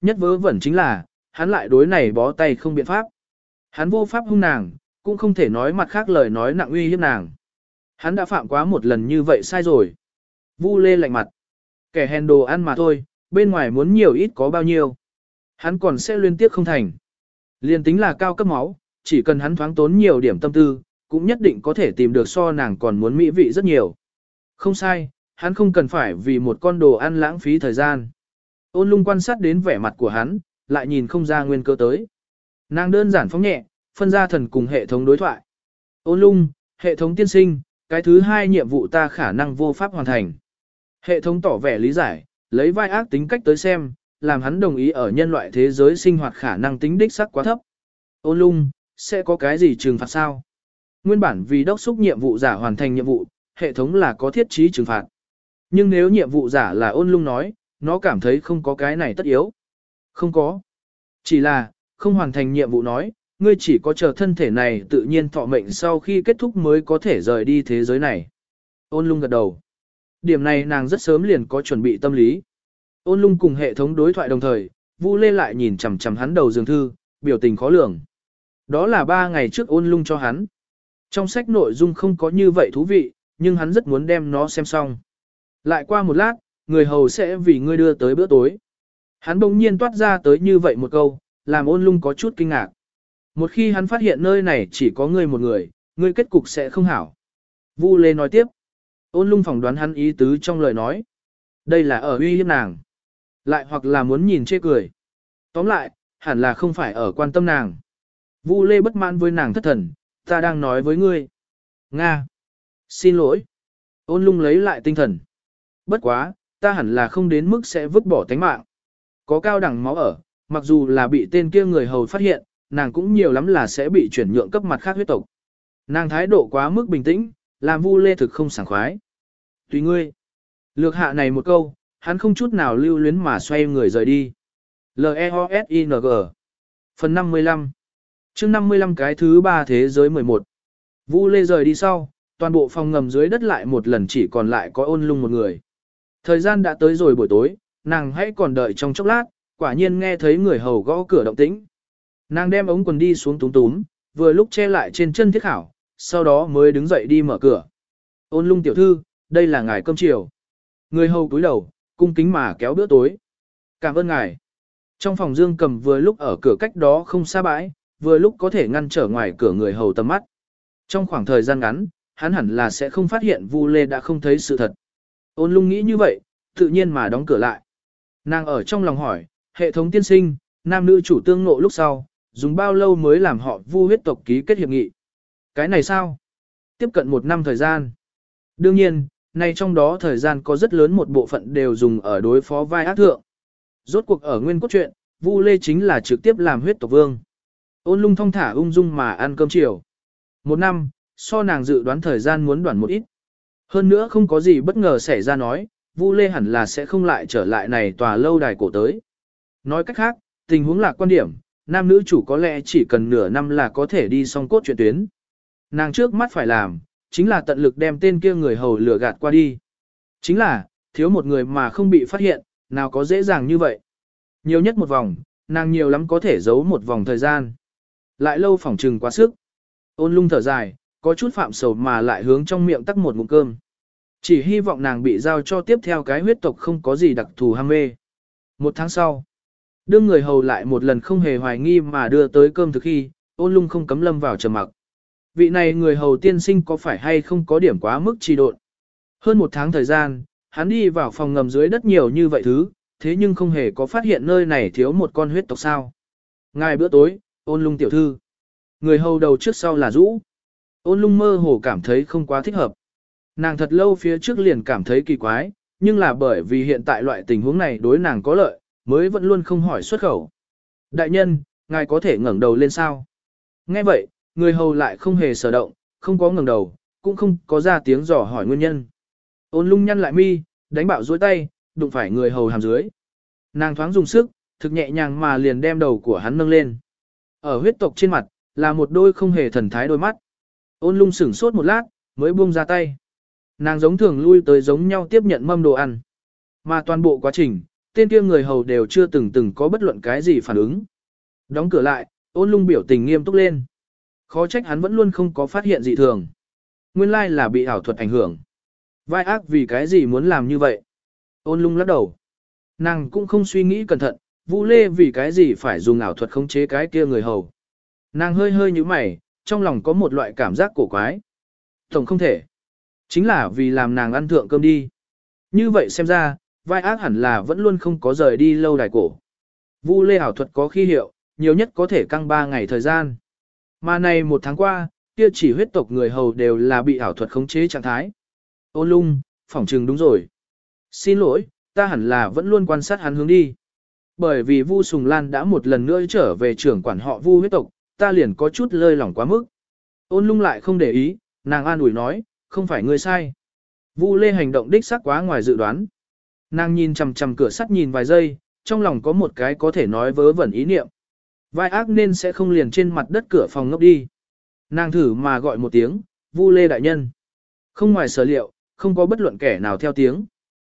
Nhất vớ vẩn chính là, hắn lại đối này bó tay không biện pháp. Hắn vô pháp hung nàng, cũng không thể nói mặt khác lời nói nặng uy hiếp nàng. Hắn đã phạm quá một lần như vậy sai rồi. Vu lê lạnh mặt. Kẻ hèn đồ ăn mà thôi, bên ngoài muốn nhiều ít có bao nhiêu. Hắn còn sẽ liên tiếp không thành. Liên tính là cao cấp máu, chỉ cần hắn thoáng tốn nhiều điểm tâm tư, cũng nhất định có thể tìm được so nàng còn muốn mỹ vị rất nhiều. Không sai, hắn không cần phải vì một con đồ ăn lãng phí thời gian. Ôn lung quan sát đến vẻ mặt của hắn, lại nhìn không ra nguyên cơ tới. Nàng đơn giản phóng nhẹ, phân ra thần cùng hệ thống đối thoại. Ôn lung, hệ thống tiên sinh, cái thứ hai nhiệm vụ ta khả năng vô pháp hoàn thành. Hệ thống tỏ vẻ lý giải, lấy vai ác tính cách tới xem, làm hắn đồng ý ở nhân loại thế giới sinh hoạt khả năng tính đích sắc quá thấp. Ôn lung, sẽ có cái gì trừng phạt sao? Nguyên bản vì đốc xúc nhiệm vụ giả hoàn thành nhiệm vụ, hệ thống là có thiết trí trừng phạt. Nhưng nếu nhiệm vụ giả là ôn lung nói, nó cảm thấy không có cái này tất yếu. Không có. Chỉ là, không hoàn thành nhiệm vụ nói, ngươi chỉ có chờ thân thể này tự nhiên thọ mệnh sau khi kết thúc mới có thể rời đi thế giới này. Ôn lung gật đầu. Điểm này nàng rất sớm liền có chuẩn bị tâm lý. Ôn lung cùng hệ thống đối thoại đồng thời, Vu Lê lại nhìn chằm chằm hắn đầu giường thư, biểu tình khó lường. Đó là ba ngày trước ôn lung cho hắn. Trong sách nội dung không có như vậy thú vị, nhưng hắn rất muốn đem nó xem xong. Lại qua một lát, người hầu sẽ vì ngươi đưa tới bữa tối. Hắn bỗng nhiên toát ra tới như vậy một câu, làm ôn lung có chút kinh ngạc. Một khi hắn phát hiện nơi này chỉ có ngươi một người, ngươi kết cục sẽ không hảo. Vu Lê nói tiếp. Ôn lung phỏng đoán hắn ý tứ trong lời nói. Đây là ở uy hiếp nàng. Lại hoặc là muốn nhìn chê cười. Tóm lại, hẳn là không phải ở quan tâm nàng. Vu Lê bất mãn với nàng thất thần, ta đang nói với ngươi. Nga. Xin lỗi. Ôn lung lấy lại tinh thần. Bất quá, ta hẳn là không đến mức sẽ vứt bỏ tánh mạng. Có cao đẳng máu ở, mặc dù là bị tên kia người hầu phát hiện, nàng cũng nhiều lắm là sẽ bị chuyển nhượng cấp mặt khác huyết tộc. Nàng thái độ quá mức bình tĩnh, làm Vu Lê thực không sảng khoái. Tùy ngươi. Lược hạ này một câu, hắn không chút nào lưu luyến mà xoay người rời đi. L-E-O-S-I-N-G Phần 55 chương 55 cái thứ ba thế giới 11 Vu Lê rời đi sau, toàn bộ phòng ngầm dưới đất lại một lần chỉ còn lại có ôn lung một người. Thời gian đã tới rồi buổi tối, nàng hãy còn đợi trong chốc lát, quả nhiên nghe thấy người hầu gõ cửa động tĩnh. Nàng đem ống quần đi xuống túm túm, vừa lúc che lại trên chân thiết khảo, sau đó mới đứng dậy đi mở cửa. Ôn lung tiểu thư, đây là ngài cơm chiều. Người hầu cúi đầu, cung kính mà kéo bữa tối. Cảm ơn ngài. Trong phòng Dương cầm vừa lúc ở cửa cách đó không xa bãi, vừa lúc có thể ngăn trở ngoài cửa người hầu tầm mắt. Trong khoảng thời gian ngắn, hắn hẳn là sẽ không phát hiện Vu Lê đã không thấy sự thật. Ôn lung nghĩ như vậy, tự nhiên mà đóng cửa lại. Nàng ở trong lòng hỏi, hệ thống tiên sinh, nam nữ chủ tương ngộ lúc sau, dùng bao lâu mới làm họ vu huyết tộc ký kết hiệp nghị. Cái này sao? Tiếp cận một năm thời gian. Đương nhiên, nay trong đó thời gian có rất lớn một bộ phận đều dùng ở đối phó vai ác thượng. Rốt cuộc ở nguyên cốt truyện, Vu Lê chính là trực tiếp làm huyết tộc vương. Ôn lung thong thả ung dung mà ăn cơm chiều. Một năm, so nàng dự đoán thời gian muốn đoạn một ít. Hơn nữa không có gì bất ngờ xảy ra nói, Vu Lê hẳn là sẽ không lại trở lại này tòa lâu đài cổ tới. Nói cách khác, tình huống là quan điểm, nam nữ chủ có lẽ chỉ cần nửa năm là có thể đi xong cốt truyện tuyến. Nàng trước mắt phải làm, chính là tận lực đem tên kia người hầu lừa gạt qua đi. Chính là, thiếu một người mà không bị phát hiện, nào có dễ dàng như vậy. Nhiều nhất một vòng, nàng nhiều lắm có thể giấu một vòng thời gian. Lại lâu phỏng trừng quá sức. Ôn lung thở dài, có chút phạm sầu mà lại hướng trong miệng tắc một ngụm cơm. Chỉ hy vọng nàng bị giao cho tiếp theo cái huyết tộc không có gì đặc thù ham mê. Một tháng sau, đương người hầu lại một lần không hề hoài nghi mà đưa tới cơm thực khi, ôn lung không cấm lâm vào trầm mặc. Vị này người hầu tiên sinh có phải hay không có điểm quá mức trì độn. Hơn một tháng thời gian, hắn đi vào phòng ngầm dưới đất nhiều như vậy thứ, thế nhưng không hề có phát hiện nơi này thiếu một con huyết tộc sao. Ngài bữa tối, ôn lung tiểu thư. Người hầu đầu trước sau là rũ. Ôn lung mơ hồ cảm thấy không quá thích hợp. Nàng thật lâu phía trước liền cảm thấy kỳ quái, nhưng là bởi vì hiện tại loại tình huống này đối nàng có lợi, mới vẫn luôn không hỏi xuất khẩu. Đại nhân, ngài có thể ngẩng đầu lên sao? Nghe vậy, người hầu lại không hề sở động, không có ngẩng đầu, cũng không có ra tiếng dò hỏi nguyên nhân. Ôn lung nhăn lại mi, đánh bạo dối tay, đụng phải người hầu hàm dưới. Nàng thoáng dùng sức, thực nhẹ nhàng mà liền đem đầu của hắn nâng lên. Ở huyết tộc trên mặt, là một đôi không hề thần thái đôi mắt. Ôn lung sửng sốt một lát, mới buông ra tay. Nàng giống thường lui tới giống nhau tiếp nhận mâm đồ ăn. Mà toàn bộ quá trình, tên kia người hầu đều chưa từng từng có bất luận cái gì phản ứng. Đóng cửa lại, ôn lung biểu tình nghiêm túc lên. Khó trách hắn vẫn luôn không có phát hiện gì thường. Nguyên lai là bị ảo thuật ảnh hưởng. Vai ác vì cái gì muốn làm như vậy? Ôn lung lắc đầu. Nàng cũng không suy nghĩ cẩn thận, Vu Lê vì cái gì phải dùng ảo thuật khống chế cái kia người hầu. Nàng hơi hơi như mày, trong lòng có một loại cảm giác cổ quái. Tổng không thể. Chính là vì làm nàng ăn thượng cơm đi. Như vậy xem ra, vai ác hẳn là vẫn luôn không có rời đi lâu đài cổ. Vu Lê ảo thuật có khi hiệu, nhiều nhất có thể căng 3 ngày thời gian. Mà này một tháng qua, kia chỉ huyết tộc người hầu đều là bị ảo thuật khống chế trạng thái. Ô lung, phỏng trừng đúng rồi. Xin lỗi, ta hẳn là vẫn luôn quan sát hắn hướng đi. Bởi vì Vu Sùng Lan đã một lần nữa trở về trưởng quản họ Vu huyết tộc, ta liền có chút lơi lỏng quá mức. Ôn lung lại không để ý, nàng an ủi nói, không phải ngươi sai. Vu Lê hành động đích xác quá ngoài dự đoán. Nàng nhìn chằm chằm cửa sắt nhìn vài giây, trong lòng có một cái có thể nói vớ vẩn ý niệm. Vai ác nên sẽ không liền trên mặt đất cửa phòng ngốc đi. Nàng thử mà gọi một tiếng, Vu Lê đại nhân. Không ngoài sở liệu, không có bất luận kẻ nào theo tiếng.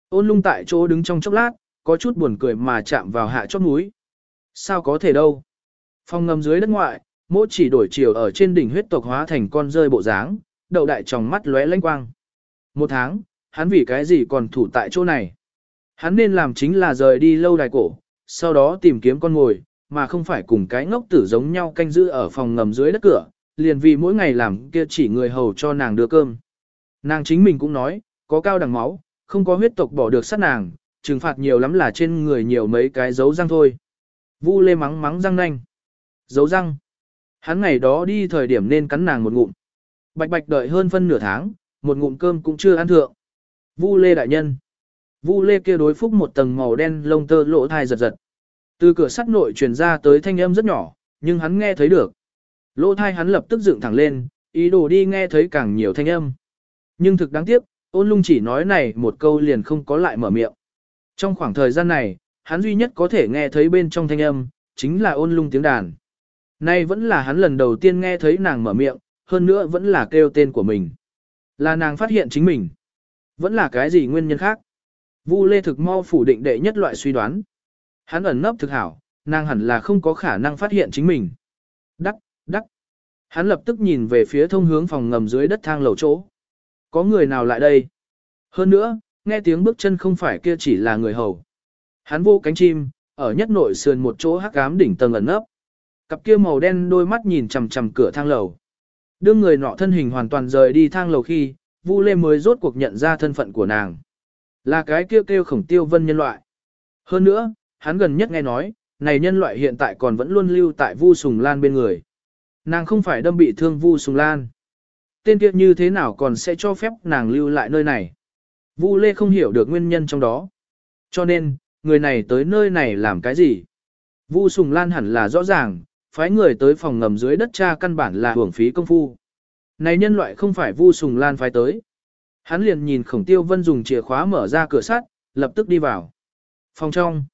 Ôn lung tại chỗ đứng trong chốc lát, có chút buồn cười mà chạm vào hạ chót núi. Sao có thể đâu? Phòng ngầm dưới đất ngoại, mỗi chỉ đổi chiều ở trên đỉnh huyết tộc hóa thành con rơi bộ dáng, đầu đại tròng mắt lóe lanh quang. Một tháng, hắn vì cái gì còn thủ tại chỗ này? Hắn nên làm chính là rời đi lâu đài cổ, sau đó tìm kiếm con ngồi, mà không phải cùng cái ngốc tử giống nhau canh giữ ở phòng ngầm dưới đất cửa, liền vì mỗi ngày làm kia chỉ người hầu cho nàng đưa cơm. Nàng chính mình cũng nói, có cao đằng máu, không có huyết tộc bỏ được sát nàng, trừng phạt nhiều lắm là trên người nhiều mấy cái dấu răng thôi. Vu lê mắng mắng răng nanh. Dấu răng. Hắn ngày đó đi thời điểm nên cắn nàng một ngụm. Bạch bạch đợi hơn phân nửa tháng, một ngụm cơm cũng chưa ăn thượng. Vu lê đại nhân. Vu lê kia đối phúc một tầng màu đen lông tơ lỗ thai giật giật. Từ cửa sắt nội truyền ra tới thanh âm rất nhỏ, nhưng hắn nghe thấy được. Lỗ thai hắn lập tức dựng thẳng lên, ý đồ đi nghe thấy càng nhiều thanh âm. Nhưng thực đáng tiếc, ôn lung chỉ nói này một câu liền không có lại mở miệng. Trong khoảng thời gian này, hắn duy nhất có thể nghe thấy bên trong thanh âm, chính là ôn lung tiếng đàn. Nay vẫn là hắn lần đầu tiên nghe thấy nàng mở miệng, hơn nữa vẫn là kêu tên của mình. Là nàng phát hiện chính mình. Vẫn là cái gì nguyên nhân khác. Vu Lê thực mau phủ định đệ nhất loại suy đoán. Hắn ẩn nấp thực hảo, nàng hẳn là không có khả năng phát hiện chính mình. Đắc, đắc. Hắn lập tức nhìn về phía thông hướng phòng ngầm dưới đất thang lầu chỗ. Có người nào lại đây? Hơn nữa, nghe tiếng bước chân không phải kia chỉ là người hầu. Hắn vô cánh chim, ở nhất nội sườn một chỗ hắc ám đỉnh tầng ẩn nấp. Cặp kia màu đen đôi mắt nhìn chằm chằm cửa thang lầu. Đương người nọ thân hình hoàn toàn rời đi thang lầu khi, Vu Lê mới rốt cuộc nhận ra thân phận của nàng. Là cái kêu kêu khổng tiêu vân nhân loại. Hơn nữa, hắn gần nhất nghe nói, này nhân loại hiện tại còn vẫn luôn lưu tại Vu Sùng Lan bên người. Nàng không phải đâm bị thương Vu Sùng Lan. Tên kia như thế nào còn sẽ cho phép nàng lưu lại nơi này. Vu Lê không hiểu được nguyên nhân trong đó. Cho nên, người này tới nơi này làm cái gì? Vu Sùng Lan hẳn là rõ ràng, phái người tới phòng ngầm dưới đất cha căn bản là hưởng phí công phu. Này nhân loại không phải Vu Sùng Lan phái tới. Hắn liền nhìn Khổng Tiêu Vân dùng chìa khóa mở ra cửa sắt, lập tức đi vào. Phòng trong.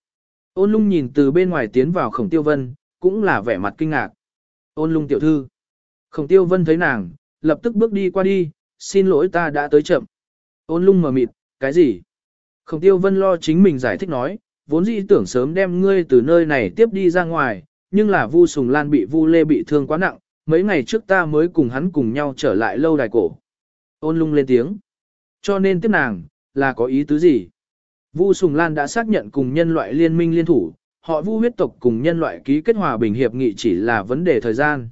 Ôn lung nhìn từ bên ngoài tiến vào Khổng Tiêu Vân, cũng là vẻ mặt kinh ngạc. Ôn lung tiểu thư. Khổng Tiêu Vân thấy nàng, lập tức bước đi qua đi, xin lỗi ta đã tới chậm. Ôn lung mờ mịt, cái gì? Khổng Tiêu Vân lo chính mình giải thích nói, vốn dĩ tưởng sớm đem ngươi từ nơi này tiếp đi ra ngoài, nhưng là Vu Sùng Lan bị Vu Lê bị thương quá nặng, mấy ngày trước ta mới cùng hắn cùng nhau trở lại lâu đài cổ. Ôn lung lên tiếng. Cho nên tiếp nàng, là có ý tứ gì? Vu Sùng Lan đã xác nhận cùng nhân loại liên minh liên thủ, họ Vu huyết tộc cùng nhân loại ký kết hòa bình hiệp nghị chỉ là vấn đề thời gian.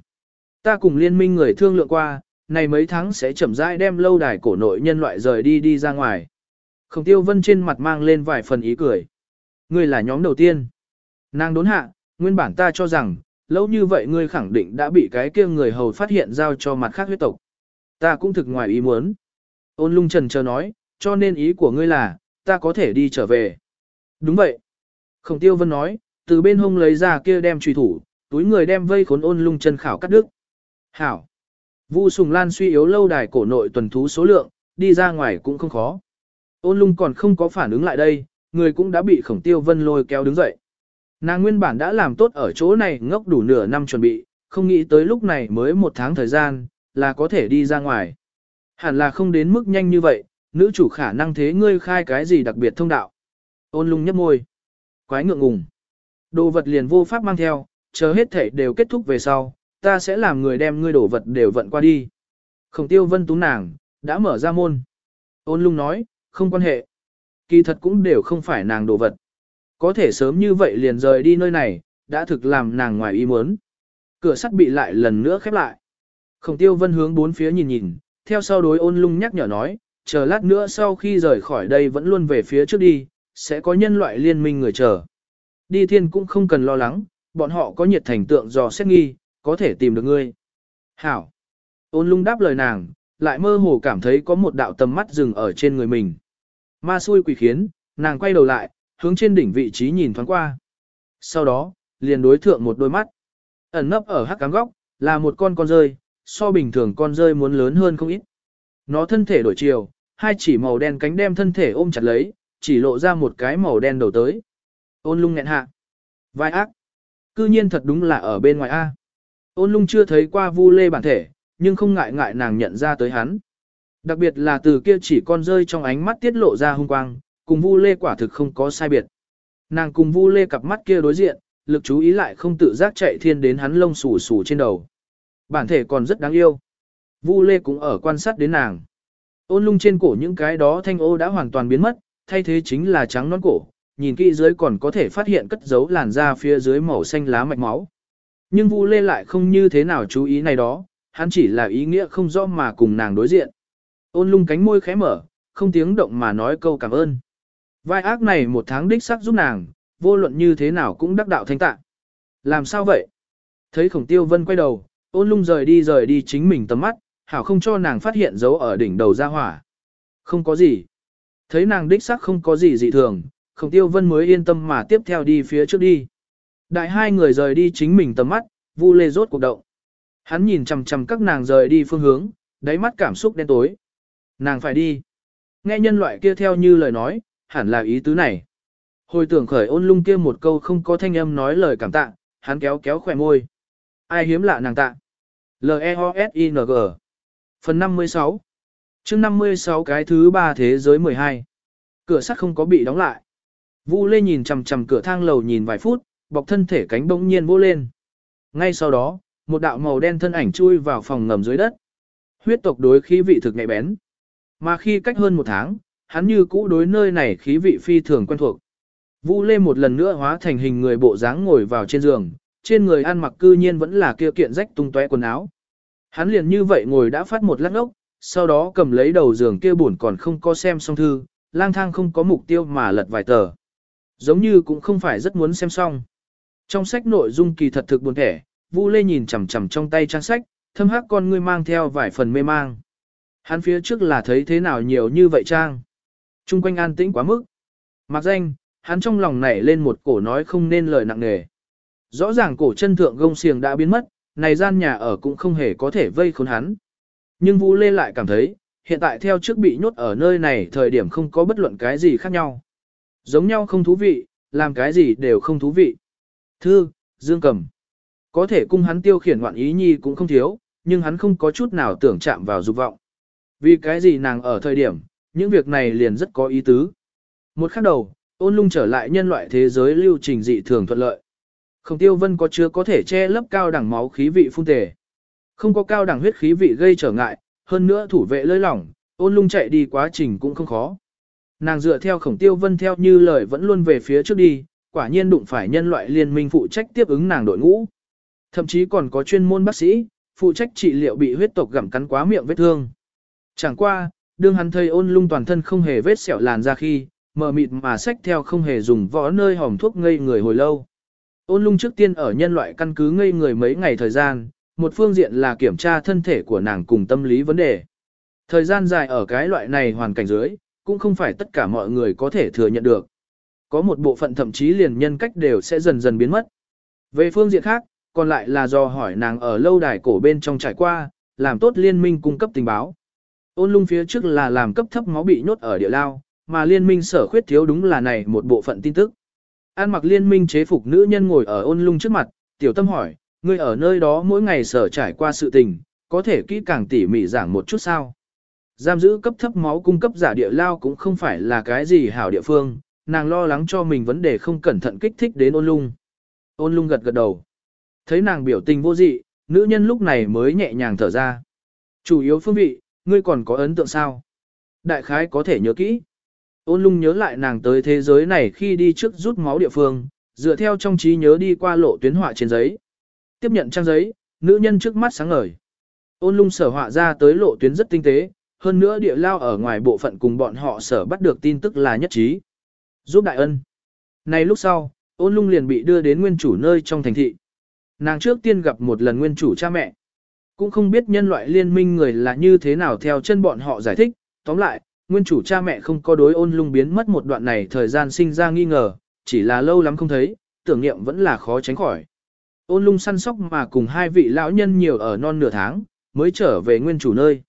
Ta cùng liên minh người thương lượng qua, này mấy tháng sẽ chậm rãi đem lâu đài cổ nội nhân loại rời đi đi ra ngoài. Khổng tiêu vân trên mặt mang lên vài phần ý cười. Ngươi là nhóm đầu tiên. Nàng đốn hạ, nguyên bản ta cho rằng, lâu như vậy ngươi khẳng định đã bị cái kia người hầu phát hiện giao cho mặt khác huyết tộc. Ta cũng thực ngoài ý muốn. Ôn lung trần chờ nói, cho nên ý của ngươi là, ta có thể đi trở về. Đúng vậy. Khổng tiêu vân nói, từ bên hông lấy ra kia đem truy thủ, túi người đem vây khốn ôn lung chân khảo cắt đứt. Hảo. Vu Sùng Lan suy yếu lâu đài cổ nội tuần thú số lượng, đi ra ngoài cũng không khó. Ôn lung còn không có phản ứng lại đây, người cũng đã bị khổng tiêu vân lôi kéo đứng dậy. Nàng nguyên bản đã làm tốt ở chỗ này ngốc đủ nửa năm chuẩn bị, không nghĩ tới lúc này mới một tháng thời gian, là có thể đi ra ngoài. Hẳn là không đến mức nhanh như vậy, nữ chủ khả năng thế ngươi khai cái gì đặc biệt thông đạo. Ôn lung nhấp môi. Quái ngượng ngùng. Đồ vật liền vô pháp mang theo, chờ hết thể đều kết thúc về sau, ta sẽ làm người đem ngươi đồ vật đều vận qua đi. Khổng tiêu vân tú nàng, đã mở ra môn. Ôn lung nói, không quan hệ. Kỳ thật cũng đều không phải nàng đồ vật. Có thể sớm như vậy liền rời đi nơi này, đã thực làm nàng ngoài ý muốn. Cửa sắt bị lại lần nữa khép lại. Khổng tiêu vân hướng bốn phía nhìn nhìn, theo sau đối ôn lung nhắc nhở nói, chờ lát nữa sau khi rời khỏi đây vẫn luôn về phía trước đi, sẽ có nhân loại liên minh người chờ. Đi thiên cũng không cần lo lắng, bọn họ có nhiệt thành tượng dò xét nghi, có thể tìm được ngươi. Hảo. Ôn lung đáp lời nàng, lại mơ hồ cảm thấy có một đạo tầm mắt dừng ở trên người mình. Ma xui quỷ khiến, nàng quay đầu lại, hướng trên đỉnh vị trí nhìn thoáng qua. Sau đó, liền đối thượng một đôi mắt. Ẩn nấp ở hắc cám góc, là một con con rơi, so bình thường con rơi muốn lớn hơn không ít. Nó thân thể đổi chiều, hai chỉ màu đen cánh đem thân thể ôm chặt lấy, chỉ lộ ra một cái màu đen đầu tới. Ôn lung nghẹn hạ. Vai ác. Cư nhiên thật đúng là ở bên ngoài A. Ôn lung chưa thấy qua vu lê bản thể, nhưng không ngại ngại nàng nhận ra tới hắn. Đặc biệt là từ kia chỉ con rơi trong ánh mắt tiết lộ ra hung quang, cùng vu lê quả thực không có sai biệt. Nàng cùng vu lê cặp mắt kia đối diện, lực chú ý lại không tự giác chạy thiên đến hắn lông xù xù trên đầu. Bản thể còn rất đáng yêu. Vu lê cũng ở quan sát đến nàng. Ôn lung trên cổ những cái đó thanh ô đã hoàn toàn biến mất, thay thế chính là trắng non cổ, nhìn kỹ dưới còn có thể phát hiện cất dấu làn da phía dưới màu xanh lá mạch máu. Nhưng Vu Lê lại không như thế nào chú ý này đó, hắn chỉ là ý nghĩa không rõ mà cùng nàng đối diện. Ôn lung cánh môi khẽ mở, không tiếng động mà nói câu cảm ơn. Vai ác này một tháng đích sắc giúp nàng, vô luận như thế nào cũng đắc đạo thanh tạ. Làm sao vậy? Thấy khổng tiêu vân quay đầu, ôn lung rời đi rời đi chính mình tầm mắt, hảo không cho nàng phát hiện dấu ở đỉnh đầu ra hỏa. Không có gì. Thấy nàng đích sắc không có gì dị thường, khổng tiêu vân mới yên tâm mà tiếp theo đi phía trước đi. Đại hai người rời đi chính mình tầm mắt, vu lê rốt cuộc động. Hắn nhìn chằm chằm các nàng rời đi phương hướng, đáy mắt cảm xúc đen tối. Nàng phải đi. Nghe nhân loại kia theo như lời nói, hẳn là ý tứ này. Hồi tưởng khởi ôn lung kia một câu không có thanh âm nói lời cảm tạ, hắn kéo kéo khỏe môi. Ai hiếm lạ nàng tạ. L-E-O-S-I-N-G Phần 56 chương 56 cái thứ ba thế giới 12 Cửa sắt không có bị đóng lại. Vu Lê nhìn chằm chằm cửa thang lầu nhìn vài phút, bọc thân thể cánh bỗng nhiên vỗ lên. Ngay sau đó, một đạo màu đen thân ảnh chui vào phòng ngầm dưới đất. Huyết tộc đối khí vị thực nhạy bén. Mà khi cách hơn một tháng, hắn như cũ đối nơi này khí vị phi thường quen thuộc. Vu Lê một lần nữa hóa thành hình người bộ dáng ngồi vào trên giường, trên người ăn mặc cư nhiên vẫn là kia kiện rách tung tóe quần áo. Hắn liền như vậy ngồi đã phát một lát ốc, sau đó cầm lấy đầu giường kia buồn còn không có xem xong thư, lang thang không có mục tiêu mà lật vài tờ. Giống như cũng không phải rất muốn xem xong. Trong sách nội dung kỳ thật thực buồn thẻ, Vu Lê nhìn chằm chằm trong tay trang sách, thâm hắc con ngươi mang theo vài phần mê mang. Hắn phía trước là thấy thế nào nhiều như vậy trang. Trung quanh an tĩnh quá mức. Mặc danh, hắn trong lòng nảy lên một cổ nói không nên lời nặng nề. Rõ ràng cổ chân thượng gông xiềng đã biến mất, này gian nhà ở cũng không hề có thể vây khốn hắn. Nhưng Vũ Lê lại cảm thấy, hiện tại theo trước bị nhốt ở nơi này thời điểm không có bất luận cái gì khác nhau. Giống nhau không thú vị, làm cái gì đều không thú vị. Thư, Dương Cầm. Có thể cung hắn tiêu khiển ngoạn ý nhi cũng không thiếu, nhưng hắn không có chút nào tưởng chạm vào dục vọng. Vì cái gì nàng ở thời điểm, những việc này liền rất có ý tứ. Một khắc đầu, ôn lung trở lại nhân loại thế giới lưu trình dị thường thuận lợi. Không tiêu vân có chứa có thể che lấp cao đẳng máu khí vị phun tề. Không có cao đẳng huyết khí vị gây trở ngại, hơn nữa thủ vệ lơi lỏng, ôn lung chạy đi quá trình cũng không khó. Nàng dựa theo khổng tiêu vân theo như lời vẫn luôn về phía trước đi, quả nhiên đụng phải nhân loại liên minh phụ trách tiếp ứng nàng đội ngũ. Thậm chí còn có chuyên môn bác sĩ, phụ trách trị liệu bị huyết tộc gặm cắn quá miệng vết thương. Chẳng qua, đương hắn thấy ôn lung toàn thân không hề vết sẹo làn ra khi, mờ mịt mà sách theo không hề dùng võ nơi hòm thuốc ngây người hồi lâu. Ôn lung trước tiên ở nhân loại căn cứ ngây người mấy ngày thời gian, một phương diện là kiểm tra thân thể của nàng cùng tâm lý vấn đề. Thời gian dài ở cái loại này hoàn cảnh dưới, cũng không phải tất cả mọi người có thể thừa nhận được. Có một bộ phận thậm chí liền nhân cách đều sẽ dần dần biến mất. Về phương diện khác, còn lại là do hỏi nàng ở lâu đài cổ bên trong trải qua, làm tốt liên minh cung cấp tình báo. Ôn lung phía trước là làm cấp thấp máu bị nhốt ở địa lao, mà liên minh sở khuyết thiếu đúng là này một bộ phận tin tức. An mặc liên minh chế phục nữ nhân ngồi ở ôn lung trước mặt, tiểu tâm hỏi, ngươi ở nơi đó mỗi ngày sở trải qua sự tình, có thể kỹ càng tỉ mỉ giảng một chút sao. Giam giữ cấp thấp máu cung cấp giả địa lao cũng không phải là cái gì hảo địa phương, nàng lo lắng cho mình vấn đề không cẩn thận kích thích đến ôn lung. Ôn lung gật gật đầu. Thấy nàng biểu tình vô dị, nữ nhân lúc này mới nhẹ nhàng thở ra. Chủ yếu phương vị, ngươi còn có ấn tượng sao? Đại khái có thể nhớ kỹ. Ôn lung nhớ lại nàng tới thế giới này khi đi trước rút máu địa phương, dựa theo trong trí nhớ đi qua lộ tuyến họa trên giấy. Tiếp nhận trang giấy, nữ nhân trước mắt sáng ngời. Ôn lung sở họa ra tới lộ tuyến rất tinh tế, hơn nữa địa lao ở ngoài bộ phận cùng bọn họ sở bắt được tin tức là nhất trí. Giúp đại ân. Này lúc sau, ôn lung liền bị đưa đến nguyên chủ nơi trong thành thị. Nàng trước tiên gặp một lần nguyên chủ cha mẹ. Cũng không biết nhân loại liên minh người là như thế nào theo chân bọn họ giải thích. Tóm lại, nguyên chủ cha mẹ không có đối ôn lung biến mất một đoạn này thời gian sinh ra nghi ngờ, chỉ là lâu lắm không thấy, tưởng niệm vẫn là khó tránh khỏi. Ôn lung săn sóc mà cùng hai vị lão nhân nhiều ở non nửa tháng, mới trở về nguyên chủ nơi.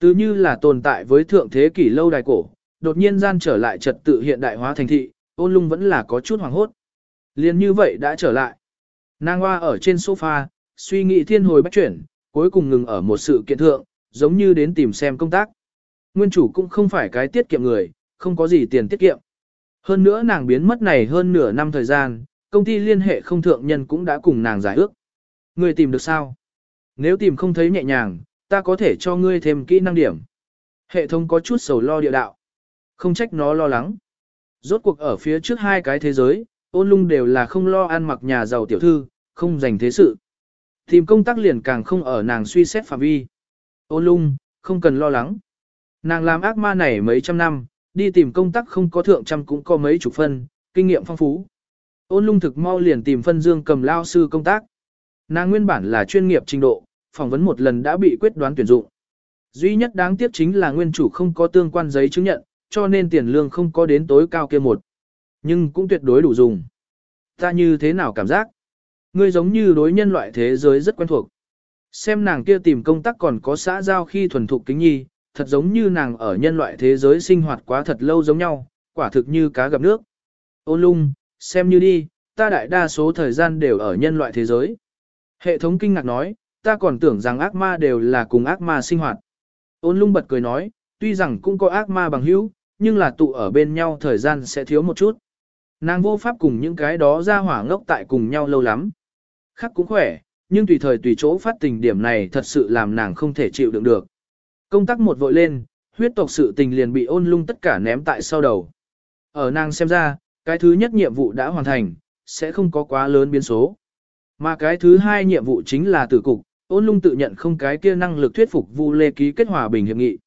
Từ như là tồn tại với thượng thế kỷ lâu đài cổ, đột nhiên gian trở lại trật tự hiện đại hóa thành thị, ôn lung vẫn là có chút hoàng hốt. Liên như vậy đã trở lại. Nàng hoa ở trên sofa, suy nghĩ thiên hồi bách chuyển, cuối cùng ngừng ở một sự kiện thượng, giống như đến tìm xem công tác. Nguyên chủ cũng không phải cái tiết kiệm người, không có gì tiền tiết kiệm. Hơn nữa nàng biến mất này hơn nửa năm thời gian, công ty liên hệ không thượng nhân cũng đã cùng nàng giải ước. Người tìm được sao? Nếu tìm không thấy nhẹ nhàng, ta có thể cho ngươi thêm kỹ năng điểm. Hệ thống có chút sầu lo địa đạo. Không trách nó lo lắng. Rốt cuộc ở phía trước hai cái thế giới, ôn lung đều là không lo ăn mặc nhà giàu tiểu thư, không dành thế sự. Tìm công tác liền càng không ở nàng suy xét phạm vi. Ôn lung, không cần lo lắng. Nàng làm ác ma này mấy trăm năm, đi tìm công tác không có thượng trăm cũng có mấy chục phân, kinh nghiệm phong phú. Ôn lung thực mau liền tìm phân dương cầm lao sư công tác. Nàng nguyên bản là chuyên nghiệp trình độ, phỏng vấn một lần đã bị quyết đoán tuyển dụng. Duy nhất đáng tiếc chính là nguyên chủ không có tương quan giấy chứng nhận, cho nên tiền lương không có đến tối cao kia một. Nhưng cũng tuyệt đối đủ dùng. Ta như thế nào cảm giác? Ngươi giống như đối nhân loại thế giới rất quen thuộc. Xem nàng kia tìm công tác còn có xã giao khi thuần thục kính nhi, thật giống như nàng ở nhân loại thế giới sinh hoạt quá thật lâu giống nhau, quả thực như cá gặp nước. Ôn lung, xem như đi, ta đại đa số thời gian đều ở nhân loại thế giới. Hệ thống kinh ngạc nói, ta còn tưởng rằng ác ma đều là cùng ác ma sinh hoạt. Ôn lung bật cười nói, tuy rằng cũng có ác ma bằng hữu, nhưng là tụ ở bên nhau thời gian sẽ thiếu một chút. Nàng vô pháp cùng những cái đó ra hỏa ngốc tại cùng nhau lâu lắm. Khác cũng khỏe, nhưng tùy thời tùy chỗ phát tình điểm này thật sự làm nàng không thể chịu đựng được. Công tác một vội lên, huyết tộc sự tình liền bị ôn lung tất cả ném tại sau đầu. Ở nàng xem ra, cái thứ nhất nhiệm vụ đã hoàn thành, sẽ không có quá lớn biến số. Mà cái thứ hai nhiệm vụ chính là tử cục, ôn lung tự nhận không cái kia năng lực thuyết phục Vu Lê ký kết hòa bình hiệp nghị.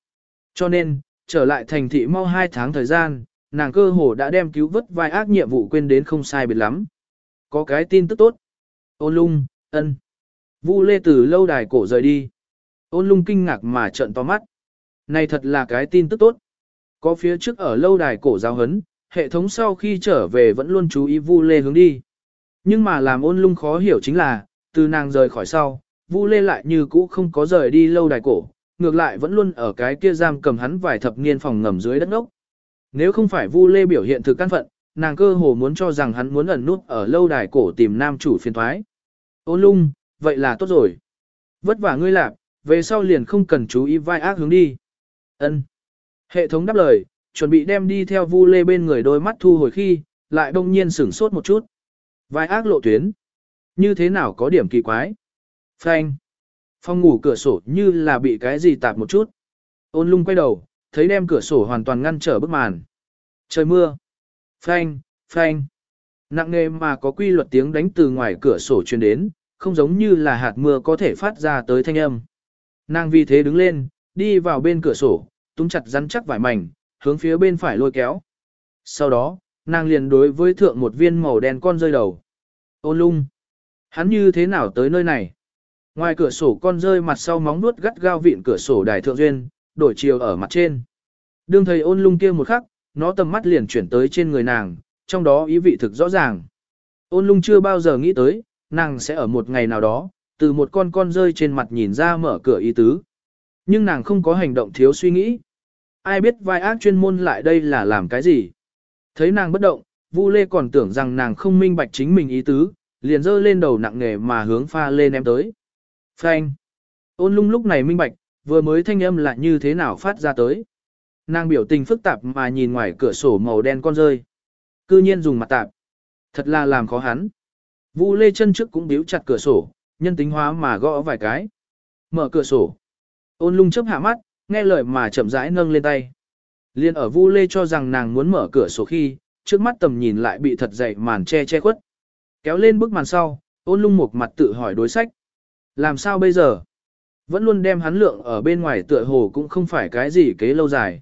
Cho nên, trở lại thành thị mau hai tháng thời gian, nàng cơ hồ đã đem cứu vớt vai ác nhiệm vụ quên đến không sai biệt lắm. Có cái tin tức tốt. Ôn lung, ân. Vu Lê từ lâu đài cổ rời đi. Ôn lung kinh ngạc mà trợn to mắt. Này thật là cái tin tức tốt. Có phía trước ở lâu đài cổ giáo hấn, hệ thống sau khi trở về vẫn luôn chú ý Vu Lê hướng đi. Nhưng mà làm ôn lung khó hiểu chính là, từ nàng rời khỏi sau, Vu Lê lại như cũ không có rời đi lâu đài cổ, ngược lại vẫn luôn ở cái kia giam cầm hắn vài thập niên phòng ngầm dưới đất ốc. Nếu không phải Vu Lê biểu hiện thực căn phận, nàng cơ hồ muốn cho rằng hắn muốn ẩn nút ở lâu đài cổ tìm nam chủ phiền thoái. Ôn lung, vậy là tốt rồi. Vất vả ngươi lạc, về sau liền không cần chú ý vai ác hướng đi. Ân. Hệ thống đáp lời, chuẩn bị đem đi theo Vu Lê bên người đôi mắt thu hồi khi, lại đông nhiên sửng sốt một chút. Vai ác lộ tuyến. Như thế nào có điểm kỳ quái? Phanh. Phòng ngủ cửa sổ như là bị cái gì tạp một chút. Ôn lung quay đầu, thấy đem cửa sổ hoàn toàn ngăn trở bức màn. Trời mưa. Phanh, phanh. Nặng nề mà có quy luật tiếng đánh từ ngoài cửa sổ truyền đến, không giống như là hạt mưa có thể phát ra tới thanh âm. Nàng vì thế đứng lên, đi vào bên cửa sổ, túm chặt rắn chắc vải mảnh, hướng phía bên phải lôi kéo. Sau đó, nàng liền đối với thượng một viên màu đen con rơi đầu. Ôn lung. Hắn như thế nào tới nơi này? Ngoài cửa sổ con rơi mặt sau móng nuốt gắt gao vịn cửa sổ đài thượng duyên, đổi chiều ở mặt trên. Đương thầy ôn lung kia một khắc, nó tầm mắt liền chuyển tới trên người nàng, trong đó ý vị thực rõ ràng. Ôn lung chưa bao giờ nghĩ tới, nàng sẽ ở một ngày nào đó, từ một con con rơi trên mặt nhìn ra mở cửa ý tứ. Nhưng nàng không có hành động thiếu suy nghĩ. Ai biết vai ác chuyên môn lại đây là làm cái gì? Thấy nàng bất động, Vu Lê còn tưởng rằng nàng không minh bạch chính mình ý tứ, liền giơ lên đầu nặng nghề mà hướng pha lên em tới. Phanh. Ôn lung lúc này minh bạch, vừa mới thanh âm là như thế nào phát ra tới. Nàng biểu tình phức tạp mà nhìn ngoài cửa sổ màu đen con rơi cư nhiên dùng mặt tạp. Thật là làm khó hắn. Vu Lê chân trước cũng biếu chặt cửa sổ, nhân tính hóa mà gõ vài cái. Mở cửa sổ. Ôn lung chớp hạ mắt, nghe lời mà chậm rãi nâng lên tay. Liên ở Vu Lê cho rằng nàng muốn mở cửa sổ khi, trước mắt tầm nhìn lại bị thật dày màn che che khuất. Kéo lên bức màn sau, ôn lung một mặt tự hỏi đối sách. Làm sao bây giờ? Vẫn luôn đem hắn lượng ở bên ngoài tựa hồ cũng không phải cái gì kế lâu dài.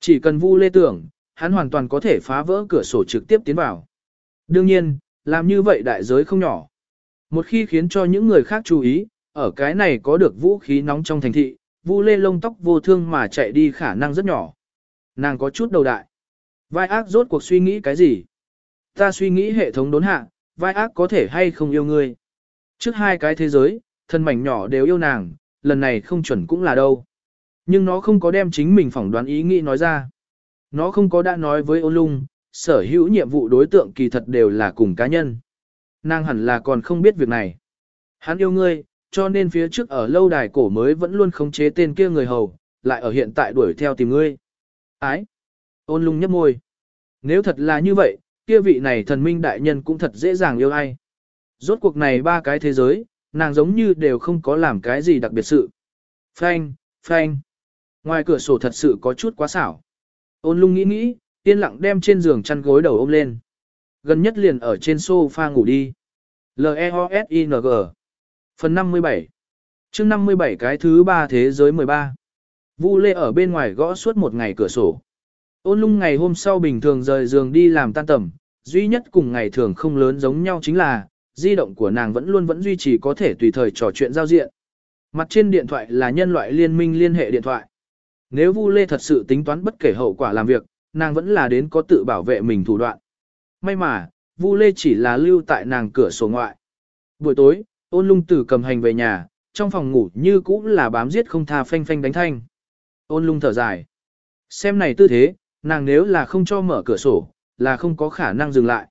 Chỉ cần Vu Lê tưởng, hắn hoàn toàn có thể phá vỡ cửa sổ trực tiếp tiến vào. Đương nhiên, làm như vậy đại giới không nhỏ. Một khi khiến cho những người khác chú ý, ở cái này có được vũ khí nóng trong thành thị, Vu Lê lông tóc vô thương mà chạy đi khả năng rất nhỏ. Nàng có chút đầu đại. Vai ác rốt cuộc suy nghĩ cái gì? Ta suy nghĩ hệ thống đốn hạ, vai ác có thể hay không yêu ngươi. Trước hai cái thế giới, thân mảnh nhỏ đều yêu nàng, lần này không chuẩn cũng là đâu. Nhưng nó không có đem chính mình phỏng đoán ý nghĩ nói ra. Nó không có đã nói với ôn lung, sở hữu nhiệm vụ đối tượng kỳ thật đều là cùng cá nhân. Nàng hẳn là còn không biết việc này. Hắn yêu ngươi, cho nên phía trước ở lâu đài cổ mới vẫn luôn khống chế tên kia người hầu, lại ở hiện tại đuổi theo tìm ngươi. Ái! Ôn lung nhấp môi. Nếu thật là như vậy, kia vị này thần minh đại nhân cũng thật dễ dàng yêu ai. Rốt cuộc này ba cái thế giới, nàng giống như đều không có làm cái gì đặc biệt sự. Phanh, phanh. Ngoài cửa sổ thật sự có chút quá xảo. Ôn lung nghĩ nghĩ, yên lặng đem trên giường chăn gối đầu ôm lên. Gần nhất liền ở trên sofa ngủ đi. L-E-O-S-I-N-G Phần 57 chương 57 cái thứ ba thế giới 13 Vu Lê ở bên ngoài gõ suốt một ngày cửa sổ. Ôn lung ngày hôm sau bình thường rời giường đi làm tan tầm, duy nhất cùng ngày thường không lớn giống nhau chính là, di động của nàng vẫn luôn vẫn duy trì có thể tùy thời trò chuyện giao diện. Mặt trên điện thoại là nhân loại liên minh liên hệ điện thoại. Nếu Vu Lê thật sự tính toán bất kể hậu quả làm việc, nàng vẫn là đến có tự bảo vệ mình thủ đoạn. May mà, Vu Lê chỉ là lưu tại nàng cửa sổ ngoại. Buổi tối, ôn lung tử cầm hành về nhà, trong phòng ngủ như cũ là bám giết không tha phanh phanh đánh thanh. Ôn lung thở dài. Xem này tư thế, nàng nếu là không cho mở cửa sổ, là không có khả năng dừng lại.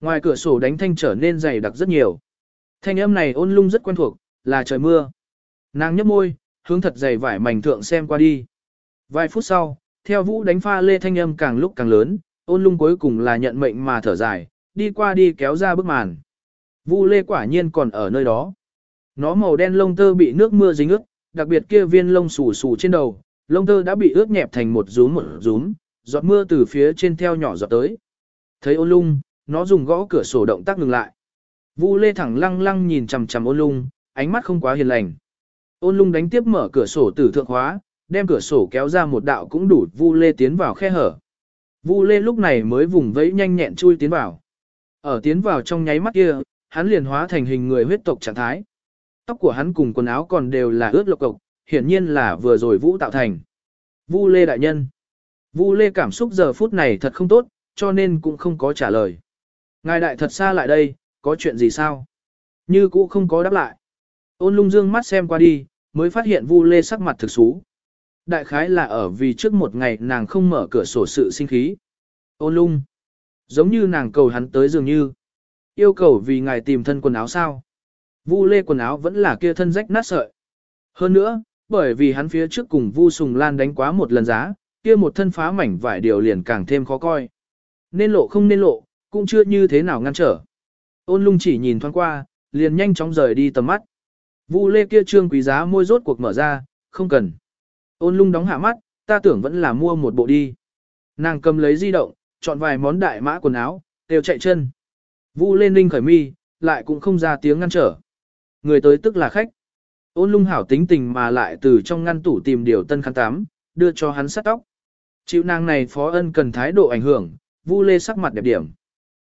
Ngoài cửa sổ đánh thanh trở nên dày đặc rất nhiều. Thanh âm này ôn lung rất quen thuộc, là trời mưa. Nàng nhấp môi, hướng thật dày vải mảnh thượng xem qua đi. Vài phút sau, theo vũ đánh pha lê thanh âm càng lúc càng lớn, ôn lung cuối cùng là nhận mệnh mà thở dài, đi qua đi kéo ra bức màn. Vu lê quả nhiên còn ở nơi đó. Nó màu đen lông tơ bị nước mưa dính ướt, đặc biệt kia viên lông xù xù trên đầu, lông tơ đã bị ướt nhẹp thành một rúm một rúm, giọt mưa từ phía trên theo nhỏ giọt tới. Thấy ôn lung, nó dùng gõ cửa sổ động tác ngừng lại. Vu lê thẳng lăng lăng nhìn chằm chằm ôn lung, ánh mắt không quá hiền lành. Ôn lung đánh tiếp mở cửa sổ tử thượng khóa, đem cửa sổ kéo ra một đạo cũng đủ Vu Lê tiến vào khe hở. Vu Lê lúc này mới vùng vẫy nhanh nhẹn chui tiến vào. Ở tiến vào trong nháy mắt kia, hắn liền hóa thành hình người huyết tộc trạng thái. Tóc của hắn cùng quần áo còn đều là ướt lộc cộc, hiển nhiên là vừa rồi vũ tạo thành. Vu Lê đại nhân. Vu Lê cảm xúc giờ phút này thật không tốt, cho nên cũng không có trả lời. Ngài đại thật xa lại đây, có chuyện gì sao? Như cũ không có đáp lại. Ôn lung dương mắt xem qua đi, mới phát hiện Vu Lê sắc mặt thực xú. Đại khái là ở vì trước một ngày nàng không mở cửa sổ sự sinh khí. Ôn lung. Giống như nàng cầu hắn tới dường như. Yêu cầu vì ngài tìm thân quần áo sao. Vu lê quần áo vẫn là kia thân rách nát sợi. Hơn nữa, bởi vì hắn phía trước cùng Vu Sùng Lan đánh quá một lần giá, kia một thân phá mảnh vải điều liền càng thêm khó coi. Nên lộ không nên lộ, cũng chưa như thế nào ngăn trở. Ôn lung chỉ nhìn thoáng qua, liền nhanh chóng rời đi tầm mắt. Vu lê kia trương quý giá môi rốt cuộc mở ra, không cần. Ôn lung đóng hạ mắt, ta tưởng vẫn là mua một bộ đi. Nàng cầm lấy di động, chọn vài món đại mã quần áo, đều chạy chân. Vu lên ninh khởi mi, lại cũng không ra tiếng ngăn trở. Người tới tức là khách. Ôn lung hảo tính tình mà lại từ trong ngăn tủ tìm điều tân khăn tám, đưa cho hắn sắt tóc. Chịu nàng này phó ân cần thái độ ảnh hưởng, Vu lê sắc mặt đẹp điểm.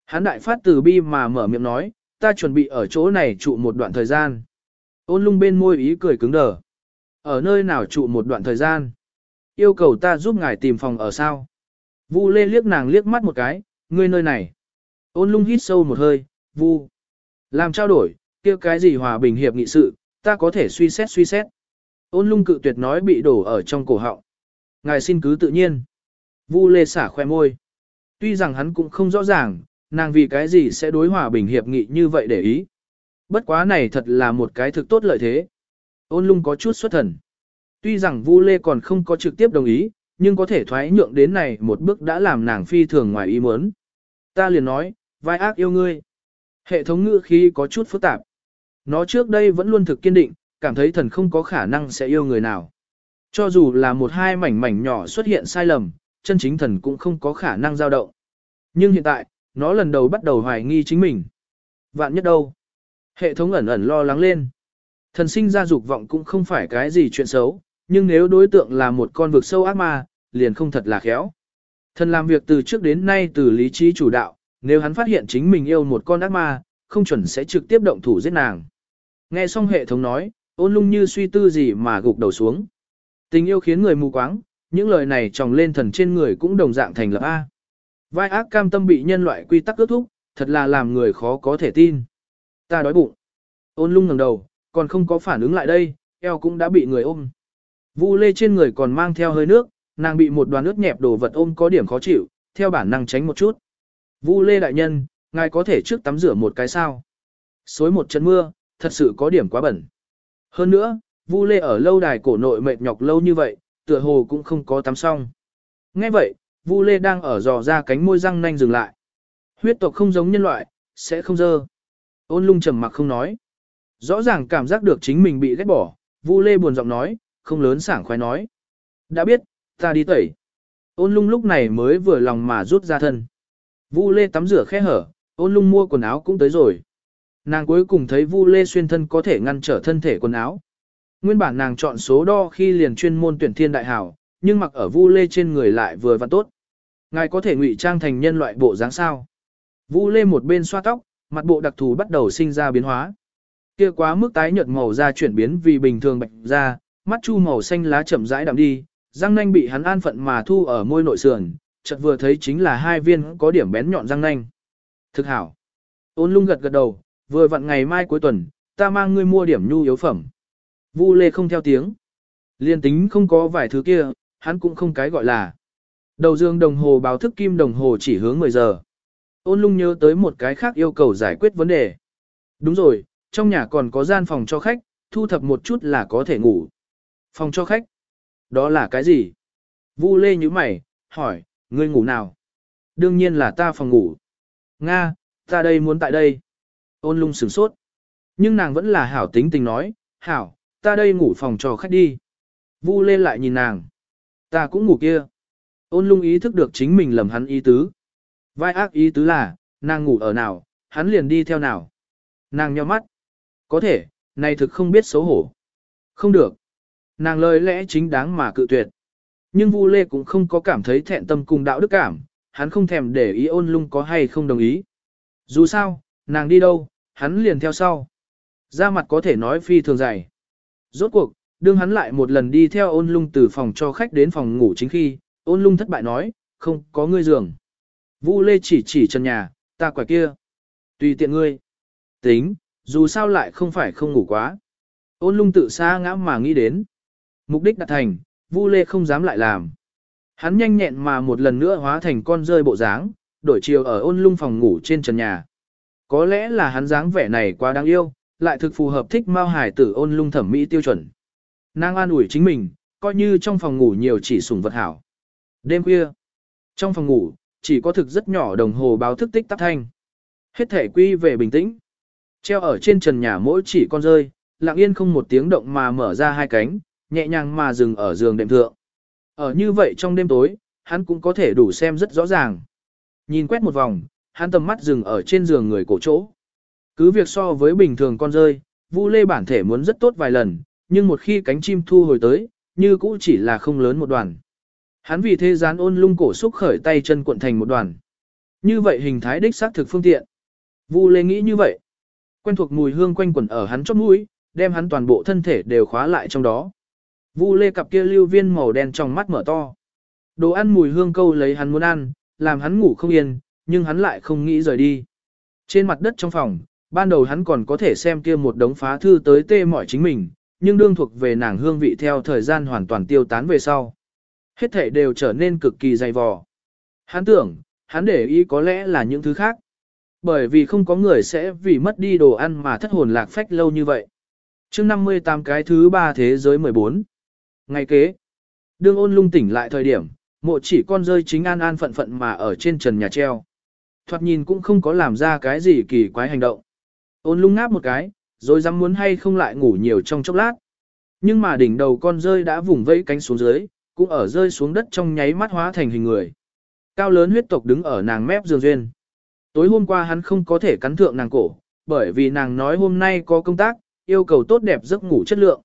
Hắn đại phát từ bi mà mở miệng nói, ta chuẩn bị ở chỗ này trụ một đoạn thời gian. Ôn lung bên môi ý cười cứng đờ. Ở nơi nào trụ một đoạn thời gian? Yêu cầu ta giúp ngài tìm phòng ở sao? Vu Lê liếc nàng liếc mắt một cái, ngươi nơi này. Ôn lung hít sâu một hơi, Vu. Làm trao đổi, kia cái gì hòa bình hiệp nghị sự, ta có thể suy xét suy xét. Ôn lung cự tuyệt nói bị đổ ở trong cổ họng. Ngài xin cứ tự nhiên. Vu Lê xả khoe môi. Tuy rằng hắn cũng không rõ ràng, nàng vì cái gì sẽ đối hòa bình hiệp nghị như vậy để ý. Bất quá này thật là một cái thực tốt lợi thế. Ôn lung có chút xuất thần. Tuy rằng Vu Lê còn không có trực tiếp đồng ý, nhưng có thể thoái nhượng đến này một bước đã làm nàng phi thường ngoài ý muốn. Ta liền nói, vai ác yêu ngươi. Hệ thống ngữ khí có chút phức tạp. Nó trước đây vẫn luôn thực kiên định, cảm thấy thần không có khả năng sẽ yêu người nào. Cho dù là một hai mảnh mảnh nhỏ xuất hiện sai lầm, chân chính thần cũng không có khả năng dao động. Nhưng hiện tại, nó lần đầu bắt đầu hoài nghi chính mình. Vạn nhất đâu? Hệ thống ẩn ẩn lo lắng lên. Thần sinh ra dục vọng cũng không phải cái gì chuyện xấu, nhưng nếu đối tượng là một con vực sâu ác ma, liền không thật là khéo. Thần làm việc từ trước đến nay từ lý trí chủ đạo, nếu hắn phát hiện chính mình yêu một con ác ma, không chuẩn sẽ trực tiếp động thủ giết nàng. Nghe xong hệ thống nói, ôn lung như suy tư gì mà gục đầu xuống. Tình yêu khiến người mù quáng, những lời này tròng lên thần trên người cũng đồng dạng thành lập A. Vai ác cam tâm bị nhân loại quy tắc ước thúc, thật là làm người khó có thể tin. Ta đói bụng. Ôn lung ngẩng đầu, còn không có phản ứng lại đây, eo cũng đã bị người ôm. Vu lê trên người còn mang theo hơi nước, nàng bị một đoàn nước nhẹp đồ vật ôm có điểm khó chịu, theo bản năng tránh một chút. Vu lê đại nhân, ngài có thể trước tắm rửa một cái sao. Xối một trận mưa, thật sự có điểm quá bẩn. Hơn nữa, Vu lê ở lâu đài cổ nội mệt nhọc lâu như vậy, tựa hồ cũng không có tắm xong. Nghe vậy, Vu lê đang ở dò ra cánh môi răng nanh dừng lại. Huyết tộc không giống nhân loại, sẽ không dơ. Ôn lung trầm mặc không nói. Rõ ràng cảm giác được chính mình bị ghét bỏ, Vu Lê buồn giọng nói, không lớn sảng khoái nói. Đã biết, ta đi tẩy. Ôn lung lúc này mới vừa lòng mà rút ra thân. Vu Lê tắm rửa khe hở, ôn lung mua quần áo cũng tới rồi. Nàng cuối cùng thấy Vu Lê xuyên thân có thể ngăn trở thân thể quần áo. Nguyên bản nàng chọn số đo khi liền chuyên môn tuyển thiên đại hảo, nhưng mặc ở Vu Lê trên người lại vừa và tốt. Ngài có thể ngụy trang thành nhân loại bộ dáng sao? Vu Lê một bên xoa tóc, mặt bộ đặc thù bắt đầu sinh ra biến hóa. Kia quá mức tái nhợt màu da chuyển biến vì bình thường bạch da, mắt chu màu xanh lá chậm rãi đậm đi, răng nanh bị hắn an phận mà thu ở môi nội sườn, chợt vừa thấy chính là hai viên có điểm bén nhọn răng nanh. Thực hảo. Ôn lung gật gật đầu, vừa vặn ngày mai cuối tuần, ta mang ngươi mua điểm nhu yếu phẩm. Vu Lê không theo tiếng. Liên tính không có vài thứ kia, hắn cũng không cái gọi là. Đầu dương đồng hồ báo thức kim đồng hồ chỉ hướng 10 giờ. Ôn lung nhớ tới một cái khác yêu cầu giải quyết vấn đề. Đúng rồi, trong nhà còn có gian phòng cho khách, thu thập một chút là có thể ngủ. Phòng cho khách? Đó là cái gì? Vu lê như mày, hỏi, ngươi ngủ nào? Đương nhiên là ta phòng ngủ. Nga, ta đây muốn tại đây. Ôn lung sửng sốt. Nhưng nàng vẫn là hảo tính tình nói, hảo, ta đây ngủ phòng cho khách đi. Vu lê lại nhìn nàng. Ta cũng ngủ kia. Ôn lung ý thức được chính mình lầm hắn ý tứ. Vai ác ý tứ là, nàng ngủ ở nào, hắn liền đi theo nào. Nàng nheo mắt. Có thể, này thực không biết xấu hổ. Không được. Nàng lời lẽ chính đáng mà cự tuyệt. Nhưng Vu Lê cũng không có cảm thấy thẹn tâm cùng đạo đức cảm, hắn không thèm để ý ôn lung có hay không đồng ý. Dù sao, nàng đi đâu, hắn liền theo sau. Ra mặt có thể nói phi thường dày. Rốt cuộc, đương hắn lại một lần đi theo ôn lung từ phòng cho khách đến phòng ngủ chính khi, ôn lung thất bại nói, không có ngươi giường. Vu Lê chỉ chỉ chân nhà, ta quả kia. Tùy tiện ngươi. Tính, dù sao lại không phải không ngủ quá. Ôn lung tự xa ngã mà nghĩ đến. Mục đích đạt thành, Vu Lê không dám lại làm. Hắn nhanh nhẹn mà một lần nữa hóa thành con rơi bộ dáng, đổi chiều ở ôn lung phòng ngủ trên trần nhà. Có lẽ là hắn dáng vẻ này quá đáng yêu, lại thực phù hợp thích mao hải tử ôn lung thẩm mỹ tiêu chuẩn. Nàng an ủi chính mình, coi như trong phòng ngủ nhiều chỉ sủng vật hảo. Đêm khuya, trong phòng ngủ, chỉ có thực rất nhỏ đồng hồ báo thức tích tắc thanh. Hết thể quy về bình tĩnh. Treo ở trên trần nhà mỗi chỉ con rơi, lặng yên không một tiếng động mà mở ra hai cánh, nhẹ nhàng mà dừng ở giường đệm thượng. Ở như vậy trong đêm tối, hắn cũng có thể đủ xem rất rõ ràng. Nhìn quét một vòng, hắn tầm mắt dừng ở trên giường người cổ chỗ. Cứ việc so với bình thường con rơi, Vu Lê bản thể muốn rất tốt vài lần, nhưng một khi cánh chim thu hồi tới, như cũ chỉ là không lớn một đoàn. Hắn vì thế gián ôn lung cổ xúc khởi tay chân cuộn thành một đoàn. Như vậy hình thái đích xác thực phương tiện. Vu Lê nghĩ như vậy. Quen thuộc mùi hương quanh quẩn ở hắn chóp mũi, đem hắn toàn bộ thân thể đều khóa lại trong đó. Vu Lê cặp kia lưu viên màu đen trong mắt mở to. Đồ ăn mùi hương câu lấy hắn muốn ăn, làm hắn ngủ không yên, nhưng hắn lại không nghĩ rời đi. Trên mặt đất trong phòng, ban đầu hắn còn có thể xem kia một đống phá thư tới tê mỏi chính mình, nhưng đương thuộc về nàng hương vị theo thời gian hoàn toàn tiêu tán về sau. Hết thể đều trở nên cực kỳ dày vò. Hắn tưởng, hắn để ý có lẽ là những thứ khác. Bởi vì không có người sẽ vì mất đi đồ ăn mà thất hồn lạc phách lâu như vậy. chương 58 cái thứ ba thế giới 14. Ngày kế, đương ôn lung tỉnh lại thời điểm, mộ chỉ con rơi chính an an phận phận mà ở trên trần nhà treo. Thoạt nhìn cũng không có làm ra cái gì kỳ quái hành động. Ôn lung ngáp một cái, rồi dám muốn hay không lại ngủ nhiều trong chốc lát. Nhưng mà đỉnh đầu con rơi đã vùng vẫy cánh xuống dưới, cũng ở rơi xuống đất trong nháy mắt hóa thành hình người. Cao lớn huyết tộc đứng ở nàng mép giường duyên. Tối hôm qua hắn không có thể cắn thượng nàng cổ, bởi vì nàng nói hôm nay có công tác, yêu cầu tốt đẹp giấc ngủ chất lượng.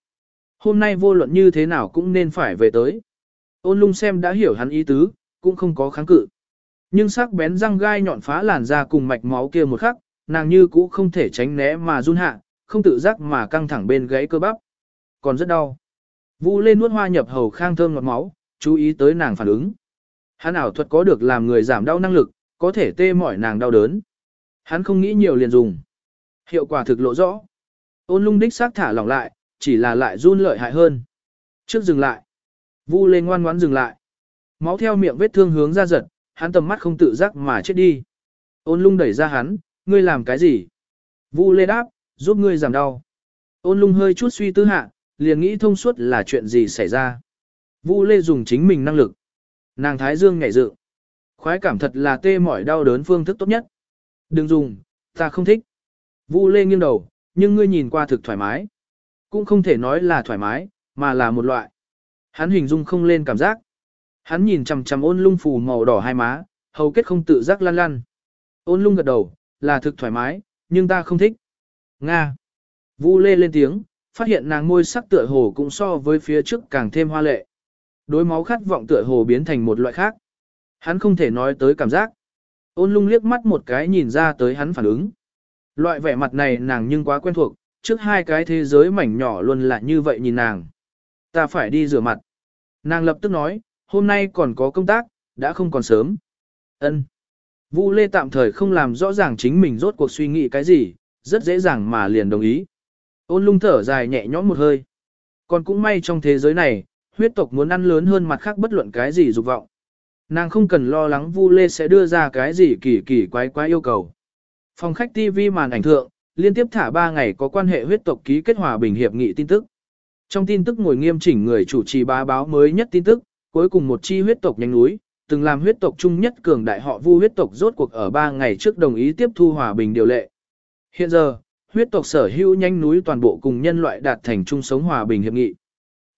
Hôm nay vô luận như thế nào cũng nên phải về tới. Ôn lung xem đã hiểu hắn ý tứ, cũng không có kháng cự. Nhưng sắc bén răng gai nhọn phá làn ra cùng mạch máu kia một khắc, nàng như cũ không thể tránh né mà run hạ, không tự giác mà căng thẳng bên gáy cơ bắp. Còn rất đau. Vu lên nuốt hoa nhập hầu khang thơm ngọt máu, chú ý tới nàng phản ứng. Hắn ảo thuật có được làm người giảm đau năng lực, có thể tê mỏi nàng đau đớn. Hắn không nghĩ nhiều liền dùng. Hiệu quả thực lộ rõ. Ôn lung đích xác thả lỏng lại, chỉ là lại run lợi hại hơn. Trước dừng lại. Vu lên ngoan ngoãn dừng lại. Máu theo miệng vết thương hướng ra giật, hắn tầm mắt không tự giác mà chết đi. Ôn lung đẩy ra hắn, ngươi làm cái gì? Vu lê đáp, giúp ngươi giảm đau. Ôn lung hơi chút suy tư hạ, liền nghĩ thông suốt là chuyện gì xảy ra. Vu lê dùng chính mình năng lực. Nàng thái dương nhảy dựng. Khoái cảm thật là tê mỏi đau đớn phương thức tốt nhất. Đừng dùng, ta không thích. Vu lê nghiêng đầu, nhưng ngươi nhìn qua thực thoải mái. Cũng không thể nói là thoải mái, mà là một loại. Hắn hình dung không lên cảm giác. Hắn nhìn chằm chằm ôn lung phù màu đỏ hai má, hầu kết không tự giác lăn lăn. Ôn lung gật đầu, là thực thoải mái, nhưng ta không thích. Nga. Vu lê lên tiếng, phát hiện nàng môi sắc tựa hồ cũng so với phía trước càng thêm hoa lệ. Đối máu khát vọng tựa hồ biến thành một loại khác. Hắn không thể nói tới cảm giác. Ôn lung liếc mắt một cái nhìn ra tới hắn phản ứng. Loại vẻ mặt này nàng nhưng quá quen thuộc, trước hai cái thế giới mảnh nhỏ luôn là như vậy nhìn nàng. Ta phải đi rửa mặt. Nàng lập tức nói, hôm nay còn có công tác, đã không còn sớm. Ân. Vu Lê tạm thời không làm rõ ràng chính mình rốt cuộc suy nghĩ cái gì, rất dễ dàng mà liền đồng ý. Ôn lung thở dài nhẹ nhõm một hơi. Còn cũng may trong thế giới này, huyết tộc muốn ăn lớn hơn mặt khác bất luận cái gì dục vọng. Nàng không cần lo lắng Vu Lê sẽ đưa ra cái gì kỳ kỳ quái quái yêu cầu. Phòng khách TV màn ảnh thượng, liên tiếp thả 3 ngày có quan hệ huyết tộc ký kết hòa bình hiệp nghị tin tức. Trong tin tức ngồi nghiêm chỉnh người chủ trì bá báo mới nhất tin tức, cuối cùng một chi huyết tộc nhanh núi, từng làm huyết tộc chung nhất cường đại họ Vu huyết tộc rốt cuộc ở 3 ngày trước đồng ý tiếp thu hòa bình điều lệ. Hiện giờ, huyết tộc sở hữu nhanh núi toàn bộ cùng nhân loại đạt thành chung sống hòa bình hiệp nghị.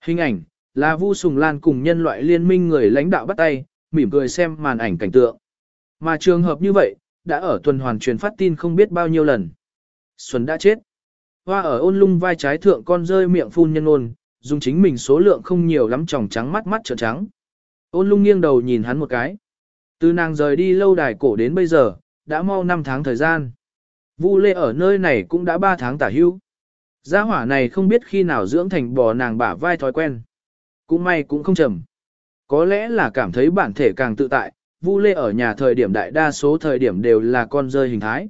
Hình ảnh là Vu Sùng Lan cùng nhân loại liên minh người lãnh đạo bắt tay, mỉm cười xem màn ảnh cảnh tượng. Mà trường hợp như vậy, đã ở tuần hoàn truyền phát tin không biết bao nhiêu lần. Xuân đã chết. Hoa ở ôn lung vai trái thượng con rơi miệng phun nhân ôn, dùng chính mình số lượng không nhiều lắm tròng trắng mắt mắt trợn trắng. Ôn lung nghiêng đầu nhìn hắn một cái. Từ nàng rời đi lâu đài cổ đến bây giờ, đã mau 5 tháng thời gian. Vu Lê ở nơi này cũng đã 3 tháng tả hưu. Gia hỏa này không biết khi nào dưỡng thành bò nàng bả vai thói quen. Cũng may cũng không chầm. Có lẽ là cảm thấy bản thể càng tự tại, Vu Lê ở nhà thời điểm đại đa số thời điểm đều là con rơi hình thái.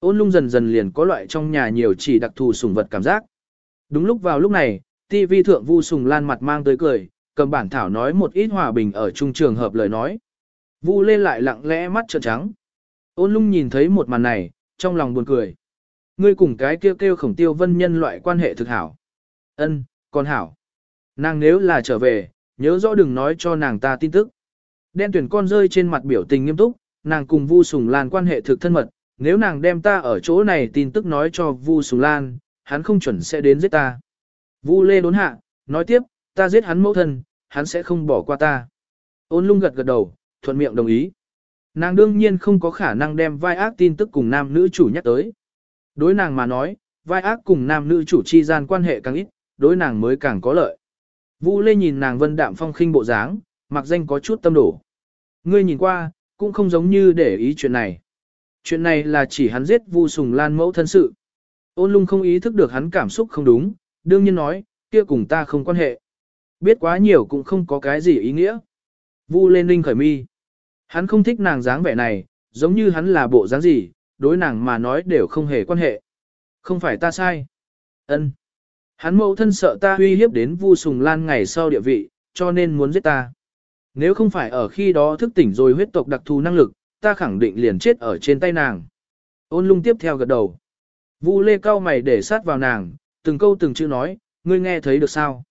Ôn lung dần dần liền có loại trong nhà nhiều chỉ đặc thù sùng vật cảm giác. Đúng lúc vào lúc này, TV thượng Vu Sùng Lan mặt mang tới cười, cầm bản thảo nói một ít hòa bình ở trung trường hợp lời nói. Vu Lê lại lặng lẽ mắt trợn trắng. Ôn lung nhìn thấy một màn này, trong lòng buồn cười. Ngươi cùng cái kêu kêu khổng tiêu vân nhân loại quan hệ thực hảo. Ân, con hảo. Nàng nếu là trở về, nhớ rõ đừng nói cho nàng ta tin tức. Đen tuyển con rơi trên mặt biểu tình nghiêm túc, nàng cùng Vu Sùng Lan quan hệ thực thân mật, nếu nàng đem ta ở chỗ này tin tức nói cho Vu Sùng Lan, hắn không chuẩn sẽ đến giết ta. Vu Lê đốn hạ, nói tiếp, ta giết hắn mẫu thân, hắn sẽ không bỏ qua ta. Ôn lung gật gật đầu, thuận miệng đồng ý. Nàng đương nhiên không có khả năng đem vai ác tin tức cùng nam nữ chủ nhắc tới. Đối nàng mà nói, vai ác cùng nam nữ chủ chi gian quan hệ càng ít, đối nàng mới càng có lợi. Vu Lê nhìn nàng vân đạm phong khinh bộ dáng, mặc danh có chút tâm đổ. Ngươi nhìn qua, cũng không giống như để ý chuyện này. Chuyện này là chỉ hắn giết Vu Sùng Lan mẫu thân sự. Ôn lung không ý thức được hắn cảm xúc không đúng, đương nhiên nói, kia cùng ta không quan hệ. Biết quá nhiều cũng không có cái gì ý nghĩa. Vu lên ninh khởi mi. Hắn không thích nàng dáng vẻ này, giống như hắn là bộ dáng gì, đối nàng mà nói đều không hề quan hệ. Không phải ta sai. Ân. Hắn mẫu thân sợ ta uy hiếp đến Vu Sùng Lan ngày sau địa vị, cho nên muốn giết ta. Nếu không phải ở khi đó thức tỉnh rồi huyết tộc đặc thù năng lực, ta khẳng định liền chết ở trên tay nàng. Ôn lung tiếp theo gật đầu. Vu lê cao mày để sát vào nàng, từng câu từng chữ nói, ngươi nghe thấy được sao?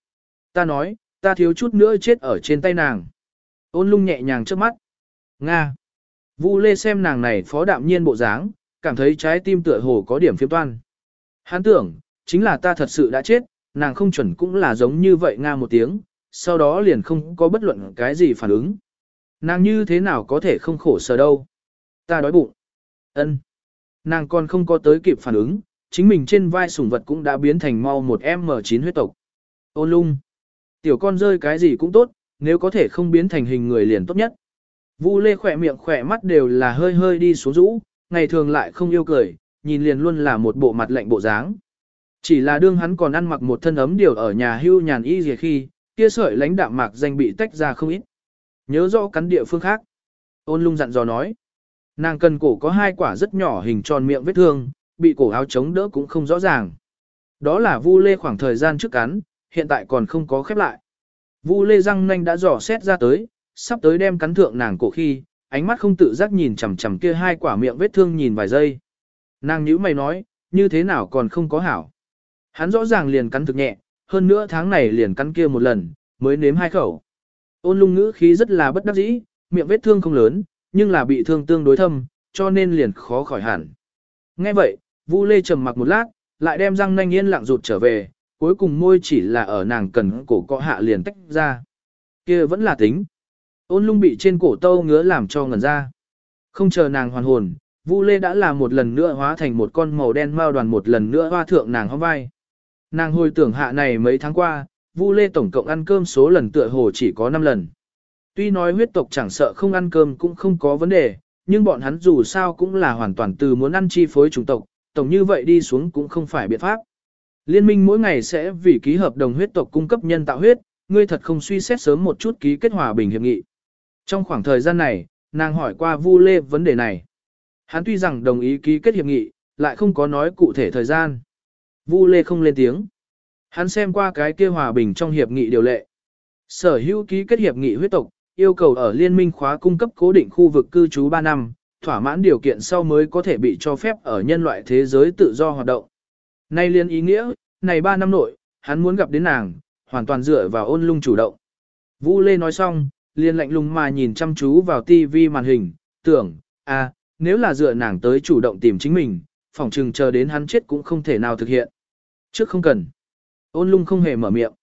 Ta nói, ta thiếu chút nữa chết ở trên tay nàng. Ôn lung nhẹ nhàng trước mắt. Nga. Vu Lê xem nàng này phó đạm nhiên bộ dáng, cảm thấy trái tim tựa hồ có điểm phiếm toan. Hắn tưởng, chính là ta thật sự đã chết, nàng không chuẩn cũng là giống như vậy nga một tiếng, sau đó liền không có bất luận cái gì phản ứng. Nàng như thế nào có thể không khổ sở đâu. Ta đói bụng. ân Nàng còn không có tới kịp phản ứng, chính mình trên vai sủng vật cũng đã biến thành mau một M9 huyết tộc. Ôn lung. Tiểu con rơi cái gì cũng tốt, nếu có thể không biến thành hình người liền tốt nhất. Vu lê khỏe miệng khỏe mắt đều là hơi hơi đi xuống rũ, ngày thường lại không yêu cười, nhìn liền luôn là một bộ mặt lạnh bộ dáng. Chỉ là đương hắn còn ăn mặc một thân ấm điều ở nhà hưu nhàn y gì khi, kia sợi lãnh đạm mạc danh bị tách ra không ít. Nhớ rõ cắn địa phương khác. Ôn lung dặn dò nói. Nàng cần cổ có hai quả rất nhỏ hình tròn miệng vết thương, bị cổ áo chống đỡ cũng không rõ ràng. Đó là vu lê khoảng thời gian trước cắn, hiện tại còn không có khép lại. Vu lê răng nanh đã dò xét ra tới, sắp tới đem cắn thượng nàng cổ khi, ánh mắt không tự giác nhìn chằm chằm kia hai quả miệng vết thương nhìn vài giây. Nàng nhíu mày nói, như thế nào còn không có hảo. Hắn rõ ràng liền cắn thực nhẹ, hơn nữa tháng này liền cắn kia một lần, mới nếm hai khẩu. Ôn lung ngữ khí rất là bất đắc dĩ, miệng vết thương không lớn, nhưng là bị thương tương đối thâm, cho nên liền khó khỏi hẳn. Nghe vậy, Vu Lê trầm mặc một lát, lại đem răng nanh yên lặng rụt trở về, cuối cùng môi chỉ là ở nàng cần cổ cọ hạ liền tách ra. kia vẫn là tính. Ôn lung bị trên cổ tâu ngứa làm cho ngẩn ra. Không chờ nàng hoàn hồn, Vu Lê đã là một lần nữa hóa thành một con màu đen mao đoàn một lần nữa hoa thượng nàng hóng vai. Nàng hồi tưởng hạ này mấy tháng qua, Vu Lê tổng cộng ăn cơm số lần tựa hồ chỉ có 5 lần. Tuy nói huyết tộc chẳng sợ không ăn cơm cũng không có vấn đề, nhưng bọn hắn dù sao cũng là hoàn toàn từ muốn ăn chi phối chủng tộc, tổng như vậy đi xuống cũng không phải biện pháp. Liên minh mỗi ngày sẽ vì ký hợp đồng huyết tộc cung cấp nhân tạo huyết, ngươi thật không suy xét sớm một chút ký kết hòa bình hiệp nghị. Trong khoảng thời gian này, nàng hỏi qua Vu Lê vấn đề này. Hắn tuy rằng đồng ý ký kết hiệp nghị, lại không có nói cụ thể thời gian. Vu Lê không lên tiếng. Hắn xem qua cái kia hòa bình trong hiệp nghị điều lệ. Sở hữu ký kết hiệp nghị huyết tộc, yêu cầu ở liên minh khóa cung cấp cố định khu vực cư trú 3 năm, thỏa mãn điều kiện sau mới có thể bị cho phép ở nhân loại thế giới tự do hoạt động. Nay liên ý nghĩa, này 3 năm nội, hắn muốn gặp đến nàng, hoàn toàn dựa vào ôn lung chủ động. Vu Lê nói xong, liền lạnh lùng mà nhìn chăm chú vào tivi màn hình, tưởng, à, nếu là dựa nàng tới chủ động tìm chính mình, phỏng chừng chờ đến hắn chết cũng không thể nào thực hiện. Trước không cần. Ôn lung không hề mở miệng.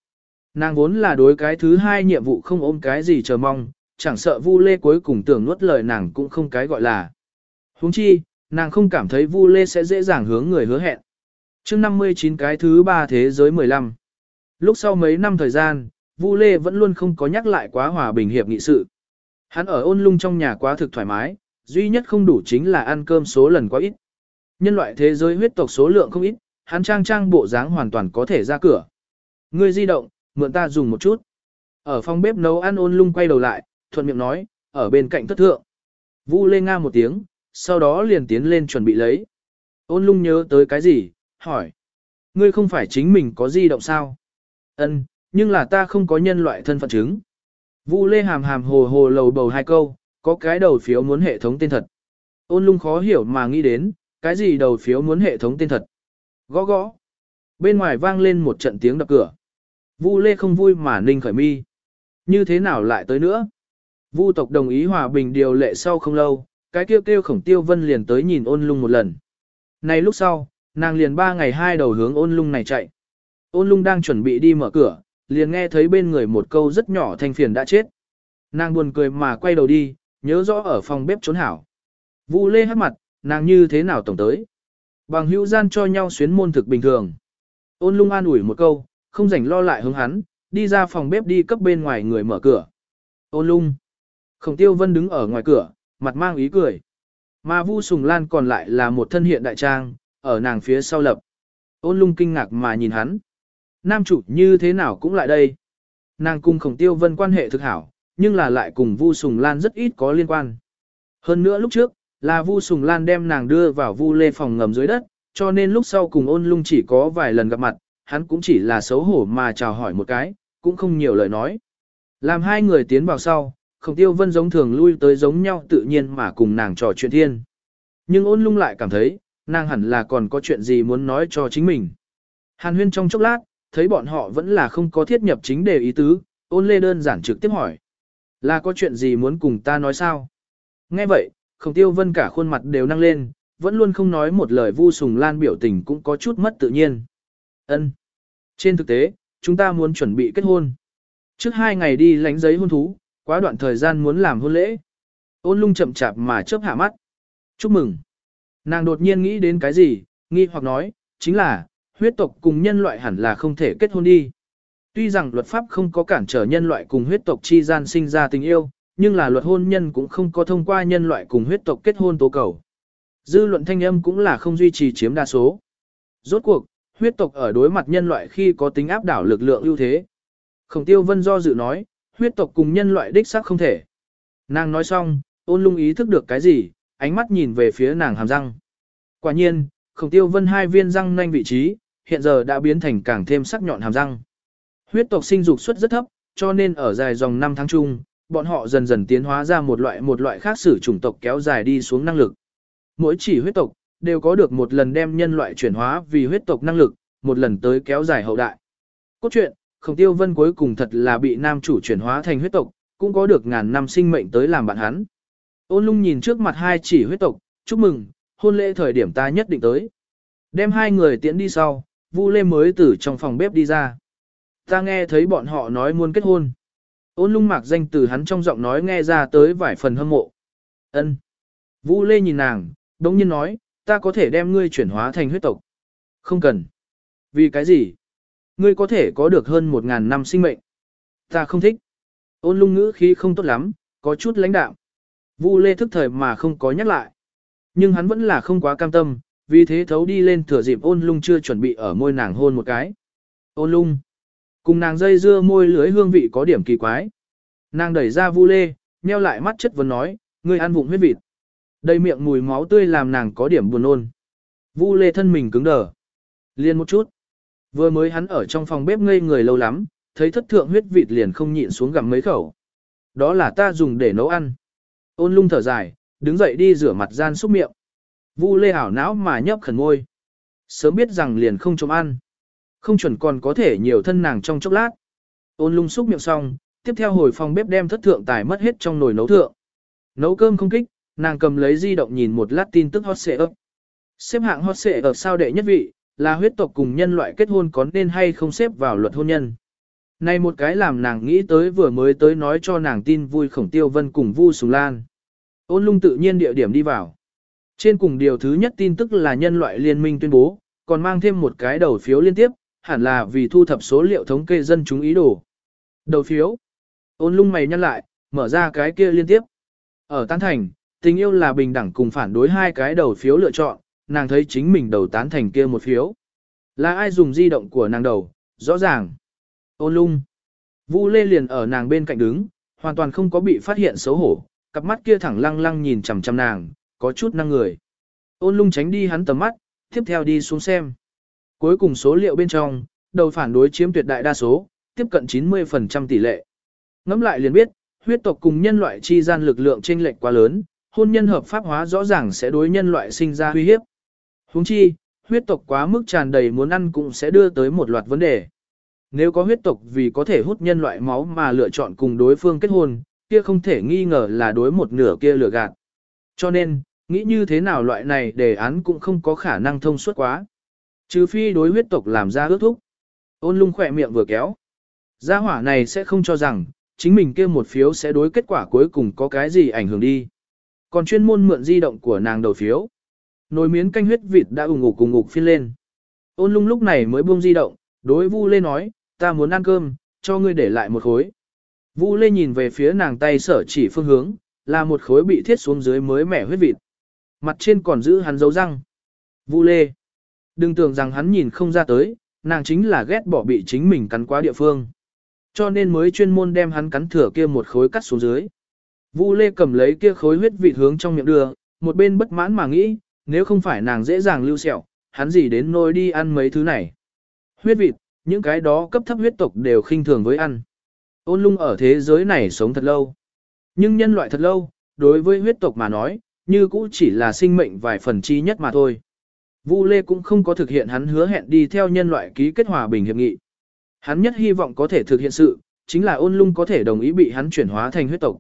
Nàng vốn là đối cái thứ hai nhiệm vụ không ôm cái gì chờ mong, chẳng sợ Vu Lê cuối cùng tưởng nuốt lời nàng cũng không cái gọi là. huống chi, nàng không cảm thấy Vu Lê sẽ dễ dàng hướng người hứa hẹn. Trước 59 cái thứ ba thế giới 15. Lúc sau mấy năm thời gian, Vu Lê vẫn luôn không có nhắc lại quá hòa bình hiệp nghị sự. Hắn ở ôn lung trong nhà quá thực thoải mái, duy nhất không đủ chính là ăn cơm số lần quá ít. Nhân loại thế giới huyết tộc số lượng không ít, hắn trang trang bộ dáng hoàn toàn có thể ra cửa. Ngươi di động, mượn ta dùng một chút. Ở phòng bếp nấu ăn ôn lung quay đầu lại, thuận miệng nói, ở bên cạnh thất thượng. Vu Lê nga một tiếng, sau đó liền tiến lên chuẩn bị lấy. Ôn lung nhớ tới cái gì, hỏi. Ngươi không phải chính mình có di động sao? Ân, nhưng là ta không có nhân loại thân phận chứng. Vu Lê hàm hàm hồ hồ lầu bầu hai câu, có cái đầu phiếu muốn hệ thống tên thật. Ôn lung khó hiểu mà nghĩ đến, cái gì đầu phiếu muốn hệ thống tên thật. Gõ gõ. Bên ngoài vang lên một trận tiếng đập cửa. Vu Lê không vui mà ninh khởi mi. Như thế nào lại tới nữa? Vu tộc đồng ý hòa bình điều lệ sau không lâu, cái kêu kêu khổng tiêu vân liền tới nhìn ôn lung một lần. Này lúc sau, nàng liền ba ngày hai đầu hướng ôn lung này chạy. Ôn lung đang chuẩn bị đi mở cửa, liền nghe thấy bên người một câu rất nhỏ thanh phiền đã chết. Nàng buồn cười mà quay đầu đi, nhớ rõ ở phòng bếp trốn hảo. Vu lê hát mặt, nàng như thế nào tổng tới. Bằng hữu gian cho nhau xuyến môn thực bình thường. Ôn lung an ủi một câu, không rảnh lo lại hướng hắn, đi ra phòng bếp đi cấp bên ngoài người mở cửa. Ôn lung. Khổng tiêu vân đứng ở ngoài cửa, mặt mang ý cười. Mà Vu Sùng Lan còn lại là một thân hiện đại trang, ở nàng phía sau lập. Ôn lung kinh ngạc mà nhìn hắn. Nam chủ như thế nào cũng lại đây. Nàng cùng khổng tiêu vân quan hệ thực hảo, nhưng là lại cùng Vu Sùng Lan rất ít có liên quan. Hơn nữa lúc trước, là Vu Sùng Lan đem nàng đưa vào Vu Lê phòng ngầm dưới đất, cho nên lúc sau cùng ôn lung chỉ có vài lần gặp mặt, hắn cũng chỉ là xấu hổ mà chào hỏi một cái, cũng không nhiều lời nói. Làm hai người tiến vào sau, khổng tiêu vân giống thường lui tới giống nhau tự nhiên mà cùng nàng trò chuyện thiên. Nhưng ôn lung lại cảm thấy, nàng hẳn là còn có chuyện gì muốn nói cho chính mình. Hàn huyên trong chốc lát, thấy bọn họ vẫn là không có thiết nhập chính đề ý tứ, ôn lê đơn giản trực tiếp hỏi. Là có chuyện gì muốn cùng ta nói sao? Nghe vậy, Khổng tiêu vân cả khuôn mặt đều năng lên, vẫn luôn không nói một lời vu sùng lan biểu tình cũng có chút mất tự nhiên. ân Trên thực tế, chúng ta muốn chuẩn bị kết hôn. Trước hai ngày đi lánh giấy hôn thú, quá đoạn thời gian muốn làm hôn lễ. Ôn lung chậm chạp mà chớp hạ mắt. Chúc mừng. Nàng đột nhiên nghĩ đến cái gì, nghi hoặc nói, chính là, huyết tộc cùng nhân loại hẳn là không thể kết hôn đi. Tuy rằng luật pháp không có cản trở nhân loại cùng huyết tộc chi gian sinh ra tình yêu, nhưng là luật hôn nhân cũng không có thông qua nhân loại cùng huyết tộc kết hôn tố cầu. Dư luận thanh âm cũng là không duy trì chiếm đa số. Rốt cuộc, huyết tộc ở đối mặt nhân loại khi có tính áp đảo lực lượng ưu thế. Khổng tiêu vân do dự nói, huyết tộc cùng nhân loại đích xác không thể. Nàng nói xong, ôn lung ý thức được cái gì, ánh mắt nhìn về phía nàng hàm răng. Quả nhiên, khổng tiêu vân hai viên răng nanh vị trí, hiện giờ đã biến thành càng thêm sắc nhọn hàm răng. Huyết tộc sinh dục suất rất thấp, cho nên ở dài dòng năm tháng chung, bọn họ dần dần tiến hóa ra một loại một loại khác sử chủng tộc kéo dài đi xuống năng lực. Mỗi chỉ huyết tộc, đều có được một lần đem nhân loại chuyển hóa vì huyết tộc năng lực, một lần tới kéo dài hậu đại. Cốt truyện, Khổng Tiêu Vân cuối cùng thật là bị nam chủ chuyển hóa thành huyết tộc, cũng có được ngàn năm sinh mệnh tới làm bạn hắn. Ôn lung nhìn trước mặt hai chỉ huyết tộc, chúc mừng, hôn lễ thời điểm ta nhất định tới. Đem hai người tiễn đi sau, Vu Lê mới từ trong phòng bếp đi ra. Ta nghe thấy bọn họ nói muốn kết hôn. Ôn lung mạc danh từ hắn trong giọng nói nghe ra tới vài phần hâm mộ. Ân. Vu Lê nhìn nàng, đống nhiên nói, ta có thể đem ngươi chuyển hóa thành huyết tộc. Không cần. Vì cái gì? Ngươi có thể có được hơn một ngàn năm sinh mệnh. Ta không thích. Ôn lung ngữ khí không tốt lắm, có chút lãnh đạo. Vu Lê thức thời mà không có nhắc lại. Nhưng hắn vẫn là không quá cam tâm, vì thế thấu đi lên thừa dịp ôn lung chưa chuẩn bị ở môi nàng hôn một cái. Ôn lung. Cùng nàng dây dưa môi lưới hương vị có điểm kỳ quái. Nàng đẩy ra Vu Lê, nheo lại mắt chất vấn nói, ngươi ăn vụng huyết vịt. Đầy miệng mùi máu tươi làm nàng có điểm buồn nôn. Vu Lê thân mình cứng đờ. Liên một chút. Vừa mới hắn ở trong phòng bếp ngây người lâu lắm, thấy thất thượng huyết vịt liền không nhịn xuống gặm mấy khẩu. Đó là ta dùng để nấu ăn. Ôn lung thở dài, đứng dậy đi rửa mặt gian xúc miệng. Vu lê ảo não mà nhấp khẩn môi. Sớm biết rằng liền không trông ăn. Không chuẩn còn có thể nhiều thân nàng trong chốc lát. Ôn lung xúc miệng xong, tiếp theo hồi phòng bếp đem thất thượng tài mất hết trong nồi nấu thượng. Nấu cơm không kích, nàng cầm lấy di động nhìn một lát tin tức hot xệ ấp. Xếp hạng hot xệ ở sao đệ nhất vị, là huyết tộc cùng nhân loại kết hôn có nên hay không xếp vào luật hôn nhân. Này một cái làm nàng nghĩ tới vừa mới tới nói cho nàng tin vui khổng tiêu vân cùng Vu Sùng Lan. Ôn lung tự nhiên địa điểm đi vào. Trên cùng điều thứ nhất tin tức là nhân loại liên minh tuyên bố, còn mang thêm một cái đầu phiếu liên tiếp, hẳn là vì thu thập số liệu thống kê dân chúng ý đồ. Đầu phiếu. Ôn lung mày nhăn lại, mở ra cái kia liên tiếp. Ở tán thành, tình yêu là bình đẳng cùng phản đối hai cái đầu phiếu lựa chọn, nàng thấy chính mình đầu tán thành kia một phiếu. Là ai dùng di động của nàng đầu, rõ ràng. Ôn lung. Vu Lê liền ở nàng bên cạnh đứng, hoàn toàn không có bị phát hiện xấu hổ, cặp mắt kia thẳng lăng lăng nhìn chằm chằm nàng, có chút năng người. Ôn lung tránh đi hắn tầm mắt, tiếp theo đi xuống xem. Cuối cùng số liệu bên trong, đầu phản đối chiếm tuyệt đại đa số, tiếp cận 90% tỷ lệ. Ngắm lại liền biết, huyết tộc cùng nhân loại chi gian lực lượng chênh lệch quá lớn, hôn nhân hợp pháp hóa rõ ràng sẽ đối nhân loại sinh ra uy hiếp. Huống chi, huyết tộc quá mức tràn đầy muốn ăn cũng sẽ đưa tới một loạt vấn đề. Nếu có huyết tộc vì có thể hút nhân loại máu mà lựa chọn cùng đối phương kết hôn, kia không thể nghi ngờ là đối một nửa kia lừa gạt. Cho nên, nghĩ như thế nào loại này đề án cũng không có khả năng thông suốt quá. Trừ phi đối huyết tộc làm ra ước thúc. Ôn lung khỏe miệng vừa kéo. Gia hỏa này sẽ không cho rằng, chính mình kia một phiếu sẽ đối kết quả cuối cùng có cái gì ảnh hưởng đi. Còn chuyên môn mượn di động của nàng đầu phiếu. Nồi miến canh huyết vịt đã ủng ngục cùng ngục phiên lên. Ôn lung lúc này mới buông di động, đối Vu Lê nói, ta muốn ăn cơm, cho ngươi để lại một khối. Vu Lê nhìn về phía nàng tay sở chỉ phương hướng, là một khối bị thiết xuống dưới mới mẻ huyết vịt. Mặt trên còn giữ hắn dấu răng. Vu Lê. Đừng tưởng rằng hắn nhìn không ra tới, nàng chính là ghét bỏ bị chính mình cắn quá địa phương. Cho nên mới chuyên môn đem hắn cắn thừa kia một khối cắt xuống dưới. Vu Lê cầm lấy kia khối huyết vị hướng trong miệng đưa, một bên bất mãn mà nghĩ, nếu không phải nàng dễ dàng lưu sẹo, hắn gì đến nôi đi ăn mấy thứ này. Huyết vịt, những cái đó cấp thấp huyết tộc đều khinh thường với ăn. Ôn lung ở thế giới này sống thật lâu. Nhưng nhân loại thật lâu, đối với huyết tộc mà nói, như cũ chỉ là sinh mệnh vài phần chi nhất mà thôi. Vu Lê cũng không có thực hiện hắn hứa hẹn đi theo nhân loại ký kết hòa bình hiệp nghị. Hắn nhất hy vọng có thể thực hiện sự, chính là ôn lung có thể đồng ý bị hắn chuyển hóa thành huyết tộc.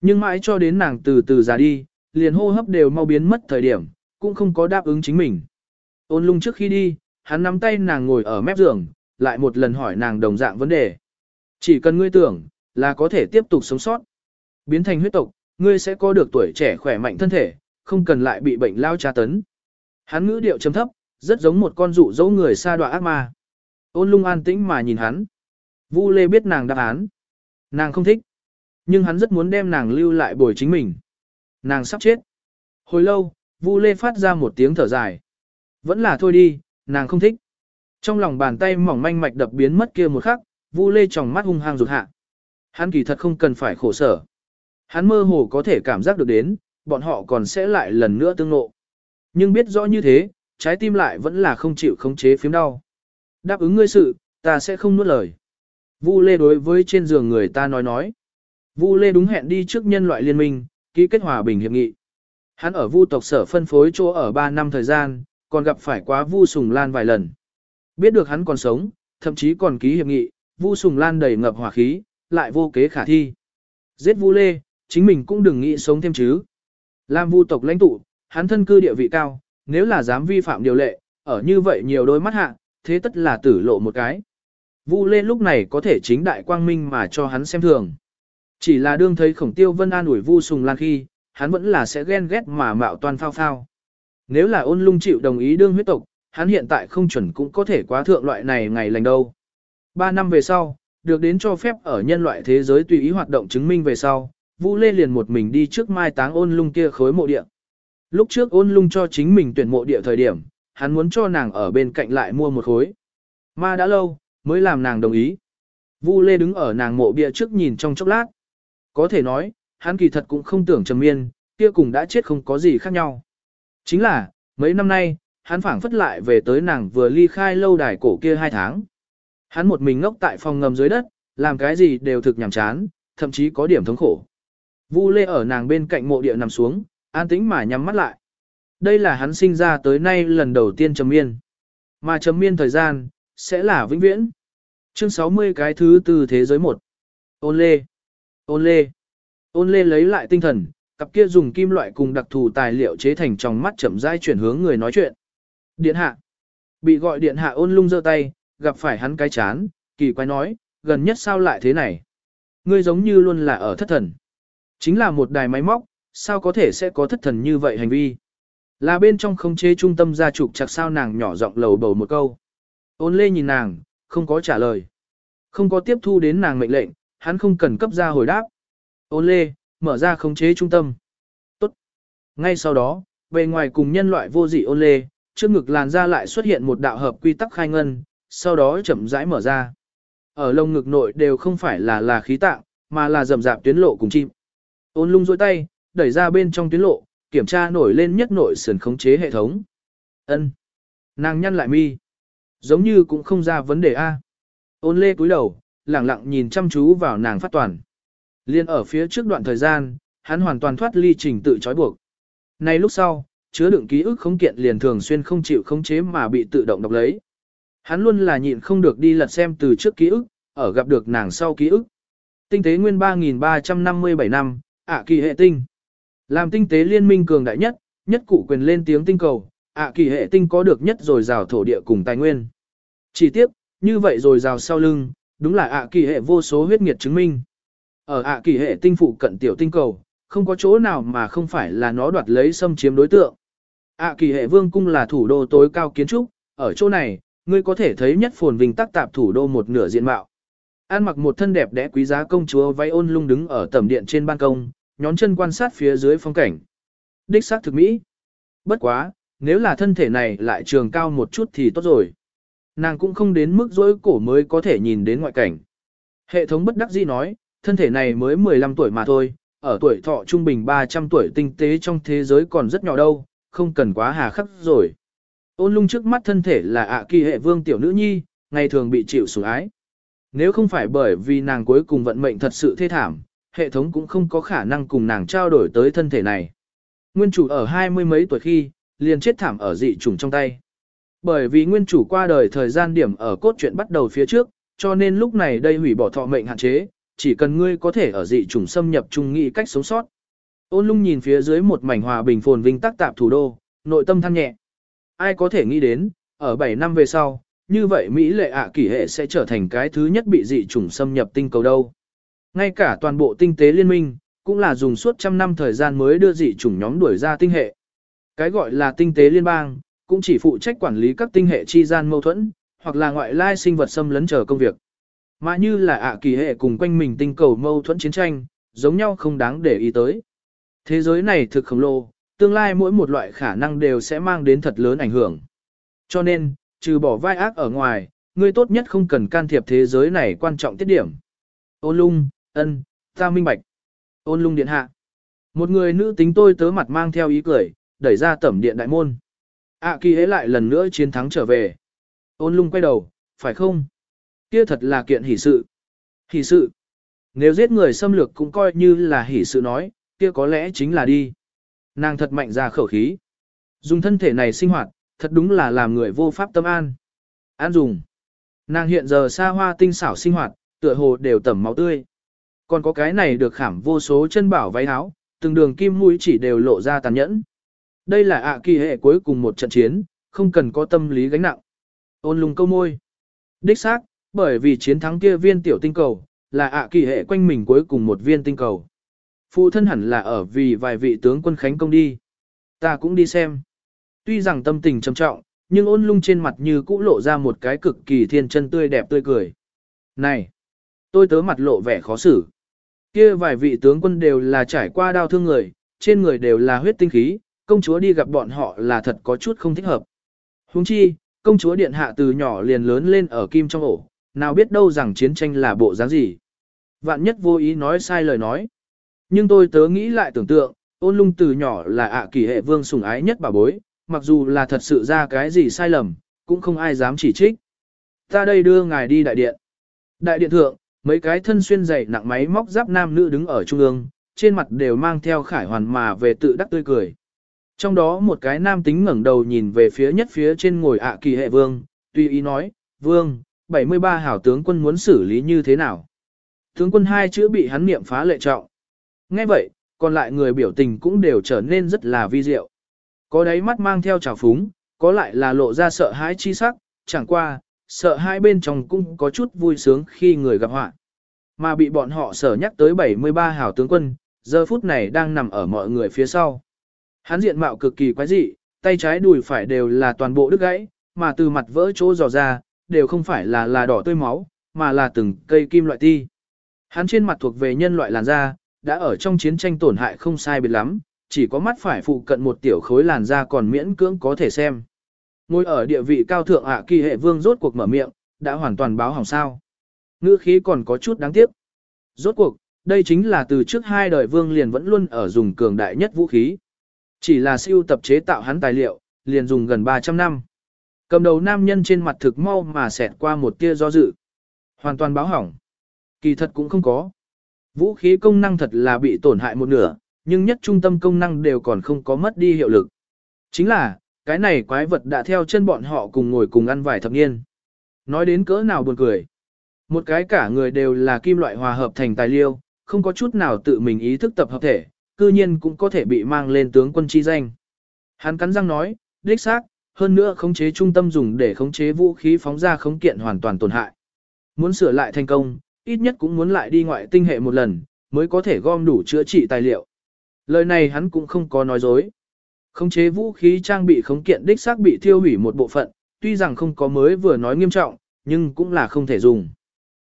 Nhưng mãi cho đến nàng từ từ già đi, liền hô hấp đều mau biến mất thời điểm, cũng không có đáp ứng chính mình. Ôn lung trước khi đi, hắn nắm tay nàng ngồi ở mép giường, lại một lần hỏi nàng đồng dạng vấn đề. Chỉ cần ngươi tưởng, là có thể tiếp tục sống sót. Biến thành huyết tộc, ngươi sẽ có được tuổi trẻ khỏe mạnh thân thể, không cần lại bị bệnh lao tra tấn. Hắn ngữ điệu trầm thấp, rất giống một con dụ dỗ người xa đọa ác ma. Ôn lung an tĩnh mà nhìn hắn. Vu Lê biết nàng đáp án. Nàng không thích. Nhưng hắn rất muốn đem nàng lưu lại bồi chính mình. Nàng sắp chết. Hồi lâu, Vu Lê phát ra một tiếng thở dài. Vẫn là thôi đi, nàng không thích. Trong lòng bàn tay mỏng manh mạch đập biến mất kia một khắc, Vu Lê tròng mắt hung hăng rụt hạ. Hắn kỳ thật không cần phải khổ sở. Hắn mơ hồ có thể cảm giác được đến, bọn họ còn sẽ lại lần nữa tương ngộ. Nhưng biết rõ như thế, trái tim lại vẫn là không chịu khống chế phím đau. Đáp ứng ngươi sự, ta sẽ không nuốt lời. Vu Lê đối với trên giường người ta nói nói. Vu Lê đúng hẹn đi trước nhân loại liên minh, ký kết hòa bình hiệp nghị. Hắn ở Vu tộc sở phân phối chỗ ở 3 năm thời gian, còn gặp phải quá Vu Sùng Lan vài lần. Biết được hắn còn sống, thậm chí còn ký hiệp nghị, Vu Sùng Lan đầy ngập hỏa khí, lại vô kế khả thi. Giết Vu Lê, chính mình cũng đừng nghĩ sống thêm chứ. Làm Vu tộc lãnh tụ, hắn thân cư địa vị cao, nếu là dám vi phạm điều lệ, ở như vậy nhiều đôi mắt hạ, thế tất là tử lộ một cái. Vu Lê lúc này có thể chính đại quang minh mà cho hắn xem thường. Chỉ là đương thấy khổng tiêu vân an ủi Vu Sùng Lan khi, hắn vẫn là sẽ ghen ghét mà mạo toàn phao phao. Nếu là ôn lung chịu đồng ý đương huyết tộc, hắn hiện tại không chuẩn cũng có thể quá thượng loại này ngày lành đâu. Ba năm về sau, được đến cho phép ở nhân loại thế giới tùy ý hoạt động chứng minh về sau, Vu Lê liền một mình đi trước mai táng ôn lung kia khối mộ địa. Lúc trước ôn lung cho chính mình tuyển mộ địa thời điểm, hắn muốn cho nàng ở bên cạnh lại mua một khối. Ma đã lâu, mới làm nàng đồng ý. Vu Lê đứng ở nàng mộ bia trước nhìn trong chốc lát. Có thể nói, hắn kỳ thật cũng không tưởng trầm miên, kia cùng đã chết không có gì khác nhau. Chính là, mấy năm nay, hắn phảng phất lại về tới nàng vừa ly khai lâu đài cổ kia hai tháng. Hắn một mình ngốc tại phòng ngầm dưới đất, làm cái gì đều thực nhàm chán, thậm chí có điểm thống khổ. Vu Lê ở nàng bên cạnh mộ địa nằm xuống, an tĩnh mà nhắm mắt lại. Đây là hắn sinh ra tới nay lần đầu tiên trầm miên. Mà trầm miên thời gian, sẽ là vĩnh viễn. Chương 60 cái thứ từ thế giới một. Ôn lê. Ôn lê. Ôn lê lấy lại tinh thần, cặp kia dùng kim loại cùng đặc thù tài liệu chế thành trong mắt chậm rãi chuyển hướng người nói chuyện. Điện hạ. Bị gọi điện hạ ôn lung giơ tay, gặp phải hắn cái chán, kỳ quái nói, gần nhất sao lại thế này. Ngươi giống như luôn là ở thất thần. Chính là một đài máy móc, sao có thể sẽ có thất thần như vậy hành vi. Là bên trong không chế trung tâm gia trục chặt sao nàng nhỏ giọng lầu bầu một câu. Ôn lê nhìn nàng, không có trả lời. Không có tiếp thu đến nàng mệnh lệnh, hắn không cần cấp ra hồi đáp. Ôn lê, mở ra khống chế trung tâm. Tốt. Ngay sau đó, bề ngoài cùng nhân loại vô dị ôn lê, trước ngực làn da lại xuất hiện một đạo hợp quy tắc khai ngân, sau đó chậm rãi mở ra. Ở lông ngực nội đều không phải là là khí tạng, mà là rầm rạp tuyến lộ cùng chim. Ôn lung dôi tay, đẩy ra bên trong tuyến lộ, kiểm tra nổi lên nhất nội sườn khống chế hệ thống. Ân. Nàng nhăn lại mi. Giống như cũng không ra vấn đề A. Ôn lê cúi đầu, lẳng lặng nhìn chăm chú vào nàng phát toàn. Liên ở phía trước đoạn thời gian, hắn hoàn toàn thoát ly trình tự trói buộc. Nay lúc sau, chứa đựng ký ức không kiện liền thường xuyên không chịu khống chế mà bị tự động đọc lấy. Hắn luôn là nhịn không được đi lật xem từ trước ký ức, ở gặp được nàng sau ký ức. Tinh tế nguyên 3.357 năm, ạ kỳ hệ tinh. Làm tinh tế liên minh cường đại nhất, nhất cụ quyền lên tiếng tinh cầu, ạ kỳ hệ tinh có được nhất rồi rào thổ địa cùng tài nguyên. Chỉ tiếp, như vậy rồi rào sau lưng, đúng là ạ kỳ hệ vô số huyết nghiệt chứng minh. Ở ạ kỳ hệ tinh phụ cận tiểu tinh cầu, không có chỗ nào mà không phải là nó đoạt lấy xâm chiếm đối tượng. ạ kỳ hệ vương cung là thủ đô tối cao kiến trúc, ở chỗ này, ngươi có thể thấy nhất phồn vinh tắc tạp thủ đô một nửa diện mạo. An mặc một thân đẹp đẽ quý giá công chúa váy ôn lung đứng ở tầm điện trên ban công, nhón chân quan sát phía dưới phong cảnh. Đích xác thực mỹ. Bất quá, nếu là thân thể này lại trường cao một chút thì tốt rồi. Nàng cũng không đến mức dối cổ mới có thể nhìn đến ngoại cảnh. Hệ thống bất đắc dĩ nói, thân thể này mới 15 tuổi mà thôi, ở tuổi thọ trung bình 300 tuổi tinh tế trong thế giới còn rất nhỏ đâu, không cần quá hà khắc rồi. Ôn lung trước mắt thân thể là ạ kỳ hệ vương tiểu nữ nhi, ngày thường bị chịu sủng ái. Nếu không phải bởi vì nàng cuối cùng vận mệnh thật sự thê thảm, hệ thống cũng không có khả năng cùng nàng trao đổi tới thân thể này. Nguyên chủ ở hai mươi mấy tuổi khi, liền chết thảm ở dị trùng trong tay. Bởi vì nguyên chủ qua đời thời gian điểm ở cốt truyện bắt đầu phía trước, cho nên lúc này đây hủy bỏ thọ mệnh hạn chế, chỉ cần ngươi có thể ở dị trùng xâm nhập trung nghị cách sống sót. Ôn lung nhìn phía dưới một mảnh hòa bình phồn vinh tắc tạp thủ đô, nội tâm than nhẹ. Ai có thể nghĩ đến, ở 7 năm về sau, như vậy Mỹ lệ ạ kỷ hệ sẽ trở thành cái thứ nhất bị dị trùng xâm nhập tinh cầu đâu. Ngay cả toàn bộ tinh tế liên minh, cũng là dùng suốt trăm năm thời gian mới đưa dị chủng nhóm đuổi ra tinh hệ. Cái gọi là tinh tế liên bang, cũng chỉ phụ trách quản lý các tinh hệ chi gian mâu thuẫn, hoặc là ngoại lai sinh vật xâm lấn chờ công việc. Mà như là ạ kỳ hệ cùng quanh mình tinh cầu mâu thuẫn chiến tranh, giống nhau không đáng để ý tới. Thế giới này thực khổng lồ, tương lai mỗi một loại khả năng đều sẽ mang đến thật lớn ảnh hưởng. Cho nên, trừ bỏ vai ác ở ngoài, ngươi tốt nhất không cần can thiệp thế giới này quan trọng tiết điểm. Ô lung, ân, ta minh bạch. Ôn lung điện hạ. Một người nữ tính tôi tớ mặt mang theo ý cười, đẩy ra tẩm điện đại môn. ạ kỳ ấy lại lần nữa chiến thắng trở về. Ôn lung quay đầu, phải không? Kia thật là kiện hỷ sự. Hỷ sự. Nếu giết người xâm lược cũng coi như là hỷ sự nói, kia có lẽ chính là đi. Nàng thật mạnh ra khẩu khí. Dùng thân thể này sinh hoạt, thật đúng là làm người vô pháp tâm an. An dùng. Nàng hiện giờ xa hoa tinh xảo sinh hoạt, tựa hồ đều tẩm máu tươi. Còn có cái này được khảm vô số chân bảo váy áo, từng đường kim mũi chỉ đều lộ ra tàn nhẫn. Đây là ạ kỳ hệ cuối cùng một trận chiến, không cần có tâm lý gánh nặng. Ôn lùng câu môi. Đích xác, bởi vì chiến thắng kia viên tiểu tinh cầu, là ạ kỳ hệ quanh mình cuối cùng một viên tinh cầu. Phụ thân hẳn là ở vì vài vị tướng quân khánh công đi. Ta cũng đi xem. Tuy rằng tâm tình trầm trọng, nhưng ôn lung trên mặt như cũ lộ ra một cái cực kỳ thiên chân tươi đẹp tươi cười. Này! Tôi tớ mặt lộ vẻ khó xử. Kia vài vị tướng quân đều là trải qua đau thương người, trên người đều là huyết tinh khí, công chúa đi gặp bọn họ là thật có chút không thích hợp. Huống chi, công chúa điện hạ từ nhỏ liền lớn lên ở kim trong ổ, nào biết đâu rằng chiến tranh là bộ dáng gì. Vạn nhất vô ý nói sai lời nói. Nhưng tôi tớ nghĩ lại tưởng tượng, ôn lung từ nhỏ là ạ kỳ hệ vương sủng ái nhất bà bối, mặc dù là thật sự ra cái gì sai lầm, cũng không ai dám chỉ trích. Ta đây đưa ngài đi đại điện. Đại điện thượng, mấy cái thân xuyên dày nặng máy móc giáp nam nữ đứng ở trung ương, trên mặt đều mang theo khải hoàn mà về tự đắc tươi cười. Trong đó một cái nam tính ngẩng đầu nhìn về phía nhất phía trên ngồi ạ kỳ hệ vương, tùy ý nói, vương, 73 hảo tướng quân muốn xử lý như thế nào. Tướng quân hai chữ bị hắn niệm phá lệ trọng. Ngay vậy, còn lại người biểu tình cũng đều trở nên rất là vi diệu. Có đáy mắt mang theo trào phúng, có lại là lộ ra sợ hãi chi sắc, chẳng qua, sợ hai bên trong cũng có chút vui sướng khi người gặp họa. Mà bị bọn họ sở nhắc tới 73 hảo tướng quân, giờ phút này đang nằm ở mọi người phía sau. Hắn diện mạo cực kỳ quái dị, tay trái đùi phải đều là toàn bộ đứt gãy, mà từ mặt vỡ chỗ dò ra, đều không phải là là đỏ tươi máu, mà là từng cây kim loại ti. Hắn trên mặt thuộc về nhân loại làn da, đã ở trong chiến tranh tổn hại không sai biệt lắm, chỉ có mắt phải phụ cận một tiểu khối làn da còn miễn cưỡng có thể xem. Ngồi ở địa vị cao thượng ạ kỳ hệ vương rốt cuộc mở miệng, đã hoàn toàn báo hỏng sao. Ngữ khí còn có chút đáng tiếc. Rốt cuộc, đây chính là từ trước hai đời vương liền vẫn luôn ở dùng cường đại nhất vũ khí. Chỉ là siêu tập chế tạo hắn tài liệu, liền dùng gần 300 năm. Cầm đầu nam nhân trên mặt thực mau mà xẹt qua một tia do dự. Hoàn toàn báo hỏng. Kỳ thật cũng không có. Vũ khí công năng thật là bị tổn hại một nửa, nhưng nhất trung tâm công năng đều còn không có mất đi hiệu lực. Chính là, cái này quái vật đã theo chân bọn họ cùng ngồi cùng ăn vài thập niên. Nói đến cỡ nào buồn cười. Một cái cả người đều là kim loại hòa hợp thành tài liêu, không có chút nào tự mình ý thức tập hợp thể, cư nhiên cũng có thể bị mang lên tướng quân chi danh. Hắn cắn răng nói, đích xác, hơn nữa khống chế trung tâm dùng để khống chế vũ khí phóng ra khống kiện hoàn toàn tổn hại. Muốn sửa lại thành công, ít nhất cũng muốn lại đi ngoại tinh hệ một lần, mới có thể gom đủ chữa trị tài liệu. Lời này hắn cũng không có nói dối. Khống chế vũ khí trang bị khống kiện đích xác bị thiêu hủy một bộ phận, tuy rằng không có mới vừa nói nghiêm trọng, nhưng cũng là không thể dùng.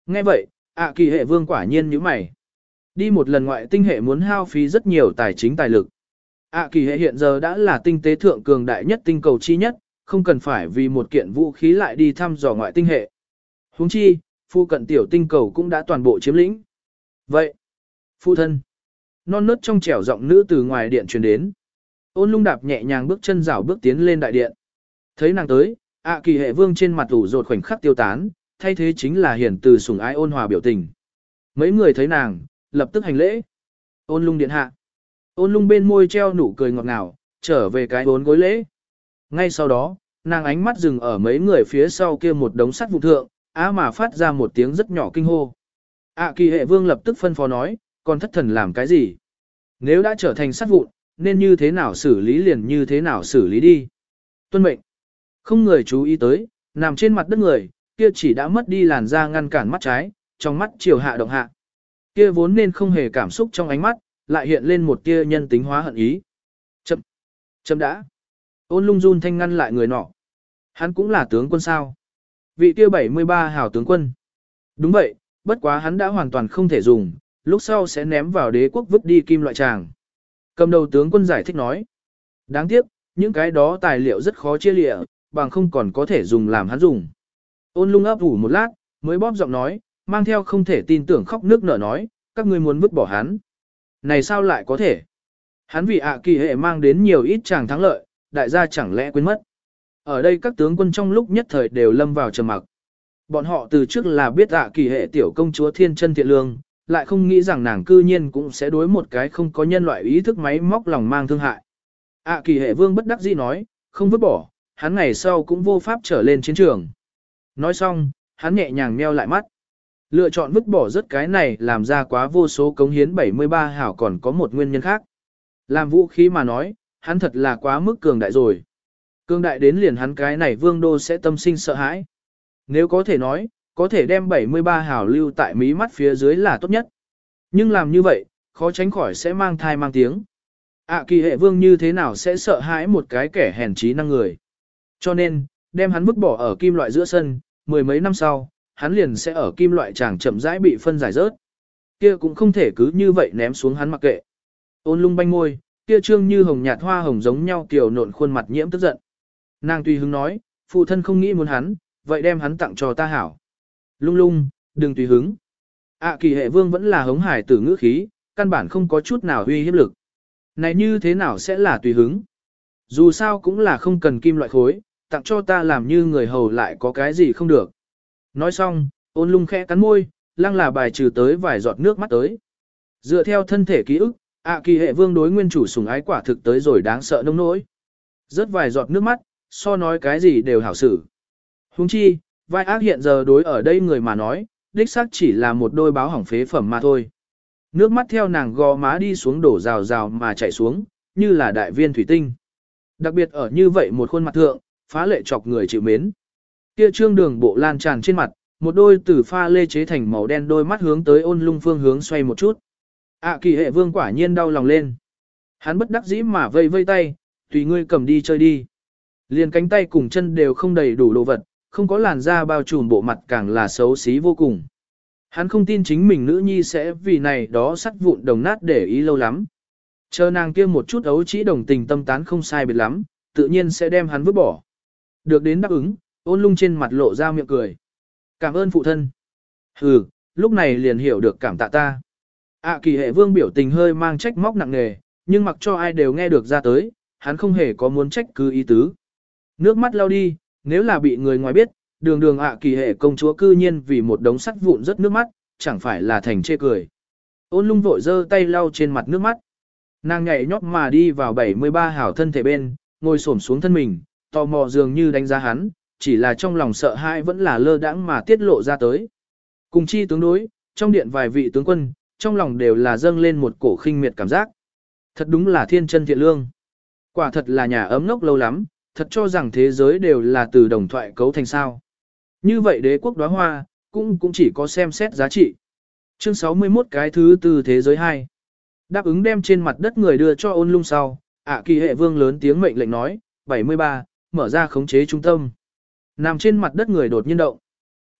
Nghe vậy, ạ kỳ hệ vương quả nhiên như mày. Đi một lần ngoại tinh hệ muốn hao phí rất nhiều tài chính tài lực. ạ kỳ hệ hiện giờ đã là tinh tế thượng cường đại nhất tinh cầu chi nhất, không cần phải vì một kiện vũ khí lại đi thăm dò ngoại tinh hệ. Huống chi, phu cận tiểu tinh cầu cũng đã toàn bộ chiếm lĩnh. Vậy, phu thân, non nớt trong trẻo giọng nữ từ ngoài điện truyền đến. Ôn lung đạp nhẹ nhàng bước chân rảo bước tiến lên đại điện. Thấy nàng tới, ạ kỳ hệ vương trên mặt ủ rột khoảnh khắc tiêu tán, thay thế chính là hiển từ sủng ái ôn hòa biểu tình. Mấy người thấy nàng, lập tức hành lễ. Ôn lung điện hạ. Ôn lung bên môi treo nụ cười ngọt ngào, trở về cái bốn gối lễ. Ngay sau đó, nàng ánh mắt dừng ở mấy người phía sau kia một đống sắt vụ thượng, á mà phát ra một tiếng rất nhỏ kinh hô. ạ kỳ hệ vương lập tức phân phó nói, còn thất thần làm cái gì? Nếu đã trở thành sát vụn, nên như thế nào xử lý liền như thế nào xử lý đi. Tuân mệnh. Không người chú ý tới, nằm trên mặt đất người, kia chỉ đã mất đi làn da ngăn cản mắt trái, trong mắt chiều hạ động hạ. Kia vốn nên không hề cảm xúc trong ánh mắt, lại hiện lên một tia nhân tính hóa hận ý. Chậm. Chậm đã. Ôn lung run thanh ngăn lại người nọ. Hắn cũng là tướng quân sao. Vị kia 73 hào tướng quân. Đúng vậy, bất quá hắn đã hoàn toàn không thể dùng, lúc sau sẽ ném vào đế quốc vứt đi kim loại tràng. Cầm đầu tướng quân giải thích nói. Đáng tiếc, những cái đó tài liệu rất khó chia lịa, bằng không còn có thể dùng làm hắn dùng. Ôn lung ấp ủ một lát, mới bóp giọng nói, mang theo không thể tin tưởng khóc nước nở nói, các ngươi muốn vứt bỏ hắn. Này sao lại có thể? Hắn vì ạ kỳ hệ mang đến nhiều ít chàng thắng lợi, đại gia chẳng lẽ quên mất. Ở đây các tướng quân trong lúc nhất thời đều lâm vào trầm mặc. Bọn họ từ trước là biết ạ kỳ hệ tiểu công chúa thiên chân thiện lương, lại không nghĩ rằng nàng cư nhiên cũng sẽ đối một cái không có nhân loại ý thức máy móc lòng mang thương hại. ạ kỳ hệ vương bất đắc dĩ nói, không vứt bỏ, hắn ngày sau cũng vô pháp trở lên chiến trường. Nói xong, hắn nhẹ nhàng meo lại mắt. Lựa chọn vứt bỏ rất cái này làm ra quá vô số cống hiến 73 hảo còn có một nguyên nhân khác. Làm vũ khí mà nói, hắn thật là quá mức cường đại rồi. Cường đại đến liền hắn cái này vương đô sẽ tâm sinh sợ hãi. Nếu có thể nói, có thể đem 73 hào lưu tại mí mắt phía dưới là tốt nhất. Nhưng làm như vậy, khó tránh khỏi sẽ mang thai mang tiếng. ạ kỳ hệ vương như thế nào sẽ sợ hãi một cái kẻ hèn trí năng người. Cho nên, đem hắn vứt bỏ ở kim loại giữa sân, mười mấy năm sau, hắn liền sẽ ở kim loại chàng chậm rãi bị phân giải rớt. Kia cũng không thể cứ như vậy ném xuống hắn mặc kệ. Ôn lung banh môi, kia trương như hồng nhạt hoa hồng giống nhau kiểu nộn khuôn mặt nhiễm tức giận. Nàng tùy hứng nói, phụ thân không nghĩ muốn hắn, vậy đem hắn tặng cho ta hảo. Lung lung, đừng tùy hứng. ạ kỳ hệ vương vẫn là hống hải tử ngữ khí, căn bản không có chút nào uy hiếp lực. Này như thế nào sẽ là tùy hứng? Dù sao cũng là không cần kim loại khối, tặng cho ta làm như người hầu lại có cái gì không được. Nói xong, ôn lung khẽ cắn môi, lăng là bài trừ tới vài giọt nước mắt tới. Dựa theo thân thể ký ức, ạ kỳ hệ vương đối nguyên chủ sùng ái quả thực tới rồi đáng sợ nông nỗi. Rớt vài giọt nước mắt, so nói cái gì đều hảo xử. Huống chi, vai ác hiện giờ đối ở đây người mà nói, đích xác chỉ là một đôi báo hỏng phế phẩm mà thôi. Nước mắt theo nàng gò má đi xuống đổ rào rào mà chảy xuống, như là đại viên thủy tinh. Đặc biệt ở như vậy một khuôn mặt thượng, phá lệ chọc người chịu mến. Kia trương đường bộ lan tràn trên mặt, một đôi từ pha lê chế thành màu đen đôi mắt hướng tới ôn lung phương hướng xoay một chút. ạ kỳ hệ vương quả nhiên đau lòng lên. Hắn bất đắc dĩ mà vây vây tay, tùy ngươi cầm đi chơi đi. Liền cánh tay cùng chân đều không đầy đủ đồ vật, không có làn da bao trùm bộ mặt càng là xấu xí vô cùng. Hắn không tin chính mình nữ nhi sẽ vì này đó sắt vụn đồng nát để ý lâu lắm. Chờ nàng kia một chút ấu chỉ đồng tình tâm tán không sai biệt lắm, tự nhiên sẽ đem hắn vứt bỏ. Được đến đáp ứng, ôn lung trên mặt lộ ra miệng cười. Cảm ơn phụ thân. Hừ, lúc này liền hiểu được cảm tạ ta. ạ kỳ hệ vương biểu tình hơi mang trách móc nặng nề, nhưng mặc cho ai đều nghe được ra tới, hắn không hề có muốn trách cứ ý tứ. Nước mắt lao đi, nếu là bị người ngoài biết, đường đường ạ kỳ hệ công chúa cư nhiên vì một đống sắt vụn rất nước mắt, chẳng phải là thành chê cười. Ôn lung vội giơ tay lau trên mặt nước mắt. Nàng nhảy nhót mà đi vào 73 hảo thân thể bên, ngồi xổm xuống thân mình, tò mò dường như đánh giá hắn, chỉ là trong lòng sợ hãi vẫn là lơ đãng mà tiết lộ ra tới. Cùng chi tướng đối, trong điện vài vị tướng quân, trong lòng đều là dâng lên một cổ khinh miệt cảm giác. Thật đúng là thiên chân thiện lương. Quả thật là nhà ấm nốc lâu lắm, thật cho rằng thế giới đều là từ đồng thoại cấu thành sao. Như vậy đế quốc đóa hoa, cũng cũng chỉ có xem xét giá trị. Chương 61 cái thứ từ thế giới 2. Đáp ứng đem trên mặt đất người đưa cho ôn lung sau, ạ kỳ hệ vương lớn tiếng mệnh lệnh nói, 73, mở ra khống chế trung tâm. Nằm trên mặt đất người đột nhiên động.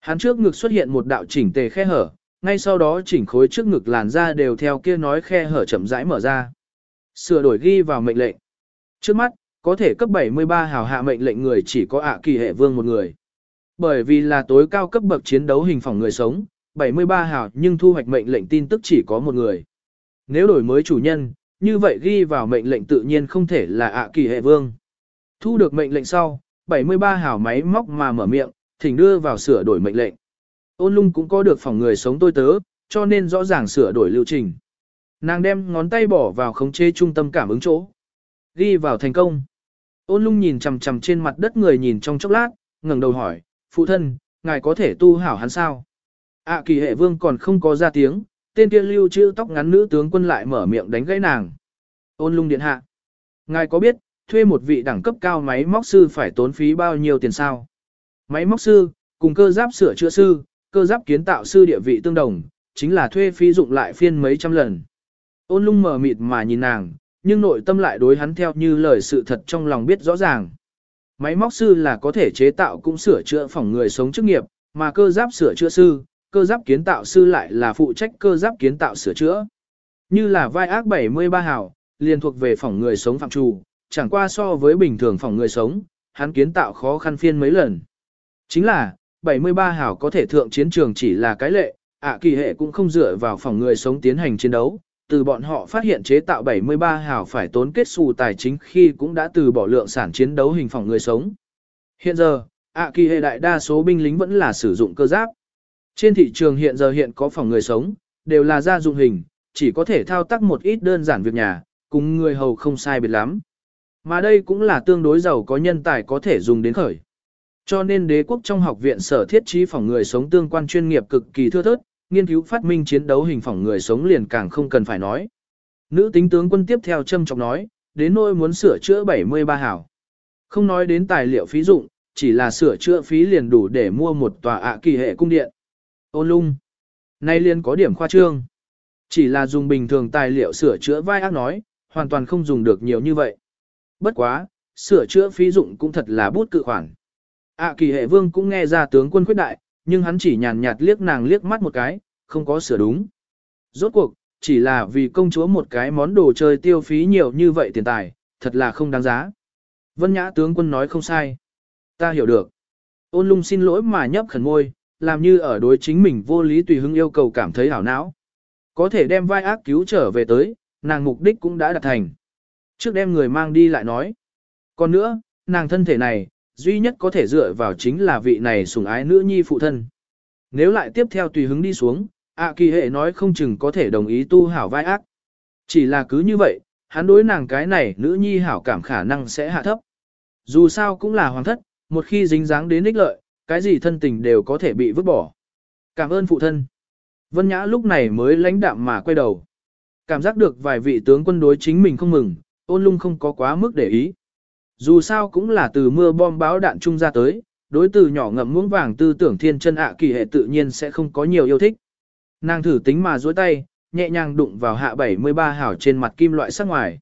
Hắn trước ngực xuất hiện một đạo chỉnh tề khe hở, ngay sau đó chỉnh khối trước ngực làn ra đều theo kia nói khe hở chậm rãi mở ra. Sửa đổi ghi vào mệnh lệnh. Trước mắt, có thể cấp 73 hào hạ mệnh lệnh người chỉ có ạ kỳ hệ vương một người. Bởi vì là tối cao cấp bậc chiến đấu hình phòng người sống, 73 hào nhưng thu hoạch mệnh lệnh tin tức chỉ có một người. Nếu đổi mới chủ nhân, như vậy ghi vào mệnh lệnh tự nhiên không thể là ạ kỳ hệ vương. Thu được mệnh lệnh sau, 73 hào máy móc mà mở miệng, thỉnh đưa vào sửa đổi mệnh lệnh. Ôn lung cũng có được phòng người sống tôi tớ, cho nên rõ ràng sửa đổi lưu trình. Nàng đem ngón tay bỏ vào khống chế trung tâm cảm ứng chỗ. Ghi vào thành công. Ôn lung nhìn chằm chằm trên mặt đất người nhìn trong chốc lát, ngẩng đầu hỏi, phụ thân, ngài có thể tu hảo hắn sao? À kỳ hệ vương còn không có ra tiếng, tên kia lưu chữ tóc ngắn nữ tướng quân lại mở miệng đánh gãy nàng. Ôn lung điện hạ. Ngài có biết, thuê một vị đẳng cấp cao máy móc sư phải tốn phí bao nhiêu tiền sao? Máy móc sư, cùng cơ giáp sửa chữa sư, cơ giáp kiến tạo sư địa vị tương đồng, chính là thuê phí dụng lại phiên mấy trăm lần. Ôn lung mở mịt mà nhìn nàng, nhưng nội tâm lại đối hắn theo như lời sự thật trong lòng biết rõ ràng. Máy móc sư là có thể chế tạo cũng sửa chữa phòng người sống chức nghiệp, mà cơ giáp sửa chữa sư, cơ giáp kiến tạo sư lại là phụ trách cơ giáp kiến tạo sửa chữa. Như là vai ác 73 hào, liền thuộc về phòng người sống phạm trù, chẳng qua so với bình thường phòng người sống, hắn kiến tạo khó khăn phiên mấy lần. Chính là, 73 hào có thể thượng chiến trường chỉ là cái lệ, ạ kỳ hệ cũng không dựa vào phòng người sống tiến hành chiến đấu, từ bọn họ phát hiện chế tạo 73 hào phải tốn kết xù tài chính khi cũng đã từ bỏ lượng sản chiến đấu hình phòng người sống. Hiện giờ, ạ kỳ hệ đại đa số binh lính vẫn là sử dụng cơ giáp. Trên thị trường hiện giờ hiện có phòng người sống, đều là gia dụng hình, chỉ có thể thao tác một ít đơn giản việc nhà, cùng người hầu không sai biệt lắm. Mà đây cũng là tương đối giàu có nhân tài có thể dùng đến khởi. Cho nên đế quốc trong học viện sở thiết trí phòng người sống tương quan chuyên nghiệp cực kỳ thưa thớt, nghiên cứu phát minh chiến đấu hình phỏng người sống liền càng không cần phải nói. Nữ tính tướng quân tiếp theo châm trọng nói, đến nỗi muốn sửa chữa 73 hảo. Không nói đến tài liệu phí dụng, chỉ là sửa chữa phí liền đủ để mua một tòa ạ kỳ hệ cung điện. Ôn lung. Nay liền có điểm khoa trương. Chỉ là dùng bình thường tài liệu sửa chữa vai ác nói, hoàn toàn không dùng được nhiều như vậy. Bất quá, sửa chữa phí dụng cũng thật là bút cự khoản. ạ kỳ hệ vương cũng nghe ra tướng quân khuyết đại, nhưng hắn chỉ nhàn nhạt liếc nàng liếc mắt một cái, không có sửa đúng. Rốt cuộc, chỉ là vì công chúa một cái món đồ chơi tiêu phí nhiều như vậy tiền tài, thật là không đáng giá. Vân Nhã tướng quân nói không sai. Ta hiểu được. Ôn lung xin lỗi mà nhấp khẩn môi, làm như ở đối chính mình vô lý tùy hứng yêu cầu cảm thấy hảo não. Có thể đem vai ác cứu trở về tới, nàng mục đích cũng đã đạt thành. Trước đem người mang đi lại nói. Còn nữa, nàng thân thể này, duy nhất có thể dựa vào chính là vị này sủng ái nữ nhi phụ thân. Nếu lại tiếp theo tùy hứng đi xuống, ạ kỳ hệ nói không chừng có thể đồng ý tu hảo vai ác. Chỉ là cứ như vậy, hắn đối nàng cái này nữ nhi hảo cảm khả năng sẽ hạ thấp. Dù sao cũng là hoàng thất, một khi dính dáng đến ích lợi, cái gì thân tình đều có thể bị vứt bỏ. Cảm ơn phụ thân. Vân Nhã lúc này mới lãnh đạm mà quay đầu. Cảm giác được vài vị tướng quân đối chính mình không mừng, ôn lung không có quá mức để ý. Dù sao cũng là từ mưa bom báo đạn trung ra tới, đối từ nhỏ ngậm muỗng vàng tư tưởng thiên chân ạ kỳ hệ tự nhiên sẽ không có nhiều yêu thích. Nàng thử tính mà duỗi tay, nhẹ nhàng đụng vào hạ 73 hảo trên mặt kim loại sắc ngoài.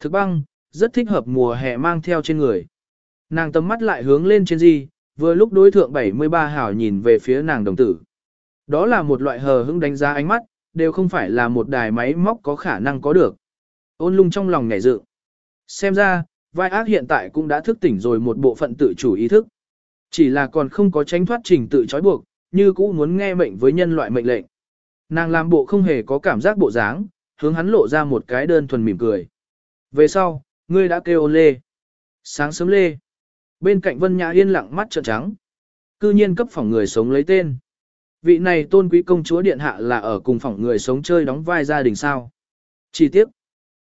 Thực băng, rất thích hợp mùa hè mang theo trên người. Nàng tầm mắt lại hướng lên trên gì, vừa lúc đối thượng 73 hảo nhìn về phía nàng đồng tử. Đó là một loại hờ hững đánh giá ánh mắt, đều không phải là một đài máy móc có khả năng có được. Ôn lung trong lòng nhảy dự. Xem ra, vai ác hiện tại cũng đã thức tỉnh rồi một bộ phận tự chủ ý thức. Chỉ là còn không có tránh thoát trình tự trói buộc, như cũ muốn nghe mệnh với nhân loại mệnh lệnh. Nàng làm bộ không hề có cảm giác bộ dáng, hướng hắn lộ ra một cái đơn thuần mỉm cười. Về sau, ngươi đã kêu ôn lê. Sáng sớm lê. Bên cạnh Vân Nhã yên lặng mắt trợn trắng. Cư nhiên cấp phòng người sống lấy tên. Vị này tôn quý công chúa điện hạ là ở cùng phòng người sống chơi đóng vai gia đình sao. Chỉ tiếc,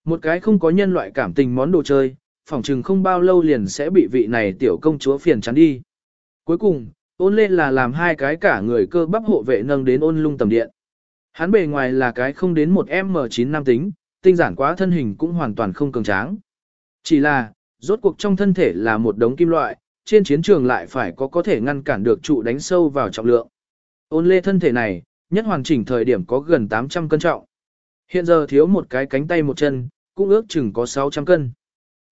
Một cái không có nhân loại cảm tình món đồ chơi, Phỏng chừng không bao lâu liền sẽ bị vị này tiểu công chúa phiền chắn đi. Cuối cùng, ôn lên là làm hai cái cả người cơ bắp hộ vệ nâng đến ôn lung tầm điện. Hắn bề ngoài là cái không đến một M9 nam tính, tinh giản quá thân hình cũng hoàn toàn không cường tráng. Chỉ là, rốt cuộc trong thân thể là một đống kim loại, trên chiến trường lại phải có có thể ngăn cản được trụ đánh sâu vào trọng lượng. Ôn lê thân thể này, nhất hoàn chỉnh thời điểm có gần 800 cân trọng. Hiện giờ thiếu một cái cánh tay một chân, cũng ước chừng có 600 cân.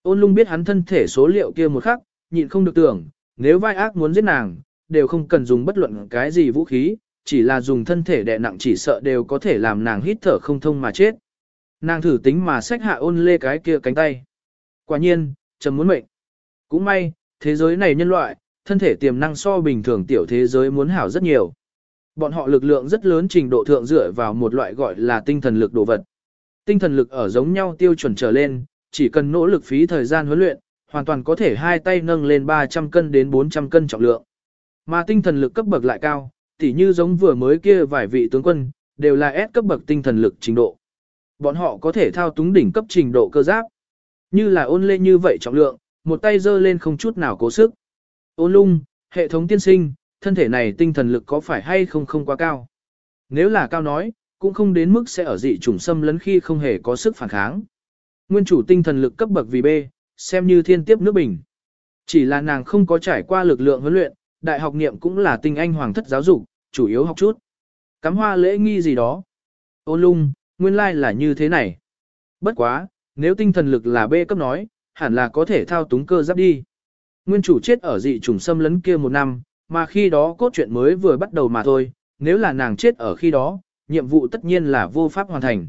Ôn lung biết hắn thân thể số liệu kia một khắc, nhịn không được tưởng, nếu vai ác muốn giết nàng, đều không cần dùng bất luận cái gì vũ khí, chỉ là dùng thân thể đè nặng chỉ sợ đều có thể làm nàng hít thở không thông mà chết. Nàng thử tính mà xách hạ ôn lê cái kia cánh tay. Quả nhiên, trầm muốn mệnh. Cũng may, thế giới này nhân loại, thân thể tiềm năng so bình thường tiểu thế giới muốn hảo rất nhiều. Bọn họ lực lượng rất lớn trình độ thượng dựa vào một loại gọi là tinh thần lực đồ vật. Tinh thần lực ở giống nhau tiêu chuẩn trở lên, chỉ cần nỗ lực phí thời gian huấn luyện, hoàn toàn có thể hai tay nâng lên 300 cân đến 400 cân trọng lượng. Mà tinh thần lực cấp bậc lại cao, tỉ như giống vừa mới kia vài vị tướng quân, đều là S cấp bậc tinh thần lực trình độ. Bọn họ có thể thao túng đỉnh cấp trình độ cơ giáp. Như là ôn lên như vậy trọng lượng, một tay giơ lên không chút nào cố sức. Ôn lung, hệ thống tiên sinh, thân thể này tinh thần lực có phải hay không không quá cao? Nếu là cao nói, cũng không đến mức sẽ ở dị chủng xâm lấn khi không hề có sức phản kháng. Nguyên chủ tinh thần lực cấp bậc vì B, xem như thiên tiếp nước bình. Chỉ là nàng không có trải qua lực lượng huấn luyện, đại học niệm cũng là tinh anh hoàng thất giáo dục, chủ yếu học chút. Cắm hoa lễ nghi gì đó. Ôn lung, nguyên lai like là như thế này. Bất quá, nếu tinh thần lực là B cấp nói, hẳn là có thể thao túng cơ giáp đi. Nguyên chủ chết ở dị trùng xâm lấn kia một năm, mà khi đó cốt truyện mới vừa bắt đầu mà thôi, nếu là nàng chết ở khi đó, nhiệm vụ tất nhiên là vô pháp hoàn thành.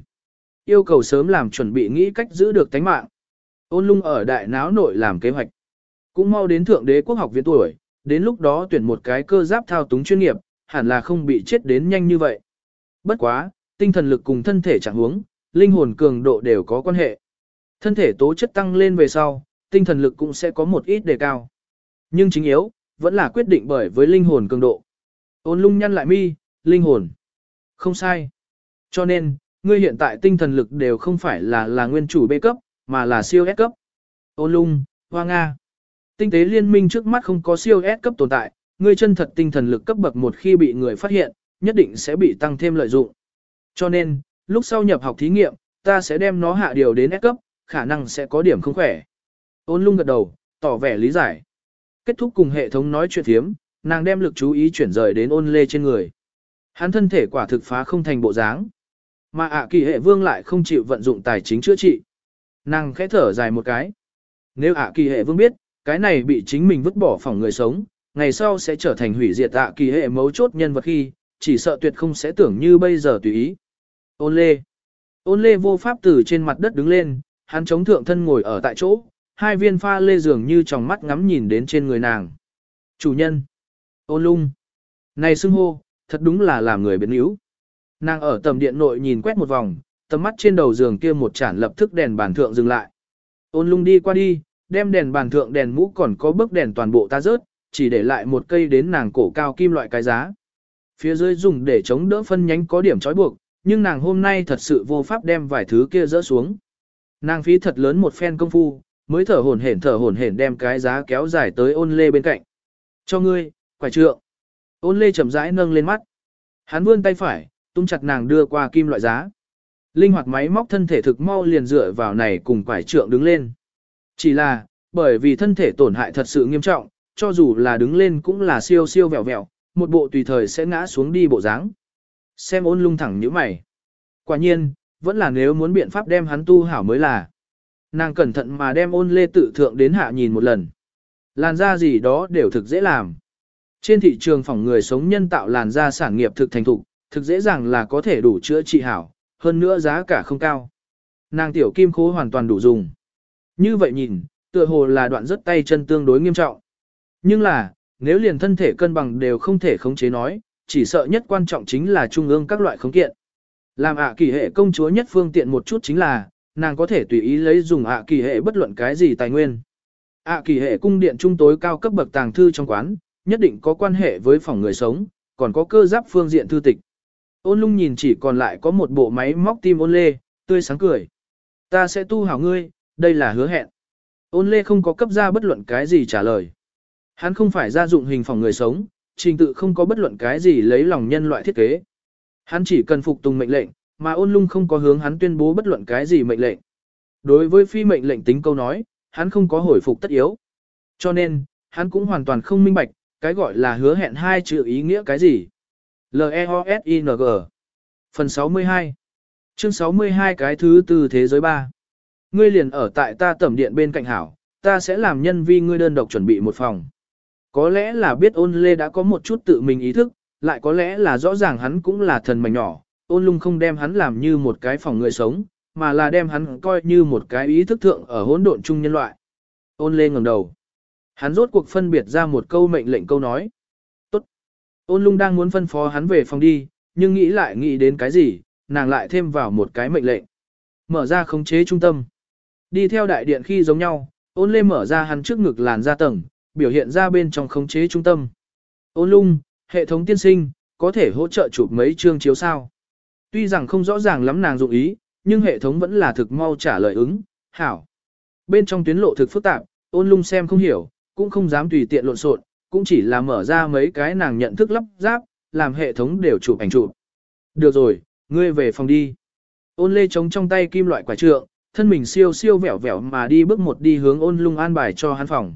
Yêu cầu sớm làm chuẩn bị nghĩ cách giữ được tánh mạng. Ôn lung ở đại náo nội làm kế hoạch. Cũng mau đến thượng đế quốc học viện tuổi, đến lúc đó tuyển một cái cơ giáp thao túng chuyên nghiệp, hẳn là không bị chết đến nhanh như vậy. Bất quá, tinh thần lực cùng thân thể trạng huống, linh hồn cường độ đều có quan hệ. Thân thể tố chất tăng lên về sau, tinh thần lực cũng sẽ có một ít đề cao. Nhưng chính yếu, vẫn là quyết định bởi với linh hồn cường độ. Ôn lung nhăn lại mi, linh hồn. Không sai. Cho nên, ngươi hiện tại tinh thần lực đều không phải là là nguyên chủ B cấp, mà là siêu S cấp. Ôn lung, hoa Nga. Tinh tế liên minh trước mắt không có siêu S cấp tồn tại, ngươi chân thật tinh thần lực cấp bậc một khi bị người phát hiện, nhất định sẽ bị tăng thêm lợi dụng. Cho nên, lúc sau nhập học thí nghiệm, ta sẽ đem nó hạ điều đến S cấp, khả năng sẽ có điểm không khỏe. Ôn lung gật đầu, tỏ vẻ lý giải. Kết thúc cùng hệ thống nói chuyện thiếm, nàng đem lực chú ý chuyển rời đến ôn lê trên người. Hắn thân thể quả thực phá không thành bộ dáng. Mà ạ kỳ hệ vương lại không chịu vận dụng tài chính chữa trị. Nàng khẽ thở dài một cái. Nếu ạ kỳ hệ vương biết, cái này bị chính mình vứt bỏ phòng người sống, ngày sau sẽ trở thành hủy diệt ạ kỳ hệ mấu chốt nhân vật khi, chỉ sợ tuyệt không sẽ tưởng như bây giờ tùy ý. Ôn lê. Ôn lê vô pháp từ trên mặt đất đứng lên, hắn chống thượng thân ngồi ở tại chỗ, hai viên pha lê dường như trong mắt ngắm nhìn đến trên người nàng. Chủ nhân. Ôn lung. Này xưng hô, thật đúng là làm người biến yếu. Nàng ở tầm điện nội nhìn quét một vòng, tầm mắt trên đầu giường kia một chản lập tức đèn bàn thượng dừng lại. Ôn lung đi qua đi, đem đèn bàn thượng đèn mũ còn có bức đèn toàn bộ ta rớt, chỉ để lại một cây đến nàng cổ cao kim loại cái giá. Phía dưới dùng để chống đỡ phân nhánh có điểm trói buộc, nhưng nàng hôm nay thật sự vô pháp đem vài thứ kia rỡ xuống. Nàng phí thật lớn một phen công phu, mới thở hổn hển thở hổn hển đem cái giá kéo dài tới ôn lê bên cạnh. Cho ngươi, quải trượng. Ôn lê chậm rãi nâng lên mắt. Hắn vươn tay phải, túm chặt nàng đưa qua kim loại giá. Linh hoạt máy móc thân thể thực mau liền dựa vào này cùng quải trượng đứng lên. Chỉ là, bởi vì thân thể tổn hại thật sự nghiêm trọng, cho dù là đứng lên cũng là siêu siêu vẹo vẹo, một bộ tùy thời sẽ ngã xuống đi bộ dáng. Xem ôn lung thẳng như mày. Quả nhiên, vẫn là nếu muốn biện pháp đem hắn tu hảo mới là. Nàng cẩn thận mà đem ôn lê tự thượng đến hạ nhìn một lần. Làn da gì đó đều thực dễ làm. Trên thị trường phòng người sống nhân tạo làn da sản nghiệp thực thành thục, thực dễ dàng là có thể đủ chữa trị hảo, hơn nữa giá cả không cao. Nàng tiểu kim khố hoàn toàn đủ dùng. Như vậy nhìn, tựa hồ là đoạn rất tay chân tương đối nghiêm trọng. Nhưng là, nếu liền thân thể cân bằng đều không thể khống chế nói, chỉ sợ nhất quan trọng chính là trung ương các loại khống kiện. Làm ạ kỳ hệ công chúa nhất phương tiện một chút chính là, nàng có thể tùy ý lấy dùng ạ kỳ hệ bất luận cái gì tài nguyên. ạ kỳ hệ cung điện trung tối cao cấp bậc tàng thư trong quán, nhất định có quan hệ với phòng người sống, còn có cơ giáp phương diện thư tịch. Ôn lung nhìn chỉ còn lại có một bộ máy móc tim ôn lê, tươi sáng cười. Ta sẽ tu hảo ngươi, đây là hứa hẹn. Ôn lê không có cấp ra bất luận cái gì trả lời. Hắn không phải ra dụng hình phòng người sống, trình tự không có bất luận cái gì lấy lòng nhân loại thiết kế. Hắn chỉ cần phục tùng mệnh lệnh, mà ôn lung không có hướng hắn tuyên bố bất luận cái gì mệnh lệnh. Đối với phi mệnh lệnh tính câu nói, hắn không có hồi phục tất yếu. Cho nên, hắn cũng hoàn toàn không minh bạch, cái gọi là hứa hẹn hai chữ ý nghĩa cái gì. L-E-O-S-I-N-G Phần 62 Chương 62 cái thứ từ thế giới 3 Ngươi liền ở tại ta tẩm điện bên cạnh hảo, ta sẽ làm nhân vi ngươi đơn độc chuẩn bị một phòng. Có lẽ là biết ôn lê đã có một chút tự mình ý thức, lại có lẽ là rõ ràng hắn cũng là thần mảnh nhỏ, ôn lung không đem hắn làm như một cái phòng người sống, mà là đem hắn coi như một cái ý thức thượng ở hỗn độn chung nhân loại. Ôn lê ngẩng đầu. Hắn rốt cuộc phân biệt ra một câu mệnh lệnh câu nói. Ôn lung đang muốn phân phó hắn về phòng đi, nhưng nghĩ lại nghĩ đến cái gì, nàng lại thêm vào một cái mệnh lệnh. Mở ra khống chế trung tâm. Đi theo đại điện khi giống nhau, ôn lê mở ra hắn trước ngực làn ra tầng, biểu hiện ra bên trong khống chế trung tâm. Ôn lung, hệ thống tiên sinh, có thể hỗ trợ chụp mấy chương chiếu sao. Tuy rằng không rõ ràng lắm nàng dụng ý, nhưng hệ thống vẫn là thực mau trả lời ứng, hảo. Bên trong tuyến lộ thực phức tạp, ôn lung xem không hiểu, cũng không dám tùy tiện lộn xộn, cũng chỉ là mở ra mấy cái nàng nhận thức lắp ráp, làm hệ thống đều chụp ảnh chụp. Được rồi, Ngươi về phòng đi. Ôn lê chống trong tay kim loại quả trượng, thân mình siêu siêu vẻo vẻo mà đi bước một đi hướng ôn lung an bài cho hắn phòng.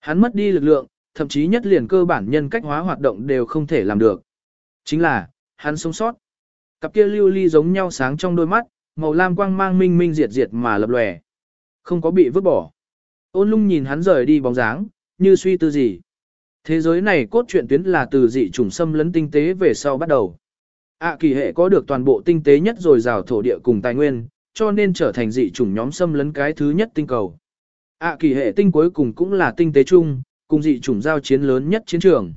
Hắn mất đi lực lượng, thậm chí nhất liền cơ bản nhân cách hóa hoạt động đều không thể làm được. Chính là, hắn sống sót. Cặp kia lưu ly giống nhau sáng trong đôi mắt, màu lam quang mang minh minh diệt diệt mà lập lòe. Không có bị vứt bỏ. Ôn lung nhìn hắn rời đi bóng dáng, như suy tư gì. Thế giới này cốt truyện tuyến là từ dị chủng xâm lấn tinh tế về sau bắt đầu. ạ kỳ hệ có được toàn bộ tinh tế nhất rồi rào thổ địa cùng tài nguyên, cho nên trở thành dị chủng nhóm xâm lấn cái thứ nhất tinh cầu. ạ kỳ hệ tinh cuối cùng cũng là tinh tế chung, cùng dị chủng giao chiến lớn nhất chiến trường.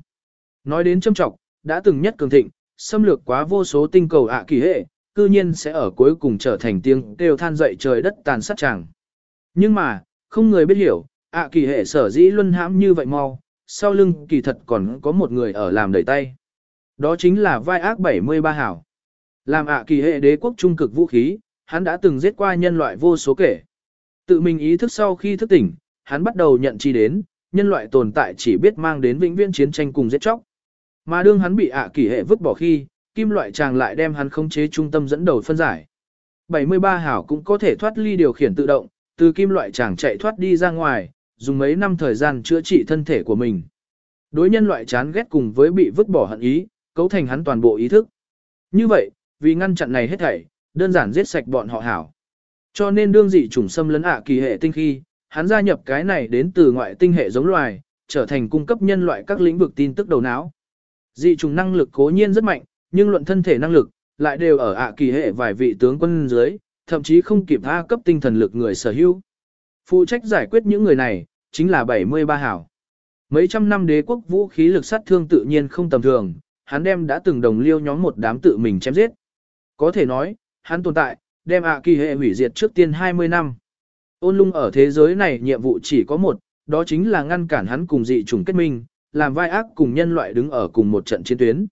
Nói đến châm trọng, đã từng nhất cường thịnh, xâm lược quá vô số tinh cầu ạ kỳ hệ, cư nhiên sẽ ở cuối cùng trở thành tiếng kêu than dậy trời đất tàn sát chàng. Nhưng mà, không người biết hiểu, ạ kỳ hệ sở dĩ luân hãm như vậy mau, sau lưng kỳ thật còn có một người ở làm đẩy tay. Đó chính là vai ác 73 hảo. Làm ạ kỳ hệ đế quốc trung cực vũ khí, hắn đã từng giết qua nhân loại vô số kể. Tự mình ý thức sau khi thức tỉnh, hắn bắt đầu nhận chi đến, nhân loại tồn tại chỉ biết mang đến vĩnh viễn chiến tranh cùng giết chóc. Mà đương hắn bị ạ kỳ hệ vứt bỏ khi, kim loại chàng lại đem hắn khống chế trung tâm dẫn đầu phân giải. 73 hảo cũng có thể thoát ly điều khiển tự động, từ kim loại chàng chạy thoát đi ra ngoài, dùng mấy năm thời gian chữa trị thân thể của mình. Đối nhân loại chán ghét cùng với bị vứt bỏ hận ý, cấu thành hắn toàn bộ ý thức. Như vậy, vì ngăn chặn này hết thảy, đơn giản giết sạch bọn họ hảo. Cho nên đương dị chủng xâm lấn ạ kỳ hệ tinh khi, hắn gia nhập cái này đến từ ngoại tinh hệ giống loài, trở thành cung cấp nhân loại các lĩnh vực tin tức đầu não. Dị chủng năng lực cố nhiên rất mạnh, nhưng luận thân thể năng lực, lại đều ở ạ kỳ hệ vài vị tướng quân dưới, thậm chí không kịp tha cấp tinh thần lực người sở hữu. Phụ trách giải quyết những người này, chính là 73 hảo. Mấy trăm năm đế quốc vũ khí lực sát thương tự nhiên không tầm thường, hắn đem đã từng đồng liêu nhóm một đám tự mình chém giết. Có thể nói, hắn tồn tại, đem ạ kỳ hệ hủy diệt trước tiên 20 năm. Ôn lung ở thế giới này nhiệm vụ chỉ có một, đó chính là ngăn cản hắn cùng dị chủng kết minh, làm vai ác cùng nhân loại đứng ở cùng một trận chiến tuyến.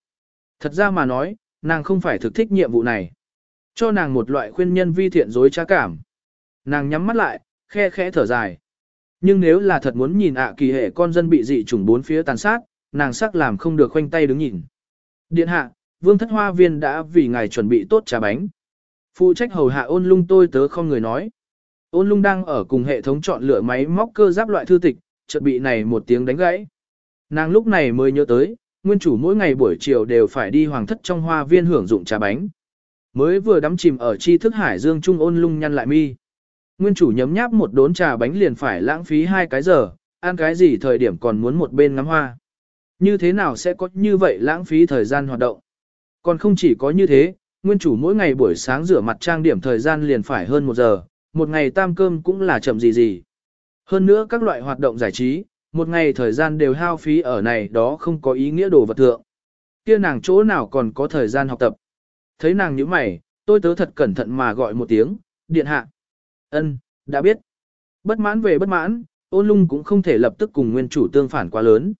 Thật ra mà nói, nàng không phải thực thích nhiệm vụ này. Cho nàng một loại khuyên nhân vi thiện dối trá cảm. Nàng nhắm mắt lại, khe khẽ thở dài. Nhưng nếu là thật muốn nhìn ạ kỳ hệ con dân bị dị chủng bốn phía tàn sát, nàng sắc làm không được khoanh tay đứng nhìn. Điện hạ, vương thất hoa viên đã vì ngài chuẩn bị tốt trà bánh. Phụ trách hầu hạ ôn lung tôi tớ không người nói. Ôn lung đang ở cùng hệ thống chọn lựa máy móc cơ giáp loại thư tịch, chợt bị này một tiếng đánh gãy. Nàng lúc này mới nhớ tới, nguyên chủ mỗi ngày buổi chiều đều phải đi hoàng thất trong hoa viên hưởng dụng trà bánh. Mới vừa đắm chìm ở tri thức hải dương trung ôn lung nhăn lại mi. Nguyên chủ nhấm nháp một đốn trà bánh liền phải lãng phí hai cái giờ, ăn cái gì thời điểm còn muốn một bên ngắm hoa. Như thế nào sẽ có như vậy lãng phí thời gian hoạt động? Còn không chỉ có như thế, nguyên chủ mỗi ngày buổi sáng rửa mặt trang điểm thời gian liền phải hơn một giờ, một ngày tam cơm cũng là chậm gì gì. Hơn nữa các loại hoạt động giải trí, một ngày thời gian đều hao phí ở này đó không có ý nghĩa đồ vật thượng. Kia nàng chỗ nào còn có thời gian học tập. Thấy nàng như mày, tôi tớ thật cẩn thận mà gọi một tiếng, điện hạ ân đã biết. Bất mãn về bất mãn, ôn lung cũng không thể lập tức cùng nguyên chủ tương phản quá lớn.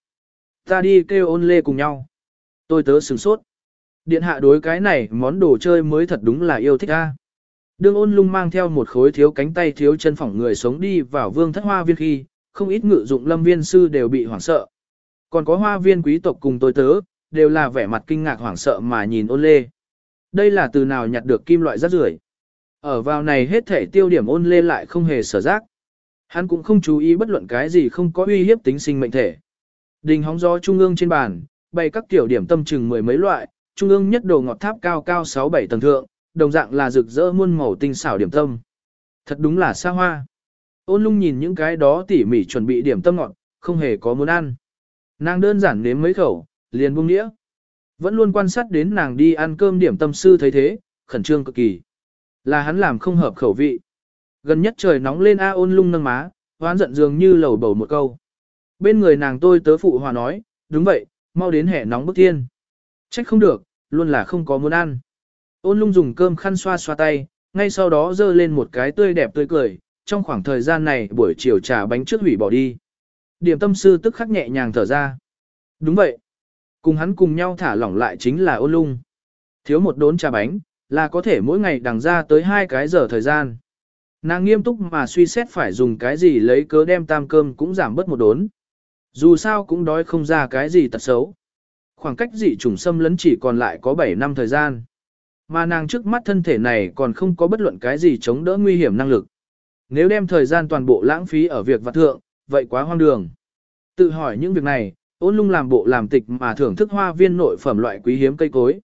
Ta đi kêu ôn lê cùng nhau. Tôi tớ sửng sốt. Điện hạ đối cái này món đồ chơi mới thật đúng là yêu thích a. Đương ôn lung mang theo một khối thiếu cánh tay thiếu chân phỏng người sống đi vào vương thất hoa viên khi, không ít ngự dụng lâm viên sư đều bị hoảng sợ. Còn có hoa viên quý tộc cùng tôi tớ, đều là vẻ mặt kinh ngạc hoảng sợ mà nhìn ôn lê. Đây là từ nào nhặt được kim loại rác rưởi ở vào này hết thể tiêu điểm ôn lê lại không hề sở giác. Hắn cũng không chú ý bất luận cái gì không có uy hiếp tính sinh mệnh thể. Đình hóng gió trung ương trên bàn, bày các tiểu điểm tâm chừng mười mấy loại, trung ương nhất đồ ngọt tháp cao cao 6-7 tầng thượng, đồng dạng là rực rỡ muôn màu tinh xảo điểm tâm. Thật đúng là xa hoa. Ôn lung nhìn những cái đó tỉ mỉ chuẩn bị điểm tâm ngọt, không hề có muốn ăn. Nàng đơn giản nếm mấy khẩu, liền buông đĩa. Vẫn luôn quan sát đến nàng đi ăn cơm điểm tâm sư thấy thế, khẩn trương cực kỳ. Là hắn làm không hợp khẩu vị. Gần nhất trời nóng lên a ôn lung nâng má, hoán giận dường như lầu bầu một câu. Bên người nàng tôi tớ phụ hòa nói, đúng vậy, mau đến hẻ nóng bức thiên. Trách không được, luôn là không có muốn ăn. Ôn lung dùng cơm khăn xoa xoa tay, ngay sau đó dơ lên một cái tươi đẹp tươi cười, trong khoảng thời gian này buổi chiều trà bánh trước hủy bỏ đi. Điểm tâm sư tức khắc nhẹ nhàng thở ra. Đúng vậy. Cùng hắn cùng nhau thả lỏng lại chính là ôn lung. Thiếu một đốn trà bánh, là có thể mỗi ngày đằng ra tới hai cái giờ thời gian. Nàng nghiêm túc mà suy xét phải dùng cái gì lấy cớ đem tam cơm cũng giảm bớt một đốn. Dù sao cũng đói không ra cái gì tật xấu. Khoảng cách dị trùng xâm lấn chỉ còn lại có 7 năm thời gian. Mà nàng trước mắt thân thể này còn không có bất luận cái gì chống đỡ nguy hiểm năng lực. Nếu đem thời gian toàn bộ lãng phí ở việc vặt thượng, vậy quá hoang đường. Tự hỏi những việc này, ôn lung làm bộ làm tịch mà thưởng thức hoa viên nội phẩm loại quý hiếm cây cối.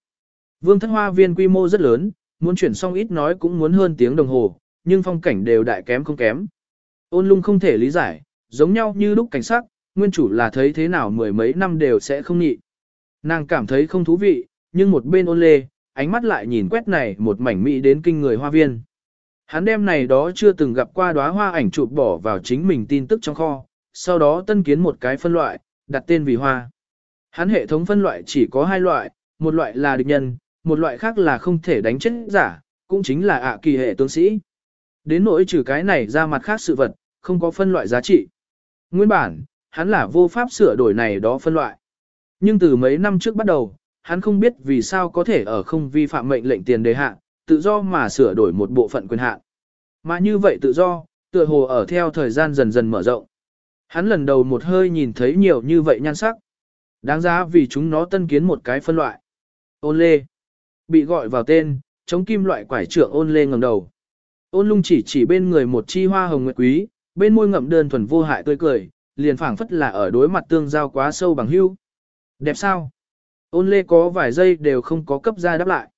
Vương thất hoa viên quy mô rất lớn, muốn chuyển xong ít nói cũng muốn hơn tiếng đồng hồ, nhưng phong cảnh đều đại kém không kém. Ôn lung không thể lý giải, giống nhau như lúc cảnh sắc, nguyên chủ là thấy thế nào mười mấy năm đều sẽ không nhị. Nàng cảm thấy không thú vị, nhưng một bên ôn lê, ánh mắt lại nhìn quét này một mảnh mỹ đến kinh người hoa viên. Hắn đem này đó chưa từng gặp qua đóa hoa ảnh chụp bỏ vào chính mình tin tức trong kho, sau đó tân kiến một cái phân loại, đặt tên vì hoa. Hắn hệ thống phân loại chỉ có hai loại, một loại là địch nhân, một loại khác là không thể đánh chết giả, cũng chính là ạ kỳ hệ tướng sĩ. Đến nỗi trừ cái này ra mặt khác sự vật, không có phân loại giá trị. Nguyên bản, hắn là vô pháp sửa đổi này đó phân loại. Nhưng từ mấy năm trước bắt đầu, hắn không biết vì sao có thể ở không vi phạm mệnh lệnh tiền đề hạ, tự do mà sửa đổi một bộ phận quyền hạn. Mà như vậy tự do, tựa hồ ở theo thời gian dần dần mở rộng. Hắn lần đầu một hơi nhìn thấy nhiều như vậy nhan sắc. Đáng giá vì chúng nó tân kiến một cái phân loại. Ôn lê. Bị gọi vào tên, chống kim loại quải trưởng ôn lê ngầm đầu. Ôn lung chỉ chỉ bên người một chi hoa hồng nguyệt quý, bên môi ngậm đơn thuần vô hại tươi cười, liền phảng phất là ở đối mặt tương giao quá sâu bằng hưu. Đẹp sao? Ôn lê có vài giây đều không có cấp ra đáp lại.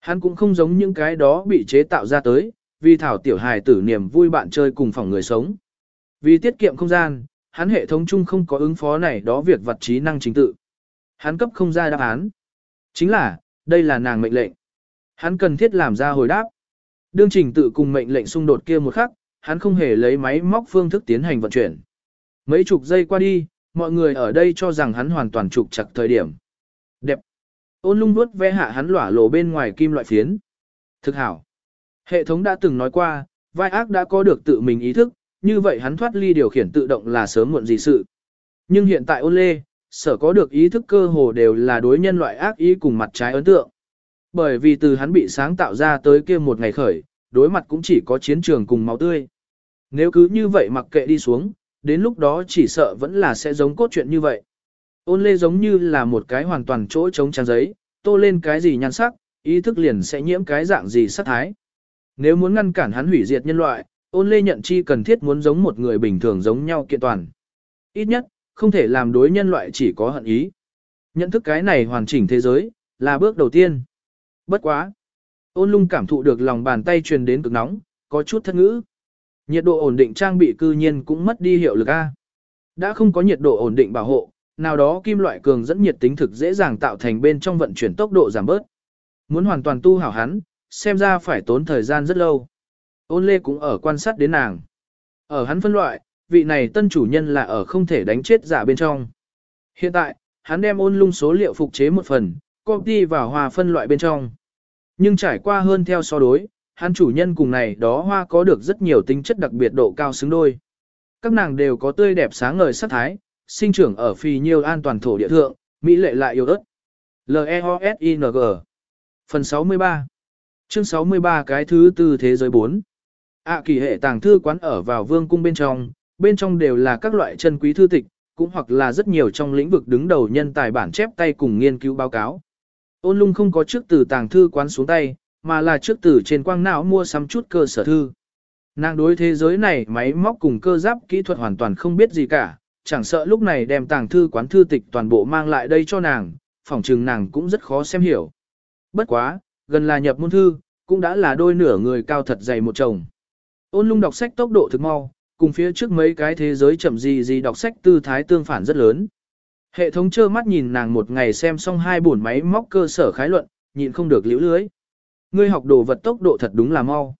Hắn cũng không giống những cái đó bị chế tạo ra tới, vì thảo tiểu hài tử niềm vui bạn chơi cùng phòng người sống. Vì tiết kiệm không gian, hắn hệ thống chung không có ứng phó này đó việc vật trí năng chính tự. Hắn cấp không ra đáp án. Chính là, đây là nàng mệnh lệnh. Hắn cần thiết làm ra hồi đáp. Đương trình tự cùng mệnh lệnh xung đột kia một khắc, hắn không hề lấy máy móc phương thức tiến hành vận chuyển. Mấy chục giây qua đi, mọi người ở đây cho rằng hắn hoàn toàn trục chặt thời điểm. Đẹp. Ôn lung vuốt vẽ hạ hắn lỏa lộ bên ngoài kim loại phiến. Thực hảo. Hệ thống đã từng nói qua, vai ác đã có được tự mình ý thức, như vậy hắn thoát ly điều khiển tự động là sớm muộn gì sự. Nhưng hiện tại ôn lê, sở có được ý thức cơ hồ đều là đối nhân loại ác ý cùng mặt trái ấn tượng. Bởi vì từ hắn bị sáng tạo ra tới kia một ngày khởi, đối mặt cũng chỉ có chiến trường cùng máu tươi. Nếu cứ như vậy mặc kệ đi xuống, đến lúc đó chỉ sợ vẫn là sẽ giống cốt truyện như vậy. Ôn lê giống như là một cái hoàn toàn chỗ trống trang giấy, tô lên cái gì nhan sắc, ý thức liền sẽ nhiễm cái dạng gì sắc thái. Nếu muốn ngăn cản hắn hủy diệt nhân loại, ôn lê nhận chi cần thiết muốn giống một người bình thường giống nhau kiện toàn. Ít nhất, không thể làm đối nhân loại chỉ có hận ý. Nhận thức cái này hoàn chỉnh thế giới, là bước đầu tiên. Bất quá. Ôn lung cảm thụ được lòng bàn tay truyền đến cực nóng, có chút thất ngữ. Nhiệt độ ổn định trang bị cư nhiên cũng mất đi hiệu lực A. Đã không có nhiệt độ ổn định bảo hộ, nào đó kim loại cường dẫn nhiệt tính thực dễ dàng tạo thành bên trong vận chuyển tốc độ giảm bớt. Muốn hoàn toàn tu hảo hắn, xem ra phải tốn thời gian rất lâu. Ôn lê cũng ở quan sát đến nàng. Ở hắn phân loại, vị này tân chủ nhân là ở không thể đánh chết giả bên trong. Hiện tại, hắn đem ôn lung số liệu phục chế một phần, copy vào hòa phân loại bên trong. Nhưng trải qua hơn theo so đối, hắn chủ nhân cùng này đó hoa có được rất nhiều tính chất đặc biệt độ cao xứng đôi. Các nàng đều có tươi đẹp sáng ngời sắc thái, sinh trưởng ở phì nhiêu an toàn thổ địa thượng, mỹ lệ lại yêu ớt. L-E-O-S-I-N-G Phần 63 Chương 63 cái thứ tư thế giới 4 ạ kỳ hệ tàng thư quán ở vào vương cung bên trong, bên trong đều là các loại chân quý thư tịch, cũng hoặc là rất nhiều trong lĩnh vực đứng đầu nhân tài bản chép tay cùng nghiên cứu báo cáo. Ôn lung không có trước từ tàng thư quán xuống tay, mà là trước từ trên quang não mua sắm chút cơ sở thư. Nàng đối thế giới này máy móc cùng cơ giáp kỹ thuật hoàn toàn không biết gì cả, chẳng sợ lúc này đem tàng thư quán thư tịch toàn bộ mang lại đây cho nàng, phỏng chừng nàng cũng rất khó xem hiểu. Bất quá, gần là nhập môn thư, cũng đã là đôi nửa người cao thật dày một chồng. Ôn lung đọc sách tốc độ thực mau, cùng phía trước mấy cái thế giới chậm gì gì đọc sách tư thái tương phản rất lớn. Hệ thống trơ mắt nhìn nàng một ngày xem xong hai buồn máy móc cơ sở khái luận, nhịn không được liễu lưới. Ngươi học đồ vật tốc độ thật đúng là mau.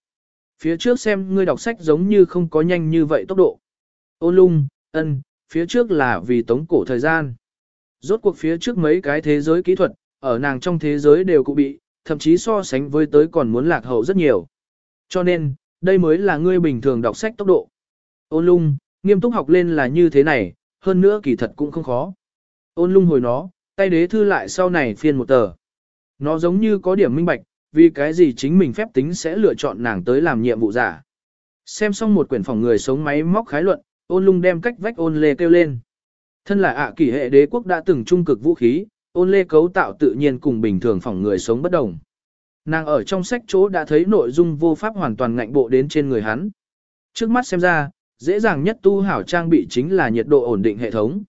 Phía trước xem ngươi đọc sách giống như không có nhanh như vậy tốc độ. ô lung, ân, phía trước là vì tống cổ thời gian. Rốt cuộc phía trước mấy cái thế giới kỹ thuật, ở nàng trong thế giới đều cụ bị, thậm chí so sánh với tới còn muốn lạc hậu rất nhiều. Cho nên, đây mới là ngươi bình thường đọc sách tốc độ. Ôn lung, nghiêm túc học lên là như thế này, hơn nữa kỳ thật cũng không khó. Ôn lung hồi nó, tay đế thư lại sau này phiên một tờ. Nó giống như có điểm minh bạch, vì cái gì chính mình phép tính sẽ lựa chọn nàng tới làm nhiệm vụ giả. Xem xong một quyển phòng người sống máy móc khái luận, ôn lung đem cách vách ôn lê kêu lên. Thân là ạ à kỷ hệ đế quốc đã từng trung cực vũ khí, ôn lê cấu tạo tự nhiên cùng bình thường phòng người sống bất đồng. Nàng ở trong sách chỗ đã thấy nội dung vô pháp hoàn toàn ngạnh bộ đến trên người hắn. Trước mắt xem ra, dễ dàng nhất tu hảo trang bị chính là nhiệt độ ổn định hệ thống.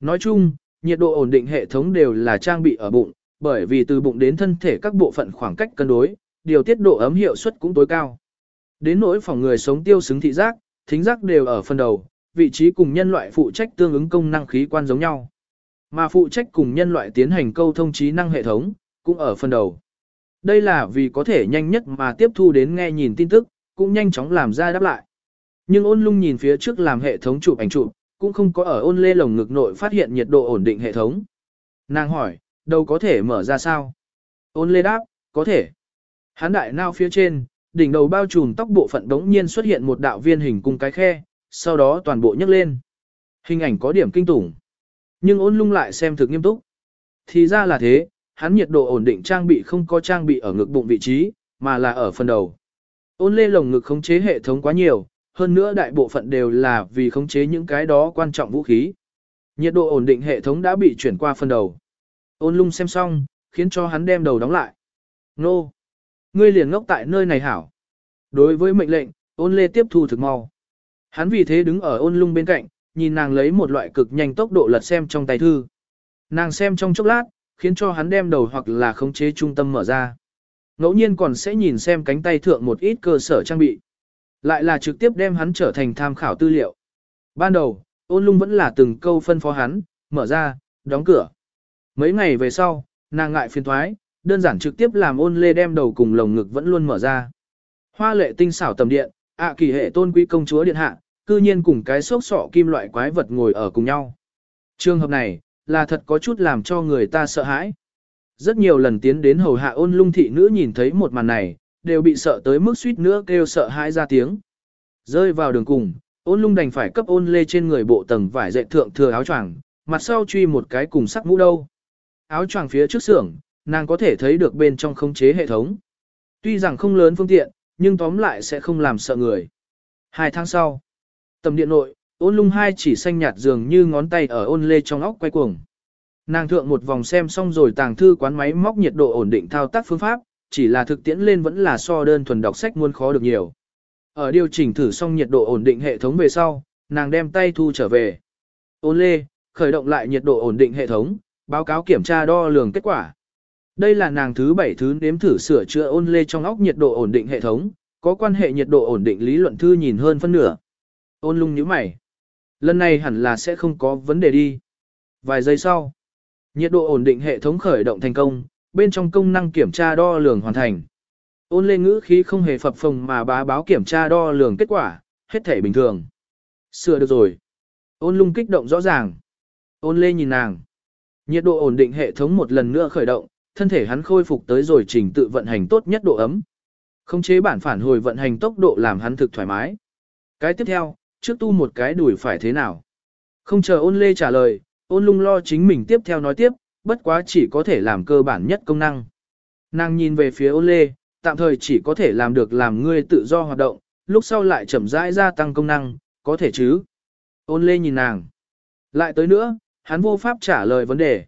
Nói chung, nhiệt độ ổn định hệ thống đều là trang bị ở bụng, bởi vì từ bụng đến thân thể các bộ phận khoảng cách cân đối, điều tiết độ ấm hiệu suất cũng tối cao. Đến nỗi phòng người sống tiêu xứng thị giác, thính giác đều ở phần đầu, vị trí cùng nhân loại phụ trách tương ứng công năng khí quan giống nhau. Mà phụ trách cùng nhân loại tiến hành câu thông trí năng hệ thống, cũng ở phần đầu. Đây là vì có thể nhanh nhất mà tiếp thu đến nghe nhìn tin tức, cũng nhanh chóng làm ra đáp lại. Nhưng ôn lung nhìn phía trước làm hệ thống chụp ảnh chụp, cũng không có ở ôn lê lồng ngực nội phát hiện nhiệt độ ổn định hệ thống. Nàng hỏi, đâu có thể mở ra sao? Ôn lê đáp, có thể. Hán đại nao phía trên, đỉnh đầu bao trùm tóc bộ phận đống nhiên xuất hiện một đạo viên hình cung cái khe, sau đó toàn bộ nhấc lên. Hình ảnh có điểm kinh tủng. Nhưng ôn lung lại xem thực nghiêm túc. Thì ra là thế, hắn nhiệt độ ổn định trang bị không có trang bị ở ngực bụng vị trí, mà là ở phần đầu. Ôn lê lồng ngực khống chế hệ thống quá nhiều, hơn nữa đại bộ phận đều là vì khống chế những cái đó quan trọng vũ khí. Nhiệt độ ổn định hệ thống đã bị chuyển qua phần đầu. Ôn lung xem xong, khiến cho hắn đem đầu đóng lại. Nô! Ngươi liền ngốc tại nơi này hảo. Đối với mệnh lệnh, ôn lê tiếp thu thực mau. Hắn vì thế đứng ở ôn lung bên cạnh, nhìn nàng lấy một loại cực nhanh tốc độ lật xem trong tay thư. Nàng xem trong chốc lát, khiến cho hắn đem đầu hoặc là khống chế trung tâm mở ra. Ngẫu nhiên còn sẽ nhìn xem cánh tay thượng một ít cơ sở trang bị. Lại là trực tiếp đem hắn trở thành tham khảo tư liệu. Ban đầu, ôn lung vẫn là từng câu phân phó hắn, mở ra, đóng cửa. Mấy ngày về sau, nàng ngại phiền thoái, đơn giản trực tiếp làm ôn lê đem đầu cùng lồng ngực vẫn luôn mở ra. Hoa lệ tinh xảo tầm điện, ạ kỳ hệ tôn quý công chúa điện hạ, cư nhiên cùng cái xốc sọ kim loại quái vật ngồi ở cùng nhau. Trường hợp này, là thật có chút làm cho người ta sợ hãi. Rất nhiều lần tiến đến hầu hạ ôn lung thị nữ nhìn thấy một màn này, đều bị sợ tới mức suýt nữa kêu sợ hãi ra tiếng. Rơi vào đường cùng, ôn lung đành phải cấp ôn lê trên người bộ tầng vải dệt thượng thừa áo choàng, mặt sau truy một cái cùng sắc mũ đâu. Áo choàng phía trước xưởng, nàng có thể thấy được bên trong khống chế hệ thống. Tuy rằng không lớn phương tiện, nhưng tóm lại sẽ không làm sợ người. Hai tháng sau, tầm điện nội, ôn lung hai chỉ xanh nhạt dường như ngón tay ở ôn lê trong óc quay cuồng. Nàng thượng một vòng xem xong rồi tàng thư quán máy móc nhiệt độ ổn định thao tác phương pháp, chỉ là thực tiễn lên vẫn là so đơn thuần đọc sách muôn khó được nhiều. Ở điều chỉnh thử xong nhiệt độ ổn định hệ thống về sau, nàng đem tay thu trở về. Ôn lê, khởi động lại nhiệt độ ổn định hệ thống, báo cáo kiểm tra đo lường kết quả. Đây là nàng thứ bảy thứ nếm thử sửa chữa ôn lê trong óc nhiệt độ ổn định hệ thống, có quan hệ nhiệt độ ổn định lý luận thư nhìn hơn phân nửa. Ôn lung như mày. Lần này hẳn là sẽ không có vấn đề đi. Vài giây sau, nhiệt độ ổn định hệ thống khởi động thành công, bên trong công năng kiểm tra đo lường hoàn thành. Ôn lê ngữ khí không hề phập phồng mà bá báo kiểm tra đo lường kết quả, hết thể bình thường. Sửa được rồi. Ôn lung kích động rõ ràng. Ôn lê nhìn nàng. Nhiệt độ ổn định hệ thống một lần nữa khởi động, thân thể hắn khôi phục tới rồi trình tự vận hành tốt nhất độ ấm. Không chế bản phản hồi vận hành tốc độ làm hắn thực thoải mái. Cái tiếp theo, trước tu một cái đuổi phải thế nào? Không chờ ôn lê trả lời, ôn lung lo chính mình tiếp theo nói tiếp, bất quá chỉ có thể làm cơ bản nhất công năng. Nàng nhìn về phía ôn lê, tạm thời chỉ có thể làm được làm ngươi tự do hoạt động, lúc sau lại chậm rãi gia tăng công năng, có thể chứ? Ôn lê nhìn nàng. Lại tới nữa, hắn vô pháp trả lời vấn đề.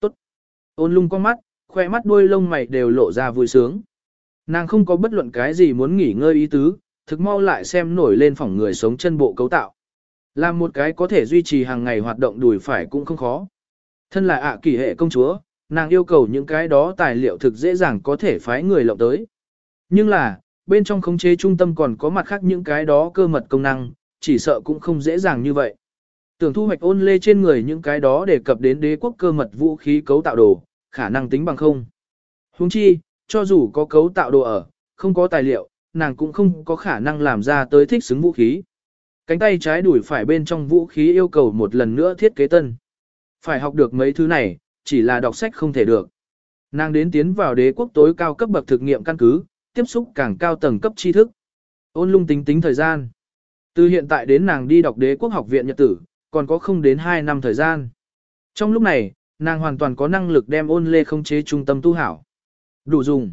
Tốt. Ôn lung con mắt, khoe mắt đuôi lông mày đều lộ ra vui sướng. Nàng không có bất luận cái gì muốn nghỉ ngơi ý tứ, thực mau lại xem nổi lên phòng người sống chân bộ cấu tạo. Làm một cái có thể duy trì hàng ngày hoạt động đùi phải cũng không khó. Thân là ạ kỳ hệ công chúa, nàng yêu cầu những cái đó tài liệu thực dễ dàng có thể phái người lộng tới. Nhưng là, bên trong khống chế trung tâm còn có mặt khác những cái đó cơ mật công năng, chỉ sợ cũng không dễ dàng như vậy. Tưởng thu hoạch ôn lê trên người những cái đó đề cập đến đế quốc cơ mật vũ khí cấu tạo đồ, khả năng tính bằng không. Huống chi, cho dù có cấu tạo đồ ở, không có tài liệu, nàng cũng không có khả năng làm ra tới thích xứng vũ khí. Cánh tay trái đuổi phải bên trong vũ khí yêu cầu một lần nữa thiết kế tân. Phải học được mấy thứ này, chỉ là đọc sách không thể được. Nàng đến tiến vào đế quốc tối cao cấp bậc thực nghiệm căn cứ, tiếp xúc càng cao tầng cấp tri thức. Ôn lung tính tính thời gian. Từ hiện tại đến nàng đi đọc đế quốc học viện nhật tử, còn có không đến 2 năm thời gian. Trong lúc này, nàng hoàn toàn có năng lực đem ôn lê không chế trung tâm tu hảo. Đủ dùng.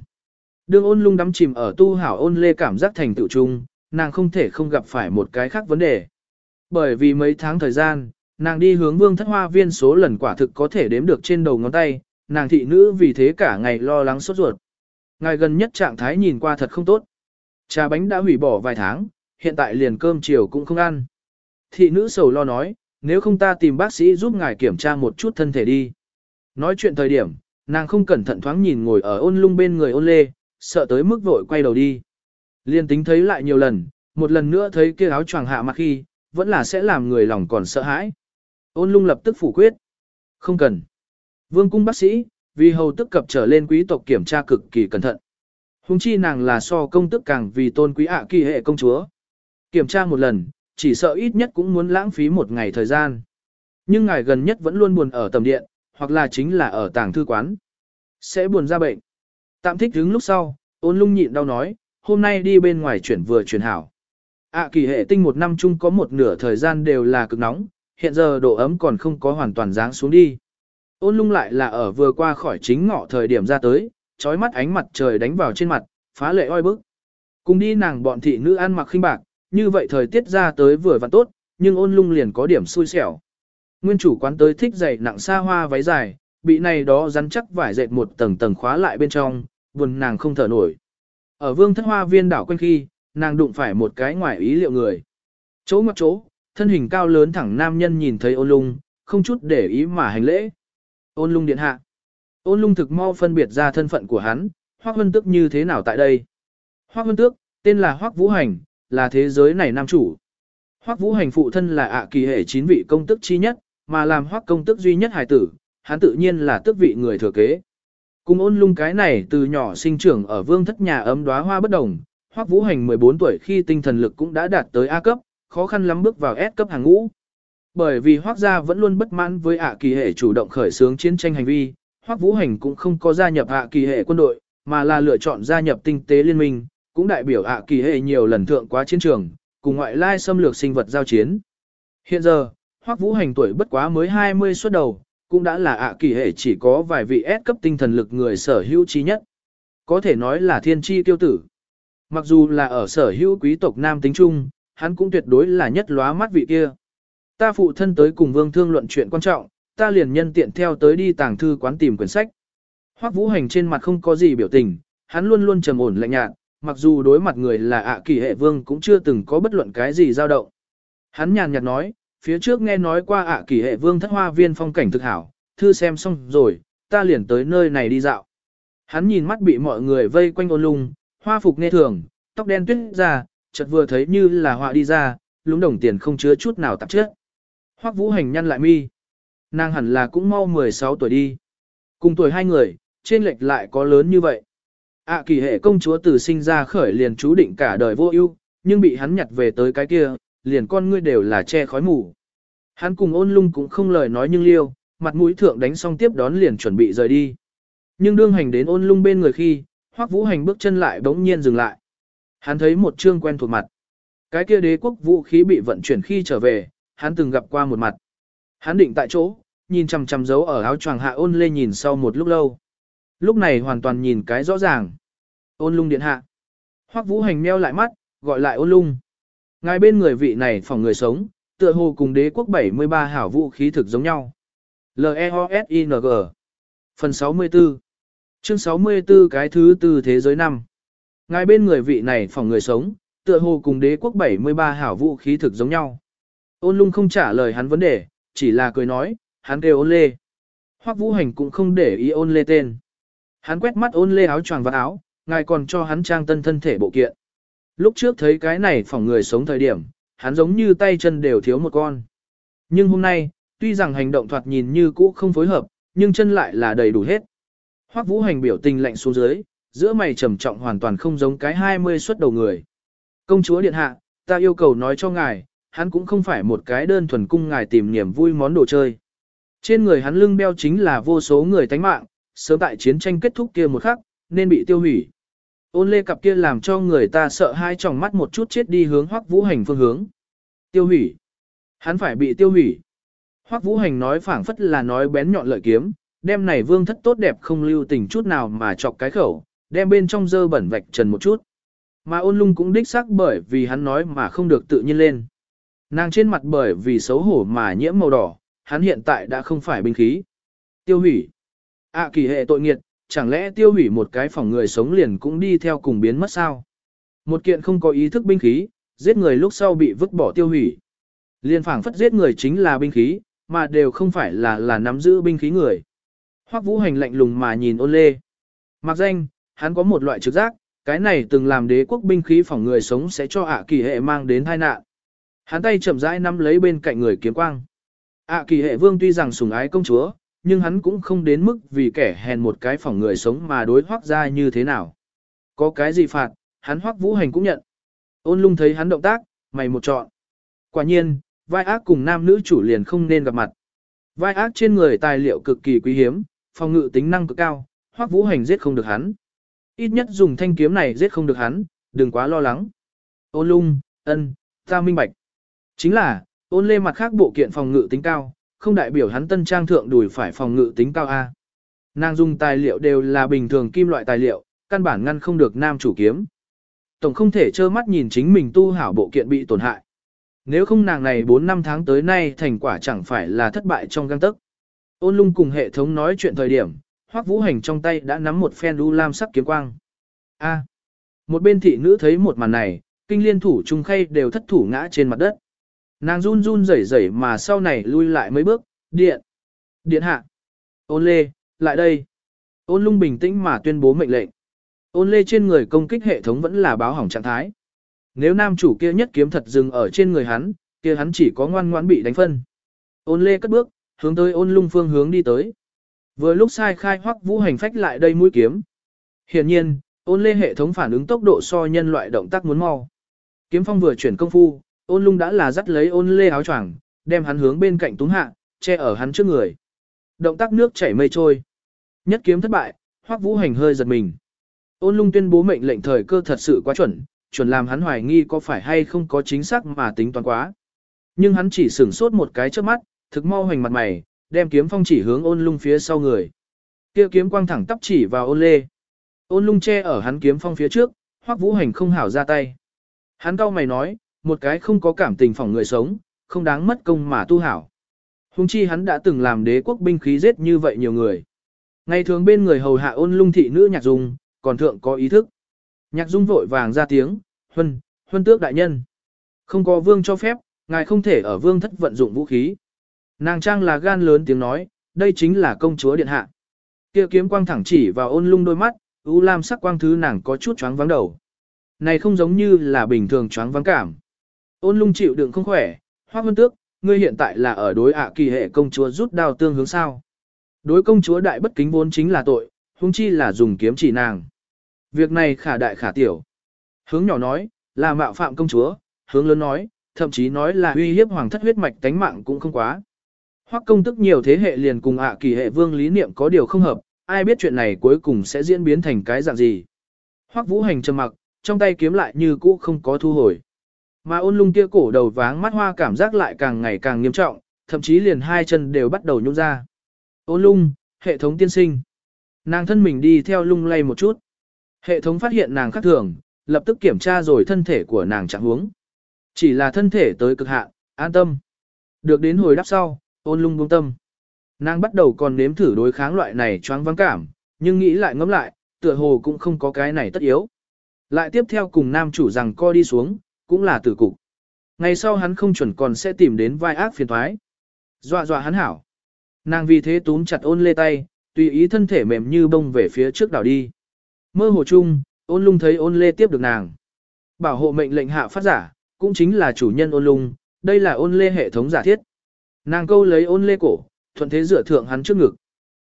Đường ôn lung đắm chìm ở tu hảo ôn lê cảm giác thành tựu trung, nàng không thể không gặp phải một cái khác vấn đề. Bởi vì mấy tháng thời gian, nàng đi hướng vương thất hoa viên số lần quả thực có thể đếm được trên đầu ngón tay, nàng thị nữ vì thế cả ngày lo lắng sốt ruột. Ngài gần nhất trạng thái nhìn qua thật không tốt. Trà bánh đã hủy bỏ vài tháng, hiện tại liền cơm chiều cũng không ăn. Thị nữ sầu lo nói, nếu không ta tìm bác sĩ giúp ngài kiểm tra một chút thân thể đi. Nói chuyện thời điểm, nàng không cẩn thận thoáng nhìn ngồi ở ôn lung bên người ôn lê, sợ tới mức vội quay đầu đi. Liên tính thấy lại nhiều lần, một lần nữa thấy kia áo choàng hạ mặt khi, vẫn là sẽ làm người lòng còn sợ hãi. Ôn lung lập tức phủ quyết. Không cần. Vương cung bác sĩ, vì hầu tức cập trở lên quý tộc kiểm tra cực kỳ cẩn thận. Hùng chi nàng là so công tức càng vì tôn quý ạ kỳ hệ công chúa. Kiểm tra một lần, chỉ sợ ít nhất cũng muốn lãng phí một ngày thời gian. Nhưng ngài gần nhất vẫn luôn buồn ở tầm điện, hoặc là chính là ở tàng thư quán. Sẽ buồn ra bệnh. Tạm thích đứng lúc sau, ôn lung nhịn đau nói, hôm nay đi bên ngoài chuyển vừa chuyển hảo. ạ kỳ hệ tinh một năm chung có một nửa thời gian đều là cực nóng, hiện giờ độ ấm còn không có hoàn toàn dáng xuống đi. Ôn lung lại là ở vừa qua khỏi chính ngọ thời điểm ra tới, trói mắt ánh mặt trời đánh vào trên mặt, phá lệ oi bức. Cùng đi nàng bọn thị nữ ăn mặc khinh bạc, như vậy thời tiết ra tới vừa và tốt, nhưng ôn lung liền có điểm xui xẻo. Nguyên chủ quán tới thích dày nặng xa hoa váy dài, bị này đó rắn chắc vải dệt một tầng tầng khóa lại bên trong, buồn nàng không thở nổi. Ở vương thất hoa viên đảo quanh khi, nàng đụng phải một cái ngoài ý liệu người. Chỗ ngoặc chỗ, thân hình cao lớn thẳng nam nhân nhìn thấy ôn lung, không chút để ý mà hành lễ. Ôn lung điện hạ. Ôn lung thực mau phân biệt ra thân phận của hắn, Hoác Vân Tước như thế nào tại đây. Hoác Vân Tước, tên là Hoác Vũ Hành, là thế giới này nam chủ. Hoác Vũ Hành phụ thân là ạ kỳ hệ chín vị công tức chi nhất, mà làm Hoác công tức duy nhất hài tử, hắn tự nhiên là tước vị người thừa kế. Cùng ôn lung cái này từ nhỏ sinh trưởng ở vương thất nhà ấm đóa hoa bất đồng, Hoắc Vũ Hành 14 tuổi khi tinh thần lực cũng đã đạt tới A cấp, khó khăn lắm bước vào S cấp hàng ngũ. Bởi vì Hoắc gia vẫn luôn bất mãn với ạ kỳ hệ chủ động khởi xướng chiến tranh hành vi, Hoắc Vũ Hành cũng không có gia nhập ạ kỳ hệ quân đội, mà là lựa chọn gia nhập tinh tế liên minh, cũng đại biểu ạ kỳ hệ nhiều lần thượng quá chiến trường, cùng ngoại lai xâm lược sinh vật giao chiến. Hiện giờ, Hoắc Vũ Hành tuổi bất quá mới 20 xuất đầu, cũng đã là ạ kỳ hệ chỉ có vài vị S cấp tinh thần lực người sở hữu trí nhất. Có thể nói là thiên tri tiêu tử. Mặc dù là ở sở hữu quý tộc nam tính trung, hắn cũng tuyệt đối là nhất lóa mắt vị kia. Ta phụ thân tới cùng vương thương luận chuyện quan trọng, ta liền nhân tiện theo tới đi tàng thư quán tìm quyển sách. Hoắc Vũ Hành trên mặt không có gì biểu tình, hắn luôn luôn trầm ổn lạnh nhạt, mặc dù đối mặt người là ạ kỳ hệ vương cũng chưa từng có bất luận cái gì dao động. Hắn nhàn nhạt nói, phía trước nghe nói qua ạ kỳ hệ vương thất hoa viên phong cảnh thực hảo, thư xem xong rồi, ta liền tới nơi này đi dạo. Hắn nhìn mắt bị mọi người vây quanh ôn lung, hoa phục nghe thường, tóc đen tuyết ra, chợt vừa thấy như là họa đi ra, lúng đồng tiền không chứa chút nào tạp chất. Hoắc Vũ Hành nhăn lại mi. Nàng hẳn là cũng mau 16 tuổi đi. Cùng tuổi hai người, trên lệch lại có lớn như vậy. ạ kỳ hệ công chúa từ sinh ra khởi liền chú định cả đời vô ưu, nhưng bị hắn nhặt về tới cái kia, liền con ngươi đều là che khói mù. Hắn cùng ôn lung cũng không lời nói nhưng liêu, mặt mũi thượng đánh xong tiếp đón liền chuẩn bị rời đi. Nhưng đương hành đến ôn lung bên người khi, hoắc vũ hành bước chân lại bỗng nhiên dừng lại. Hắn thấy một trương quen thuộc mặt. Cái kia đế quốc vũ khí bị vận chuyển khi trở về, hắn từng gặp qua một mặt. Hắn định tại chỗ, nhìn chằm chằm dấu ở áo choàng hạ ôn lê nhìn sau một lúc lâu. Lúc này hoàn toàn nhìn cái rõ ràng. Ôn lung điện hạ. Hoắc vũ hành meo lại mắt, gọi lại ôn lung. Ngài bên người vị này phòng người sống, tựa hồ cùng đế quốc 73 hảo vũ khí thực giống nhau. L-E-O-S-I-N-G Phần 64 Chương 64 cái thứ tư thế giới năm Ngài bên người vị này phòng người sống, tựa hồ cùng đế quốc 73 hảo vũ khí thực giống nhau. Ôn lung không trả lời hắn vấn đề, chỉ là cười nói, hắn kêu ôn lê. Hoắc vũ hành cũng không để ý ôn lê tên. Hắn quét mắt ôn lê áo choàng và áo, ngài còn cho hắn trang tân thân thể bộ kiện. Lúc trước thấy cái này phòng người sống thời điểm, hắn giống như tay chân đều thiếu một con. Nhưng hôm nay, tuy rằng hành động thoạt nhìn như cũ không phối hợp, nhưng chân lại là đầy đủ hết. Hoắc Vũ Hành biểu tình lạnh xuống dưới, giữa mày trầm trọng hoàn toàn không giống cái 20 xuất đầu người. Công chúa điện hạ, ta yêu cầu nói cho ngài, hắn cũng không phải một cái đơn thuần cung ngài tìm niềm vui món đồ chơi. Trên người hắn lưng đeo chính là vô số người tánh mạng, sớm tại chiến tranh kết thúc kia một khắc, nên bị tiêu hủy. Ôn lê cặp kia làm cho người ta sợ hai tròng mắt một chút chết đi hướng Hoắc Vũ Hành phương hướng. Tiêu hủy. Hắn phải bị tiêu hủy. Hoắc Vũ Hành nói phảng phất là nói bén nhọn lợi kiếm, đem này vương thất tốt đẹp không lưu tình chút nào mà chọc cái khẩu, đem bên trong dơ bẩn vạch trần một chút. Mà ôn lung cũng đích xác bởi vì hắn nói mà không được tự nhiên lên. Nàng trên mặt bởi vì xấu hổ mà nhiễm màu đỏ, hắn hiện tại đã không phải binh khí. Tiêu hủy. ạ kỳ hệ tội nghiệt, chẳng lẽ tiêu hủy một cái phòng người sống liền cũng đi theo cùng biến mất sao? Một kiện không có ý thức binh khí, giết người lúc sau bị vứt bỏ tiêu hủy. Liên phảng phất giết người chính là binh khí, mà đều không phải là là nắm giữ binh khí người. Hoắc Vũ Hành lạnh lùng mà nhìn ôn lê. Mặc danh, hắn có một loại trực giác, cái này từng làm đế quốc binh khí phòng người sống sẽ cho ạ kỳ hệ mang đến tai nạn. Hắn tay chậm rãi nắm lấy bên cạnh người kiếm quang. ạ kỳ hệ vương tuy rằng sủng ái công chúa, nhưng hắn cũng không đến mức vì kẻ hèn một cái phòng người sống mà đối hoắc ra như thế nào. Có cái gì phạt, hắn hoắc vũ hành cũng nhận. Ôn lung thấy hắn động tác, mày một chọn. Quả nhiên, vai ác cùng nam nữ chủ liền không nên gặp mặt. Vai ác trên người tài liệu cực kỳ quý hiếm, phòng ngự tính năng cực cao, hoắc vũ hành giết không được hắn. Ít nhất dùng thanh kiếm này giết không được hắn, đừng quá lo lắng. Ôn lung, ân, ta minh bạch. Chính là, ôn lê mặt khác bộ kiện phòng ngự tính cao, không đại biểu hắn tân trang thượng đùi phải phòng ngự tính cao A. Nàng dùng tài liệu đều là bình thường kim loại tài liệu, căn bản ngăn không được nam chủ kiếm. Tổng không thể trơ mắt nhìn chính mình tu hảo bộ kiện bị tổn hại. Nếu không nàng này 4 năm tháng tới nay thành quả chẳng phải là thất bại trong găng tức. Ôn lung cùng hệ thống nói chuyện thời điểm, hoắc vũ hành trong tay đã nắm một phen u lam sắc kiếm quang. A. một bên thị nữ thấy một màn này, kinh liên thủ trung khay đều thất thủ ngã trên mặt đất. Nàng run run rẩy rẩy mà sau này lui lại mấy bước, điện. Điện hạ. Ôn lê, lại đây. Ôn lung bình tĩnh mà tuyên bố mệnh lệnh. Ôn lê trên người công kích hệ thống vẫn là báo hỏng trạng thái. Nếu nam chủ kia nhất kiếm thật dừng ở trên người hắn, kia hắn chỉ có ngoan ngoãn bị đánh phân. Ôn lê cất bước, hướng tới ôn lung phương hướng đi tới. Vừa lúc sai khai hoắc vũ hành phách lại đây mũi kiếm. Hiển nhiên, ôn lê hệ thống phản ứng tốc độ so nhân loại động tác muốn mau. Kiếm phong vừa chuyển công phu, ôn lung đã là dắt lấy ôn lê áo choàng, đem hắn hướng bên cạnh túng hạ, che ở hắn trước người. Động tác nước chảy mây trôi. Nhất kiếm thất bại, hoắc vũ hành hơi giật mình. Ôn lung tuyên bố mệnh lệnh thời cơ thật sự quá chuẩn, chuẩn làm hắn hoài nghi có phải hay không có chính xác mà tính toán quá. Nhưng hắn chỉ sửng sốt một cái trước mắt, thực mau hoành mặt mày, đem kiếm phong chỉ hướng ôn lung phía sau người. Kia kiếm quang thẳng tắp chỉ vào ôn lê. Ôn lung che ở hắn kiếm phong phía trước, hoắc vũ hành không hảo ra tay. Hắn cau mày nói, một cái không có cảm tình phỏng người sống, không đáng mất công mà tu hảo. Hùng chi hắn đã từng làm đế quốc binh khí giết như vậy nhiều người. Ngày thường bên người hầu hạ ôn lung thị nữ nhạc dung, còn thượng có ý thức. Nhạc dung vội vàng ra tiếng, huân, huân tước đại nhân. Không có vương cho phép, ngài không thể ở vương thất vận dụng vũ khí. Nàng trang là gan lớn tiếng nói, đây chính là công chúa điện hạ. Kia kiếm quang thẳng chỉ vào ôn lung đôi mắt, u lam sắc quang thứ nàng có chút choáng vắng đầu. Này không giống như là bình thường choáng vắng cảm. Ôn lung chịu đựng không khỏe, hoác vân tước, ngươi hiện tại là ở đối ạ kỳ hệ công chúa rút đao tương hướng sao. Đối công chúa đại bất kính vốn chính là tội, huống chi là dùng kiếm chỉ nàng. Việc này khả đại khả tiểu. Hướng nhỏ nói, là mạo phạm công chúa, hướng lớn nói, thậm chí nói là uy hiếp hoàng thất huyết mạch tánh mạng cũng không quá. Hoắc công tức nhiều thế hệ liền cùng ạ kỳ hệ vương lý niệm có điều không hợp, ai biết chuyện này cuối cùng sẽ diễn biến thành cái dạng gì. Hoắc vũ hành trầm mặc, trong tay kiếm lại như cũ không có thu hồi. Mà ôn lung kia cổ đầu váng mắt hoa cảm giác lại càng ngày càng nghiêm trọng, thậm chí liền hai chân đều bắt đầu nhung ra. Ôn lung, hệ thống tiên sinh. Nàng thân mình đi theo lung lay một chút. Hệ thống phát hiện nàng khác thường, lập tức kiểm tra rồi thân thể của nàng trạng huống. Chỉ là thân thể tới cực hạn, an tâm. Được đến hồi đáp sau, ôn lung buông tâm. Nàng bắt đầu còn nếm thử đối kháng loại này choáng vắng cảm, nhưng nghĩ lại ngẫm lại, tựa hồ cũng không có cái này tất yếu. Lại tiếp theo cùng nam chủ rằng co đi xuống, cũng là tử cục. Ngày sau hắn không chuẩn còn sẽ tìm đến vai ác phiền thoái. Dọa dọa hắn hảo. Nàng vì thế túm chặt ôn lê tay, tùy ý thân thể mềm như bông về phía trước đảo đi. Mơ hồ chung, ôn lung thấy ôn lê tiếp được nàng. Bảo hộ mệnh lệnh hạ phát giả, cũng chính là chủ nhân ôn lung, đây là ôn lê hệ thống giả thiết. Nàng câu lấy ôn lê cổ, thuận thế dựa thượng hắn trước ngực.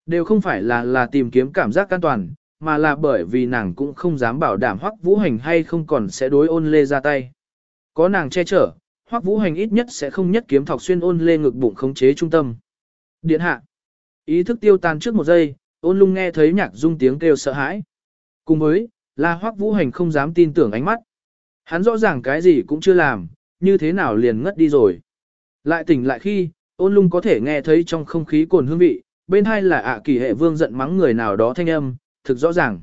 Đều không phải là là tìm kiếm cảm giác an toàn, mà là bởi vì nàng cũng không dám bảo đảm hoắc vũ hành hay không còn sẽ đối ôn lê ra tay. Có nàng che chở, hoắc vũ hành ít nhất sẽ không nhất kiếm thọc xuyên ôn lê ngực bụng khống chế trung tâm. Điện hạ. Ý thức tiêu tan trước một giây, ôn lung nghe thấy nhạc dung tiếng kêu sợ hãi. Cùng với, là hoắc vũ hành không dám tin tưởng ánh mắt. Hắn rõ ràng cái gì cũng chưa làm, như thế nào liền ngất đi rồi. Lại tỉnh lại khi, ôn lung có thể nghe thấy trong không khí cồn hương vị, bên hai là ạ kỳ hệ vương giận mắng người nào đó thanh âm, thực rõ ràng.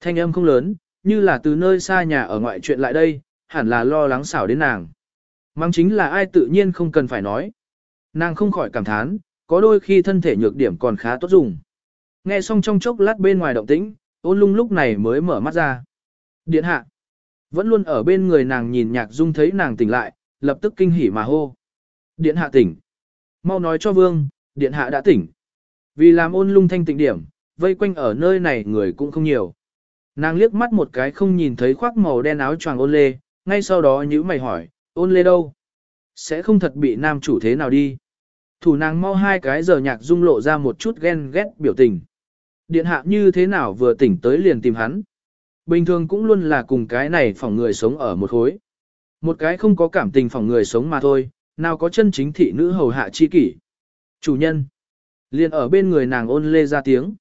Thanh âm không lớn, như là từ nơi xa nhà ở ngoại chuyện lại đây, hẳn là lo lắng xảo đến nàng. Mắng chính là ai tự nhiên không cần phải nói. Nàng không khỏi cảm thán, có đôi khi thân thể nhược điểm còn khá tốt dùng. Nghe xong trong chốc lát bên ngoài động tĩnh, ôn lung lúc này mới mở mắt ra. Điện hạ. Vẫn luôn ở bên người nàng nhìn nhạc dung thấy nàng tỉnh lại, lập tức kinh hỉ mà hô. Điện hạ tỉnh. Mau nói cho vương, điện hạ đã tỉnh. Vì làm ôn lung thanh tịnh điểm, vây quanh ở nơi này người cũng không nhiều. Nàng liếc mắt một cái không nhìn thấy khoác màu đen áo choàng ôn lê, ngay sau đó nhữ mày hỏi, ôn lê đâu? Sẽ không thật bị nam chủ thế nào đi? Thủ nàng mau hai cái giờ nhạc dung lộ ra một chút ghen ghét biểu tình. Điện hạ như thế nào vừa tỉnh tới liền tìm hắn. Bình thường cũng luôn là cùng cái này phòng người sống ở một khối. Một cái không có cảm tình phòng người sống mà thôi, nào có chân chính thị nữ hầu hạ chi kỷ. Chủ nhân. Liền ở bên người nàng ôn lê ra tiếng.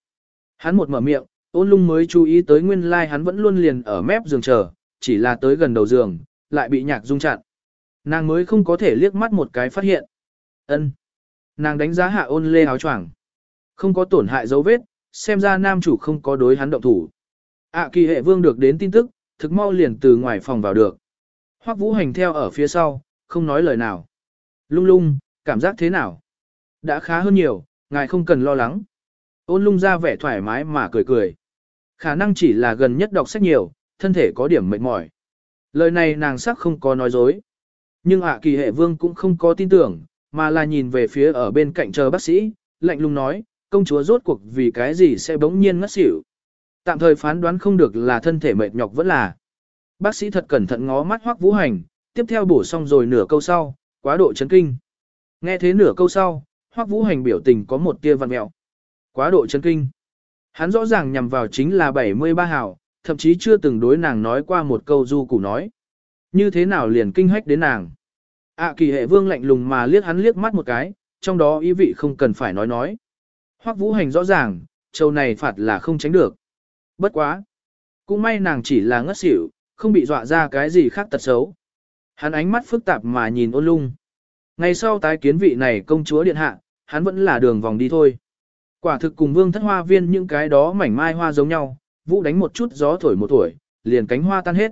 Hắn một mở miệng, ôn lung mới chú ý tới nguyên lai like hắn vẫn luôn liền ở mép giường chờ, chỉ là tới gần đầu giường, lại bị nhạc dung chặn. Nàng mới không có thể liếc mắt một cái phát hiện. ân Nàng đánh giá hạ ôn lê áo choàng. Không có tổn hại dấu vết, xem ra nam chủ không có đối hắn động thủ. ạ kỳ hệ vương được đến tin tức, thực mau liền từ ngoài phòng vào được. Hoắc vũ hành theo ở phía sau, không nói lời nào. Lung lung, cảm giác thế nào? Đã khá hơn nhiều, ngài không cần lo lắng. Ôn lung ra vẻ thoải mái mà cười cười. Khả năng chỉ là gần nhất đọc sách nhiều, thân thể có điểm mệt mỏi. Lời này nàng sắc không có nói dối. Nhưng ạ kỳ hệ vương cũng không có tin tưởng, mà là nhìn về phía ở bên cạnh chờ bác sĩ, lạnh lùng nói, công chúa rốt cuộc vì cái gì sẽ bỗng nhiên ngất xỉu. Tạm thời phán đoán không được là thân thể mệt nhọc vẫn là. Bác sĩ thật cẩn thận ngó mắt hoắc vũ hành, tiếp theo bổ xong rồi nửa câu sau, quá độ chấn kinh. Nghe thế nửa câu sau, hoắc vũ hành biểu tình có một tia văn mẹo. Quá độ chấn kinh. Hắn rõ ràng nhằm vào chính là 73 hảo, thậm chí chưa từng đối nàng nói qua một câu du củ nói. Như thế nào liền kinh hách đến nàng. ạ kỳ hệ vương lạnh lùng mà liếc hắn liếc mắt một cái, trong đó ý vị không cần phải nói nói. Hoắc vũ hành rõ ràng, châu này phạt là không tránh được. Bất quá. Cũng may nàng chỉ là ngất xỉu, không bị dọa ra cái gì khác tật xấu. Hắn ánh mắt phức tạp mà nhìn ôn lung. Ngày sau tái kiến vị này công chúa điện hạ, hắn vẫn là đường vòng đi thôi. Quả thực cùng vương thất hoa viên những cái đó mảnh mai hoa giống nhau, vũ đánh một chút gió thổi một tuổi, liền cánh hoa tan hết.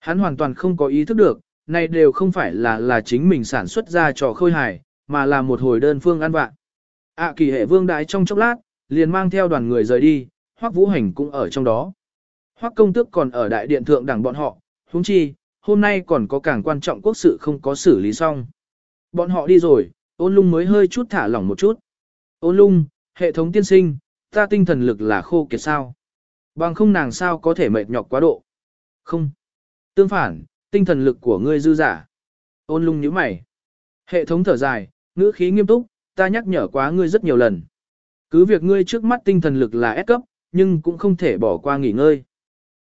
Hắn hoàn toàn không có ý thức được, này đều không phải là là chính mình sản xuất ra trò khôi hài, mà là một hồi đơn phương ăn vạn. ạ kỳ hệ vương đại trong chốc lát, liền mang theo đoàn người rời đi, hoắc vũ hành cũng ở trong đó. hoắc công tước còn ở đại điện thượng đẳng bọn họ, huống chi, hôm nay còn có càng quan trọng quốc sự không có xử lý xong. Bọn họ đi rồi, ôn lung mới hơi chút thả lỏng một chút. Ôn lung, hệ thống tiên sinh, ta tinh thần lực là khô kiệt sao. Bằng không nàng sao có thể mệt nhọc quá độ. Không. Tương phản, tinh thần lực của ngươi dư giả. Ôn lung nhíu mày. Hệ thống thở dài, ngữ khí nghiêm túc, ta nhắc nhở quá ngươi rất nhiều lần. Cứ việc ngươi trước mắt tinh thần lực là S cấp, nhưng cũng không thể bỏ qua nghỉ ngơi.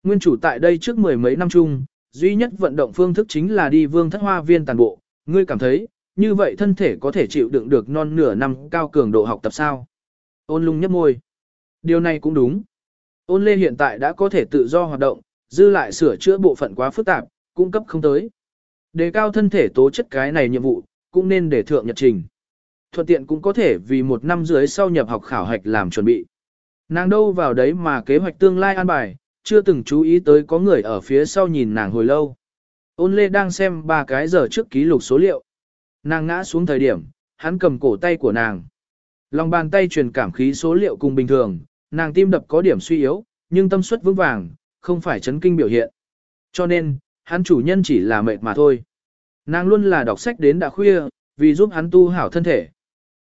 Nguyên chủ tại đây trước mười mấy năm chung, duy nhất vận động phương thức chính là đi vương thất hoa viên toàn bộ. Ngươi cảm thấy, như vậy thân thể có thể chịu đựng được non nửa năm cao cường độ học tập sao? Ôn lung nhấp môi. Điều này cũng đúng. Ôn lê hiện tại đã có thể tự do hoạt động, dư lại sửa chữa bộ phận quá phức tạp, cung cấp không tới. Đề cao thân thể tố chất cái này nhiệm vụ, cũng nên để thượng nhật trình. Thuận tiện cũng có thể vì một năm dưới sau nhập học khảo hạch làm chuẩn bị. Nàng đâu vào đấy mà kế hoạch tương lai an bài, chưa từng chú ý tới có người ở phía sau nhìn nàng hồi lâu. Ôn lê đang xem ba cái giờ trước ký lục số liệu. Nàng ngã xuống thời điểm, hắn cầm cổ tay của nàng. Lòng bàn tay truyền cảm khí số liệu cùng bình thường, nàng tim đập có điểm suy yếu, nhưng tâm suất vững vàng, không phải chấn kinh biểu hiện. Cho nên, hắn chủ nhân chỉ là mệt mà thôi. Nàng luôn là đọc sách đến đã khuya, vì giúp hắn tu hảo thân thể.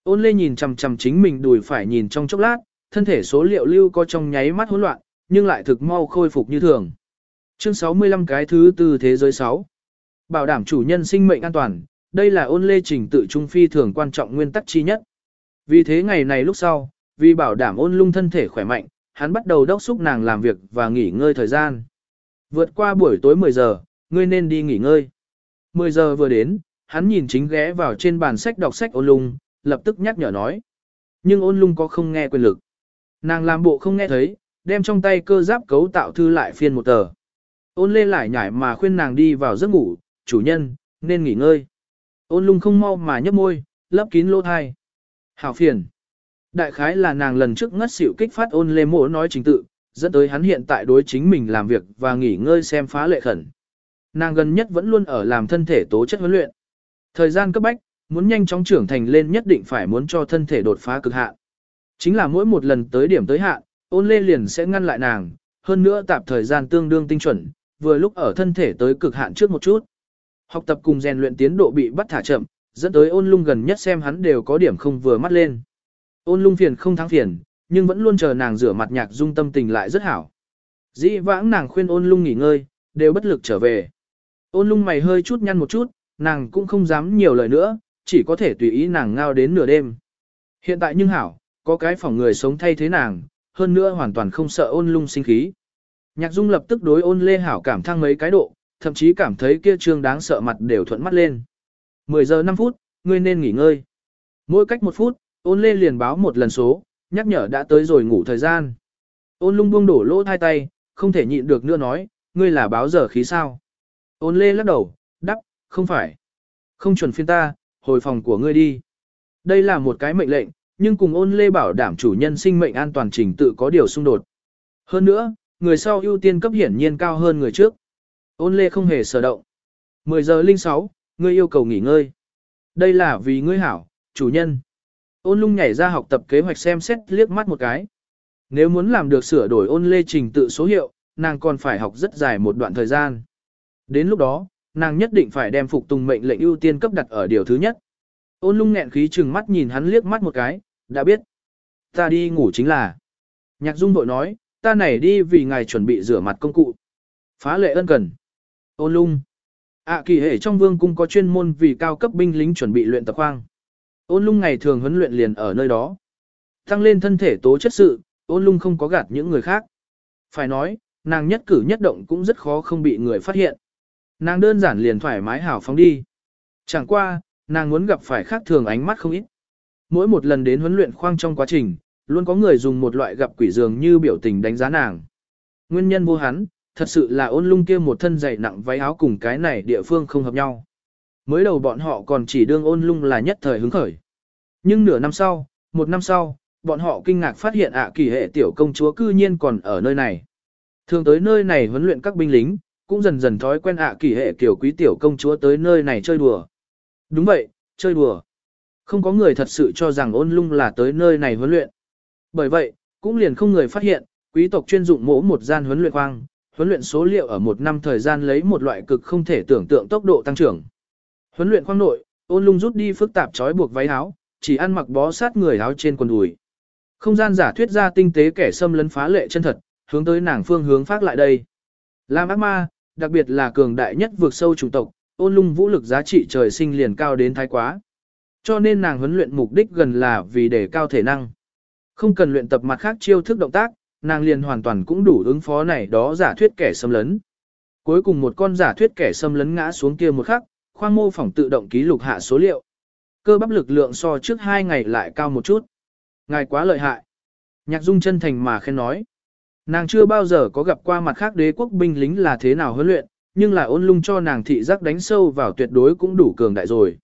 Ôn lê nhìn chằm chằm chính mình đùi phải nhìn trong chốc lát, thân thể số liệu lưu có trong nháy mắt hỗn loạn, nhưng lại thực mau khôi phục như thường. Chương 65 cái thứ tư thế giới 6. Bảo đảm chủ nhân sinh mệnh an toàn, đây là ôn lê trình tự trung phi thường quan trọng nguyên tắc chi nhất. Vì thế ngày này lúc sau, vì bảo đảm ôn lung thân thể khỏe mạnh, hắn bắt đầu đốc xúc nàng làm việc và nghỉ ngơi thời gian. Vượt qua buổi tối 10 giờ, ngươi nên đi nghỉ ngơi. 10 giờ vừa đến, hắn nhìn chính ghé vào trên bàn sách đọc sách ôn lung, lập tức nhắc nhở nói. Nhưng ôn lung có không nghe quyền lực. Nàng làm bộ không nghe thấy, đem trong tay cơ giáp cấu tạo thư lại phiên một tờ. Ôn lê lại nhảy mà khuyên nàng đi vào giấc ngủ, chủ nhân, nên nghỉ ngơi. Ôn lung không mau mà nhấp môi, lấp kín lỗ thai. Hảo phiền. Đại khái là nàng lần trước ngất xỉu kích phát ôn lê mỗ nói chính tự, dẫn tới hắn hiện tại đối chính mình làm việc và nghỉ ngơi xem phá lệ khẩn. Nàng gần nhất vẫn luôn ở làm thân thể tố chất huấn luyện. Thời gian cấp bách, muốn nhanh chóng trưởng thành lên nhất định phải muốn cho thân thể đột phá cực hạn. Chính là mỗi một lần tới điểm tới hạn, ôn lê liền sẽ ngăn lại nàng, hơn nữa tạp thời gian tương đương tinh chuẩn, vừa lúc ở thân thể tới cực hạn trước một chút. Học tập cùng rèn luyện tiến độ bị bắt thả chậm, dẫn tới ôn lung gần nhất xem hắn đều có điểm không vừa mắt lên. Ôn lung phiền không thắng phiền, nhưng vẫn luôn chờ nàng rửa mặt nhạc dung tâm tình lại rất hảo. Dĩ vãng nàng khuyên ôn lung nghỉ ngơi, đều bất lực trở về. Ôn lung mày hơi chút nhăn một chút, nàng cũng không dám nhiều lời nữa, chỉ có thể tùy ý nàng ngao đến nửa đêm. Hiện tại nhưng hảo, có cái phòng người sống thay thế nàng, hơn nữa hoàn toàn không sợ ôn lung sinh khí. Nhạc dung lập tức đối ôn lê hảo cảm thăng mấy cái độ, thậm chí cảm thấy kia trương đáng sợ mặt đều thuận mắt lên. 10 giờ 5 phút, ngươi nên nghỉ ngơi. Mỗi cách một phút, ôn lê liền báo một lần số, nhắc nhở đã tới rồi ngủ thời gian. Ôn lung buông đổ lỗ hai tay, không thể nhịn được nữa nói, ngươi là báo giờ khí sao. Ôn lê lắc đầu, đắp, không phải. Không chuẩn phiên ta, hồi phòng của ngươi đi. Đây là một cái mệnh lệnh, nhưng cùng ôn lê bảo đảm chủ nhân sinh mệnh an toàn trình tự có điều xung đột. Hơn nữa, người sau ưu tiên cấp hiển nhiên cao hơn người trước. Ôn lê không hề sở động. 10 giờ linh 6, ngươi yêu cầu nghỉ ngơi. Đây là vì ngươi hảo, chủ nhân. Ôn lung nhảy ra học tập kế hoạch xem xét liếc mắt một cái. Nếu muốn làm được sửa đổi ôn lê trình tự số hiệu, nàng còn phải học rất dài một đoạn thời gian. Đến lúc đó, nàng nhất định phải đem phục tùng mệnh lệnh ưu tiên cấp đặt ở điều thứ nhất. Ôn lung nghẹn khí chừng mắt nhìn hắn liếc mắt một cái, đã biết. Ta đi ngủ chính là. Nhạc dung bội nói, ta này đi vì ngài chuẩn bị rửa mặt công cụ. Phá lệ ân cần. Ôn lung. ạ kỳ hệ trong vương cung có chuyên môn vì cao cấp binh lính chuẩn bị luyện tập khoang. Ôn lung ngày thường huấn luyện liền ở nơi đó. Tăng lên thân thể tố chất sự, ôn lung không có gạt những người khác. Phải nói, nàng nhất cử nhất động cũng rất khó không bị người phát hiện. Nàng đơn giản liền thoải mái hào phóng đi. Chẳng qua, nàng muốn gặp phải khác thường ánh mắt không ít. Mỗi một lần đến huấn luyện khoang trong quá trình, luôn có người dùng một loại gặp quỷ dường như biểu tình đánh giá nàng. Nguyên nhân vô hắn, thật sự là ôn lung kia một thân dày nặng váy áo cùng cái này địa phương không hợp nhau. Mới đầu bọn họ còn chỉ đương ôn lung là nhất thời hứng khởi. Nhưng nửa năm sau, một năm sau, bọn họ kinh ngạc phát hiện ạ kỳ hệ tiểu công chúa cư nhiên còn ở nơi này. Thường tới nơi này huấn luyện các binh lính, cũng dần dần thói quen ạ kỳ hệ kiểu quý tiểu công chúa tới nơi này chơi đùa. Đúng vậy, chơi đùa. Không có người thật sự cho rằng ôn lung là tới nơi này huấn luyện. Bởi vậy, cũng liền không người phát hiện, quý tộc chuyên dụng mỗ một gian huấn luyện khoang, huấn luyện số liệu ở một năm thời gian lấy một loại cực không thể tưởng tượng tốc độ tăng trưởng. Huấn luyện khoang nội, ôn lung rút đi phức tạp trói buộc váy áo, chỉ ăn mặc bó sát người áo trên quần đùi. Không gian giả thuyết ra tinh tế kẻ xâm lấn phá lệ chân thật, hướng tới nàng phương hướng phát lại đây. Lam ác ma, đặc biệt là cường đại nhất vượt sâu chủng tộc, ôn lung vũ lực giá trị trời sinh liền cao đến thái quá. Cho nên nàng huấn luyện mục đích gần là vì để cao thể năng. Không cần luyện tập mặt khác chiêu thức động tác, nàng liền hoàn toàn cũng đủ ứng phó này đó giả thuyết kẻ xâm lấn. Cuối cùng một con giả thuyết kẻ xâm lấn ngã xuống kia một khắc, khoang mô phỏng tự động ký lục hạ số liệu. Cơ bắp lực lượng so trước hai ngày lại cao một chút. Ngài quá lợi hại. Nhạc dung chân thành mà khen nói. Nàng chưa bao giờ có gặp qua mặt khác đế quốc binh lính là thế nào huấn luyện, nhưng là ôn lung cho nàng thị giác đánh sâu vào tuyệt đối cũng đủ cường đại rồi.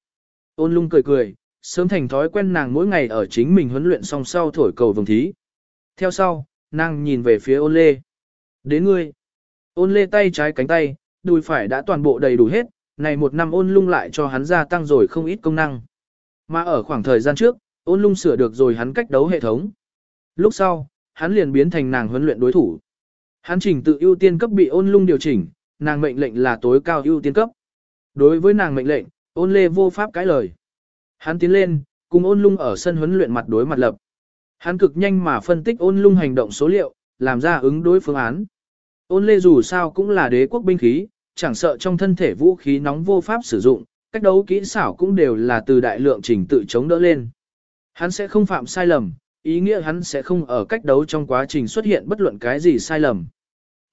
Ôn lung cười cười, sớm thành thói quen nàng mỗi ngày ở chính mình huấn luyện song sau thổi cầu vồng thí. Theo sau, nàng nhìn về phía ôn lê. Đến ngươi. Ôn lê tay trái cánh tay, đùi phải đã toàn bộ đầy đủ hết, này một năm ôn lung lại cho hắn gia tăng rồi không ít công năng. Mà ở khoảng thời gian trước, ôn lung sửa được rồi hắn cách đấu hệ thống. Lúc sau, hắn liền biến thành nàng huấn luyện đối thủ. Hắn trình tự ưu tiên cấp bị ôn lung điều chỉnh, nàng mệnh lệnh là tối cao ưu tiên cấp. Đối với nàng mệnh lệnh, ôn lê vô pháp cãi lời. Hắn tiến lên, cùng ôn lung ở sân huấn luyện mặt đối mặt lập. Hắn cực nhanh mà phân tích ôn lung hành động số liệu, làm ra ứng đối phương án. Ôn lê dù sao cũng là đế quốc binh khí, chẳng sợ trong thân thể vũ khí nóng vô pháp sử dụng, cách đấu kỹ xảo cũng đều là từ đại lượng trình tự chống đỡ lên. Hắn sẽ không phạm sai lầm, ý nghĩa hắn sẽ không ở cách đấu trong quá trình xuất hiện bất luận cái gì sai lầm.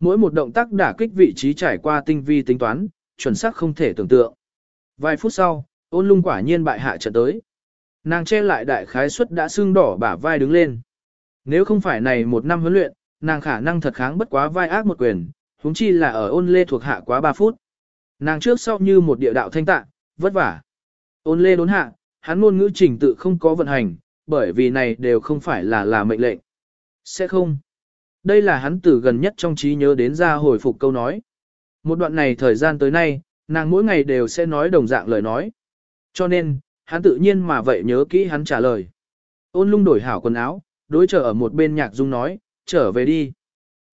Mỗi một động tác đả kích vị trí trải qua tinh vi tính toán, chuẩn xác không thể tưởng tượng. Vài phút sau, ôn lung quả nhiên bại hạ trận tới. Nàng che lại đại khái suất đã sưng đỏ bả vai đứng lên. Nếu không phải này một năm huấn luyện, nàng khả năng thật kháng bất quá vai ác một quyền, huống chi là ở ôn lê thuộc hạ quá 3 phút. Nàng trước sau như một địa đạo thanh tạ, vất vả. Ôn lê đốn hạ, hắn ngôn ngữ trình tự không có vận hành, bởi vì này đều không phải là là mệnh lệnh. Sẽ không. Đây là hắn từ gần nhất trong trí nhớ đến ra hồi phục câu nói. Một đoạn này thời gian tới nay, nàng mỗi ngày đều sẽ nói đồng dạng lời nói. Cho nên, hắn tự nhiên mà vậy nhớ kỹ hắn trả lời. Ôn lung đổi hảo quần áo, đối trở ở một bên nhạc dung nói, trở về đi.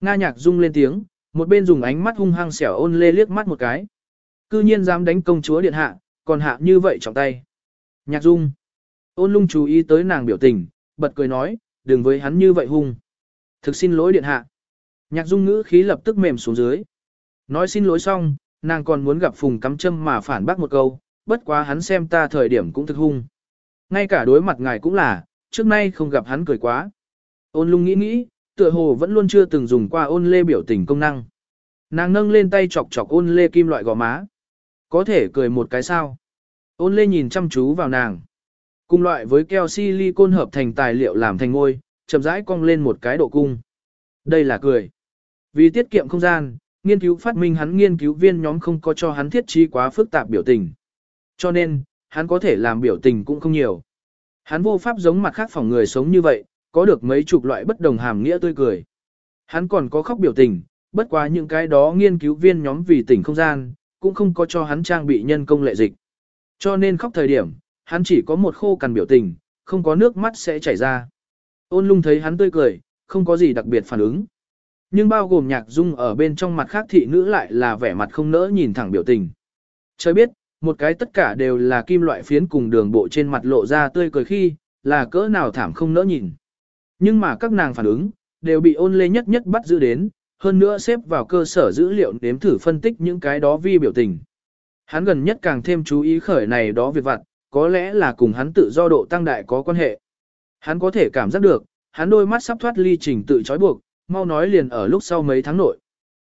Nga nhạc dung lên tiếng, một bên dùng ánh mắt hung hăng xẻo ôn lê liếc mắt một cái. Cư nhiên dám đánh công chúa điện hạ, còn hạ như vậy trọng tay. Nhạc dung. Ôn lung chú ý tới nàng biểu tình, bật cười nói, đừng với hắn như vậy hung. Thực xin lỗi điện hạ. Nhạc dung ngữ khí lập tức mềm xuống dưới. Nói xin lỗi xong, nàng còn muốn gặp phùng cắm châm mà phản bác một câu, bất quá hắn xem ta thời điểm cũng thực hung. Ngay cả đối mặt ngài cũng là, trước nay không gặp hắn cười quá. Ôn lung nghĩ nghĩ, tựa hồ vẫn luôn chưa từng dùng qua ôn lê biểu tình công năng. Nàng nâng lên tay chọc chọc ôn lê kim loại gò má. Có thể cười một cái sao. Ôn lê nhìn chăm chú vào nàng. Cùng loại với keo silicon hợp thành tài liệu làm thành ngôi, chậm rãi cong lên một cái độ cung. Đây là cười. Vì tiết kiệm không gian, nghiên cứu phát minh hắn nghiên cứu viên nhóm không có cho hắn thiết trí quá phức tạp biểu tình. Cho nên, hắn có thể làm biểu tình cũng không nhiều. Hắn vô pháp giống mặt khác phòng người sống như vậy, có được mấy chục loại bất đồng hàm nghĩa tươi cười. Hắn còn có khóc biểu tình, bất quá những cái đó nghiên cứu viên nhóm vì tỉnh không gian, cũng không có cho hắn trang bị nhân công lệ dịch. Cho nên khóc thời điểm, hắn chỉ có một khô cằn biểu tình, không có nước mắt sẽ chảy ra. Ôn lung thấy hắn tươi cười, không có gì đặc biệt phản ứng. Nhưng bao gồm nhạc dung ở bên trong mặt khác thị nữ lại là vẻ mặt không nỡ nhìn thẳng biểu tình. Trời biết, một cái tất cả đều là kim loại phiến cùng đường bộ trên mặt lộ ra tươi cười khi, là cỡ nào thảm không nỡ nhìn. Nhưng mà các nàng phản ứng, đều bị ôn lê nhất nhất bắt giữ đến, hơn nữa xếp vào cơ sở dữ liệu đếm thử phân tích những cái đó vi biểu tình. Hắn gần nhất càng thêm chú ý khởi này đó việc vặt, có lẽ là cùng hắn tự do độ tăng đại có quan hệ. Hắn có thể cảm giác được, hắn đôi mắt sắp thoát ly trình tự trói buộc, mau nói liền ở lúc sau mấy tháng nội.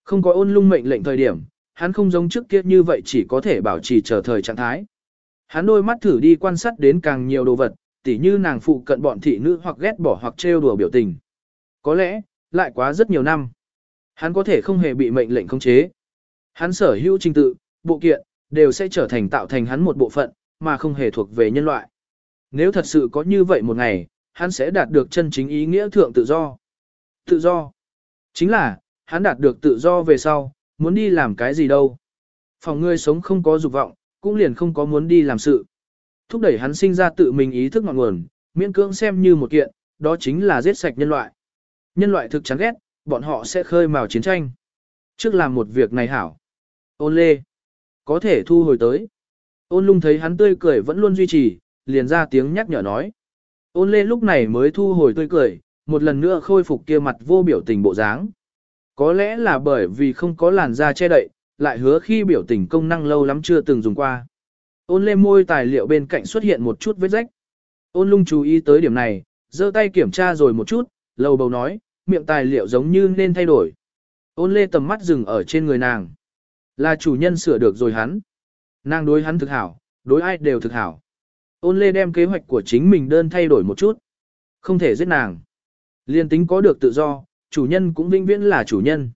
Không có ôn lung mệnh lệnh thời điểm, hắn không giống trước kia như vậy chỉ có thể bảo trì chờ thời trạng thái. Hắn đôi mắt thử đi quan sát đến càng nhiều đồ vật, tỉ như nàng phụ cận bọn thị nữ hoặc ghét bỏ hoặc trêu đùa biểu tình. Có lẽ, lại quá rất nhiều năm. Hắn có thể không hề bị mệnh lệnh khống chế. Hắn sở hữu trình tự, bộ kiện, đều sẽ trở thành tạo thành hắn một bộ phận, mà không hề thuộc về nhân loại. Nếu thật sự có như vậy một ngày, hắn sẽ đạt được chân chính ý nghĩa thượng tự do. Tự do. Chính là, hắn đạt được tự do về sau, muốn đi làm cái gì đâu. Phòng ngươi sống không có dục vọng, cũng liền không có muốn đi làm sự. Thúc đẩy hắn sinh ra tự mình ý thức ngọn nguồn, miễn cưỡng xem như một kiện, đó chính là giết sạch nhân loại. Nhân loại thực chán ghét, bọn họ sẽ khơi mào chiến tranh. Trước làm một việc này hảo. Ôn lê. Có thể thu hồi tới. Ôn lung thấy hắn tươi cười vẫn luôn duy trì, liền ra tiếng nhắc nhở nói. Ôn lê lúc này mới thu hồi tươi cười, một lần nữa khôi phục kia mặt vô biểu tình bộ dáng. Có lẽ là bởi vì không có làn da che đậy, lại hứa khi biểu tình công năng lâu lắm chưa từng dùng qua. Ôn lê môi tài liệu bên cạnh xuất hiện một chút vết rách. Ôn lung chú ý tới điểm này, giơ tay kiểm tra rồi một chút, lầu bầu nói, miệng tài liệu giống như nên thay đổi. Ôn lê tầm mắt dừng ở trên người nàng. Là chủ nhân sửa được rồi hắn. Nàng đối hắn thực hảo, đối ai đều thực hảo. Ôn lê đem kế hoạch của chính mình đơn thay đổi một chút. Không thể giết nàng. Liên tính có được tự do, chủ nhân cũng vinh viễn là chủ nhân.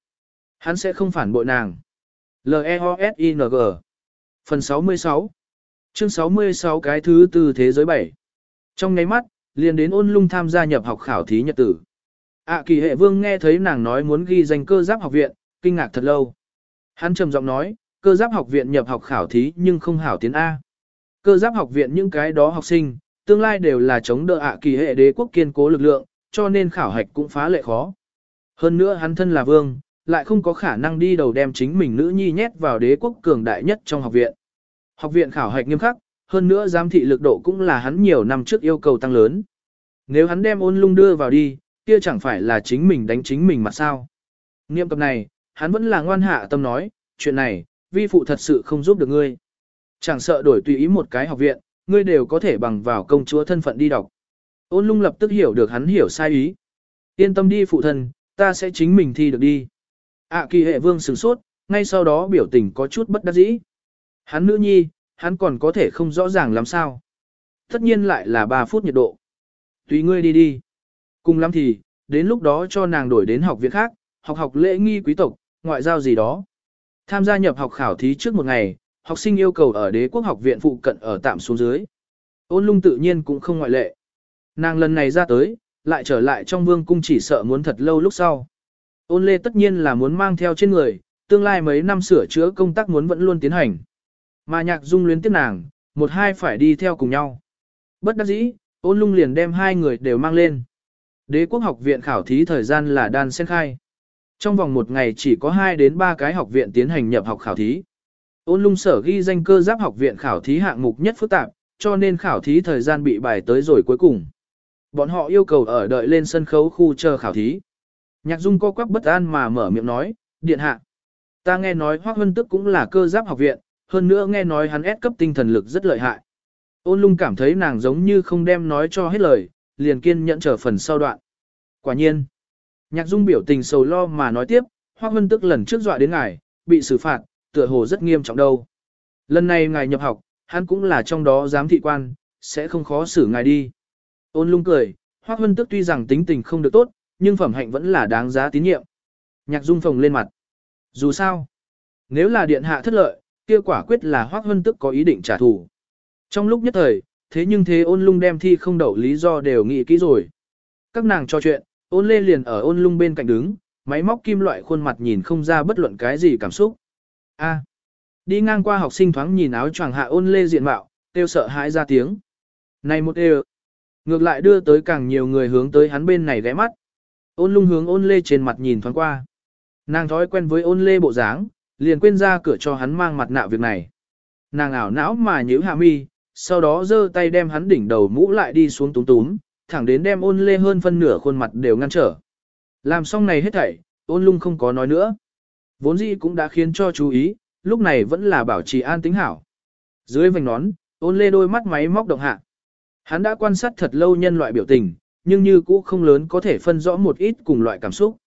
Hắn sẽ không phản bội nàng. L-E-O-S-I-N-G Phần 66 Chương 66 cái thứ từ thế giới 7 Trong ngáy mắt, liền đến ôn lung tham gia nhập học khảo thí nhật tử. Ả kỳ hệ vương nghe thấy nàng nói muốn ghi danh cơ giáp học viện, kinh ngạc thật lâu. Hắn trầm giọng nói, cơ giáp học viện nhập học khảo thí nhưng không hảo tiến A. Cơ giáp học viện những cái đó học sinh, tương lai đều là chống đỡ ạ kỳ hệ đế quốc kiên cố lực lượng, cho nên khảo hạch cũng phá lệ khó. Hơn nữa hắn thân là vương, lại không có khả năng đi đầu đem chính mình nữ nhi nhét vào đế quốc cường đại nhất trong học viện. Học viện khảo hạch nghiêm khắc, hơn nữa giám thị lực độ cũng là hắn nhiều năm trước yêu cầu tăng lớn. Nếu hắn đem ôn lung đưa vào đi, kia chẳng phải là chính mình đánh chính mình mà sao. Niệm cập này, hắn vẫn là ngoan hạ tâm nói, chuyện này, vi phụ thật sự không giúp được ngươi. Chẳng sợ đổi tùy ý một cái học viện, ngươi đều có thể bằng vào công chúa thân phận đi đọc. Ôn lung lập tức hiểu được hắn hiểu sai ý. Yên tâm đi phụ thân, ta sẽ chính mình thi được đi. ạ kỳ hệ vương sửng sốt, ngay sau đó biểu tình có chút bất đắc dĩ. Hắn nữ nhi, hắn còn có thể không rõ ràng làm sao. Tất nhiên lại là 3 phút nhiệt độ. Tùy ngươi đi đi. Cùng lắm thì, đến lúc đó cho nàng đổi đến học viện khác, học học lễ nghi quý tộc, ngoại giao gì đó. Tham gia nhập học khảo thí trước một ngày, học sinh yêu cầu ở đế quốc học viện phụ cận ở tạm xuống dưới. Ôn lung tự nhiên cũng không ngoại lệ. Nàng lần này ra tới, lại trở lại trong vương cung chỉ sợ muốn thật lâu lúc sau. Ôn lê tất nhiên là muốn mang theo trên người, tương lai mấy năm sửa chữa công tác muốn vẫn luôn tiến hành. Mà nhạc dung luyến tiếp nàng, một hai phải đi theo cùng nhau. Bất đắc dĩ, ôn lung liền đem hai người đều mang lên. Đế quốc học viện khảo thí thời gian là đan sen khai. Trong vòng một ngày chỉ có 2 đến 3 cái học viện tiến hành nhập học khảo thí. Ôn lung sở ghi danh cơ giáp học viện khảo thí hạng mục nhất phức tạp, cho nên khảo thí thời gian bị bài tới rồi cuối cùng. Bọn họ yêu cầu ở đợi lên sân khấu khu chờ khảo thí. Nhạc dung co quắc bất an mà mở miệng nói, điện hạ. Ta nghe nói Hoác Hân Tức cũng là cơ giáp học viện, hơn nữa nghe nói hắn ép cấp tinh thần lực rất lợi hại. Ôn lung cảm thấy nàng giống như không đem nói cho hết lời, liền kiên nhẫn chờ phần sau đoạn. Quả nhiên, nhạc dung biểu tình sầu lo mà nói tiếp, Hoác Hân Tức lần trước dọa đến ngài, bị xử phạt, tựa hồ rất nghiêm trọng đâu. Lần này ngài nhập học, hắn cũng là trong đó giám thị quan, sẽ không khó xử ngài đi. Ôn lung cười, Hoác Vân Tức tuy rằng tính tình không được tốt, nhưng phẩm hạnh vẫn là đáng giá tín nhiệm. Nhạc dung phồng lên mặt. Dù sao, nếu là điện hạ thất lợi, kia quả quyết là Hoác Vân Tức có ý định trả thù. Trong lúc nhất thời, thế nhưng thế ôn lung đem thi không đậu lý do đều nghĩ kỹ rồi. Các nàng trò chuyện, ôn lê liền ở ôn lung bên cạnh đứng, máy móc kim loại khuôn mặt nhìn không ra bất luận cái gì cảm xúc. A. đi ngang qua học sinh thoáng nhìn áo choàng hạ ôn lê diện mạo, tiêu sợ hãi ra tiếng. Này một đều. Ngược lại đưa tới càng nhiều người hướng tới hắn bên này ghé mắt. Ôn lung hướng ôn lê trên mặt nhìn thoáng qua. Nàng thói quen với ôn lê bộ dáng, liền quên ra cửa cho hắn mang mặt nạ việc này. Nàng ảo não mà nhíu hạ mi, sau đó giơ tay đem hắn đỉnh đầu mũ lại đi xuống túm túm, thẳng đến đem ôn lê hơn phân nửa khuôn mặt đều ngăn trở. Làm xong này hết thảy, ôn lung không có nói nữa. Vốn dĩ cũng đã khiến cho chú ý, lúc này vẫn là bảo trì an tính hảo. Dưới vành nón, ôn lê đôi mắt máy móc động hạ. Hắn đã quan sát thật lâu nhân loại biểu tình, nhưng như cũ không lớn có thể phân rõ một ít cùng loại cảm xúc.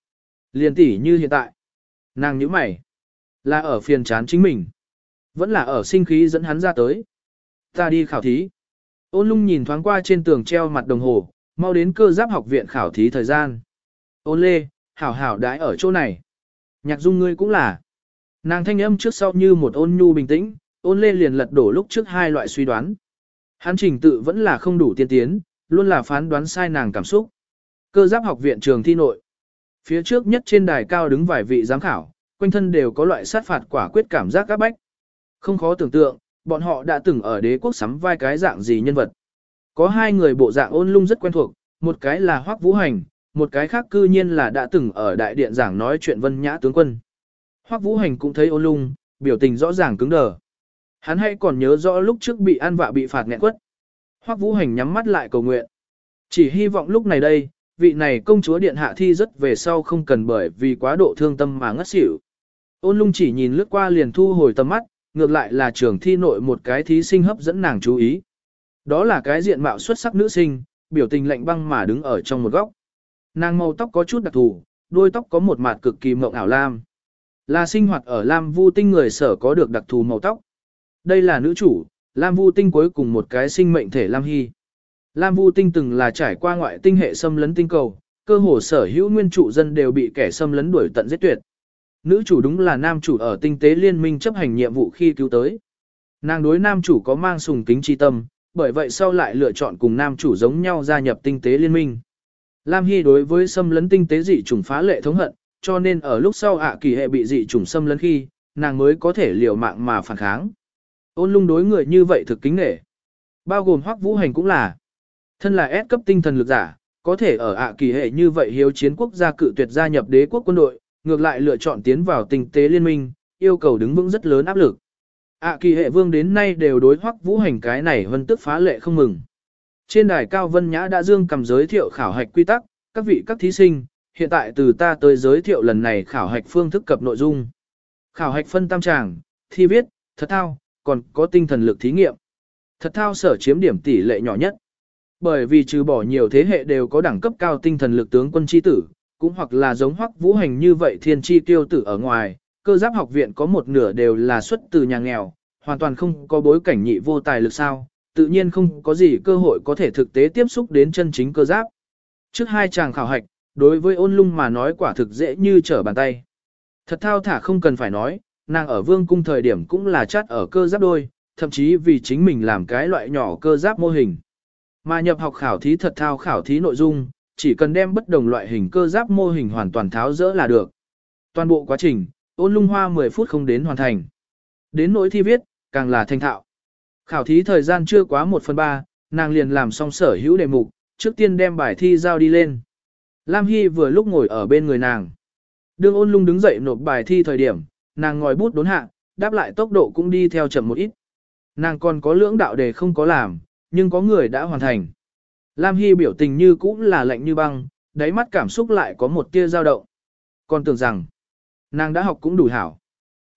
Liên tỉ như hiện tại. Nàng nhíu mày. Là ở phiền chán chính mình. Vẫn là ở sinh khí dẫn hắn ra tới. Ta đi khảo thí. Ôn lung nhìn thoáng qua trên tường treo mặt đồng hồ, mau đến cơ giáp học viện khảo thí thời gian. Ôn lê, hảo hảo đãi ở chỗ này. Nhạc dung ngươi cũng là. Nàng thanh âm trước sau như một ôn nhu bình tĩnh, ôn lê liền lật đổ lúc trước hai loại suy đoán. Hắn trình tự vẫn là không đủ tiên tiến, luôn là phán đoán sai nàng cảm xúc. Cơ giáp học viện trường thi nội. Phía trước nhất trên đài cao đứng vài vị giám khảo, quanh thân đều có loại sát phạt quả quyết cảm giác các bách. Không khó tưởng tượng, bọn họ đã từng ở đế quốc sắm vai cái dạng gì nhân vật. Có hai người bộ dạng ôn lung rất quen thuộc, một cái là Hoắc Vũ Hành, một cái khác cư nhiên là đã từng ở đại điện giảng nói chuyện vân nhã tướng quân. Hoắc Vũ Hành cũng thấy ôn lung, biểu tình rõ ràng cứng đờ. Hắn hay còn nhớ rõ lúc trước bị ăn vạ bị phạt nghẹn quất. Hoắc Vũ Hành nhắm mắt lại cầu nguyện. Chỉ hy vọng lúc này đây, vị này công chúa điện hạ thi rất về sau không cần bởi vì quá độ thương tâm mà ngất xỉu. Ôn lung chỉ nhìn lướt qua liền thu hồi tầm mắt, ngược lại là trường thi nội một cái thí sinh hấp dẫn nàng chú ý. Đó là cái diện mạo xuất sắc nữ sinh, biểu tình lạnh băng mà đứng ở trong một góc. Nàng màu tóc có chút đặc thù, đuôi tóc có một mặt cực kỳ mộng ảo lam. Là sinh hoạt ở Lam Vu Tinh người sở có được đặc thù màu tóc. Đây là nữ chủ, Lam Vu Tinh cuối cùng một cái sinh mệnh thể Lam Hy. Lam Vu Tinh từng là trải qua ngoại tinh hệ xâm lấn tinh cầu, cơ hồ sở hữu nguyên trụ dân đều bị kẻ xâm lấn đuổi tận giết tuyệt. Nữ chủ đúng là nam chủ ở tinh tế liên minh chấp hành nhiệm vụ khi cứu tới. Nàng đối nam chủ có mang sùng kính tri tâm, bởi vậy sau lại lựa chọn cùng nam chủ giống nhau gia nhập tinh tế liên minh. Lam Hy đối với xâm lấn tinh tế dị chủng phá lệ thống hận, cho nên ở lúc sau ạ kỳ hệ bị dị chủng xâm lấn khi, nàng mới có thể liều mạng mà phản kháng. Ôn lung đối người như vậy thực kính nể. Bao gồm hoắc vũ hành cũng là. Thân là S cấp tinh thần lực giả, có thể ở ạ kỳ hệ như vậy hiếu chiến quốc gia cự tuyệt gia nhập đế quốc quân đội, ngược lại lựa chọn tiến vào tinh tế liên minh, yêu cầu đứng vững rất lớn áp lực. ạ kỳ hệ vương đến nay đều đối hoắc vũ hành cái này vân tức phá lệ không mừng. Trên đài cao vân nhã đã dương cầm giới thiệu khảo hạch quy tắc, các vị các thí sinh, hiện tại từ ta tới giới thiệu lần này khảo hạch phương thức cập nội dung. Khảo hạch phân tam tràng, thi viết, thật thao, còn có tinh thần lực thí nghiệm. Thật thao sở chiếm điểm tỷ lệ nhỏ nhất. Bởi vì trừ bỏ nhiều thế hệ đều có đẳng cấp cao tinh thần lực tướng quân chi tử, cũng hoặc là giống hoắc vũ hành như vậy thiên chi tiêu tử ở ngoài, cơ giáp học viện có một nửa đều là xuất từ nhà nghèo, hoàn toàn không có bối cảnh nhị vô tài lực sao, tự nhiên không có gì cơ hội có thể thực tế tiếp xúc đến chân chính cơ giáp. Trước hai chàng khảo hạch, đối với ôn lung mà nói quả thực dễ như trở bàn tay. Thật thao thả không cần phải nói, nàng ở vương cung thời điểm cũng là chát ở cơ giáp đôi, thậm chí vì chính mình làm cái loại nhỏ cơ giáp mô hình. Mà nhập học khảo thí thật thao khảo thí nội dung, chỉ cần đem bất đồng loại hình cơ giáp mô hình hoàn toàn tháo rỡ là được. Toàn bộ quá trình, ôn lung hoa 10 phút không đến hoàn thành. Đến nỗi thi viết, càng là thành thạo. Khảo thí thời gian chưa quá 1 phần 3, nàng liền làm xong sở hữu đề mục, trước tiên đem bài thi giao đi lên. Lam Hy vừa lúc ngồi ở bên người nàng. Đương ôn lung đứng dậy nộp bài thi thời điểm, nàng ngồi bút đốn hạ, đáp lại tốc độ cũng đi theo chậm một ít. Nàng còn có lưỡng đạo đề không có làm, nhưng có người đã hoàn thành. Lam Hy biểu tình như cũng là lạnh như băng, đáy mắt cảm xúc lại có một tia dao động. Còn tưởng rằng, nàng đã học cũng đủ hảo.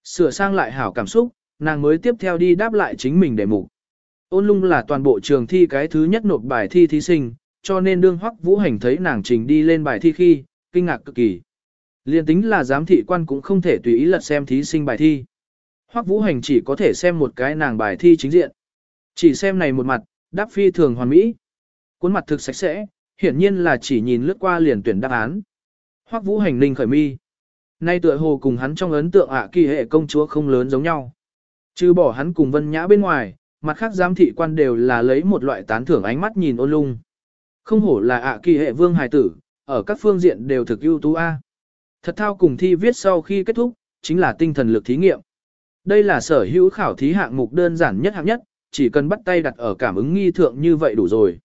Sửa sang lại hảo cảm xúc, nàng mới tiếp theo đi đáp lại chính mình đề mục. Ôn lung là toàn bộ trường thi cái thứ nhất nộp bài thi thí sinh, cho nên đương hoắc vũ hành thấy nàng trình đi lên bài thi khi, kinh ngạc cực kỳ. Liên tính là giám thị quan cũng không thể tùy ý lật xem thí sinh bài thi. Hoắc vũ hành chỉ có thể xem một cái nàng bài thi chính diện. Chỉ xem này một mặt, đáp phi thường hoàn mỹ. Cuốn mặt thực sạch sẽ, hiển nhiên là chỉ nhìn lướt qua liền tuyển đáp án. Hoắc vũ hành ninh khởi mi. Nay tựa hồ cùng hắn trong ấn tượng ạ kỳ hệ công chúa không lớn giống nhau. Chứ bỏ hắn cùng vân nhã bên ngoài, mặt khác giám thị quan đều là lấy một loại tán thưởng ánh mắt nhìn ôn lung. Không hổ là ạ kỳ hệ vương hài tử, ở các phương diện đều thực ưu tú A. Thật thao cùng thi viết sau khi kết thúc, chính là tinh thần lực thí nghiệm. Đây là sở hữu khảo thí hạng mục đơn giản nhất hạng nhất, chỉ cần bắt tay đặt ở cảm ứng nghi thượng như vậy đủ rồi.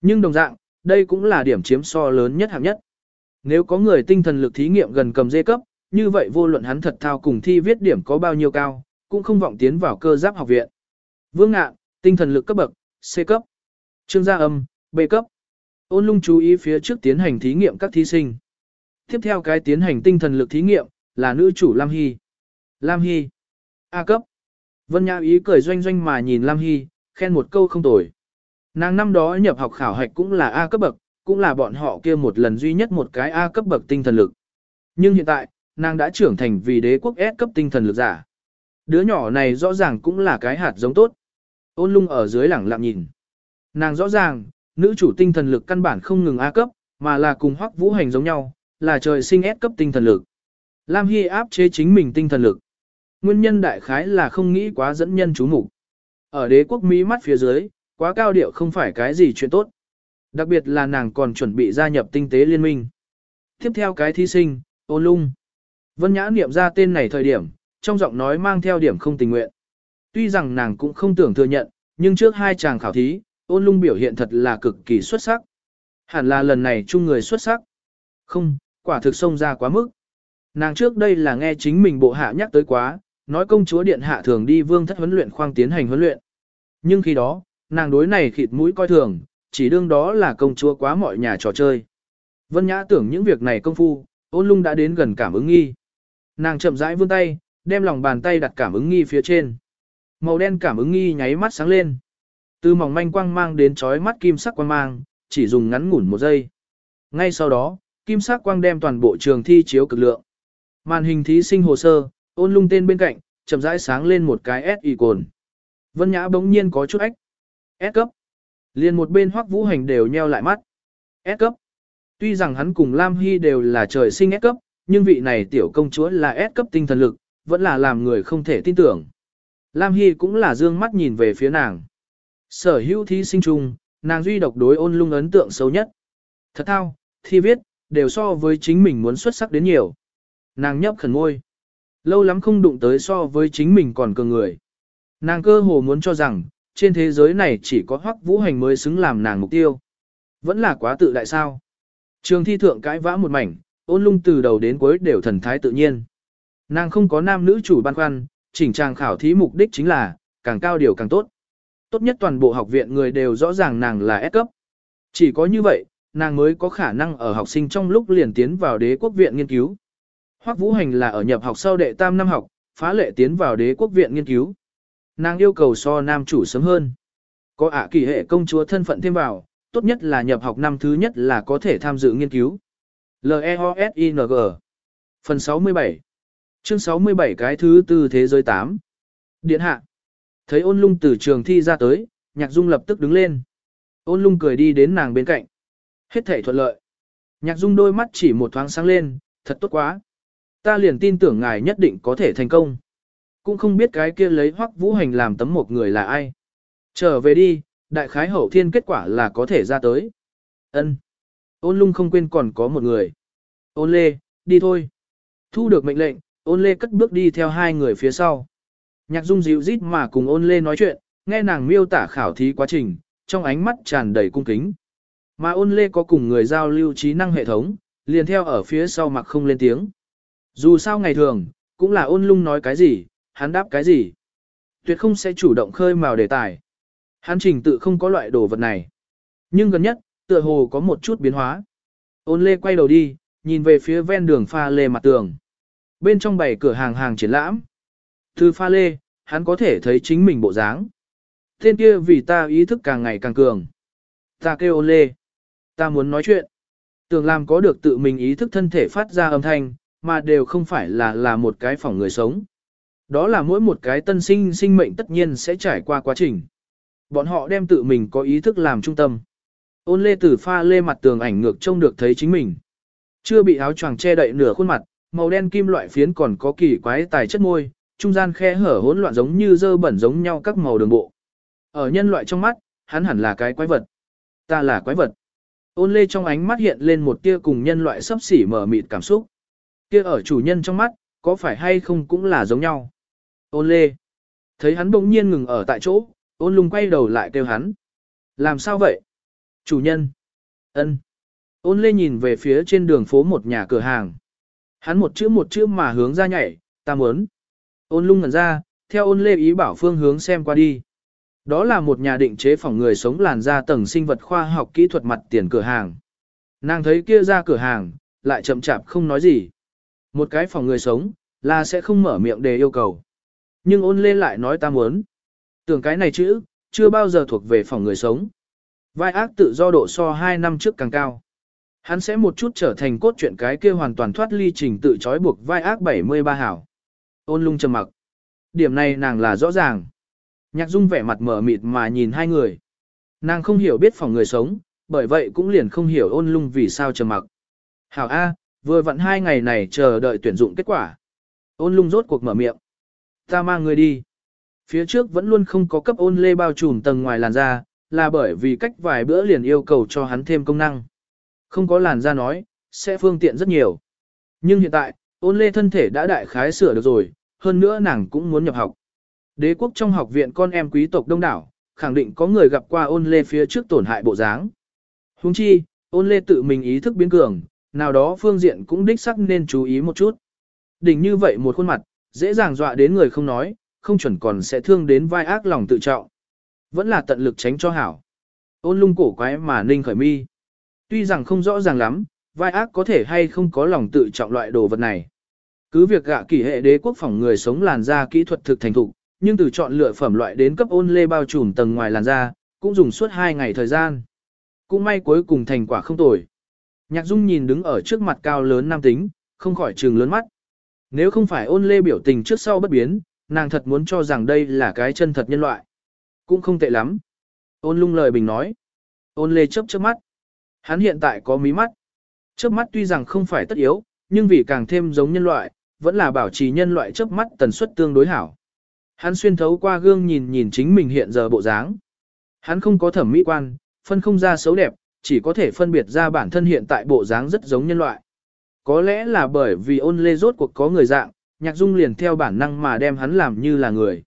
Nhưng đồng dạng, đây cũng là điểm chiếm so lớn nhất hạng nhất. Nếu có người tinh thần lực thí nghiệm gần cầm dê cấp, như vậy vô luận hắn thật thao cùng thi viết điểm có bao nhiêu cao, cũng không vọng tiến vào cơ giáp học viện. Vương ngạn, tinh thần lực cấp bậc, C cấp. Trương gia âm, B cấp. Ôn lung chú ý phía trước tiến hành thí nghiệm các thí sinh. Tiếp theo cái tiến hành tinh thần lực thí nghiệm, là nữ chủ Lam Hy. Lam Hy. A cấp. Vân Nhã ý cười doanh doanh mà nhìn Lam Hy, khen một câu không tồi. Nàng năm đó nhập học khảo hạch cũng là A cấp bậc, cũng là bọn họ kia một lần duy nhất một cái A cấp bậc tinh thần lực. Nhưng hiện tại, nàng đã trưởng thành vì đế quốc S cấp tinh thần lực giả. Đứa nhỏ này rõ ràng cũng là cái hạt giống tốt. Ôn lung ở dưới lẳng lặng nhìn. Nàng rõ ràng, nữ chủ tinh thần lực căn bản không ngừng A cấp, mà là cùng hoắc vũ hành giống nhau, là trời sinh ép cấp tinh thần lực. Lam Hy áp chế chính mình tinh thần lực. Nguyên nhân đại khái là không nghĩ quá dẫn nhân chú mục Ở đế quốc Mỹ mắt phía dưới, quá cao điệu không phải cái gì chuyện tốt. Đặc biệt là nàng còn chuẩn bị gia nhập tinh tế liên minh. Tiếp theo cái thí sinh, ôn lung. Vân Nhã niệm ra tên này thời điểm, trong giọng nói mang theo điểm không tình nguyện. Tuy rằng nàng cũng không tưởng thừa nhận, nhưng trước hai chàng khảo thí, ôn lung biểu hiện thật là cực kỳ xuất sắc. Hẳn là lần này chung người xuất sắc. Không, quả thực xông ra quá mức. Nàng trước đây là nghe chính mình bộ hạ nhắc tới quá, nói công chúa điện hạ thường đi vương thất huấn luyện khoang tiến hành huấn luyện. Nhưng khi đó, nàng đối này khịt mũi coi thường, chỉ đương đó là công chúa quá mọi nhà trò chơi. Vân Nhã tưởng những việc này công phu, ôn lung đã đến gần cảm ứng nghi. Nàng chậm rãi vươn tay, đem lòng bàn tay đặt cảm ứng nghi phía trên. Màu đen cảm ứng nghi nháy mắt sáng lên. Từ mỏng manh quang mang đến chói mắt kim sắc quang mang, chỉ dùng ngắn ngủn một giây. Ngay sau đó, kim sắc quang đem toàn bộ trường thi chiếu cực lượng. Màn hình thí sinh hồ sơ, ôn lung tên bên cạnh, chậm rãi sáng lên một cái S y cồn. Vân Nhã bỗng nhiên có chút ách. S cấp. Liền một bên hoắc vũ hành đều nheo lại mắt. S cấp. Tuy rằng hắn cùng Lam Hy đều là trời sinh S cấp, nhưng vị này tiểu công chúa là S cấp tinh thần lực, vẫn là làm người không thể tin tưởng. Lam Hy cũng là dương mắt nhìn về phía nàng. Sở hữu thí sinh chung, nàng duy độc đối ôn lung ấn tượng xấu nhất. Thật thao, thi viết, đều so với chính mình muốn xuất sắc đến nhiều. Nàng nhấp khẩn ngôi. Lâu lắm không đụng tới so với chính mình còn cường người. Nàng cơ hồ muốn cho rằng, trên thế giới này chỉ có hoắc vũ hành mới xứng làm nàng mục tiêu. Vẫn là quá tự đại sao. Trường thi thượng cãi vã một mảnh, ôn lung từ đầu đến cuối đều thần thái tự nhiên. Nàng không có nam nữ chủ ban khoăn, chỉnh trang khảo thí mục đích chính là, càng cao điều càng tốt. Tốt nhất toàn bộ học viện người đều rõ ràng nàng là S cấp. Chỉ có như vậy, nàng mới có khả năng ở học sinh trong lúc liền tiến vào đế quốc viện nghiên cứu. Hoắc Vũ Hành là ở nhập học sau đệ tam năm học, phá lệ tiến vào đế quốc viện nghiên cứu. Nàng yêu cầu so nam chủ sớm hơn. Có ạ kỳ hệ công chúa thân phận thêm vào, tốt nhất là nhập học năm thứ nhất là có thể tham dự nghiên cứu. L-E-O-S-I-N-G Phần 67 Chương 67 cái thứ tư thế giới 8 Điện hạ Thấy ôn lung từ trường thi ra tới, nhạc dung lập tức đứng lên. Ôn lung cười đi đến nàng bên cạnh. Hết thể thuận lợi. Nhạc dung đôi mắt chỉ một thoáng sáng lên, thật tốt quá. Ta liền tin tưởng ngài nhất định có thể thành công. Cũng không biết cái kia lấy hoắc vũ hành làm tấm một người là ai. Trở về đi, đại khái hậu thiên kết quả là có thể ra tới. Ân. Ôn lung không quên còn có một người. Ôn lê, đi thôi. Thu được mệnh lệnh, ôn lê cất bước đi theo hai người phía sau. Nhạc dung dịu rít mà cùng ôn lê nói chuyện, nghe nàng miêu tả khảo thí quá trình, trong ánh mắt tràn đầy cung kính. Mà ôn lê có cùng người giao lưu trí năng hệ thống, liền theo ở phía sau mặc không lên tiếng. Dù sao ngày thường, cũng là ôn lung nói cái gì, hắn đáp cái gì. Tuyệt không sẽ chủ động khơi mào đề tài. Hắn trình tự không có loại đồ vật này. Nhưng gần nhất, tựa hồ có một chút biến hóa. Ôn lê quay đầu đi, nhìn về phía ven đường pha lê mặt tường. Bên trong bảy cửa hàng hàng triển lãm. Từ pha lê, hắn có thể thấy chính mình bộ dáng. Tên kia vì ta ý thức càng ngày càng cường. Ta kêu ôn lê. Ta muốn nói chuyện. Tưởng làm có được tự mình ý thức thân thể phát ra âm thanh, mà đều không phải là là một cái phòng người sống. Đó là mỗi một cái tân sinh sinh mệnh tất nhiên sẽ trải qua quá trình. Bọn họ đem tự mình có ý thức làm trung tâm. Ôn lê tử pha lê mặt tường ảnh ngược trông được thấy chính mình. Chưa bị áo choàng che đậy nửa khuôn mặt, màu đen kim loại phiến còn có kỳ quái tài chất môi, trung gian khe hở hỗn loạn giống như dơ bẩn giống nhau các màu đường bộ. Ở nhân loại trong mắt, hắn hẳn là cái quái vật. Ta là quái vật. Ôn lê trong ánh mắt hiện lên một tia cùng nhân loại sấp xỉ mở mịt cảm xúc. Kia ở chủ nhân trong mắt, có phải hay không cũng là giống nhau. Ôn lê. Thấy hắn bỗng nhiên ngừng ở tại chỗ, ôn lung quay đầu lại kêu hắn. Làm sao vậy? Chủ nhân. ân. Ôn lê nhìn về phía trên đường phố một nhà cửa hàng. Hắn một chữ một chữ mà hướng ra nhảy, ta muốn. Ôn lung ngẩn ra, theo ôn lê ý bảo phương hướng xem qua đi. Đó là một nhà định chế phòng người sống làn da tầng sinh vật khoa học kỹ thuật mặt tiền cửa hàng. Nàng thấy kia ra cửa hàng, lại chậm chạp không nói gì. Một cái phòng người sống, là sẽ không mở miệng để yêu cầu. Nhưng ôn lên lại nói ta muốn. Tưởng cái này chữ, chưa bao giờ thuộc về phòng người sống. Vai ác tự do độ so 2 năm trước càng cao. Hắn sẽ một chút trở thành cốt truyện cái kia hoàn toàn thoát ly trình tự trói buộc vai ác 73 hảo. Ôn lung trầm mặc. Điểm này nàng là rõ ràng. Nhạc dung vẻ mặt mở mịt mà nhìn hai người. Nàng không hiểu biết phòng người sống, bởi vậy cũng liền không hiểu ôn lung vì sao trầm mặc. Hảo A, vừa vặn hai ngày này chờ đợi tuyển dụng kết quả. Ôn lung rốt cuộc mở miệng. Ta mang người đi. Phía trước vẫn luôn không có cấp ôn lê bao trùm tầng ngoài làn da, là bởi vì cách vài bữa liền yêu cầu cho hắn thêm công năng. Không có làn da nói, sẽ phương tiện rất nhiều. Nhưng hiện tại, ôn lê thân thể đã đại khái sửa được rồi, hơn nữa nàng cũng muốn nhập học. Đế quốc trong học viện con em quý tộc đông đảo, khẳng định có người gặp qua ôn lê phía trước tổn hại bộ dáng. Huống chi, ôn lê tự mình ý thức biến cường, nào đó phương diện cũng đích sắc nên chú ý một chút. Đỉnh như vậy một khuôn mặt, dễ dàng dọa đến người không nói, không chuẩn còn sẽ thương đến vai ác lòng tự trọng. Vẫn là tận lực tránh cho hảo. Ôn lung cổ quái mà ninh khởi mi. Tuy rằng không rõ ràng lắm, vai ác có thể hay không có lòng tự trọng loại đồ vật này. Cứ việc gạ kỳ hệ đế quốc phòng người sống làn da kỹ thuật thực thành thục, nhưng từ chọn lựa phẩm loại đến cấp ôn lê bao trùm tầng ngoài làn da, cũng dùng suốt 2 ngày thời gian. Cũng may cuối cùng thành quả không tồi. Nhạc Dung nhìn đứng ở trước mặt cao lớn nam tính, không khỏi trừng lớn mắt. Nếu không phải ôn lê biểu tình trước sau bất biến, nàng thật muốn cho rằng đây là cái chân thật nhân loại. Cũng không tệ lắm. Ôn lung lời bình nói. Ôn lê chớp chớp mắt. Hắn hiện tại có mí mắt. Chớp mắt tuy rằng không phải tất yếu, nhưng vì càng thêm giống nhân loại, vẫn là bảo trì nhân loại chớp mắt tần suất tương đối hảo. Hắn xuyên thấu qua gương nhìn nhìn chính mình hiện giờ bộ dáng. Hắn không có thẩm mỹ quan, phân không ra xấu đẹp, chỉ có thể phân biệt ra bản thân hiện tại bộ dáng rất giống nhân loại. Có lẽ là bởi vì ôn lê rốt cuộc có người dạng, nhạc dung liền theo bản năng mà đem hắn làm như là người.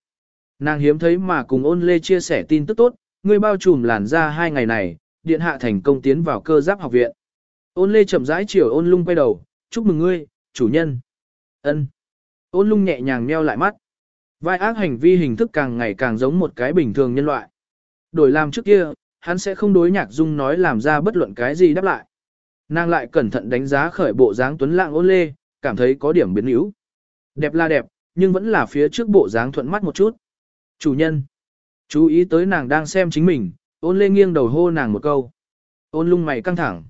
Nàng hiếm thấy mà cùng ôn lê chia sẻ tin tức tốt, ngươi bao trùm làn ra hai ngày này, điện hạ thành công tiến vào cơ giáp học viện. Ôn lê chậm rãi chiều ôn lung quay đầu, chúc mừng ngươi, chủ nhân. ân Ôn lung nhẹ nhàng meo lại mắt. Vai ác hành vi hình thức càng ngày càng giống một cái bình thường nhân loại. Đổi làm trước kia, hắn sẽ không đối nhạc dung nói làm ra bất luận cái gì đáp lại. Nàng lại cẩn thận đánh giá khởi bộ dáng tuấn lạng ôn lê, cảm thấy có điểm biến yếu. Đẹp là đẹp, nhưng vẫn là phía trước bộ dáng thuận mắt một chút. Chủ nhân, chú ý tới nàng đang xem chính mình, ôn lê nghiêng đầu hô nàng một câu. Ôn lung mày căng thẳng.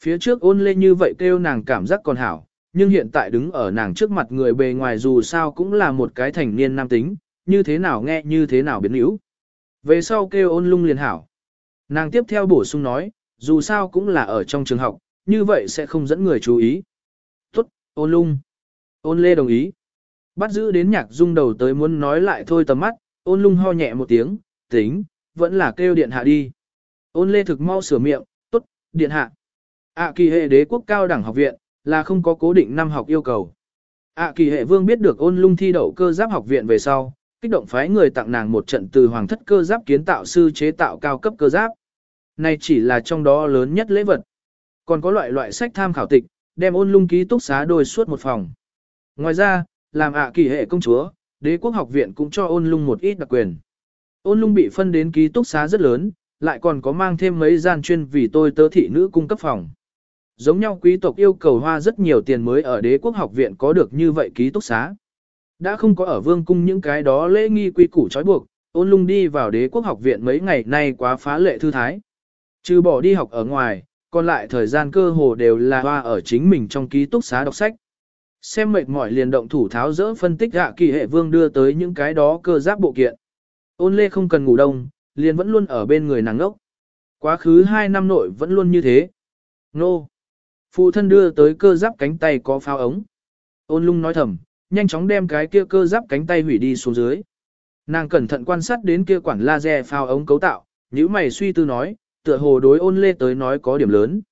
Phía trước ôn lê như vậy kêu nàng cảm giác còn hảo, nhưng hiện tại đứng ở nàng trước mặt người bề ngoài dù sao cũng là một cái thành niên nam tính, như thế nào nghe như thế nào biến yếu. Về sau kêu ôn lung liền hảo. Nàng tiếp theo bổ sung nói, dù sao cũng là ở trong trường học, như vậy sẽ không dẫn người chú ý. Tốt, ôn lung. Ôn lê đồng ý. Bắt giữ đến nhạc dung đầu tới muốn nói lại thôi tầm mắt, ôn lung ho nhẹ một tiếng, tính, vẫn là kêu điện hạ đi. Ôn lê thực mau sửa miệng, tốt, điện hạ. ạ kỳ hệ đế quốc cao đẳng học viện, là không có cố định năm học yêu cầu. ạ kỳ hệ vương biết được ôn lung thi đậu cơ giáp học viện về sau, kích động phái người tặng nàng một trận từ hoàng thất cơ giáp kiến tạo sư chế tạo cao cấp cơ giáp. này chỉ là trong đó lớn nhất lễ vật. Còn có loại loại sách tham khảo tịch, đem ôn lung ký túc xá đôi suốt một phòng. Ngoài ra, làm ạ kỳ hệ công chúa, đế quốc học viện cũng cho ôn lung một ít đặc quyền. Ôn lung bị phân đến ký túc xá rất lớn, lại còn có mang thêm mấy gian chuyên vì tôi tớ thị nữ cung cấp phòng. Giống nhau quý tộc yêu cầu hoa rất nhiều tiền mới ở đế quốc học viện có được như vậy ký túc xá. Đã không có ở vương cung những cái đó lễ nghi quy củ trói buộc, ôn lung đi vào đế quốc học viện mấy ngày nay quá phá lệ thư thái. Trừ bỏ đi học ở ngoài, còn lại thời gian cơ hồ đều là hoa ở chính mình trong ký túc xá đọc sách. Xem mệt mỏi liền động thủ tháo dỡ phân tích hạ kỳ hệ vương đưa tới những cái đó cơ giáp bộ kiện. Ôn lê không cần ngủ đông, liền vẫn luôn ở bên người nàng ngốc. Quá khứ hai năm nội vẫn luôn như thế. Nô! Phụ thân đưa tới cơ giáp cánh tay có pháo ống. Ôn lung nói thầm, nhanh chóng đem cái kia cơ giáp cánh tay hủy đi xuống dưới. Nàng cẩn thận quan sát đến kia quản laser pháo ống cấu tạo, nhíu mày suy tư nói, tựa hồ đối ôn lê tới nói có điểm lớn.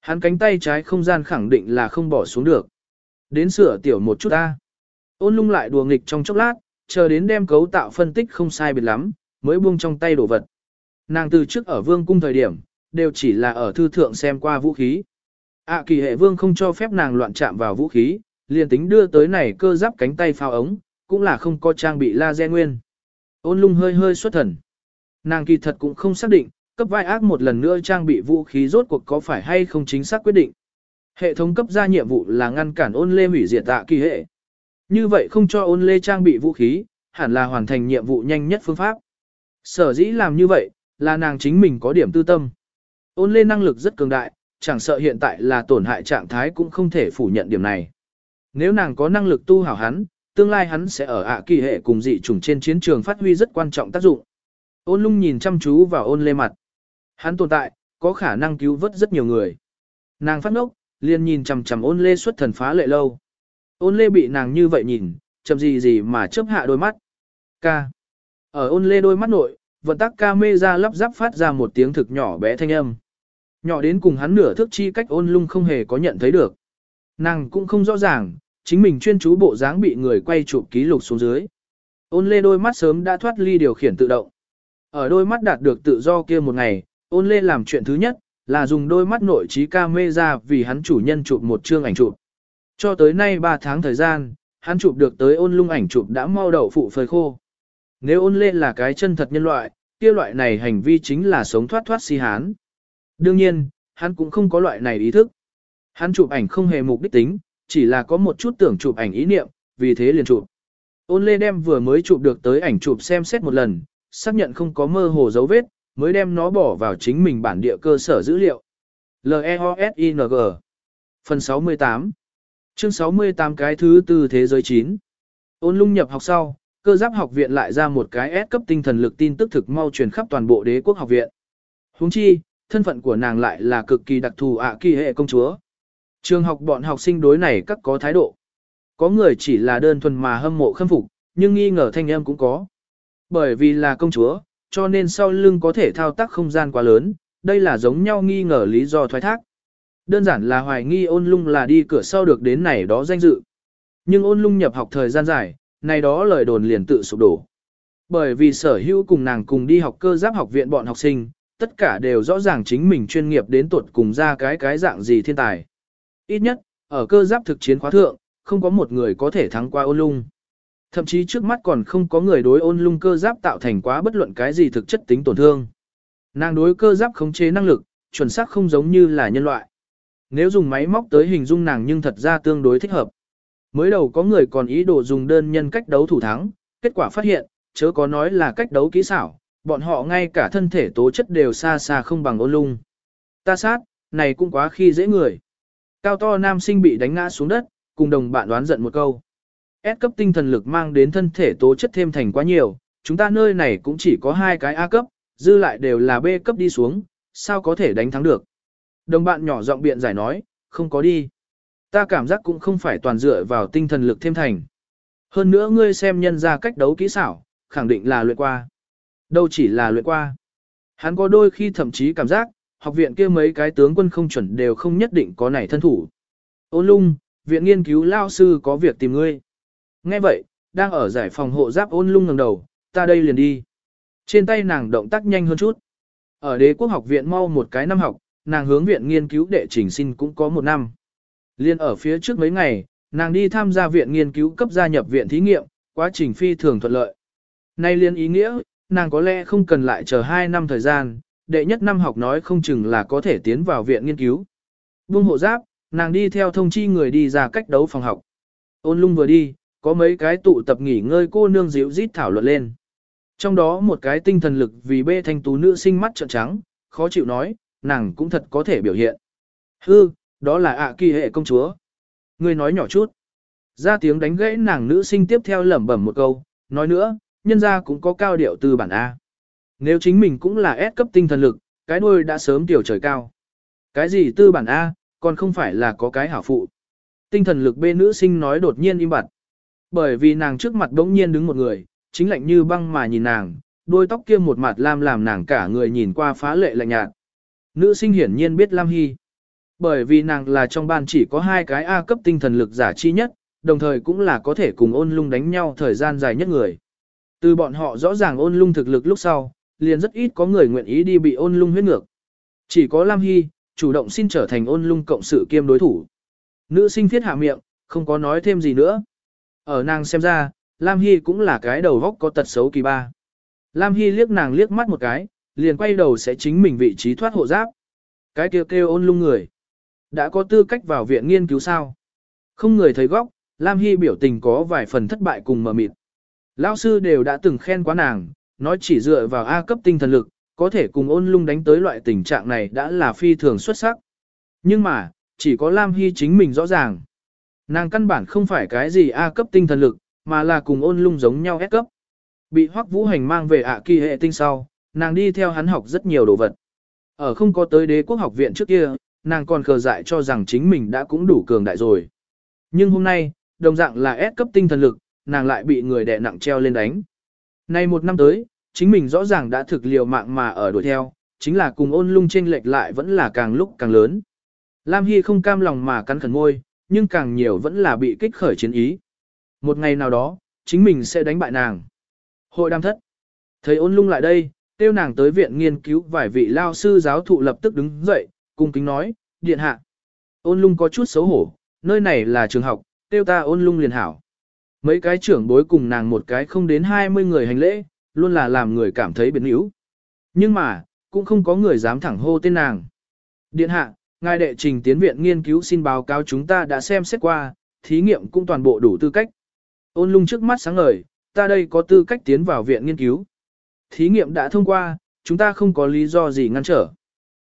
Hắn cánh tay trái không gian khẳng định là không bỏ xuống được. Đến sửa tiểu một chút ta. Ôn lung lại đùa nghịch trong chốc lát, chờ đến đem cấu tạo phân tích không sai biệt lắm, mới buông trong tay đồ vật. Nàng từ trước ở vương cung thời điểm, đều chỉ là ở thư thượng xem qua vũ khí ạ kỳ hệ vương không cho phép nàng loạn chạm vào vũ khí, liền tính đưa tới này cơ giáp cánh tay phao ống, cũng là không có trang bị laser nguyên. Ôn lung hơi hơi xuất thần. Nàng kỳ thật cũng không xác định, cấp vai ác một lần nữa trang bị vũ khí rốt cuộc có phải hay không chính xác quyết định. Hệ thống cấp ra nhiệm vụ là ngăn cản ôn lê hủy diệt tạ kỳ hệ. Như vậy không cho ôn lê trang bị vũ khí, hẳn là hoàn thành nhiệm vụ nhanh nhất phương pháp. Sở dĩ làm như vậy, là nàng chính mình có điểm tư tâm. Ôn lê năng lực rất cường đại, chẳng sợ hiện tại là tổn hại trạng thái cũng không thể phủ nhận điểm này. Nếu nàng có năng lực tu hảo hắn, tương lai hắn sẽ ở ạ kỳ hệ cùng dị chủng trên chiến trường phát huy rất quan trọng tác dụng. Ôn lung nhìn chăm chú vào ôn lê mặt. Hắn tồn tại, có khả năng cứu vớt rất nhiều người. Nàng phát ngốc, liền nhìn chằm chằm ôn lê xuất thần phá lệ lâu. Ôn lê bị nàng như vậy nhìn, chậm gì gì mà chớp hạ đôi mắt. Ca. Ở ôn lê đôi mắt nội, vận tắc ca mê ra lắp ráp phát ra một tiếng thực nhỏ bé thanh âm. Nhỏ đến cùng hắn nửa thước chi cách ôn lung không hề có nhận thấy được. Nàng cũng không rõ ràng, chính mình chuyên chú bộ dáng bị người quay chụp ký lục xuống dưới. Ôn lê đôi mắt sớm đã thoát ly điều khiển tự động. Ở đôi mắt đạt được tự do kia một ngày, ôn lê làm chuyện thứ nhất, là dùng đôi mắt nội trí camera vì hắn chủ nhân chụp một chương ảnh chụp. Cho tới nay 3 tháng thời gian, hắn chụp được tới ôn lung ảnh chụp đã mau đậu phụ phơi khô. Nếu ôn lê là cái chân thật nhân loại, kia loại này hành vi chính là sống thoát thoát si hán. Đương nhiên, hắn cũng không có loại này ý thức. Hắn chụp ảnh không hề mục đích tính, chỉ là có một chút tưởng chụp ảnh ý niệm, vì thế liền chụp. Ôn lê đem vừa mới chụp được tới ảnh chụp xem xét một lần, xác nhận không có mơ hồ dấu vết, mới đem nó bỏ vào chính mình bản địa cơ sở dữ liệu. L-E-O-S-I-N-G Phần 68 Chương 68 cái thứ tư thế giới 9 Ôn lung nhập học sau, cơ giáp học viện lại ra một cái S cấp tinh thần lực tin tức thực mau truyền khắp toàn bộ đế quốc học viện. Huống chi, thân phận của nàng lại là cực kỳ đặc thù ạ kỳ hệ công chúa. Trường học bọn học sinh đối này các có thái độ. Có người chỉ là đơn thuần mà hâm mộ khâm phục, nhưng nghi ngờ thanh em cũng có. Bởi vì là công chúa, cho nên sau lưng có thể thao tác không gian quá lớn, đây là giống nhau nghi ngờ lý do thoái thác. Đơn giản là hoài nghi ôn lung là đi cửa sau được đến này đó danh dự. Nhưng ôn lung nhập học thời gian dài, này đó lời đồn liền tự sụp đổ. Bởi vì sở hữu cùng nàng cùng đi học cơ giáp học viện bọn học sinh, tất cả đều rõ ràng chính mình chuyên nghiệp đến tuột cùng ra cái cái dạng gì thiên tài. Ít nhất, ở cơ giáp thực chiến khóa thượng, không có một người có thể thắng qua ôn lung. Thậm chí trước mắt còn không có người đối ôn lung cơ giáp tạo thành quá bất luận cái gì thực chất tính tổn thương. Nàng đối cơ giáp khống chế năng lực, chuẩn xác không giống như là nhân loại. Nếu dùng máy móc tới hình dung nàng nhưng thật ra tương đối thích hợp. Mới đầu có người còn ý đồ dùng đơn nhân cách đấu thủ thắng, kết quả phát hiện, chớ có nói là cách đấu kỹ xảo, bọn họ ngay cả thân thể tố chất đều xa xa không bằng ôn lung. Ta sát, này cũng quá khi dễ người. Cao to nam sinh bị đánh ngã xuống đất, cùng đồng bạn đoán giận một câu. S cấp tinh thần lực mang đến thân thể tố chất thêm thành quá nhiều, chúng ta nơi này cũng chỉ có hai cái A cấp, dư lại đều là B cấp đi xuống, sao có thể đánh thắng được. Đồng bạn nhỏ giọng biện giải nói, không có đi. Ta cảm giác cũng không phải toàn dựa vào tinh thần lực thêm thành. Hơn nữa ngươi xem nhân ra cách đấu kỹ xảo, khẳng định là luyện qua. Đâu chỉ là luyện qua. Hắn có đôi khi thậm chí cảm giác, học viện kia mấy cái tướng quân không chuẩn đều không nhất định có nảy thân thủ. Ôn lung, viện nghiên cứu lao sư có việc tìm ngươi. Nghe vậy, đang ở giải phòng hộ giáp ôn lung ngẩng đầu, ta đây liền đi. Trên tay nàng động tác nhanh hơn chút. Ở đế quốc học viện mau một cái năm học, nàng hướng viện nghiên cứu đệ trình xin cũng có một năm. Liên ở phía trước mấy ngày, nàng đi tham gia viện nghiên cứu cấp gia nhập viện thí nghiệm, quá trình phi thường thuận lợi. Nay liên ý nghĩa, nàng có lẽ không cần lại chờ 2 năm thời gian, đệ nhất năm học nói không chừng là có thể tiến vào viện nghiên cứu. Buông hộ giáp, nàng đi theo thông chi người đi ra cách đấu phòng học. Ôn lung vừa đi, có mấy cái tụ tập nghỉ ngơi cô nương dịu rít thảo luận lên. Trong đó một cái tinh thần lực vì bê thanh tú nữ sinh mắt trợn trắng, khó chịu nói, nàng cũng thật có thể biểu hiện. Hư, đó là ạ kỳ hệ công chúa. Người nói nhỏ chút. Ra tiếng đánh gãy nàng nữ sinh tiếp theo lẩm bẩm một câu, nói nữa, nhân ra cũng có cao điệu tư bản A. Nếu chính mình cũng là S cấp tinh thần lực, cái đuôi đã sớm tiểu trời cao. Cái gì tư bản A, còn không phải là có cái hảo phụ. Tinh thần lực B nữ sinh nói đột nhiên im bặt. Bởi vì nàng trước mặt đống nhiên đứng một người, chính lạnh như băng mà nhìn nàng, đôi tóc kia một mặt lam làm nàng cả người nhìn qua phá lệ lạnh nhạt. Nữ sinh hiển nhiên biết Lam Hy. Bởi vì nàng là trong ban chỉ có hai cái A cấp tinh thần lực giả chi nhất, đồng thời cũng là có thể cùng ôn lung đánh nhau thời gian dài nhất người. Từ bọn họ rõ ràng ôn lung thực lực lúc sau, liền rất ít có người nguyện ý đi bị ôn lung huyết ngược. Chỉ có Lam Hy, chủ động xin trở thành ôn lung cộng sự kiêm đối thủ. Nữ sinh thiết hạ miệng, không có nói thêm gì nữa. Ở nàng xem ra, Lam Hy cũng là cái đầu góc có tật xấu kỳ ba. Lam Hy liếc nàng liếc mắt một cái, liền quay đầu sẽ chính mình vị trí thoát hộ giáp. Cái kêu kêu ôn lung người. Đã có tư cách vào viện nghiên cứu sao. Không người thấy góc, Lam Hy biểu tình có vài phần thất bại cùng mờ mịt. Lão sư đều đã từng khen quá nàng, nói chỉ dựa vào A cấp tinh thần lực, có thể cùng ôn lung đánh tới loại tình trạng này đã là phi thường xuất sắc. Nhưng mà, chỉ có Lam Hy chính mình rõ ràng. Nàng căn bản không phải cái gì A cấp tinh thần lực, mà là cùng ôn lung giống nhau S cấp. Bị hoắc vũ hành mang về ạ kỳ hệ tinh sau, nàng đi theo hắn học rất nhiều đồ vật. Ở không có tới đế quốc học viện trước kia, nàng còn khờ dại cho rằng chính mình đã cũng đủ cường đại rồi. Nhưng hôm nay, đồng dạng là S cấp tinh thần lực, nàng lại bị người đè nặng treo lên đánh. Nay một năm tới, chính mình rõ ràng đã thực liều mạng mà ở đuổi theo, chính là cùng ôn lung chênh lệch lại vẫn là càng lúc càng lớn. Lam Hy không cam lòng mà cắn khẩn môi, nhưng càng nhiều vẫn là bị kích khởi chiến ý. Một ngày nào đó, chính mình sẽ đánh bại nàng. Hội đam thất. Thấy ôn lung lại đây, tiêu nàng tới viện nghiên cứu vài vị lao sư giáo thụ lập tức đứng dậy, cung kính nói, điện hạ. Ôn lung có chút xấu hổ, nơi này là trường học, tiêu ta ôn lung liền hảo. Mấy cái trưởng bối cùng nàng một cái không đến 20 người hành lễ, luôn là làm người cảm thấy biến yếu. Nhưng mà, cũng không có người dám thẳng hô tên nàng. Điện hạ, ngài đệ trình tiến viện nghiên cứu xin báo cáo chúng ta đã xem xét qua, thí nghiệm cũng toàn bộ đủ tư cách. Ôn lung trước mắt sáng ngời, ta đây có tư cách tiến vào viện nghiên cứu. Thí nghiệm đã thông qua, chúng ta không có lý do gì ngăn trở.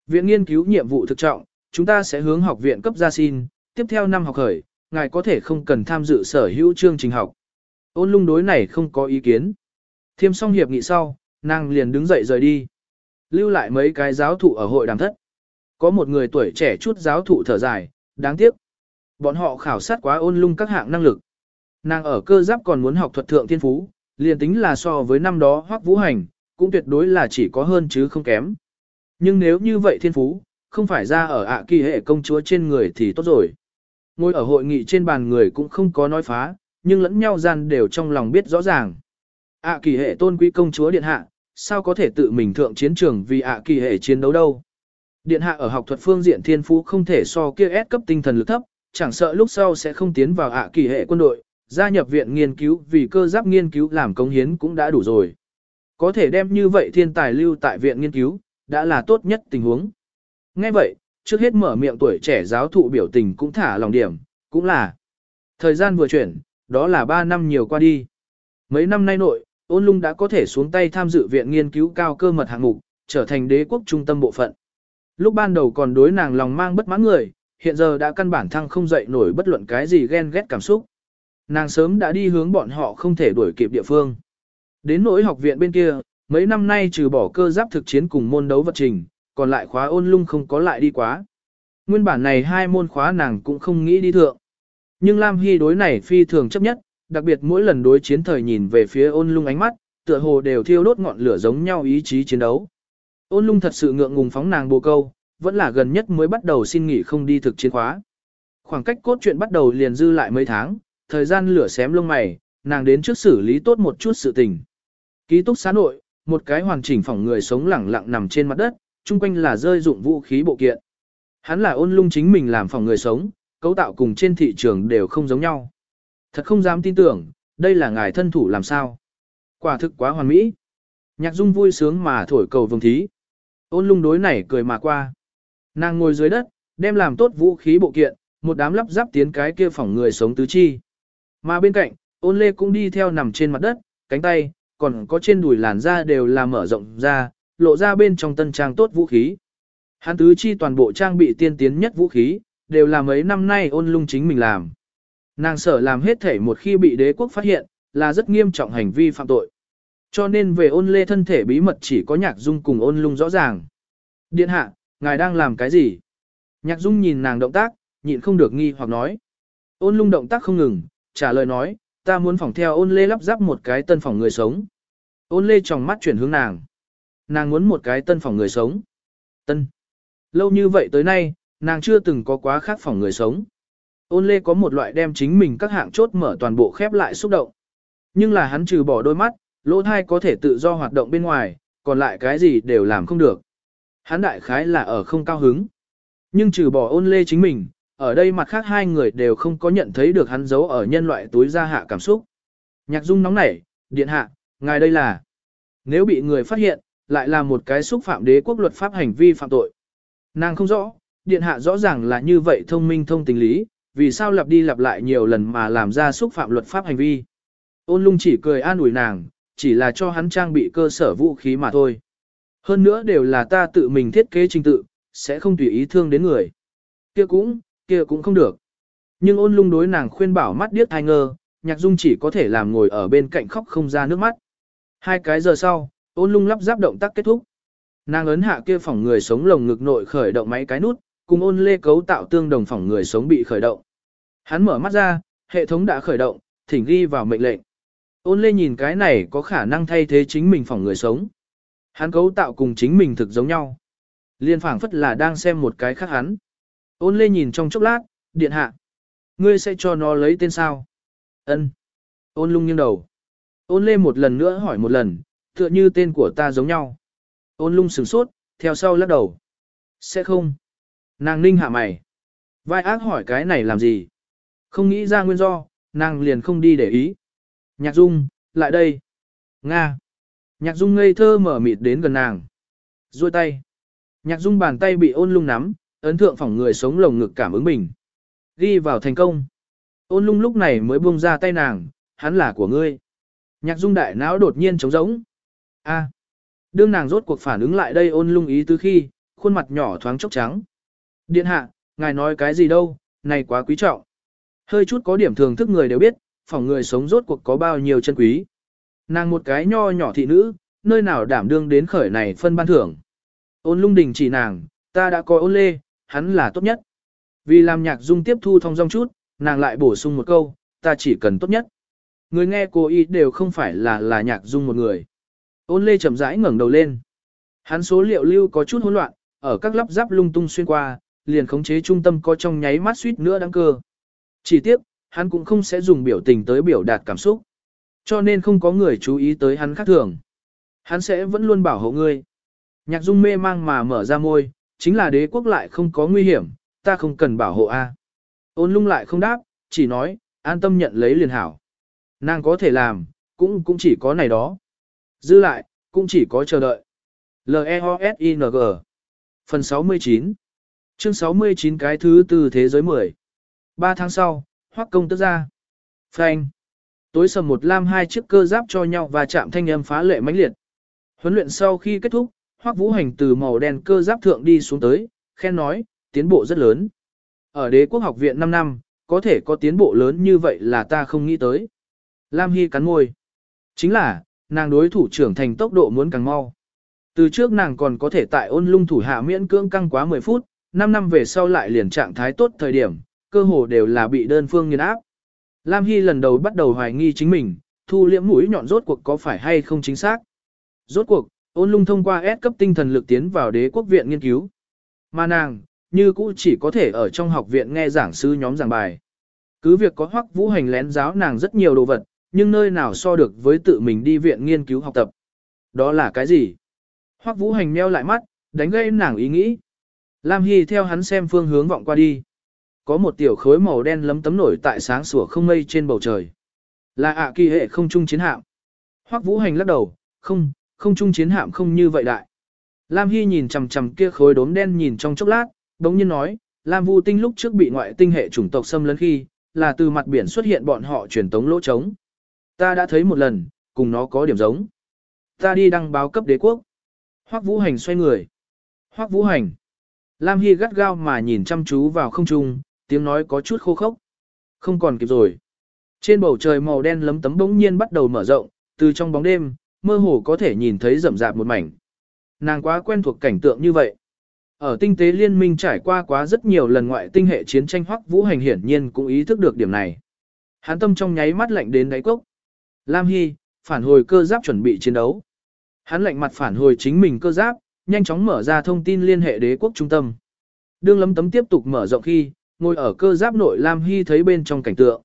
Viện nghiên cứu nhiệm vụ thực trọng, chúng ta sẽ hướng học viện cấp ra xin, tiếp theo năm học khởi, ngài có thể không cần tham dự sở hữu chương trình học. Ôn lung đối này không có ý kiến. Thiêm xong hiệp nghị sau, nàng liền đứng dậy rời đi. Lưu lại mấy cái giáo thụ ở hội đàm thất. Có một người tuổi trẻ chút giáo thụ thở dài, đáng tiếc. Bọn họ khảo sát quá ôn lung các hạng năng lực. Nàng ở cơ giáp còn muốn học thuật thượng thiên phú, liền tính là so với năm đó hoắc vũ hành, cũng tuyệt đối là chỉ có hơn chứ không kém. Nhưng nếu như vậy thiên phú, không phải ra ở ạ kỳ hệ công chúa trên người thì tốt rồi. Ngồi ở hội nghị trên bàn người cũng không có nói phá, nhưng lẫn nhau gian đều trong lòng biết rõ ràng. ạ kỳ hệ tôn quý công chúa điện hạ, sao có thể tự mình thượng chiến trường vì ạ kỳ hệ chiến đấu đâu. Điện hạ ở học thuật phương diện thiên phú không thể so kia S cấp tinh thần lực thấp, chẳng sợ lúc sau sẽ không tiến vào ạ kỳ hệ quân đội, gia nhập viện nghiên cứu vì cơ giáp nghiên cứu làm công hiến cũng đã đủ rồi. Có thể đem như vậy thiên tài lưu tại viện nghiên cứu, đã là tốt nhất tình huống. Ngay vậy, trước hết mở miệng tuổi trẻ giáo thụ biểu tình cũng thả lòng điểm, cũng là. Thời gian vừa chuyển, đó là 3 năm nhiều qua đi. Mấy năm nay nội, ôn lung đã có thể xuống tay tham dự viện nghiên cứu cao cơ mật hạng mục, trở thành đế quốc trung tâm bộ phận. Lúc ban đầu còn đối nàng lòng mang bất mãn người, hiện giờ đã căn bản thăng không dậy nổi bất luận cái gì ghen ghét cảm xúc. Nàng sớm đã đi hướng bọn họ không thể đuổi kịp địa phương. Đến nỗi học viện bên kia, mấy năm nay trừ bỏ cơ giáp thực chiến cùng môn đấu vật trình, còn lại khóa ôn lung không có lại đi quá. Nguyên bản này hai môn khóa nàng cũng không nghĩ đi thượng. Nhưng Lam Hy đối này phi thường chấp nhất, đặc biệt mỗi lần đối chiến thời nhìn về phía ôn lung ánh mắt, tựa hồ đều thiêu đốt ngọn lửa giống nhau ý chí chiến đấu. Ôn lung thật sự ngượng ngùng phóng nàng bồ câu, vẫn là gần nhất mới bắt đầu xin nghỉ không đi thực chiến khóa. Khoảng cách cốt truyện bắt đầu liền dư lại mấy tháng, thời gian lửa xém lông mày, nàng đến trước xử lý tốt một chút sự tình. Ký túc xá nội, một cái hoàn chỉnh phòng người sống lẳng lặng nằm trên mặt đất, chung quanh là rơi dụng vũ khí bộ kiện. Hắn là ôn lung chính mình làm phòng người sống, cấu tạo cùng trên thị trường đều không giống nhau. Thật không dám tin tưởng, đây là ngài thân thủ làm sao. Quả thực quá hoàn mỹ. Nhạc dung vui sướng mà thổi cầu vương thí. Ôn lung đối này cười mà qua. Nàng ngồi dưới đất, đem làm tốt vũ khí bộ kiện, một đám lắp ráp tiến cái kia phòng người sống tứ chi. Mà bên cạnh, ôn lê cũng đi theo nằm trên mặt đất, cánh tay, còn có trên đùi làn da đều là mở rộng ra, lộ ra bên trong tân trang tốt vũ khí. Hắn tứ chi toàn bộ trang bị tiên tiến nhất vũ khí, đều là mấy năm nay ôn lung chính mình làm. Nàng sở làm hết thể một khi bị đế quốc phát hiện, là rất nghiêm trọng hành vi phạm tội. Cho nên về ôn lê thân thể bí mật chỉ có nhạc dung cùng ôn lung rõ ràng. Điện hạ, ngài đang làm cái gì? Nhạc dung nhìn nàng động tác, nhịn không được nghi hoặc nói. Ôn lung động tác không ngừng, trả lời nói, ta muốn phòng theo ôn lê lắp ráp một cái tân phòng người sống. Ôn lê trong mắt chuyển hướng nàng. Nàng muốn một cái tân phòng người sống. Tân. Lâu như vậy tới nay, nàng chưa từng có quá khác phòng người sống. Ôn lê có một loại đem chính mình các hạng chốt mở toàn bộ khép lại xúc động. Nhưng là hắn trừ bỏ đôi mắt, lỗ thai có thể tự do hoạt động bên ngoài, còn lại cái gì đều làm không được. Hắn đại khái là ở không cao hứng. Nhưng trừ bỏ ôn lê chính mình, ở đây mặt khác hai người đều không có nhận thấy được hắn giấu ở nhân loại túi ra hạ cảm xúc. Nhạc dung nóng nảy, điện hạ, ngài đây là. Nếu bị người phát hiện, lại là một cái xúc phạm đế quốc luật pháp hành vi phạm tội. Nàng không rõ, điện hạ rõ ràng là như vậy thông minh thông tình lý, vì sao lặp đi lặp lại nhiều lần mà làm ra xúc phạm luật pháp hành vi. Ôn lung chỉ cười an ủi nàng, chỉ là cho hắn trang bị cơ sở vũ khí mà thôi. Hơn nữa đều là ta tự mình thiết kế trình tự, sẽ không tùy ý thương đến người. Kia cũng, kia cũng không được. Nhưng ôn lung đối nàng khuyên bảo mắt điếc hay ngơ, nhạc dung chỉ có thể làm ngồi ở bên cạnh khóc không ra nước mắt. Hai cái giờ sau, ôn lung lắp ráp động tác kết thúc. Nàng ấn hạ kia phòng người sống lồng ngực nội khởi động máy cái nút, cùng ôn lê cấu tạo tương đồng phòng người sống bị khởi động. Hắn mở mắt ra, hệ thống đã khởi động, thỉnh ghi vào mệnh lệnh. Ôn lê nhìn cái này có khả năng thay thế chính mình phòng người sống. Hắn cấu tạo cùng chính mình thực giống nhau. Liên phảng phất là đang xem một cái khác hắn. Ôn lê nhìn trong chốc lát, điện hạ. Ngươi sẽ cho nó lấy tên sao? Ân. Ôn lung nghiêng đầu. Ôn lê một lần nữa hỏi một lần, tựa như tên của ta giống nhau. Ôn lung sửng sốt, theo sau lắc đầu. Sẽ không. Nàng ninh hạ mày. Vai ác hỏi cái này làm gì? Không nghĩ ra nguyên do, nàng liền không đi để ý. Nhạc dung, lại đây. Nga. Nhạc dung ngây thơ mở mịt đến gần nàng. Rồi tay. Nhạc dung bàn tay bị ôn lung nắm, ấn thượng phỏng người sống lồng ngực cảm ứng mình. Ghi vào thành công. Ôn lung lúc này mới buông ra tay nàng, hắn là của ngươi. Nhạc dung đại não đột nhiên trống rỗng. A. Đương nàng rốt cuộc phản ứng lại đây ôn lung ý tứ khi, khuôn mặt nhỏ thoáng chốc trắng. Điện hạ, ngài nói cái gì đâu, này quá quý trọng. Hơi chút có điểm thường thức người đều biết, phòng người sống rốt cuộc có bao nhiêu chân quý. Nàng một cái nho nhỏ thị nữ, nơi nào đảm đương đến khởi này phân ban thưởng. Ôn lung đình chỉ nàng, ta đã có ôn lê, hắn là tốt nhất. Vì làm nhạc dung tiếp thu thông dong chút, nàng lại bổ sung một câu, ta chỉ cần tốt nhất. Người nghe cô ý đều không phải là là nhạc dung một người. Ôn lê chậm rãi ngẩng đầu lên. Hắn số liệu lưu có chút hỗn loạn, ở các lắp ráp lung tung xuyên qua, liền khống chế trung tâm có trong nháy mắt suýt nữa đăng cơ. Chỉ tiếc, hắn cũng không sẽ dùng biểu tình tới biểu đạt cảm xúc. Cho nên không có người chú ý tới hắn khác thường. Hắn sẽ vẫn luôn bảo hộ ngươi. Nhạc dung mê mang mà mở ra môi, chính là đế quốc lại không có nguy hiểm, ta không cần bảo hộ A. Ôn lung lại không đáp, chỉ nói, an tâm nhận lấy liền hảo. Nàng có thể làm, cũng cũng chỉ có này đó. Dư lại, cũng chỉ có chờ đợi. L-E-O-S-I-N-G Phần 69 Chương 69 cái thứ từ thế giới 10 Ba tháng sau, hoắc công tức ra. Phanh Tối sầm một lam hai chiếc cơ giáp cho nhau và chạm thanh âm phá lệ mãnh liệt. Huấn luyện sau khi kết thúc, Hoắc Vũ Hành từ màu đen cơ giáp thượng đi xuống tới, khen nói, tiến bộ rất lớn. Ở đế quốc học viện 5 năm, có thể có tiến bộ lớn như vậy là ta không nghĩ tới. Lam Hy cắn môi. Chính là, nàng đối thủ trưởng thành tốc độ muốn càng mau. Từ trước nàng còn có thể tại ôn lung thủ hạ miễn cưỡng căng quá 10 phút, 5 năm về sau lại liền trạng thái tốt thời điểm, cơ hồ đều là bị đơn phương nghiền áp. Lam Hy lần đầu bắt đầu hoài nghi chính mình, thu liễm mũi nhọn rốt cuộc có phải hay không chính xác. Rốt cuộc, ôn lung thông qua S cấp tinh thần lực tiến vào đế quốc viện nghiên cứu. Mà nàng, như cũ chỉ có thể ở trong học viện nghe giảng sư nhóm giảng bài. Cứ việc có hoắc vũ hành lén giáo nàng rất nhiều đồ vật, nhưng nơi nào so được với tự mình đi viện nghiên cứu học tập. Đó là cái gì? Hoắc Vũ Hành meo lại mắt, đánh gây nàng ý nghĩ. Lam Hy theo hắn xem phương hướng vọng qua đi. Có một tiểu khối màu đen lấm tấm nổi tại sáng sủa không mây trên bầu trời. Là ạ kỳ hệ không trung chiến hạm. Hoắc Vũ Hành lắc đầu, không, không trung chiến hạm không như vậy đại. Lam Hy nhìn chằm chằm kia khối đốm đen nhìn trong chốc lát, bỗng nhiên nói, Lam Vu Tinh lúc trước bị ngoại tinh hệ chủng tộc xâm lấn khi, là từ mặt biển xuất hiện bọn họ truyền tống lỗ trống. Ta đã thấy một lần, cùng nó có điểm giống. Ta đi đăng báo cấp đế quốc. Hoắc Vũ Hành xoay người. Hoắc Vũ Hành. Lam Hy gắt gao mà nhìn chăm chú vào không trung, tiếng nói có chút khô khốc. Không còn kịp rồi. Trên bầu trời màu đen lấm tấm bỗng nhiên bắt đầu mở rộng, từ trong bóng đêm, mơ hồ có thể nhìn thấy rậm rạp một mảnh. Nàng quá quen thuộc cảnh tượng như vậy. Ở tinh tế liên minh trải qua quá rất nhiều lần ngoại tinh hệ chiến tranh hoắc vũ hành hiển nhiên cũng ý thức được điểm này. Hán tâm trong nháy mắt lạnh đến đáy cốc. Lam Hy, phản hồi cơ giáp chuẩn bị chiến đấu. Hắn lạnh mặt phản hồi chính mình cơ giáp, nhanh chóng mở ra thông tin liên hệ đế quốc trung tâm. Đương lấm tấm tiếp tục mở rộng khi, ngồi ở cơ giáp nội Lam Hy thấy bên trong cảnh tượng.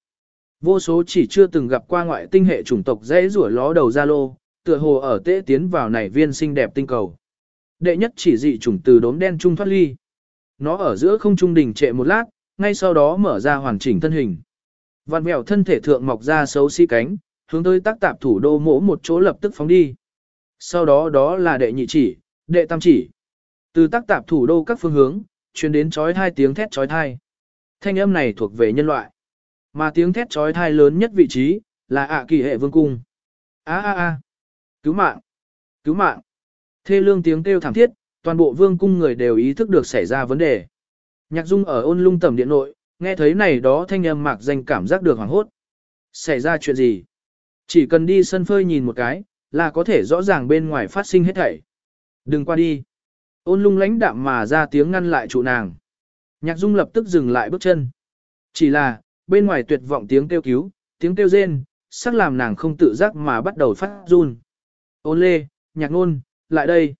Vô số chỉ chưa từng gặp qua ngoại tinh hệ chủng tộc dễ rủa ló đầu ra lô, tựa hồ ở tế tiến vào này viên xinh đẹp tinh cầu. Đệ nhất chỉ dị chủng từ đốm đen trung thoát ly. Nó ở giữa không trung đỉnh trệ một lát, ngay sau đó mở ra hoàn chỉnh thân hình. Vạn mèo thân thể thượng mọc ra xấu xí cánh, hướng tới tác tạp thủ đô mỗ một chỗ lập tức phóng đi. Sau đó đó là đệ nhị chỉ, đệ tam chỉ. Từ tác tạp thủ đô các phương hướng, truyền đến chói hai tiếng thét chói thai. Thanh âm này thuộc về nhân loại. Mà tiếng thét chói thai lớn nhất vị trí, là ạ kỳ hệ vương cung. a a a cứu mạng, cứu mạng. Thê lương tiếng kêu thảm thiết, toàn bộ vương cung người đều ý thức được xảy ra vấn đề. Nhạc dung ở ôn lung tầm điện nội, nghe thấy này đó thanh âm mạc danh cảm giác được hoảng hốt. Xảy ra chuyện gì? Chỉ cần đi sân phơi nhìn một cái, là có thể rõ ràng bên ngoài phát sinh hết thảy. Đừng qua đi. Ôn lung lãnh đạm mà ra tiếng ngăn lại trụ nàng. Nhạc dung lập tức dừng lại bước chân. Chỉ là, bên ngoài tuyệt vọng tiếng kêu cứu, tiếng kêu rên, sắc làm nàng không tự giác mà bắt đầu phát run. Ôn lê, nhạc nôn, lại đây.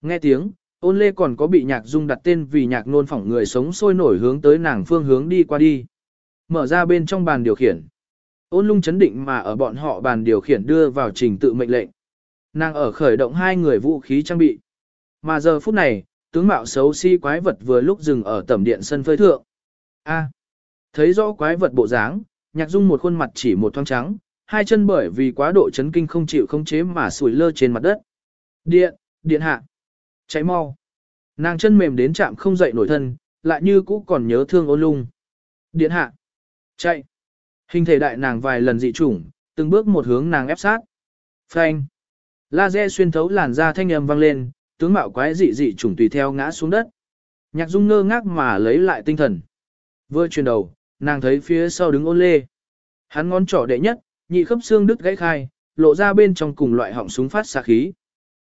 Nghe tiếng, ôn lê còn có bị nhạc dung đặt tên vì nhạc nôn phỏng người sống sôi nổi hướng tới nàng phương hướng đi qua đi. Mở ra bên trong bàn điều khiển. Ôn lung chấn định mà ở bọn họ bàn điều khiển đưa vào trình tự mệnh lệnh. Nàng ở khởi động hai người vũ khí trang bị. Mà giờ phút này, tướng mạo xấu xí si quái vật vừa lúc dừng ở tầm điện sân phơi thượng. A. thấy rõ quái vật bộ dáng, nhạc dung một khuôn mặt chỉ một thoáng trắng, hai chân bởi vì quá độ chấn kinh không chịu không chế mà sủi lơ trên mặt đất. Điện, điện hạ. Cháy mau. Nàng chân mềm đến chạm không dậy nổi thân, lại như cũ còn nhớ thương ôn lung. Điện hạ. Chạy. Hình thể đại nàng vài lần dị chủng, từng bước một hướng nàng ép sát. Phanh. Laser xuyên thấu làn da thanh âm vang lên, tướng mạo quái dị dị chủng tùy theo ngã xuống đất. Nhạc Dung ngơ ngác mà lấy lại tinh thần. Vừa chuyển đầu, nàng thấy phía sau đứng ôn lê. Hắn ngón trỏ đệ nhất, nhị khớp xương đứt gãy khai, lộ ra bên trong cùng loại họng súng phát xạ khí.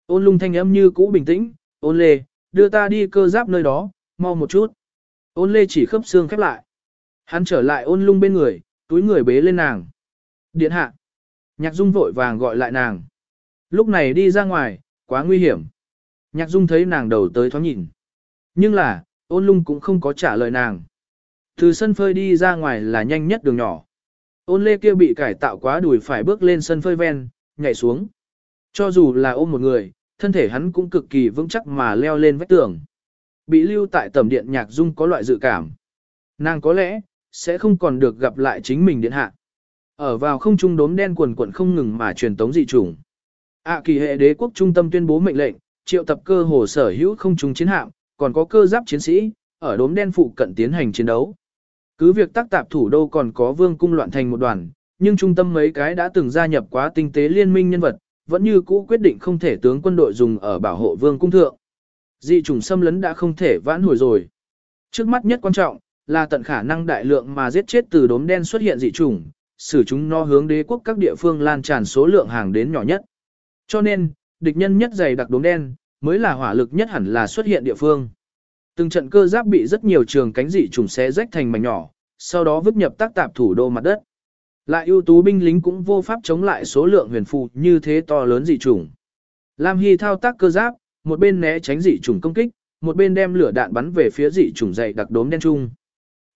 Ôn lung thanh âm như cũ bình tĩnh, ôn lê, đưa ta đi cơ giáp nơi đó, mau một chút. Ôn lê chỉ khớp xương khép lại. Hắn trở lại ôn lung bên người, túi người bế lên nàng. Điện hạ. Nhạc dung vội vàng gọi lại nàng. Lúc này đi ra ngoài, quá nguy hiểm. Nhạc dung thấy nàng đầu tới thoáng nhìn. Nhưng là, ôn lung cũng không có trả lời nàng. Từ sân phơi đi ra ngoài là nhanh nhất đường nhỏ. Ôn lê kia bị cải tạo quá đùi phải bước lên sân phơi ven, nhảy xuống. Cho dù là ôm một người, thân thể hắn cũng cực kỳ vững chắc mà leo lên vách tường. Bị lưu tại tầm điện nhạc dung có loại dự cảm. Nàng có lẽ, sẽ không còn được gặp lại chính mình điện hạ. Ở vào không trung đốm đen quần quần không ngừng mà truyền tống dị chủng. ạ kỳ hệ đế quốc trung tâm tuyên bố mệnh lệnh, triệu tập cơ hồ sở hữu không trung chiến hạm, còn có cơ giáp chiến sĩ, ở đốm đen phụ cận tiến hành chiến đấu. Cứ việc tác tạp thủ đô còn có vương cung loạn thành một đoàn, nhưng trung tâm mấy cái đã từng gia nhập quá tinh tế liên minh nhân vật, vẫn như cũ quyết định không thể tướng quân đội dùng ở bảo hộ vương cung thượng. Dị trùng xâm lấn đã không thể vãn hồi rồi. Trước mắt nhất quan trọng, là tận khả năng đại lượng mà giết chết từ đốm đen xuất hiện dị trùng, xử chúng nó hướng đế quốc các địa phương lan tràn số lượng hàng đến nhỏ nhất. Cho nên, địch nhân nhất dày đặc đốm đen, mới là hỏa lực nhất hẳn là xuất hiện địa phương. Từng trận cơ giáp bị rất nhiều trường cánh dị trùng xé rách thành mảnh nhỏ, sau đó vứt nhập tác tạp thủ đô mặt đất. Lại ưu tú binh lính cũng vô pháp chống lại số lượng huyền phù như thế to lớn dị trùng. Lam Hy thao tác cơ giáp, một bên né tránh dị trùng công kích, một bên đem lửa đạn bắn về phía dị trùng dày đặc đốm đen chung.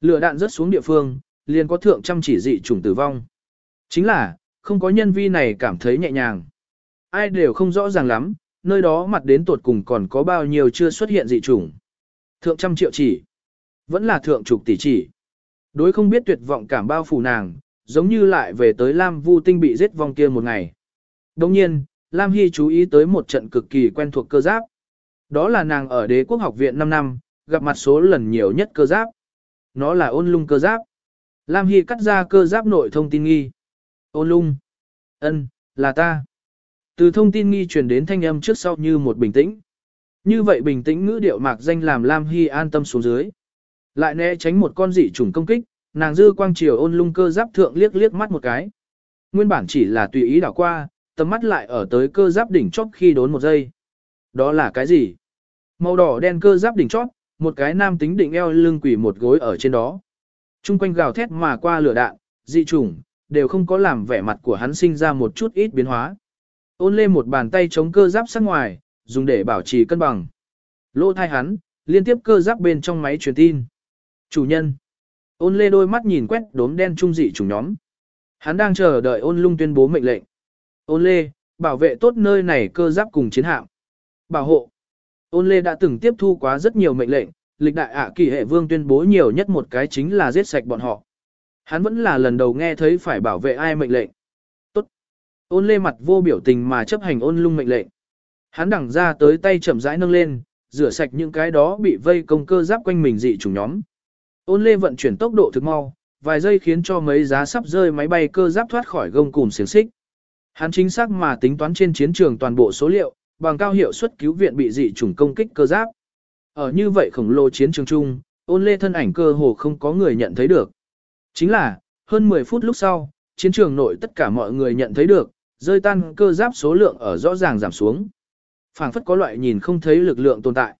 Lửa đạn rớt xuống địa phương, liền có thượng trăm chỉ dị trùng tử vong. Chính là, không có nhân vi này cảm thấy nhẹ nhàng. Ai đều không rõ ràng lắm, nơi đó mặt đến tột cùng còn có bao nhiêu chưa xuất hiện dị chủng. Thượng trăm triệu chỉ, vẫn là thượng chục tỷ chỉ. Đối không biết tuyệt vọng cảm bao phủ nàng, giống như lại về tới Lam Vu Tinh bị giết vong kia một ngày. Đồng nhiên, Lam Hy chú ý tới một trận cực kỳ quen thuộc cơ giáp. Đó là nàng ở đế quốc học viện 5 năm, gặp mặt số lần nhiều nhất cơ giáp. Nó là ôn lung cơ giáp. Lam Hy cắt ra cơ giáp nội thông tin nghi. Ôn lung. ân, là ta. Từ thông tin nghi truyền đến thanh âm trước sau như một bình tĩnh. Như vậy bình tĩnh ngữ điệu mạc danh làm Lam Hy an tâm xuống dưới. Lại né tránh một con dị trùng công kích, nàng dư quang chiều ôn lung cơ giáp thượng liếc liếc mắt một cái. Nguyên bản chỉ là tùy ý đảo qua, tầm mắt lại ở tới cơ giáp đỉnh chót khi đốn một giây. Đó là cái gì? Màu đỏ đen cơ giáp đỉnh chót, một cái nam tính định eo lưng quỷ một gối ở trên đó. Trung quanh gào thét mà qua lửa đạn, dị trùng, đều không có làm vẻ mặt của hắn sinh ra một chút ít biến hóa. Ôn lê một bàn tay chống cơ giáp sát ngoài, dùng để bảo trì cân bằng. Lỗ thai hắn, liên tiếp cơ giáp bên trong máy truyền tin. Chủ nhân. Ôn lê đôi mắt nhìn quét đốm đen trung dị trùng nhóm. Hắn đang chờ đợi ôn lung tuyên bố mệnh lệnh. Ôn lê, bảo vệ tốt nơi này cơ giáp cùng chiến hạm. Bảo hộ. Ôn lê đã từng tiếp thu quá rất nhiều mệnh lệnh, lịch đại ạ kỳ hệ vương tuyên bố nhiều nhất một cái chính là giết sạch bọn họ. Hắn vẫn là lần đầu nghe thấy phải bảo vệ ai mệnh lệnh. Tốt. Ôn lê mặt vô biểu tình mà chấp hành ôn lung mệnh lệnh. Hắn đẳng ra tới tay chậm rãi nâng lên, rửa sạch những cái đó bị vây công cơ giáp quanh mình dị chủng nhóm. Ôn lê vận chuyển tốc độ thực mau, vài giây khiến cho mấy giá sắp rơi máy bay cơ giáp thoát khỏi gông cùm xiềng xích. Hắn chính xác mà tính toán trên chiến trường toàn bộ số liệu, bằng cao hiệu suất cứu viện bị dị chủng công kích cơ giáp. Ở như vậy khổng lồ chiến trường chung, ôn lê thân ảnh cơ hồ không có người nhận thấy được. Chính là, hơn 10 phút lúc sau, chiến trường nội tất cả mọi người nhận thấy được, rơi tan cơ giáp số lượng ở rõ ràng giảm xuống. phảng phất có loại nhìn không thấy lực lượng tồn tại.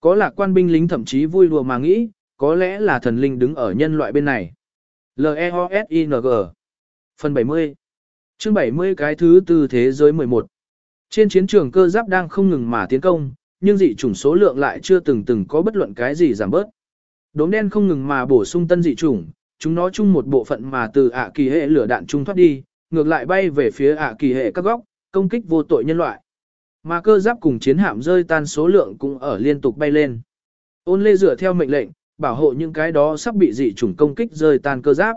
Có lạc quan binh lính thậm chí vui đùa mà nghĩ, có lẽ là thần linh đứng ở nhân loại bên này. L-E-O-S-I-N-G Phần 70 chương 70 cái thứ tư thế giới 11 trên chiến trường cơ giáp đang không ngừng mà tiến công, nhưng dị chủng số lượng lại chưa từng từng có bất luận cái gì giảm bớt. Đốm đen không ngừng mà bổ sung tân dị chủng, chúng nó chung một bộ phận mà từ ạ kỳ hệ lửa đạn trung thoát đi, ngược lại bay về phía ạ kỳ hệ các góc, công kích vô tội nhân loại. Mà cơ giáp cùng chiến hạm rơi tan số lượng cũng ở liên tục bay lên. Ôn lê dựa theo mệnh lệnh, bảo hộ những cái đó sắp bị dị chủng công kích rơi tan cơ giáp.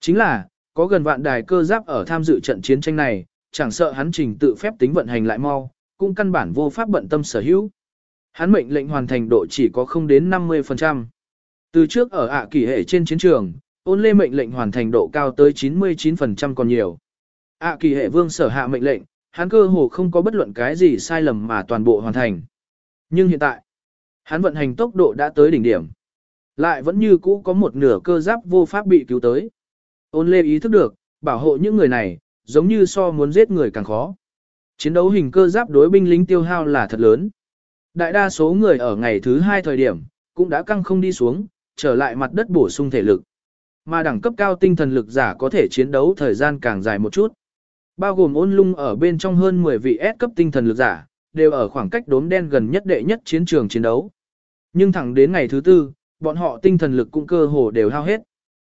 Chính là, có gần vạn đài cơ giáp ở tham dự trận chiến tranh này, chẳng sợ hắn trình tự phép tính vận hành lại mau, cũng căn bản vô pháp bận tâm sở hữu. Hắn mệnh lệnh hoàn thành độ chỉ có không đến 50%. Từ trước ở ạ kỳ hệ trên chiến trường, ôn lê mệnh lệnh hoàn thành độ cao tới 99% còn nhiều. ạ kỳ hệ vương sở hạ mệnh lệnh, hắn cơ hồ không có bất luận cái gì sai lầm mà toàn bộ hoàn thành. Nhưng hiện tại, hắn vận hành tốc độ đã tới đỉnh điểm. Lại vẫn như cũ có một nửa cơ giáp vô pháp bị cứu tới. Ôn lê ý thức được, bảo hộ những người này, giống như so muốn giết người càng khó. Chiến đấu hình cơ giáp đối binh lính tiêu hao là thật lớn. Đại đa số người ở ngày thứ hai thời điểm, cũng đã căng không đi xuống, trở lại mặt đất bổ sung thể lực. Mà đẳng cấp cao tinh thần lực giả có thể chiến đấu thời gian càng dài một chút. Bao gồm ôn lung ở bên trong hơn 10 vị S cấp tinh thần lực giả, đều ở khoảng cách đốm đen gần nhất đệ nhất chiến trường chiến đấu. Nhưng thẳng đến ngày thứ tư, bọn họ tinh thần lực cũng cơ hồ đều hao hết.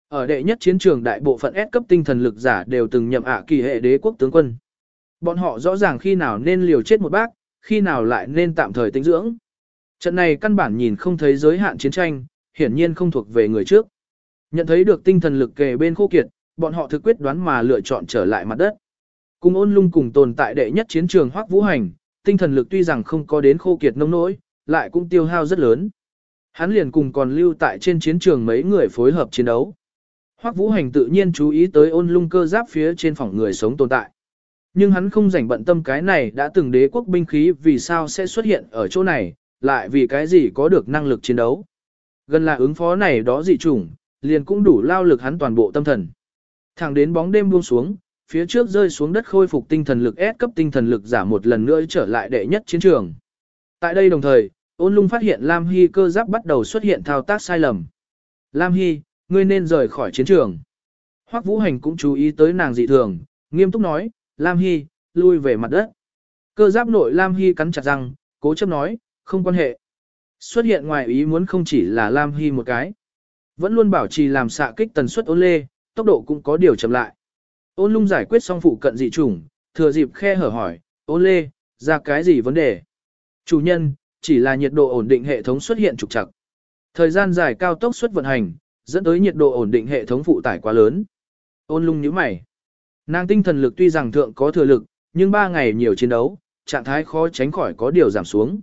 Ở đệ nhất chiến trường đại bộ phận S cấp tinh thần lực giả đều từng nhậm ạ kỳ hệ đế quốc tướng quân. Bọn họ rõ ràng khi nào nên liều chết một bác, khi nào lại nên tạm thời tĩnh dưỡng. Trận này căn bản nhìn không thấy giới hạn chiến tranh, hiển nhiên không thuộc về người trước. Nhận thấy được tinh thần lực kề bên khô kiệt, bọn họ thực quyết đoán mà lựa chọn trở lại mặt đất. Cùng ôn lung cùng tồn tại đệ nhất chiến trường hoắc vũ hành, tinh thần lực tuy rằng không có đến khô kiệt nông nỗi, lại cũng tiêu hao rất lớn. Hắn liền cùng còn lưu tại trên chiến trường mấy người phối hợp chiến đấu. Hoắc vũ hành tự nhiên chú ý tới ôn lung cơ giáp phía trên phòng người sống tồn tại. Nhưng hắn không rảnh bận tâm cái này đã từng đế quốc binh khí vì sao sẽ xuất hiện ở chỗ này, lại vì cái gì có được năng lực chiến đấu. Gần là ứng phó này đó dị chủng, liền cũng đủ lao lực hắn toàn bộ tâm thần. Thẳng đến bóng đêm buông xuống, phía trước rơi xuống đất khôi phục tinh thần lực S cấp tinh thần lực giả một lần nữa trở lại đệ nhất chiến trường. Tại đây đồng thời, ôn lung phát hiện Lam Hy cơ giáp bắt đầu xuất hiện thao tác sai lầm. Lam Hy, ngươi nên rời khỏi chiến trường. Hoắc Vũ Hành cũng chú ý tới nàng dị thường, nghiêm túc nói, Lam Hy, lui về mặt đất. Cơ giáp nội Lam Hy cắn chặt răng, cố chấp nói, không quan hệ. Xuất hiện ngoài ý muốn không chỉ là Lam Hy một cái. Vẫn luôn bảo trì làm xạ kích tần suất ôn lê, tốc độ cũng có điều chậm lại. Ôn lung giải quyết xong phụ cận dị chủng, thừa dịp khe hở hỏi, Ôn lê, ra cái gì vấn đề? Chủ nhân, chỉ là nhiệt độ ổn định hệ thống xuất hiện trục trặc. Thời gian dài cao tốc suất vận hành, dẫn tới nhiệt độ ổn định hệ thống phụ tải quá lớn. Ôn lung nhíu mày. Nàng tinh thần lực tuy rằng thượng có thừa lực, nhưng 3 ngày nhiều chiến đấu, trạng thái khó tránh khỏi có điều giảm xuống.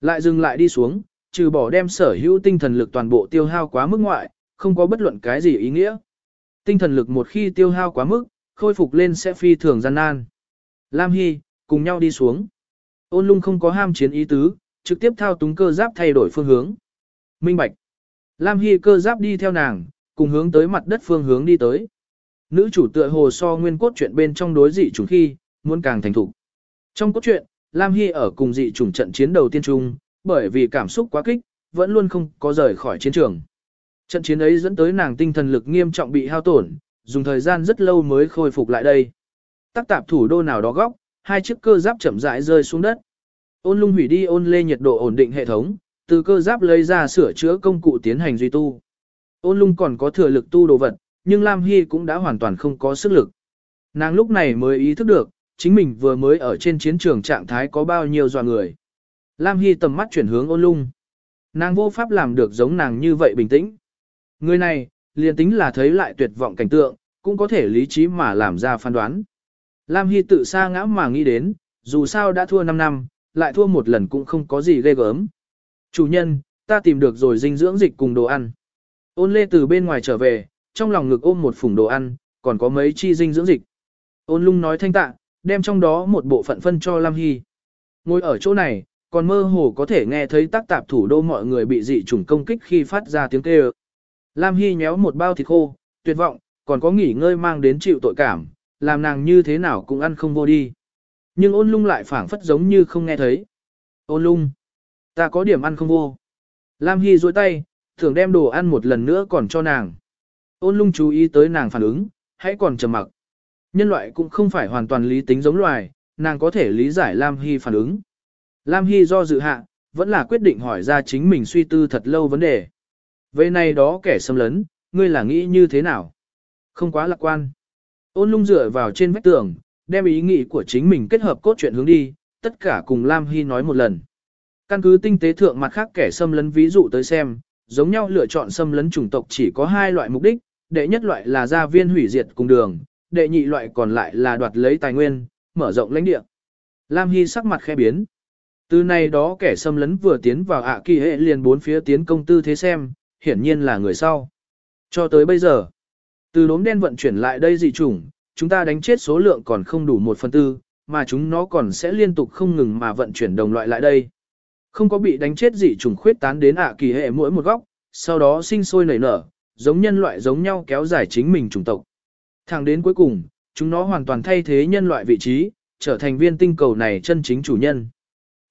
Lại dừng lại đi xuống, trừ bỏ đem sở hữu tinh thần lực toàn bộ tiêu hao quá mức ngoại, không có bất luận cái gì ý nghĩa. Tinh thần lực một khi tiêu hao quá mức, khôi phục lên sẽ phi thường gian nan. Lam Hy, cùng nhau đi xuống. Ôn lung không có ham chiến ý tứ, trực tiếp thao túng cơ giáp thay đổi phương hướng. Minh Bạch. Lam Hy cơ giáp đi theo nàng, cùng hướng tới mặt đất phương hướng đi tới. Nữ chủ tựa hồ so nguyên cốt truyện bên trong đối dị chủng khi, muốn càng thành thục. Trong cốt truyện, Lam Hy ở cùng dị chủng trận chiến đầu tiên chung, bởi vì cảm xúc quá kích, vẫn luôn không có rời khỏi chiến trường. Trận chiến ấy dẫn tới nàng tinh thần lực nghiêm trọng bị hao tổn, dùng thời gian rất lâu mới khôi phục lại đây. Tắc tạp thủ đô nào đó góc, hai chiếc cơ giáp chậm rãi rơi xuống đất. Ôn lung hủy đi ôn lê nhiệt độ ổn định hệ thống, từ cơ giáp lấy ra sửa chữa công cụ tiến hành duy tu. Ôn lung còn có thừa lực tu đồ vật, nhưng Lam Hy cũng đã hoàn toàn không có sức lực. Nàng lúc này mới ý thức được, chính mình vừa mới ở trên chiến trường trạng thái có bao nhiêu dò người. Lam Hy tầm mắt chuyển hướng ôn lung. Nàng vô pháp làm được giống nàng như vậy bình tĩnh. Người này, liền tính là thấy lại tuyệt vọng cảnh tượng, cũng có thể lý trí mà làm ra phán đoán. Lam Hy tự xa ngã mà nghĩ đến, dù sao đã thua 5 năm, lại thua một lần cũng không có gì ghê gớm. Chủ nhân, ta tìm được rồi dinh dưỡng dịch cùng đồ ăn. Ôn lê từ bên ngoài trở về, trong lòng ngực ôm một phùng đồ ăn, còn có mấy chi dinh dưỡng dịch. Ôn lung nói thanh tạ, đem trong đó một bộ phận phân cho Lam Hy. Ngồi ở chỗ này, còn mơ hồ có thể nghe thấy tác tạp thủ đô mọi người bị dị chủng công kích khi phát ra tiếng kêu. Lam Hy nhéo một bao thịt khô, tuyệt vọng, còn có nghỉ ngơi mang đến chịu tội cảm, làm nàng như thế nào cũng ăn không vô đi. Nhưng ôn lung lại phảng phất giống như không nghe thấy. Ôn lung, ta có điểm ăn không vô. Lam Hy dối tay, thường đem đồ ăn một lần nữa còn cho nàng. Ôn lung chú ý tới nàng phản ứng, hãy còn trầm mặc. Nhân loại cũng không phải hoàn toàn lý tính giống loài, nàng có thể lý giải Lam Hy phản ứng. Lam Hy do dự hạ, vẫn là quyết định hỏi ra chính mình suy tư thật lâu vấn đề. Về này đó kẻ xâm lấn, ngươi là nghĩ như thế nào? Không quá lạc quan. Ôn lung dựa vào trên vách tường, đem ý nghĩ của chính mình kết hợp cốt truyện hướng đi, tất cả cùng Lam Hy nói một lần. Căn cứ tinh tế thượng mặt khác kẻ xâm lấn ví dụ tới xem, giống nhau lựa chọn xâm lấn chủng tộc chỉ có hai loại mục đích, đệ nhất loại là gia viên hủy diệt cùng đường, đệ nhị loại còn lại là đoạt lấy tài nguyên, mở rộng lãnh địa. Lam Hy sắc mặt khẽ biến. Từ này đó kẻ xâm lấn vừa tiến vào ạ kỳ hệ liền bốn phía tiến công tư thế xem, hiển nhiên là người sau. Cho tới bây giờ, từ đốm đen vận chuyển lại đây dị chủng, chúng ta đánh chết số lượng còn không đủ một phần tư, mà chúng nó còn sẽ liên tục không ngừng mà vận chuyển đồng loại lại đây. Không có bị đánh chết dị trùng khuyết tán đến ạ kỳ hệ mỗi một góc, sau đó sinh sôi nảy nở, giống nhân loại giống nhau kéo dài chính mình chủng tộc. Thẳng đến cuối cùng, chúng nó hoàn toàn thay thế nhân loại vị trí, trở thành viên tinh cầu này chân chính chủ nhân.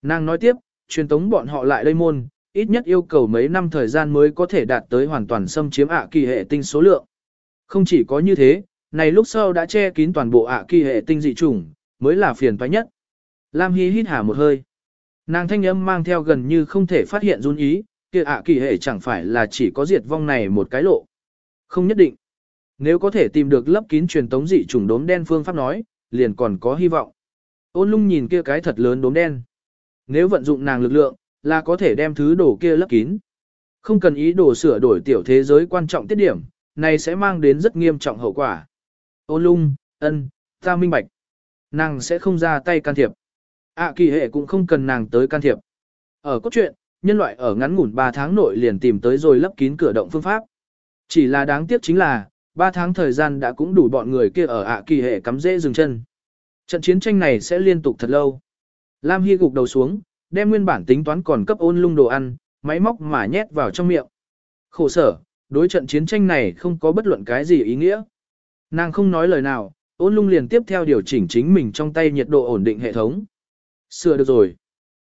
Nàng nói tiếp, truyền tống bọn họ lại đây môn, ít nhất yêu cầu mấy năm thời gian mới có thể đạt tới hoàn toàn xâm chiếm ạ kỳ hệ tinh số lượng. Không chỉ có như thế, này lúc sau đã che kín toàn bộ ạ kỳ hệ tinh dị chủng, mới là phiền toái nhất. Lam Hy hít hà một hơi. Nàng thanh âm mang theo gần như không thể phát hiện run ý, kia ạ kỳ hệ chẳng phải là chỉ có diệt vong này một cái lộ. Không nhất định. Nếu có thể tìm được lấp kín truyền tống dị trùng đốm đen phương pháp nói, liền còn có hy vọng. Ôn lung nhìn kia cái thật lớn đốm đen. Nếu vận dụng nàng lực lượng, là có thể đem thứ đổ kia lấp kín. Không cần ý đồ sửa đổi tiểu thế giới quan trọng tiết điểm, này sẽ mang đến rất nghiêm trọng hậu quả. Ôn lung, ân, ta minh bạch. Nàng sẽ không ra tay can thiệp ạ kỳ hệ cũng không cần nàng tới can thiệp. Ở cốt truyện, nhân loại ở ngắn ngủn 3 tháng nội liền tìm tới rồi lấp kín cửa động phương pháp. Chỉ là đáng tiếc chính là, 3 tháng thời gian đã cũng đủ bọn người kia ở ạ kỳ hệ cắm dễ dừng chân. Trận chiến tranh này sẽ liên tục thật lâu. Lam Hy gục đầu xuống, đem nguyên bản tính toán còn cấp ôn lung đồ ăn, máy móc mà nhét vào trong miệng. Khổ sở, đối trận chiến tranh này không có bất luận cái gì ý nghĩa. Nàng không nói lời nào, ôn lung liền tiếp theo điều chỉnh chính mình trong tay nhiệt độ ổn định hệ thống. Sửa được rồi.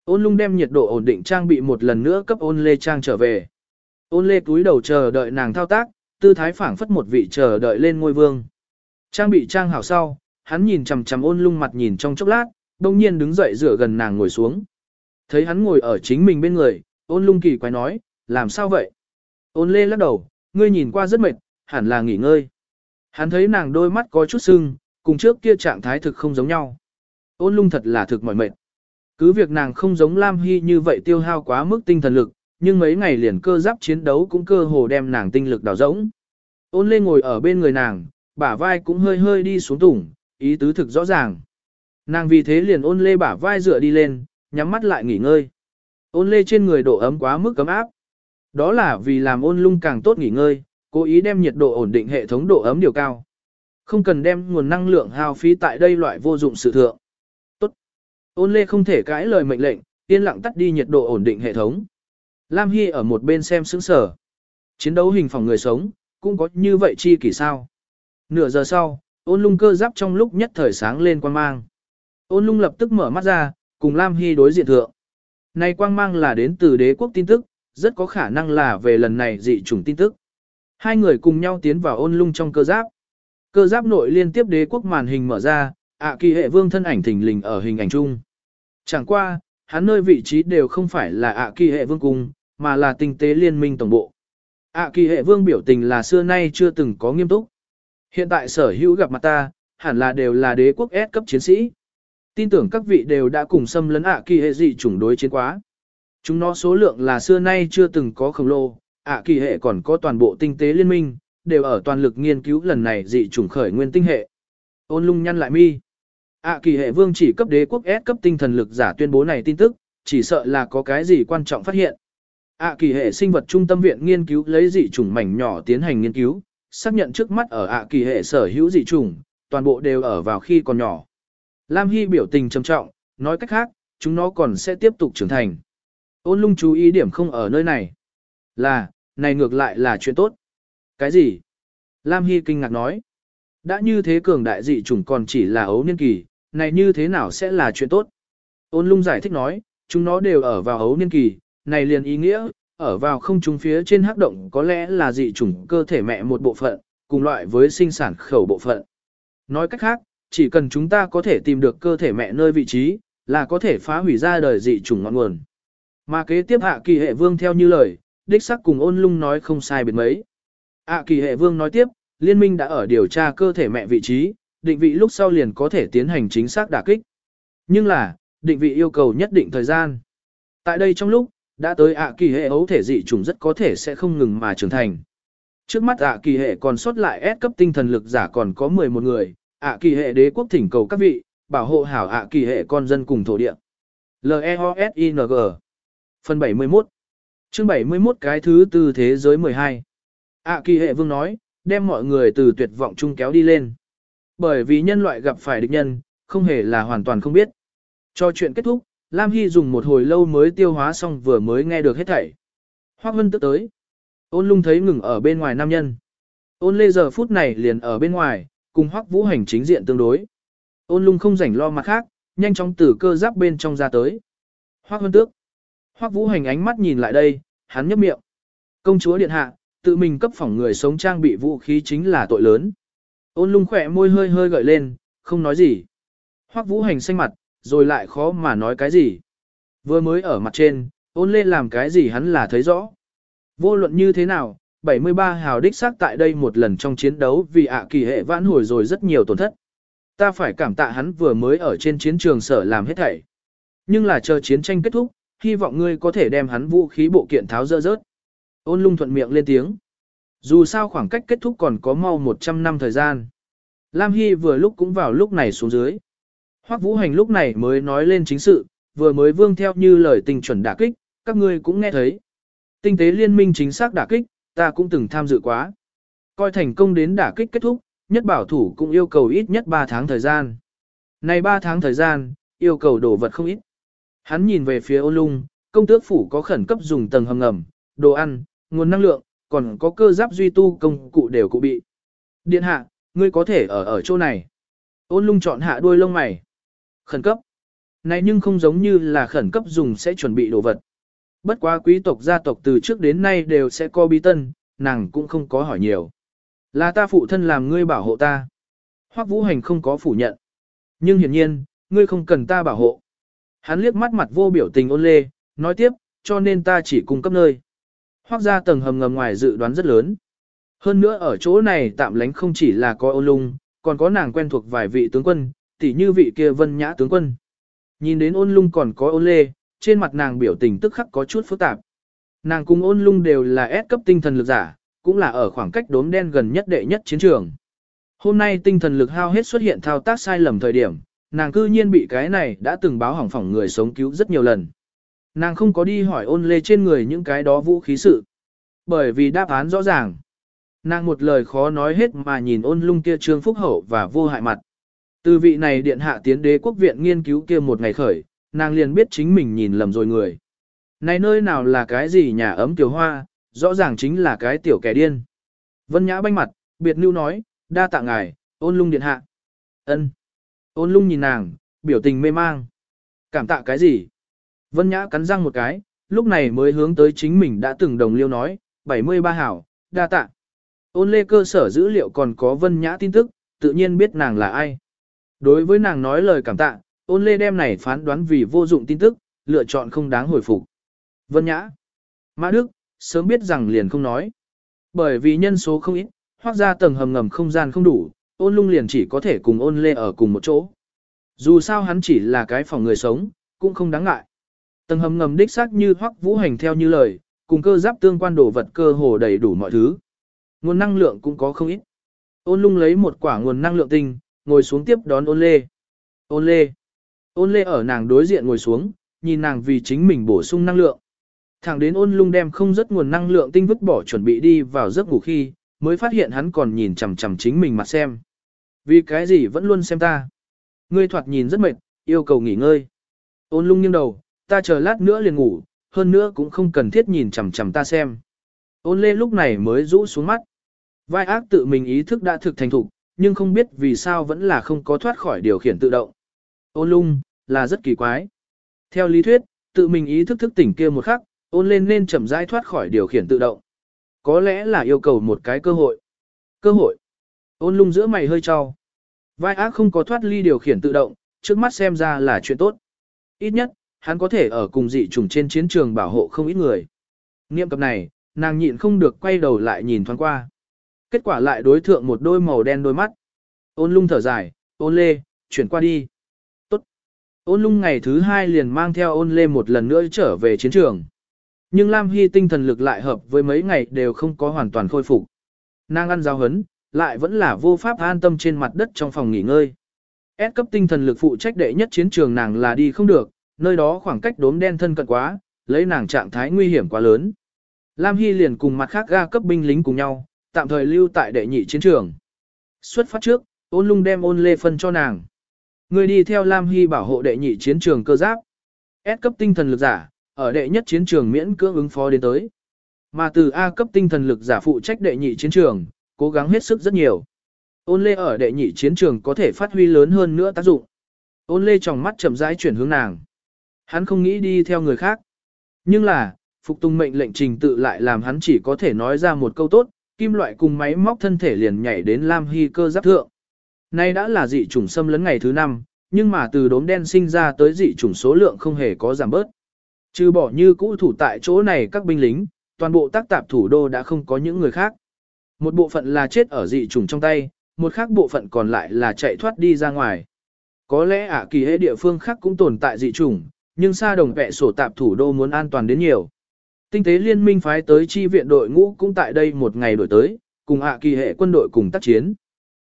Ôn lung đem nhiệt độ ổn định trang bị một lần nữa cấp ôn lê trang trở về. Ôn lê túi đầu chờ đợi nàng thao tác, tư thái phảng phất một vị chờ đợi lên ngôi vương. Trang bị trang hảo sau, hắn nhìn chằm chằm ôn lung mặt nhìn trong chốc lát, đông nhiên đứng dậy rửa gần nàng ngồi xuống. Thấy hắn ngồi ở chính mình bên người, ôn lung kỳ quái nói, làm sao vậy? Ôn lê lắc đầu, ngươi nhìn qua rất mệt, hẳn là nghỉ ngơi. Hắn thấy nàng đôi mắt có chút sưng, cùng trước kia trạng thái thực không giống nhau. Ôn lung thật là thực mỏi mệt. Cứ việc nàng không giống Lam Hy như vậy tiêu hao quá mức tinh thần lực, nhưng mấy ngày liền cơ giáp chiến đấu cũng cơ hồ đem nàng tinh lực đào rỗng. Ôn lê ngồi ở bên người nàng, bả vai cũng hơi hơi đi xuống tủng, ý tứ thực rõ ràng. Nàng vì thế liền ôn lê bả vai dựa đi lên, nhắm mắt lại nghỉ ngơi. Ôn lê trên người độ ấm quá mức cấm áp. Đó là vì làm ôn lung càng tốt nghỉ ngơi, cố ý đem nhiệt độ ổn định hệ thống độ ấm điều cao. Không cần đem nguồn năng lượng hao phí tại đây loại vô dụng sự thượng. Ôn lê không thể cãi lời mệnh lệnh, yên lặng tắt đi nhiệt độ ổn định hệ thống. Lam Hy ở một bên xem sững sở. Chiến đấu hình phòng người sống, cũng có như vậy chi kỷ sao. Nửa giờ sau, ôn lung cơ giáp trong lúc nhất thời sáng lên quang mang. Ôn lung lập tức mở mắt ra, cùng Lam Hy đối diện thượng. Này quang mang là đến từ đế quốc tin tức, rất có khả năng là về lần này dị chủng tin tức. Hai người cùng nhau tiến vào ôn lung trong cơ giáp. Cơ giáp nội liên tiếp đế quốc màn hình mở ra, ạ kỳ hệ vương thân ảnh thình lình ở hình ảnh chung. Chẳng qua, hắn nơi vị trí đều không phải là ạ kỳ hệ vương cung, mà là tinh tế liên minh tổng bộ. ạ kỳ hệ vương biểu tình là xưa nay chưa từng có nghiêm túc. Hiện tại sở hữu gặp mặt ta, hẳn là đều là đế quốc S cấp chiến sĩ. Tin tưởng các vị đều đã cùng xâm lấn ạ kỳ hệ dị chủng đối chiến quá. Chúng nó số lượng là xưa nay chưa từng có khổng lồ, ạ kỳ hệ còn có toàn bộ tinh tế liên minh, đều ở toàn lực nghiên cứu lần này dị chủng khởi nguyên tinh hệ. Ôn lung nhăn lại mi ạ kỳ hệ vương chỉ cấp đế quốc S cấp tinh thần lực giả tuyên bố này tin tức, chỉ sợ là có cái gì quan trọng phát hiện. ạ kỳ hệ sinh vật trung tâm viện nghiên cứu lấy dị chủng mảnh nhỏ tiến hành nghiên cứu, xác nhận trước mắt ở ạ kỳ hệ sở hữu dị chủng, toàn bộ đều ở vào khi còn nhỏ. Lam Hy biểu tình trầm trọng, nói cách khác, chúng nó còn sẽ tiếp tục trưởng thành. Ôn lung chú ý điểm không ở nơi này. Là, này ngược lại là chuyện tốt. Cái gì? Lam Hy kinh ngạc nói. Đã như thế cường đại dị chủng còn chỉ là ấu niên kỳ, này như thế nào sẽ là chuyện tốt? Ôn lung giải thích nói, chúng nó đều ở vào ấu niên kỳ, này liền ý nghĩa, ở vào không trung phía trên hắc động có lẽ là dị chủng cơ thể mẹ một bộ phận, cùng loại với sinh sản khẩu bộ phận. Nói cách khác, chỉ cần chúng ta có thể tìm được cơ thể mẹ nơi vị trí, là có thể phá hủy ra đời dị chủng ngọn nguồn. Mà kế tiếp hạ kỳ hệ vương theo như lời, đích sắc cùng ôn lung nói không sai biệt mấy. Hạ kỳ hệ vương nói tiếp, liên minh đã ở điều tra cơ thể mẹ vị trí, định vị lúc sau liền có thể tiến hành chính xác đả kích. Nhưng là, định vị yêu cầu nhất định thời gian. Tại đây trong lúc, đã tới ạ kỳ hệ ấu thể dị trùng rất có thể sẽ không ngừng mà trưởng thành. Trước mắt ạ kỳ hệ còn sót lại S cấp tinh thần lực giả còn có 11 người, ạ kỳ hệ đế quốc thỉnh cầu các vị, bảo hộ hảo ạ kỳ hệ con dân cùng thổ địa. L-E-O-S-I-N-G Phần 71 Chương 71 cái thứ tư thế giới 12 ạ kỳ hệ vương nói, đem mọi người từ tuyệt vọng chung kéo đi lên. Bởi vì nhân loại gặp phải địch nhân, không hề là hoàn toàn không biết. Cho chuyện kết thúc, Lam Hy dùng một hồi lâu mới tiêu hóa xong vừa mới nghe được hết thảy. Hoác Vân tức tới. Ôn lung thấy ngừng ở bên ngoài nam nhân. Ôn lê giờ phút này liền ở bên ngoài, cùng Hoác Vũ hành chính diện tương đối. Ôn lung không rảnh lo mặt khác, nhanh chóng từ cơ giáp bên trong ra tới. Hoác Vân tước. Hoác Vũ hành ánh mắt nhìn lại đây, hắn nhấp miệng. Công chúa điện hạ, tự mình cấp phỏng người sống trang bị vũ khí chính là tội lớn. Ôn lung khỏe môi hơi hơi gợi lên, không nói gì. hoắc Vũ hành xanh mặt, rồi lại khó mà nói cái gì. Vừa mới ở mặt trên, ôn lên làm cái gì hắn là thấy rõ. Vô luận như thế nào, 73 hào đích xác tại đây một lần trong chiến đấu vì ạ kỳ hệ vãn hồi rồi rất nhiều tổn thất. Ta phải cảm tạ hắn vừa mới ở trên chiến trường sở làm hết thảy. Nhưng là chờ chiến tranh kết thúc, hy vọng ngươi có thể đem hắn vũ khí bộ kiện tháo dỡ rớt. Ôn lung thuận miệng lên tiếng. Dù sao khoảng cách kết thúc còn có mau 100 năm thời gian. Lam Hy vừa lúc cũng vào lúc này xuống dưới. Hoắc Vũ Hành lúc này mới nói lên chính sự, vừa mới vương theo như lời tình chuẩn đả kích, các ngươi cũng nghe thấy. Tinh tế liên minh chính xác đả kích, ta cũng từng tham dự quá. Coi thành công đến đả kích kết thúc, nhất bảo thủ cũng yêu cầu ít nhất 3 tháng thời gian. Này 3 tháng thời gian, yêu cầu đồ vật không ít. Hắn nhìn về phía ô lung, công tước phủ có khẩn cấp dùng tầng hầm ngầm, đồ ăn, nguồn năng lượng, còn có cơ giáp duy tu công cụ đều cụ bị. Điện hạ, ngươi có thể ở ở chỗ này. Ôn lung chọn hạ đuôi lông mày. Khẩn cấp. Này nhưng không giống như là khẩn cấp dùng sẽ chuẩn bị đồ vật. Bất quá quý tộc gia tộc từ trước đến nay đều sẽ có bí tân, nàng cũng không có hỏi nhiều. Là ta phụ thân làm ngươi bảo hộ ta. Hoắc Vũ Hành không có phủ nhận. Nhưng hiển nhiên, ngươi không cần ta bảo hộ. Hắn liếc mắt mặt vô biểu tình ôn lê, nói tiếp, cho nên ta chỉ cung cấp nơi. Hoác ra tầng hầm ngầm ngoài dự đoán rất lớn. Hơn nữa ở chỗ này tạm lánh không chỉ là có ôn lung, còn có nàng quen thuộc vài vị tướng quân, tỉ như vị kia vân nhã tướng quân. Nhìn đến ôn lung còn có ôn lê, trên mặt nàng biểu tình tức khắc có chút phức tạp. Nàng cùng ôn lung đều là S cấp tinh thần lực giả, cũng là ở khoảng cách đốm đen gần nhất đệ nhất chiến trường. Hôm nay tinh thần lực hao hết xuất hiện thao tác sai lầm thời điểm, nàng cư nhiên bị cái này đã từng báo hỏng phỏng người sống cứu rất nhiều lần. Nàng không có đi hỏi ôn lê trên người những cái đó vũ khí sự. Bởi vì đáp án rõ ràng. Nàng một lời khó nói hết mà nhìn ôn lung kia trương phúc hậu và vô hại mặt. Từ vị này điện hạ tiến đế quốc viện nghiên cứu kia một ngày khởi, nàng liền biết chính mình nhìn lầm rồi người. Này nơi nào là cái gì nhà ấm tiểu hoa, rõ ràng chính là cái tiểu kẻ điên. Vân Nhã banh mặt, biệt lưu nói, đa tạ ngài, ôn lung điện hạ. ân Ôn lung nhìn nàng, biểu tình mê mang. Cảm tạ cái gì? Vân Nhã cắn răng một cái, lúc này mới hướng tới chính mình đã từng đồng liêu nói, 73 hảo, đa tạ. Ôn lê cơ sở dữ liệu còn có Vân Nhã tin tức, tự nhiên biết nàng là ai. Đối với nàng nói lời cảm tạ, ôn lê đem này phán đoán vì vô dụng tin tức, lựa chọn không đáng hồi phục. Vân Nhã. Mã Đức, sớm biết rằng liền không nói. Bởi vì nhân số không ít, hoặc ra tầng hầm ngầm không gian không đủ, ôn lung liền chỉ có thể cùng ôn lê ở cùng một chỗ. Dù sao hắn chỉ là cái phòng người sống, cũng không đáng ngại. Tầng hầm ngầm đích xác như hoắc vũ hành theo như lời, cùng cơ giáp tương quan đồ vật cơ hồ đầy đủ mọi thứ. Nguồn năng lượng cũng có không ít. Ôn lung lấy một quả nguồn năng lượng tinh, ngồi xuống tiếp đón ôn lê. Ôn lê. Ôn lê ở nàng đối diện ngồi xuống, nhìn nàng vì chính mình bổ sung năng lượng. Thẳng đến ôn lung đem không rất nguồn năng lượng tinh vứt bỏ chuẩn bị đi vào giấc ngủ khi, mới phát hiện hắn còn nhìn chằm chằm chính mình mặt xem. Vì cái gì vẫn luôn xem ta. Ngươi thoạt nhìn rất mệt, yêu cầu nghỉ ngơi. Ôn lung nghiêng đầu, ta chờ lát nữa liền ngủ, hơn nữa cũng không cần thiết nhìn chằm chằm ta xem. Ôn lê lúc này mới rũ xuống mắt. Vai ác tự mình ý thức đã thực thành thục, nhưng không biết vì sao vẫn là không có thoát khỏi điều khiển tự động. Ôn lung, là rất kỳ quái. Theo lý thuyết, tự mình ý thức thức tỉnh kia một khắc, ôn lên nên chậm rãi thoát khỏi điều khiển tự động. Có lẽ là yêu cầu một cái cơ hội. Cơ hội. Ôn lung giữa mày hơi trao. Vai ác không có thoát ly điều khiển tự động, trước mắt xem ra là chuyện tốt. Ít nhất, hắn có thể ở cùng dị chủng trên chiến trường bảo hộ không ít người. Niệm cập này, nàng nhịn không được quay đầu lại nhìn thoáng qua. Kết quả lại đối thượng một đôi màu đen đôi mắt. Ôn lung thở dài, ôn lê, chuyển qua đi. Tốt. Ôn lung ngày thứ hai liền mang theo ôn lê một lần nữa trở về chiến trường. Nhưng Lam Hy tinh thần lực lại hợp với mấy ngày đều không có hoàn toàn khôi phục. Nàng ăn giao hấn, lại vẫn là vô pháp an tâm trên mặt đất trong phòng nghỉ ngơi. S cấp tinh thần lực phụ trách đệ nhất chiến trường nàng là đi không được, nơi đó khoảng cách đốm đen thân cận quá, lấy nàng trạng thái nguy hiểm quá lớn. Lam Hy liền cùng mặt khác ga cấp binh lính cùng nhau, tạm thời lưu tại đệ nhị chiến trường. Xuất phát trước, ôn lung đem ôn lê phân cho nàng. Người đi theo Lam Hy bảo hộ đệ nhị chiến trường cơ giáp. S cấp tinh thần lực giả, ở đệ nhất chiến trường miễn cưỡng ứng phó đến tới. Mà từ A cấp tinh thần lực giả phụ trách đệ nhị chiến trường, cố gắng hết sức rất nhiều. Ôn lê ở đệ nhị chiến trường có thể phát huy lớn hơn nữa tác dụng. Ôn lê trong mắt chậm rãi chuyển hướng nàng. Hắn không nghĩ đi theo người khác. Nhưng là, phục tùng mệnh lệnh trình tự lại làm hắn chỉ có thể nói ra một câu tốt, kim loại cùng máy móc thân thể liền nhảy đến Lam Hy cơ giáp thượng. Nay đã là dị chủng xâm lấn ngày thứ năm, nhưng mà từ đốm đen sinh ra tới dị chủng số lượng không hề có giảm bớt. Trừ bỏ như cũ thủ tại chỗ này các binh lính, toàn bộ tác tạp thủ đô đã không có những người khác. Một bộ phận là chết ở dị trùng trong tay, một khác bộ phận còn lại là chạy thoát đi ra ngoài. Có lẽ ả kỳ hệ địa phương khác cũng tồn tại dị trùng, nhưng xa đồng vẹ sổ tạp thủ đô muốn an toàn đến nhiều. Tinh tế liên minh phái tới chi viện đội ngũ cũng tại đây một ngày đổi tới, cùng hạ kỳ hệ quân đội cùng tác chiến.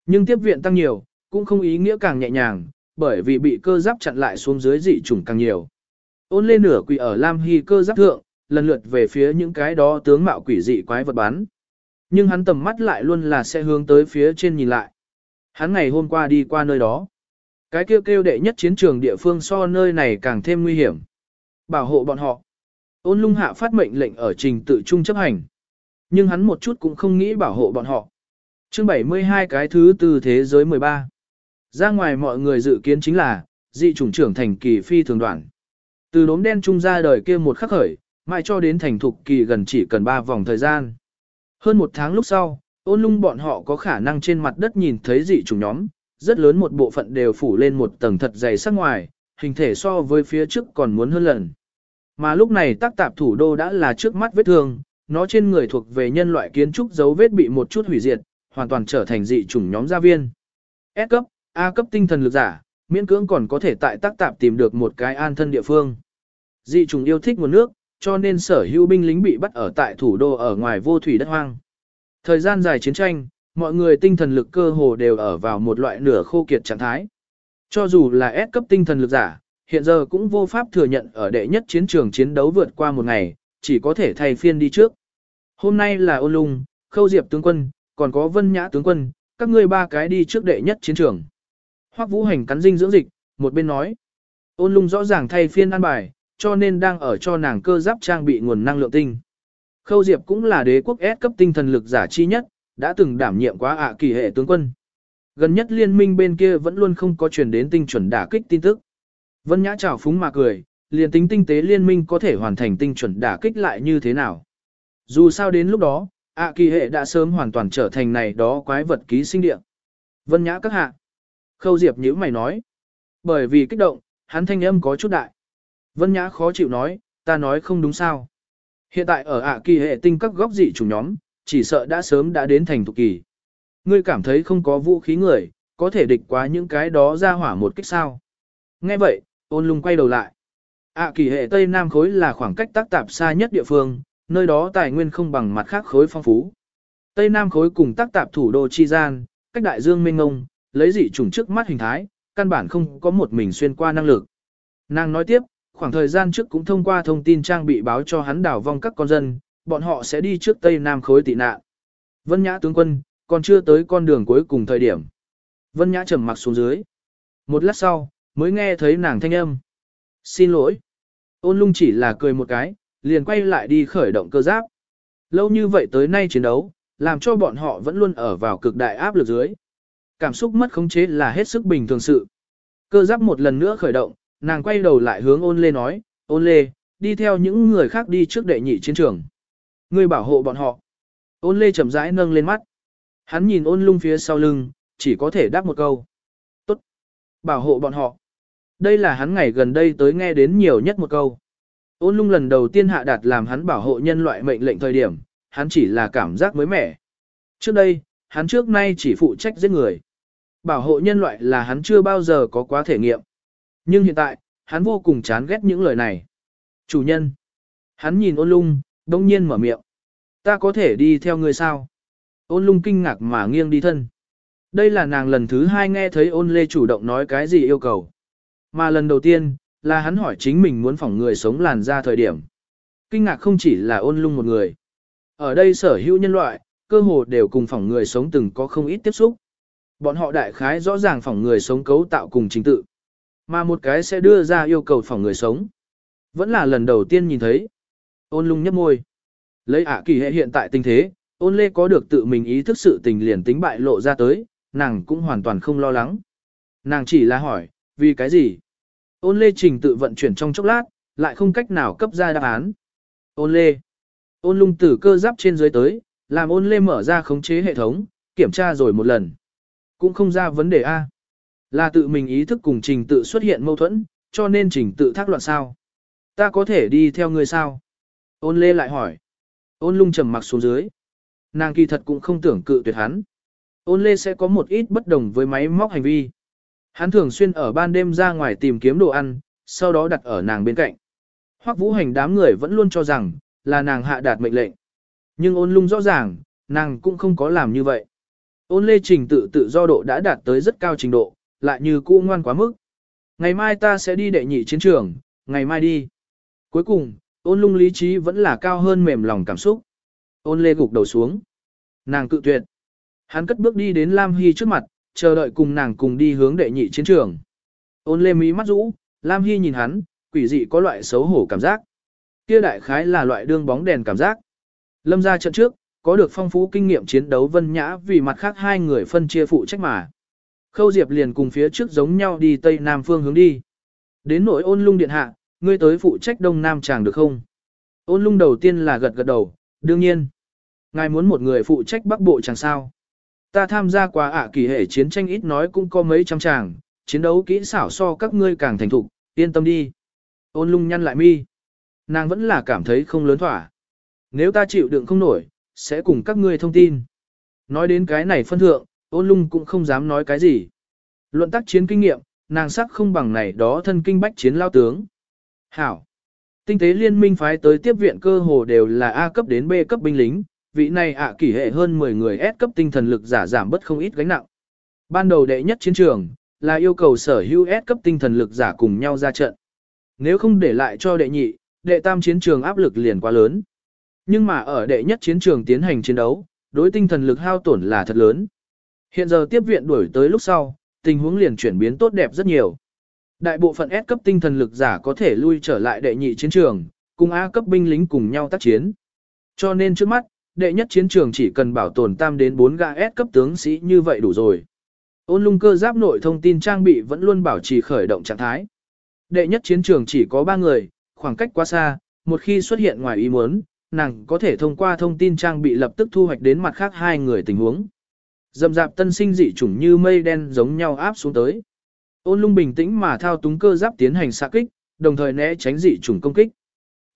Nhưng tiếp viện tăng nhiều, cũng không ý nghĩa càng nhẹ nhàng, bởi vì bị cơ giáp chặn lại xuống dưới dị trùng càng nhiều. Ôn lên nửa quỷ ở Lam Hy cơ giáp thượng, lần lượt về phía những cái đó tướng mạo quỷ dị quái vật bán Nhưng hắn tầm mắt lại luôn là sẽ hướng tới phía trên nhìn lại. Hắn ngày hôm qua đi qua nơi đó. Cái kêu kêu đệ nhất chiến trường địa phương so nơi này càng thêm nguy hiểm. Bảo hộ bọn họ. Ôn lung hạ phát mệnh lệnh ở trình tự trung chấp hành. Nhưng hắn một chút cũng không nghĩ bảo hộ bọn họ. chương 72 cái thứ từ thế giới 13. Ra ngoài mọi người dự kiến chính là, dị chủng trưởng thành kỳ phi thường đoạn. Từ đốm đen trung ra đời kia một khắc khởi, mãi cho đến thành thục kỳ gần chỉ cần 3 vòng thời gian. Hơn một tháng lúc sau, ôn lung bọn họ có khả năng trên mặt đất nhìn thấy dị chủng nhóm, rất lớn một bộ phận đều phủ lên một tầng thật dày sắc ngoài, hình thể so với phía trước còn muốn hơn lần. Mà lúc này tác tạp thủ đô đã là trước mắt vết thương, nó trên người thuộc về nhân loại kiến trúc dấu vết bị một chút hủy diệt, hoàn toàn trở thành dị chủng nhóm gia viên. S cấp, A cấp tinh thần lực giả, miễn cưỡng còn có thể tại tác tạp tìm được một cái an thân địa phương. Dị trùng yêu thích nguồn nước, cho nên sở hữu binh lính bị bắt ở tại thủ đô ở ngoài vô thủy đất hoang. Thời gian dài chiến tranh, mọi người tinh thần lực cơ hồ đều ở vào một loại nửa khô kiệt trạng thái. Cho dù là S cấp tinh thần lực giả, hiện giờ cũng vô pháp thừa nhận ở đệ nhất chiến trường chiến đấu vượt qua một ngày, chỉ có thể thay phiên đi trước. Hôm nay là ôn lung, khâu diệp tướng quân, còn có vân nhã tướng quân, các ngươi ba cái đi trước đệ nhất chiến trường. Hoắc vũ hành cắn dinh dưỡng dịch, một bên nói. Ôn lung rõ ràng thay phiên ăn bài, cho nên đang ở cho nàng cơ giáp trang bị nguồn năng lượng tinh. Khâu Diệp cũng là đế quốc S cấp tinh thần lực giả chi nhất, đã từng đảm nhiệm quá ạ kỳ hệ tướng quân. Gần nhất liên minh bên kia vẫn luôn không có truyền đến tinh chuẩn đả kích tin tức. Vân Nhã chào phúng mà cười, liền tính tinh tế liên minh có thể hoàn thành tinh chuẩn đả kích lại như thế nào. Dù sao đến lúc đó, ạ kỳ hệ đã sớm hoàn toàn trở thành này đó quái vật ký sinh địa. Vân Nhã các hạ. Khâu Diệp nhíu mày nói. Bởi vì kích động, hắn thanh âm có chút đại. Vân Nhã khó chịu nói, ta nói không đúng sao. Hiện tại ở ạ kỳ hệ tinh các góc dị chủ nhóm, chỉ sợ đã sớm đã đến thành thục kỳ. Ngươi cảm thấy không có vũ khí người, có thể địch quá những cái đó ra hỏa một cách sao. Nghe vậy, ôn lung quay đầu lại. ạ kỳ hệ Tây Nam khối là khoảng cách tác tạp xa nhất địa phương, nơi đó tài nguyên không bằng mặt khác khối phong phú. Tây Nam khối cùng tác tạp thủ đô Chi Gian, cách đại dương mênh ngông, lấy dị trùng trước mắt hình thái, căn bản không có một mình xuyên qua năng lực. Nàng nói tiếp, khoảng thời gian trước cũng thông qua thông tin trang bị báo cho hắn đảo vong các con dân, bọn họ sẽ đi trước Tây Nam khối tị nạn. Vân Nhã tướng quân, còn chưa tới con đường cuối cùng thời điểm. Vân Nhã trầm mặc xuống dưới. Một lát sau, mới nghe thấy nàng thanh âm. Xin lỗi. Ôn lung chỉ là cười một cái, liền quay lại đi khởi động cơ giáp. Lâu như vậy tới nay chiến đấu, làm cho bọn họ vẫn luôn ở vào cực đại áp lực dưới. Cảm xúc mất khống chế là hết sức bình thường sự. Cơ giáp một lần nữa khởi động, nàng quay đầu lại hướng ôn lê nói, ôn lê, đi theo những người khác đi trước đệ nhị chiến trường. Ngươi bảo hộ bọn họ. Ôn lê chậm rãi nâng lên mắt. Hắn nhìn ôn lung phía sau lưng, chỉ có thể đáp một câu. Tốt. Bảo hộ bọn họ. Đây là hắn ngày gần đây tới nghe đến nhiều nhất một câu. Ôn lung lần đầu tiên hạ đạt làm hắn bảo hộ nhân loại mệnh lệnh thời điểm, hắn chỉ là cảm giác mới mẻ. Trước đây, hắn trước nay chỉ phụ trách giết người. Bảo hộ nhân loại là hắn chưa bao giờ có quá thể nghiệm. Nhưng hiện tại, hắn vô cùng chán ghét những lời này. Chủ nhân. Hắn nhìn ôn lung, đông nhiên mở miệng. Ta có thể đi theo người sao? Ôn lung kinh ngạc mà nghiêng đi thân. Đây là nàng lần thứ hai nghe thấy ôn lê chủ động nói cái gì yêu cầu. Mà lần đầu tiên, là hắn hỏi chính mình muốn phỏng người sống làn ra thời điểm. Kinh ngạc không chỉ là ôn lung một người. Ở đây sở hữu nhân loại, cơ hồ đều cùng phỏng người sống từng có không ít tiếp xúc. Bọn họ đại khái rõ ràng phỏng người sống cấu tạo cùng chính tự. Mà một cái sẽ đưa ra yêu cầu phỏng người sống. Vẫn là lần đầu tiên nhìn thấy. Ôn lung nhấp môi. Lấy ả kỳ hệ hiện tại tình thế, ôn lê có được tự mình ý thức sự tình liền tính bại lộ ra tới, nàng cũng hoàn toàn không lo lắng. Nàng chỉ là hỏi, vì cái gì? Ôn lê trình tự vận chuyển trong chốc lát, lại không cách nào cấp ra đáp án. Ôn lê. Ôn lung tử cơ giáp trên dưới tới, làm ôn lê mở ra khống chế hệ thống, kiểm tra rồi một lần. Cũng không ra vấn đề A. Là tự mình ý thức cùng trình tự xuất hiện mâu thuẫn, cho nên trình tự thác loạn sao. Ta có thể đi theo người sao? Ôn lê lại hỏi. Ôn lung trầm mặc xuống dưới. Nàng kỳ thật cũng không tưởng cự tuyệt hắn. Ôn lê sẽ có một ít bất đồng với máy móc hành vi. Hắn thường xuyên ở ban đêm ra ngoài tìm kiếm đồ ăn, sau đó đặt ở nàng bên cạnh. Hoắc vũ hành đám người vẫn luôn cho rằng, là nàng hạ đạt mệnh lệnh. Nhưng ôn lung rõ ràng, nàng cũng không có làm như vậy. Ôn lê trình tự tự do độ đã đạt tới rất cao trình độ, lại như cũ ngoan quá mức. Ngày mai ta sẽ đi đệ nhị chiến trường, ngày mai đi. Cuối cùng, ôn lung lý trí vẫn là cao hơn mềm lòng cảm xúc. Ôn lê gục đầu xuống. Nàng cự tuyệt. Hắn cất bước đi đến Lam Hy trước mặt, chờ đợi cùng nàng cùng đi hướng đệ nhị chiến trường. Ôn lê mí mắt rũ, Lam Hy nhìn hắn, quỷ dị có loại xấu hổ cảm giác. Kia đại khái là loại đương bóng đèn cảm giác. Lâm ra trận trước, có được phong phú kinh nghiệm chiến đấu vân nhã vì mặt khác hai người phân chia phụ trách mà. Khâu Diệp liền cùng phía trước giống nhau đi tây nam phương hướng đi. Đến nội ôn lung điện hạ, ngươi tới phụ trách đông nam chàng được không? Ôn lung đầu tiên là gật gật đầu, đương nhiên. Ngài muốn một người phụ trách bắc bộ chàng sao? Ta tham gia qua ạ kỳ hệ chiến tranh ít nói cũng có mấy trăm chàng, chiến đấu kỹ xảo so các ngươi càng thành thục, yên tâm đi. Ôn lung nhăn lại mi. Nàng vẫn là cảm thấy không lớn thỏa. Nếu ta chịu đựng không nổi, sẽ cùng các ngươi thông tin. Nói đến cái này phân thượng, ôn lung cũng không dám nói cái gì. Luận tác chiến kinh nghiệm, nàng sắc không bằng này đó thân kinh bách chiến lao tướng. Hảo. Tinh tế liên minh phái tới tiếp viện cơ hồ đều là A cấp đến B cấp binh lính, vị này ạ kỷ hệ hơn 10 người S cấp tinh thần lực giả giảm bất không ít gánh nặng. Ban đầu đệ nhất chiến trường, là yêu cầu sở hữu S cấp tinh thần lực giả cùng nhau ra trận. Nếu không để lại cho đệ nhị, đệ tam chiến trường áp lực liền quá lớn. Nhưng mà ở đệ nhất chiến trường tiến hành chiến đấu, đối tinh thần lực hao tổn là thật lớn. Hiện giờ tiếp viện đuổi tới lúc sau, tình huống liền chuyển biến tốt đẹp rất nhiều. Đại bộ phận S cấp tinh thần lực giả có thể lui trở lại đệ nhị chiến trường, cùng A cấp binh lính cùng nhau tác chiến. Cho nên trước mắt, đệ nhất chiến trường chỉ cần bảo tồn tam đến 4 gã S cấp tướng sĩ như vậy đủ rồi. Ôn lung cơ giáp nội thông tin trang bị vẫn luôn bảo trì khởi động trạng thái. Đệ nhất chiến trường chỉ có 3 người, khoảng cách quá xa, một khi xuất hiện ngoài ý muốn, nàng có thể thông qua thông tin trang bị lập tức thu hoạch đến mặt khác hai người tình huống. Dầm dạp tân sinh dị chủng như mây đen giống nhau áp xuống tới. Ôn lung bình tĩnh mà thao túng cơ giáp tiến hành xạ kích, đồng thời né tránh dị chủng công kích.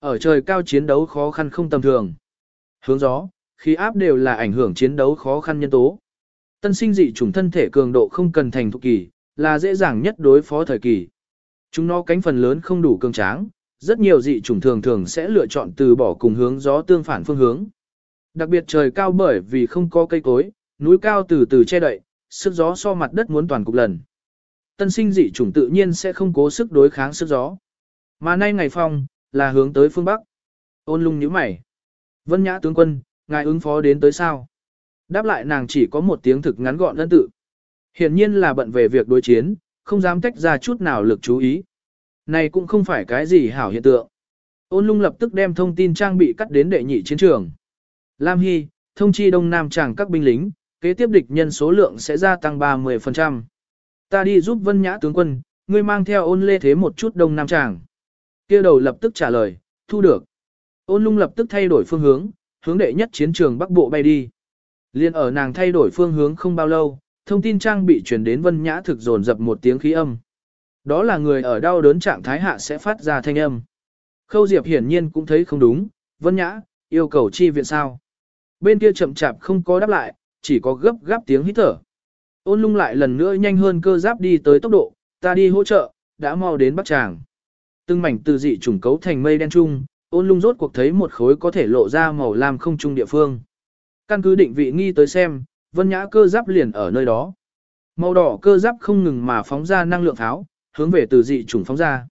Ở trời cao chiến đấu khó khăn không tầm thường. Hướng gió, khí áp đều là ảnh hưởng chiến đấu khó khăn nhân tố. Tân sinh dị chủng thân thể cường độ không cần thành thục kỳ, là dễ dàng nhất đối phó thời kỳ. Chúng nó cánh phần lớn không đủ cường tráng, rất nhiều dị chủng thường thường sẽ lựa chọn từ bỏ cùng hướng gió tương phản phương hướng. Đặc biệt trời cao bởi vì không có cây cối, núi cao từ từ che đậy, sức gió so mặt đất muốn toàn cục lần. Tân sinh dị chủng tự nhiên sẽ không cố sức đối kháng sức gió. Mà nay ngày phong, là hướng tới phương Bắc. Ôn lung nhíu mày. Vân nhã tướng quân, ngài ứng phó đến tới sao? Đáp lại nàng chỉ có một tiếng thực ngắn gọn đơn tự. Hiển nhiên là bận về việc đối chiến, không dám tách ra chút nào lực chú ý. Này cũng không phải cái gì hảo hiện tượng. Ôn lung lập tức đem thông tin trang bị cắt đến đệ nhị chiến trường. Lam Hy, thông chi đông nam chẳng các binh lính, kế tiếp địch nhân số lượng sẽ gia tăng 30%. Ta đi giúp vân nhã tướng quân, ngươi mang theo ôn lê thế một chút đông nam Tràng. kia đầu lập tức trả lời, thu được. Ôn lung lập tức thay đổi phương hướng, hướng đệ nhất chiến trường bắc bộ bay đi. Liên ở nàng thay đổi phương hướng không bao lâu, thông tin trang bị truyền đến vân nhã thực dồn dập một tiếng khí âm. Đó là người ở đau đớn trạng thái hạ sẽ phát ra thanh âm. Khâu Diệp hiển nhiên cũng thấy không đúng, vân nhã, yêu cầu chi viện sao. Bên kia chậm chạp không có đáp lại, chỉ có gấp gáp tiếng hít thở. Ôn lung lại lần nữa nhanh hơn cơ giáp đi tới tốc độ, ta đi hỗ trợ, đã mau đến Bắc Tràng. Từng mảnh từ dị trùng cấu thành mây đen trung, ôn lung rốt cuộc thấy một khối có thể lộ ra màu lam không trung địa phương. Căn cứ định vị nghi tới xem, vân nhã cơ giáp liền ở nơi đó. Màu đỏ cơ giáp không ngừng mà phóng ra năng lượng tháo, hướng về từ dị trùng phóng ra.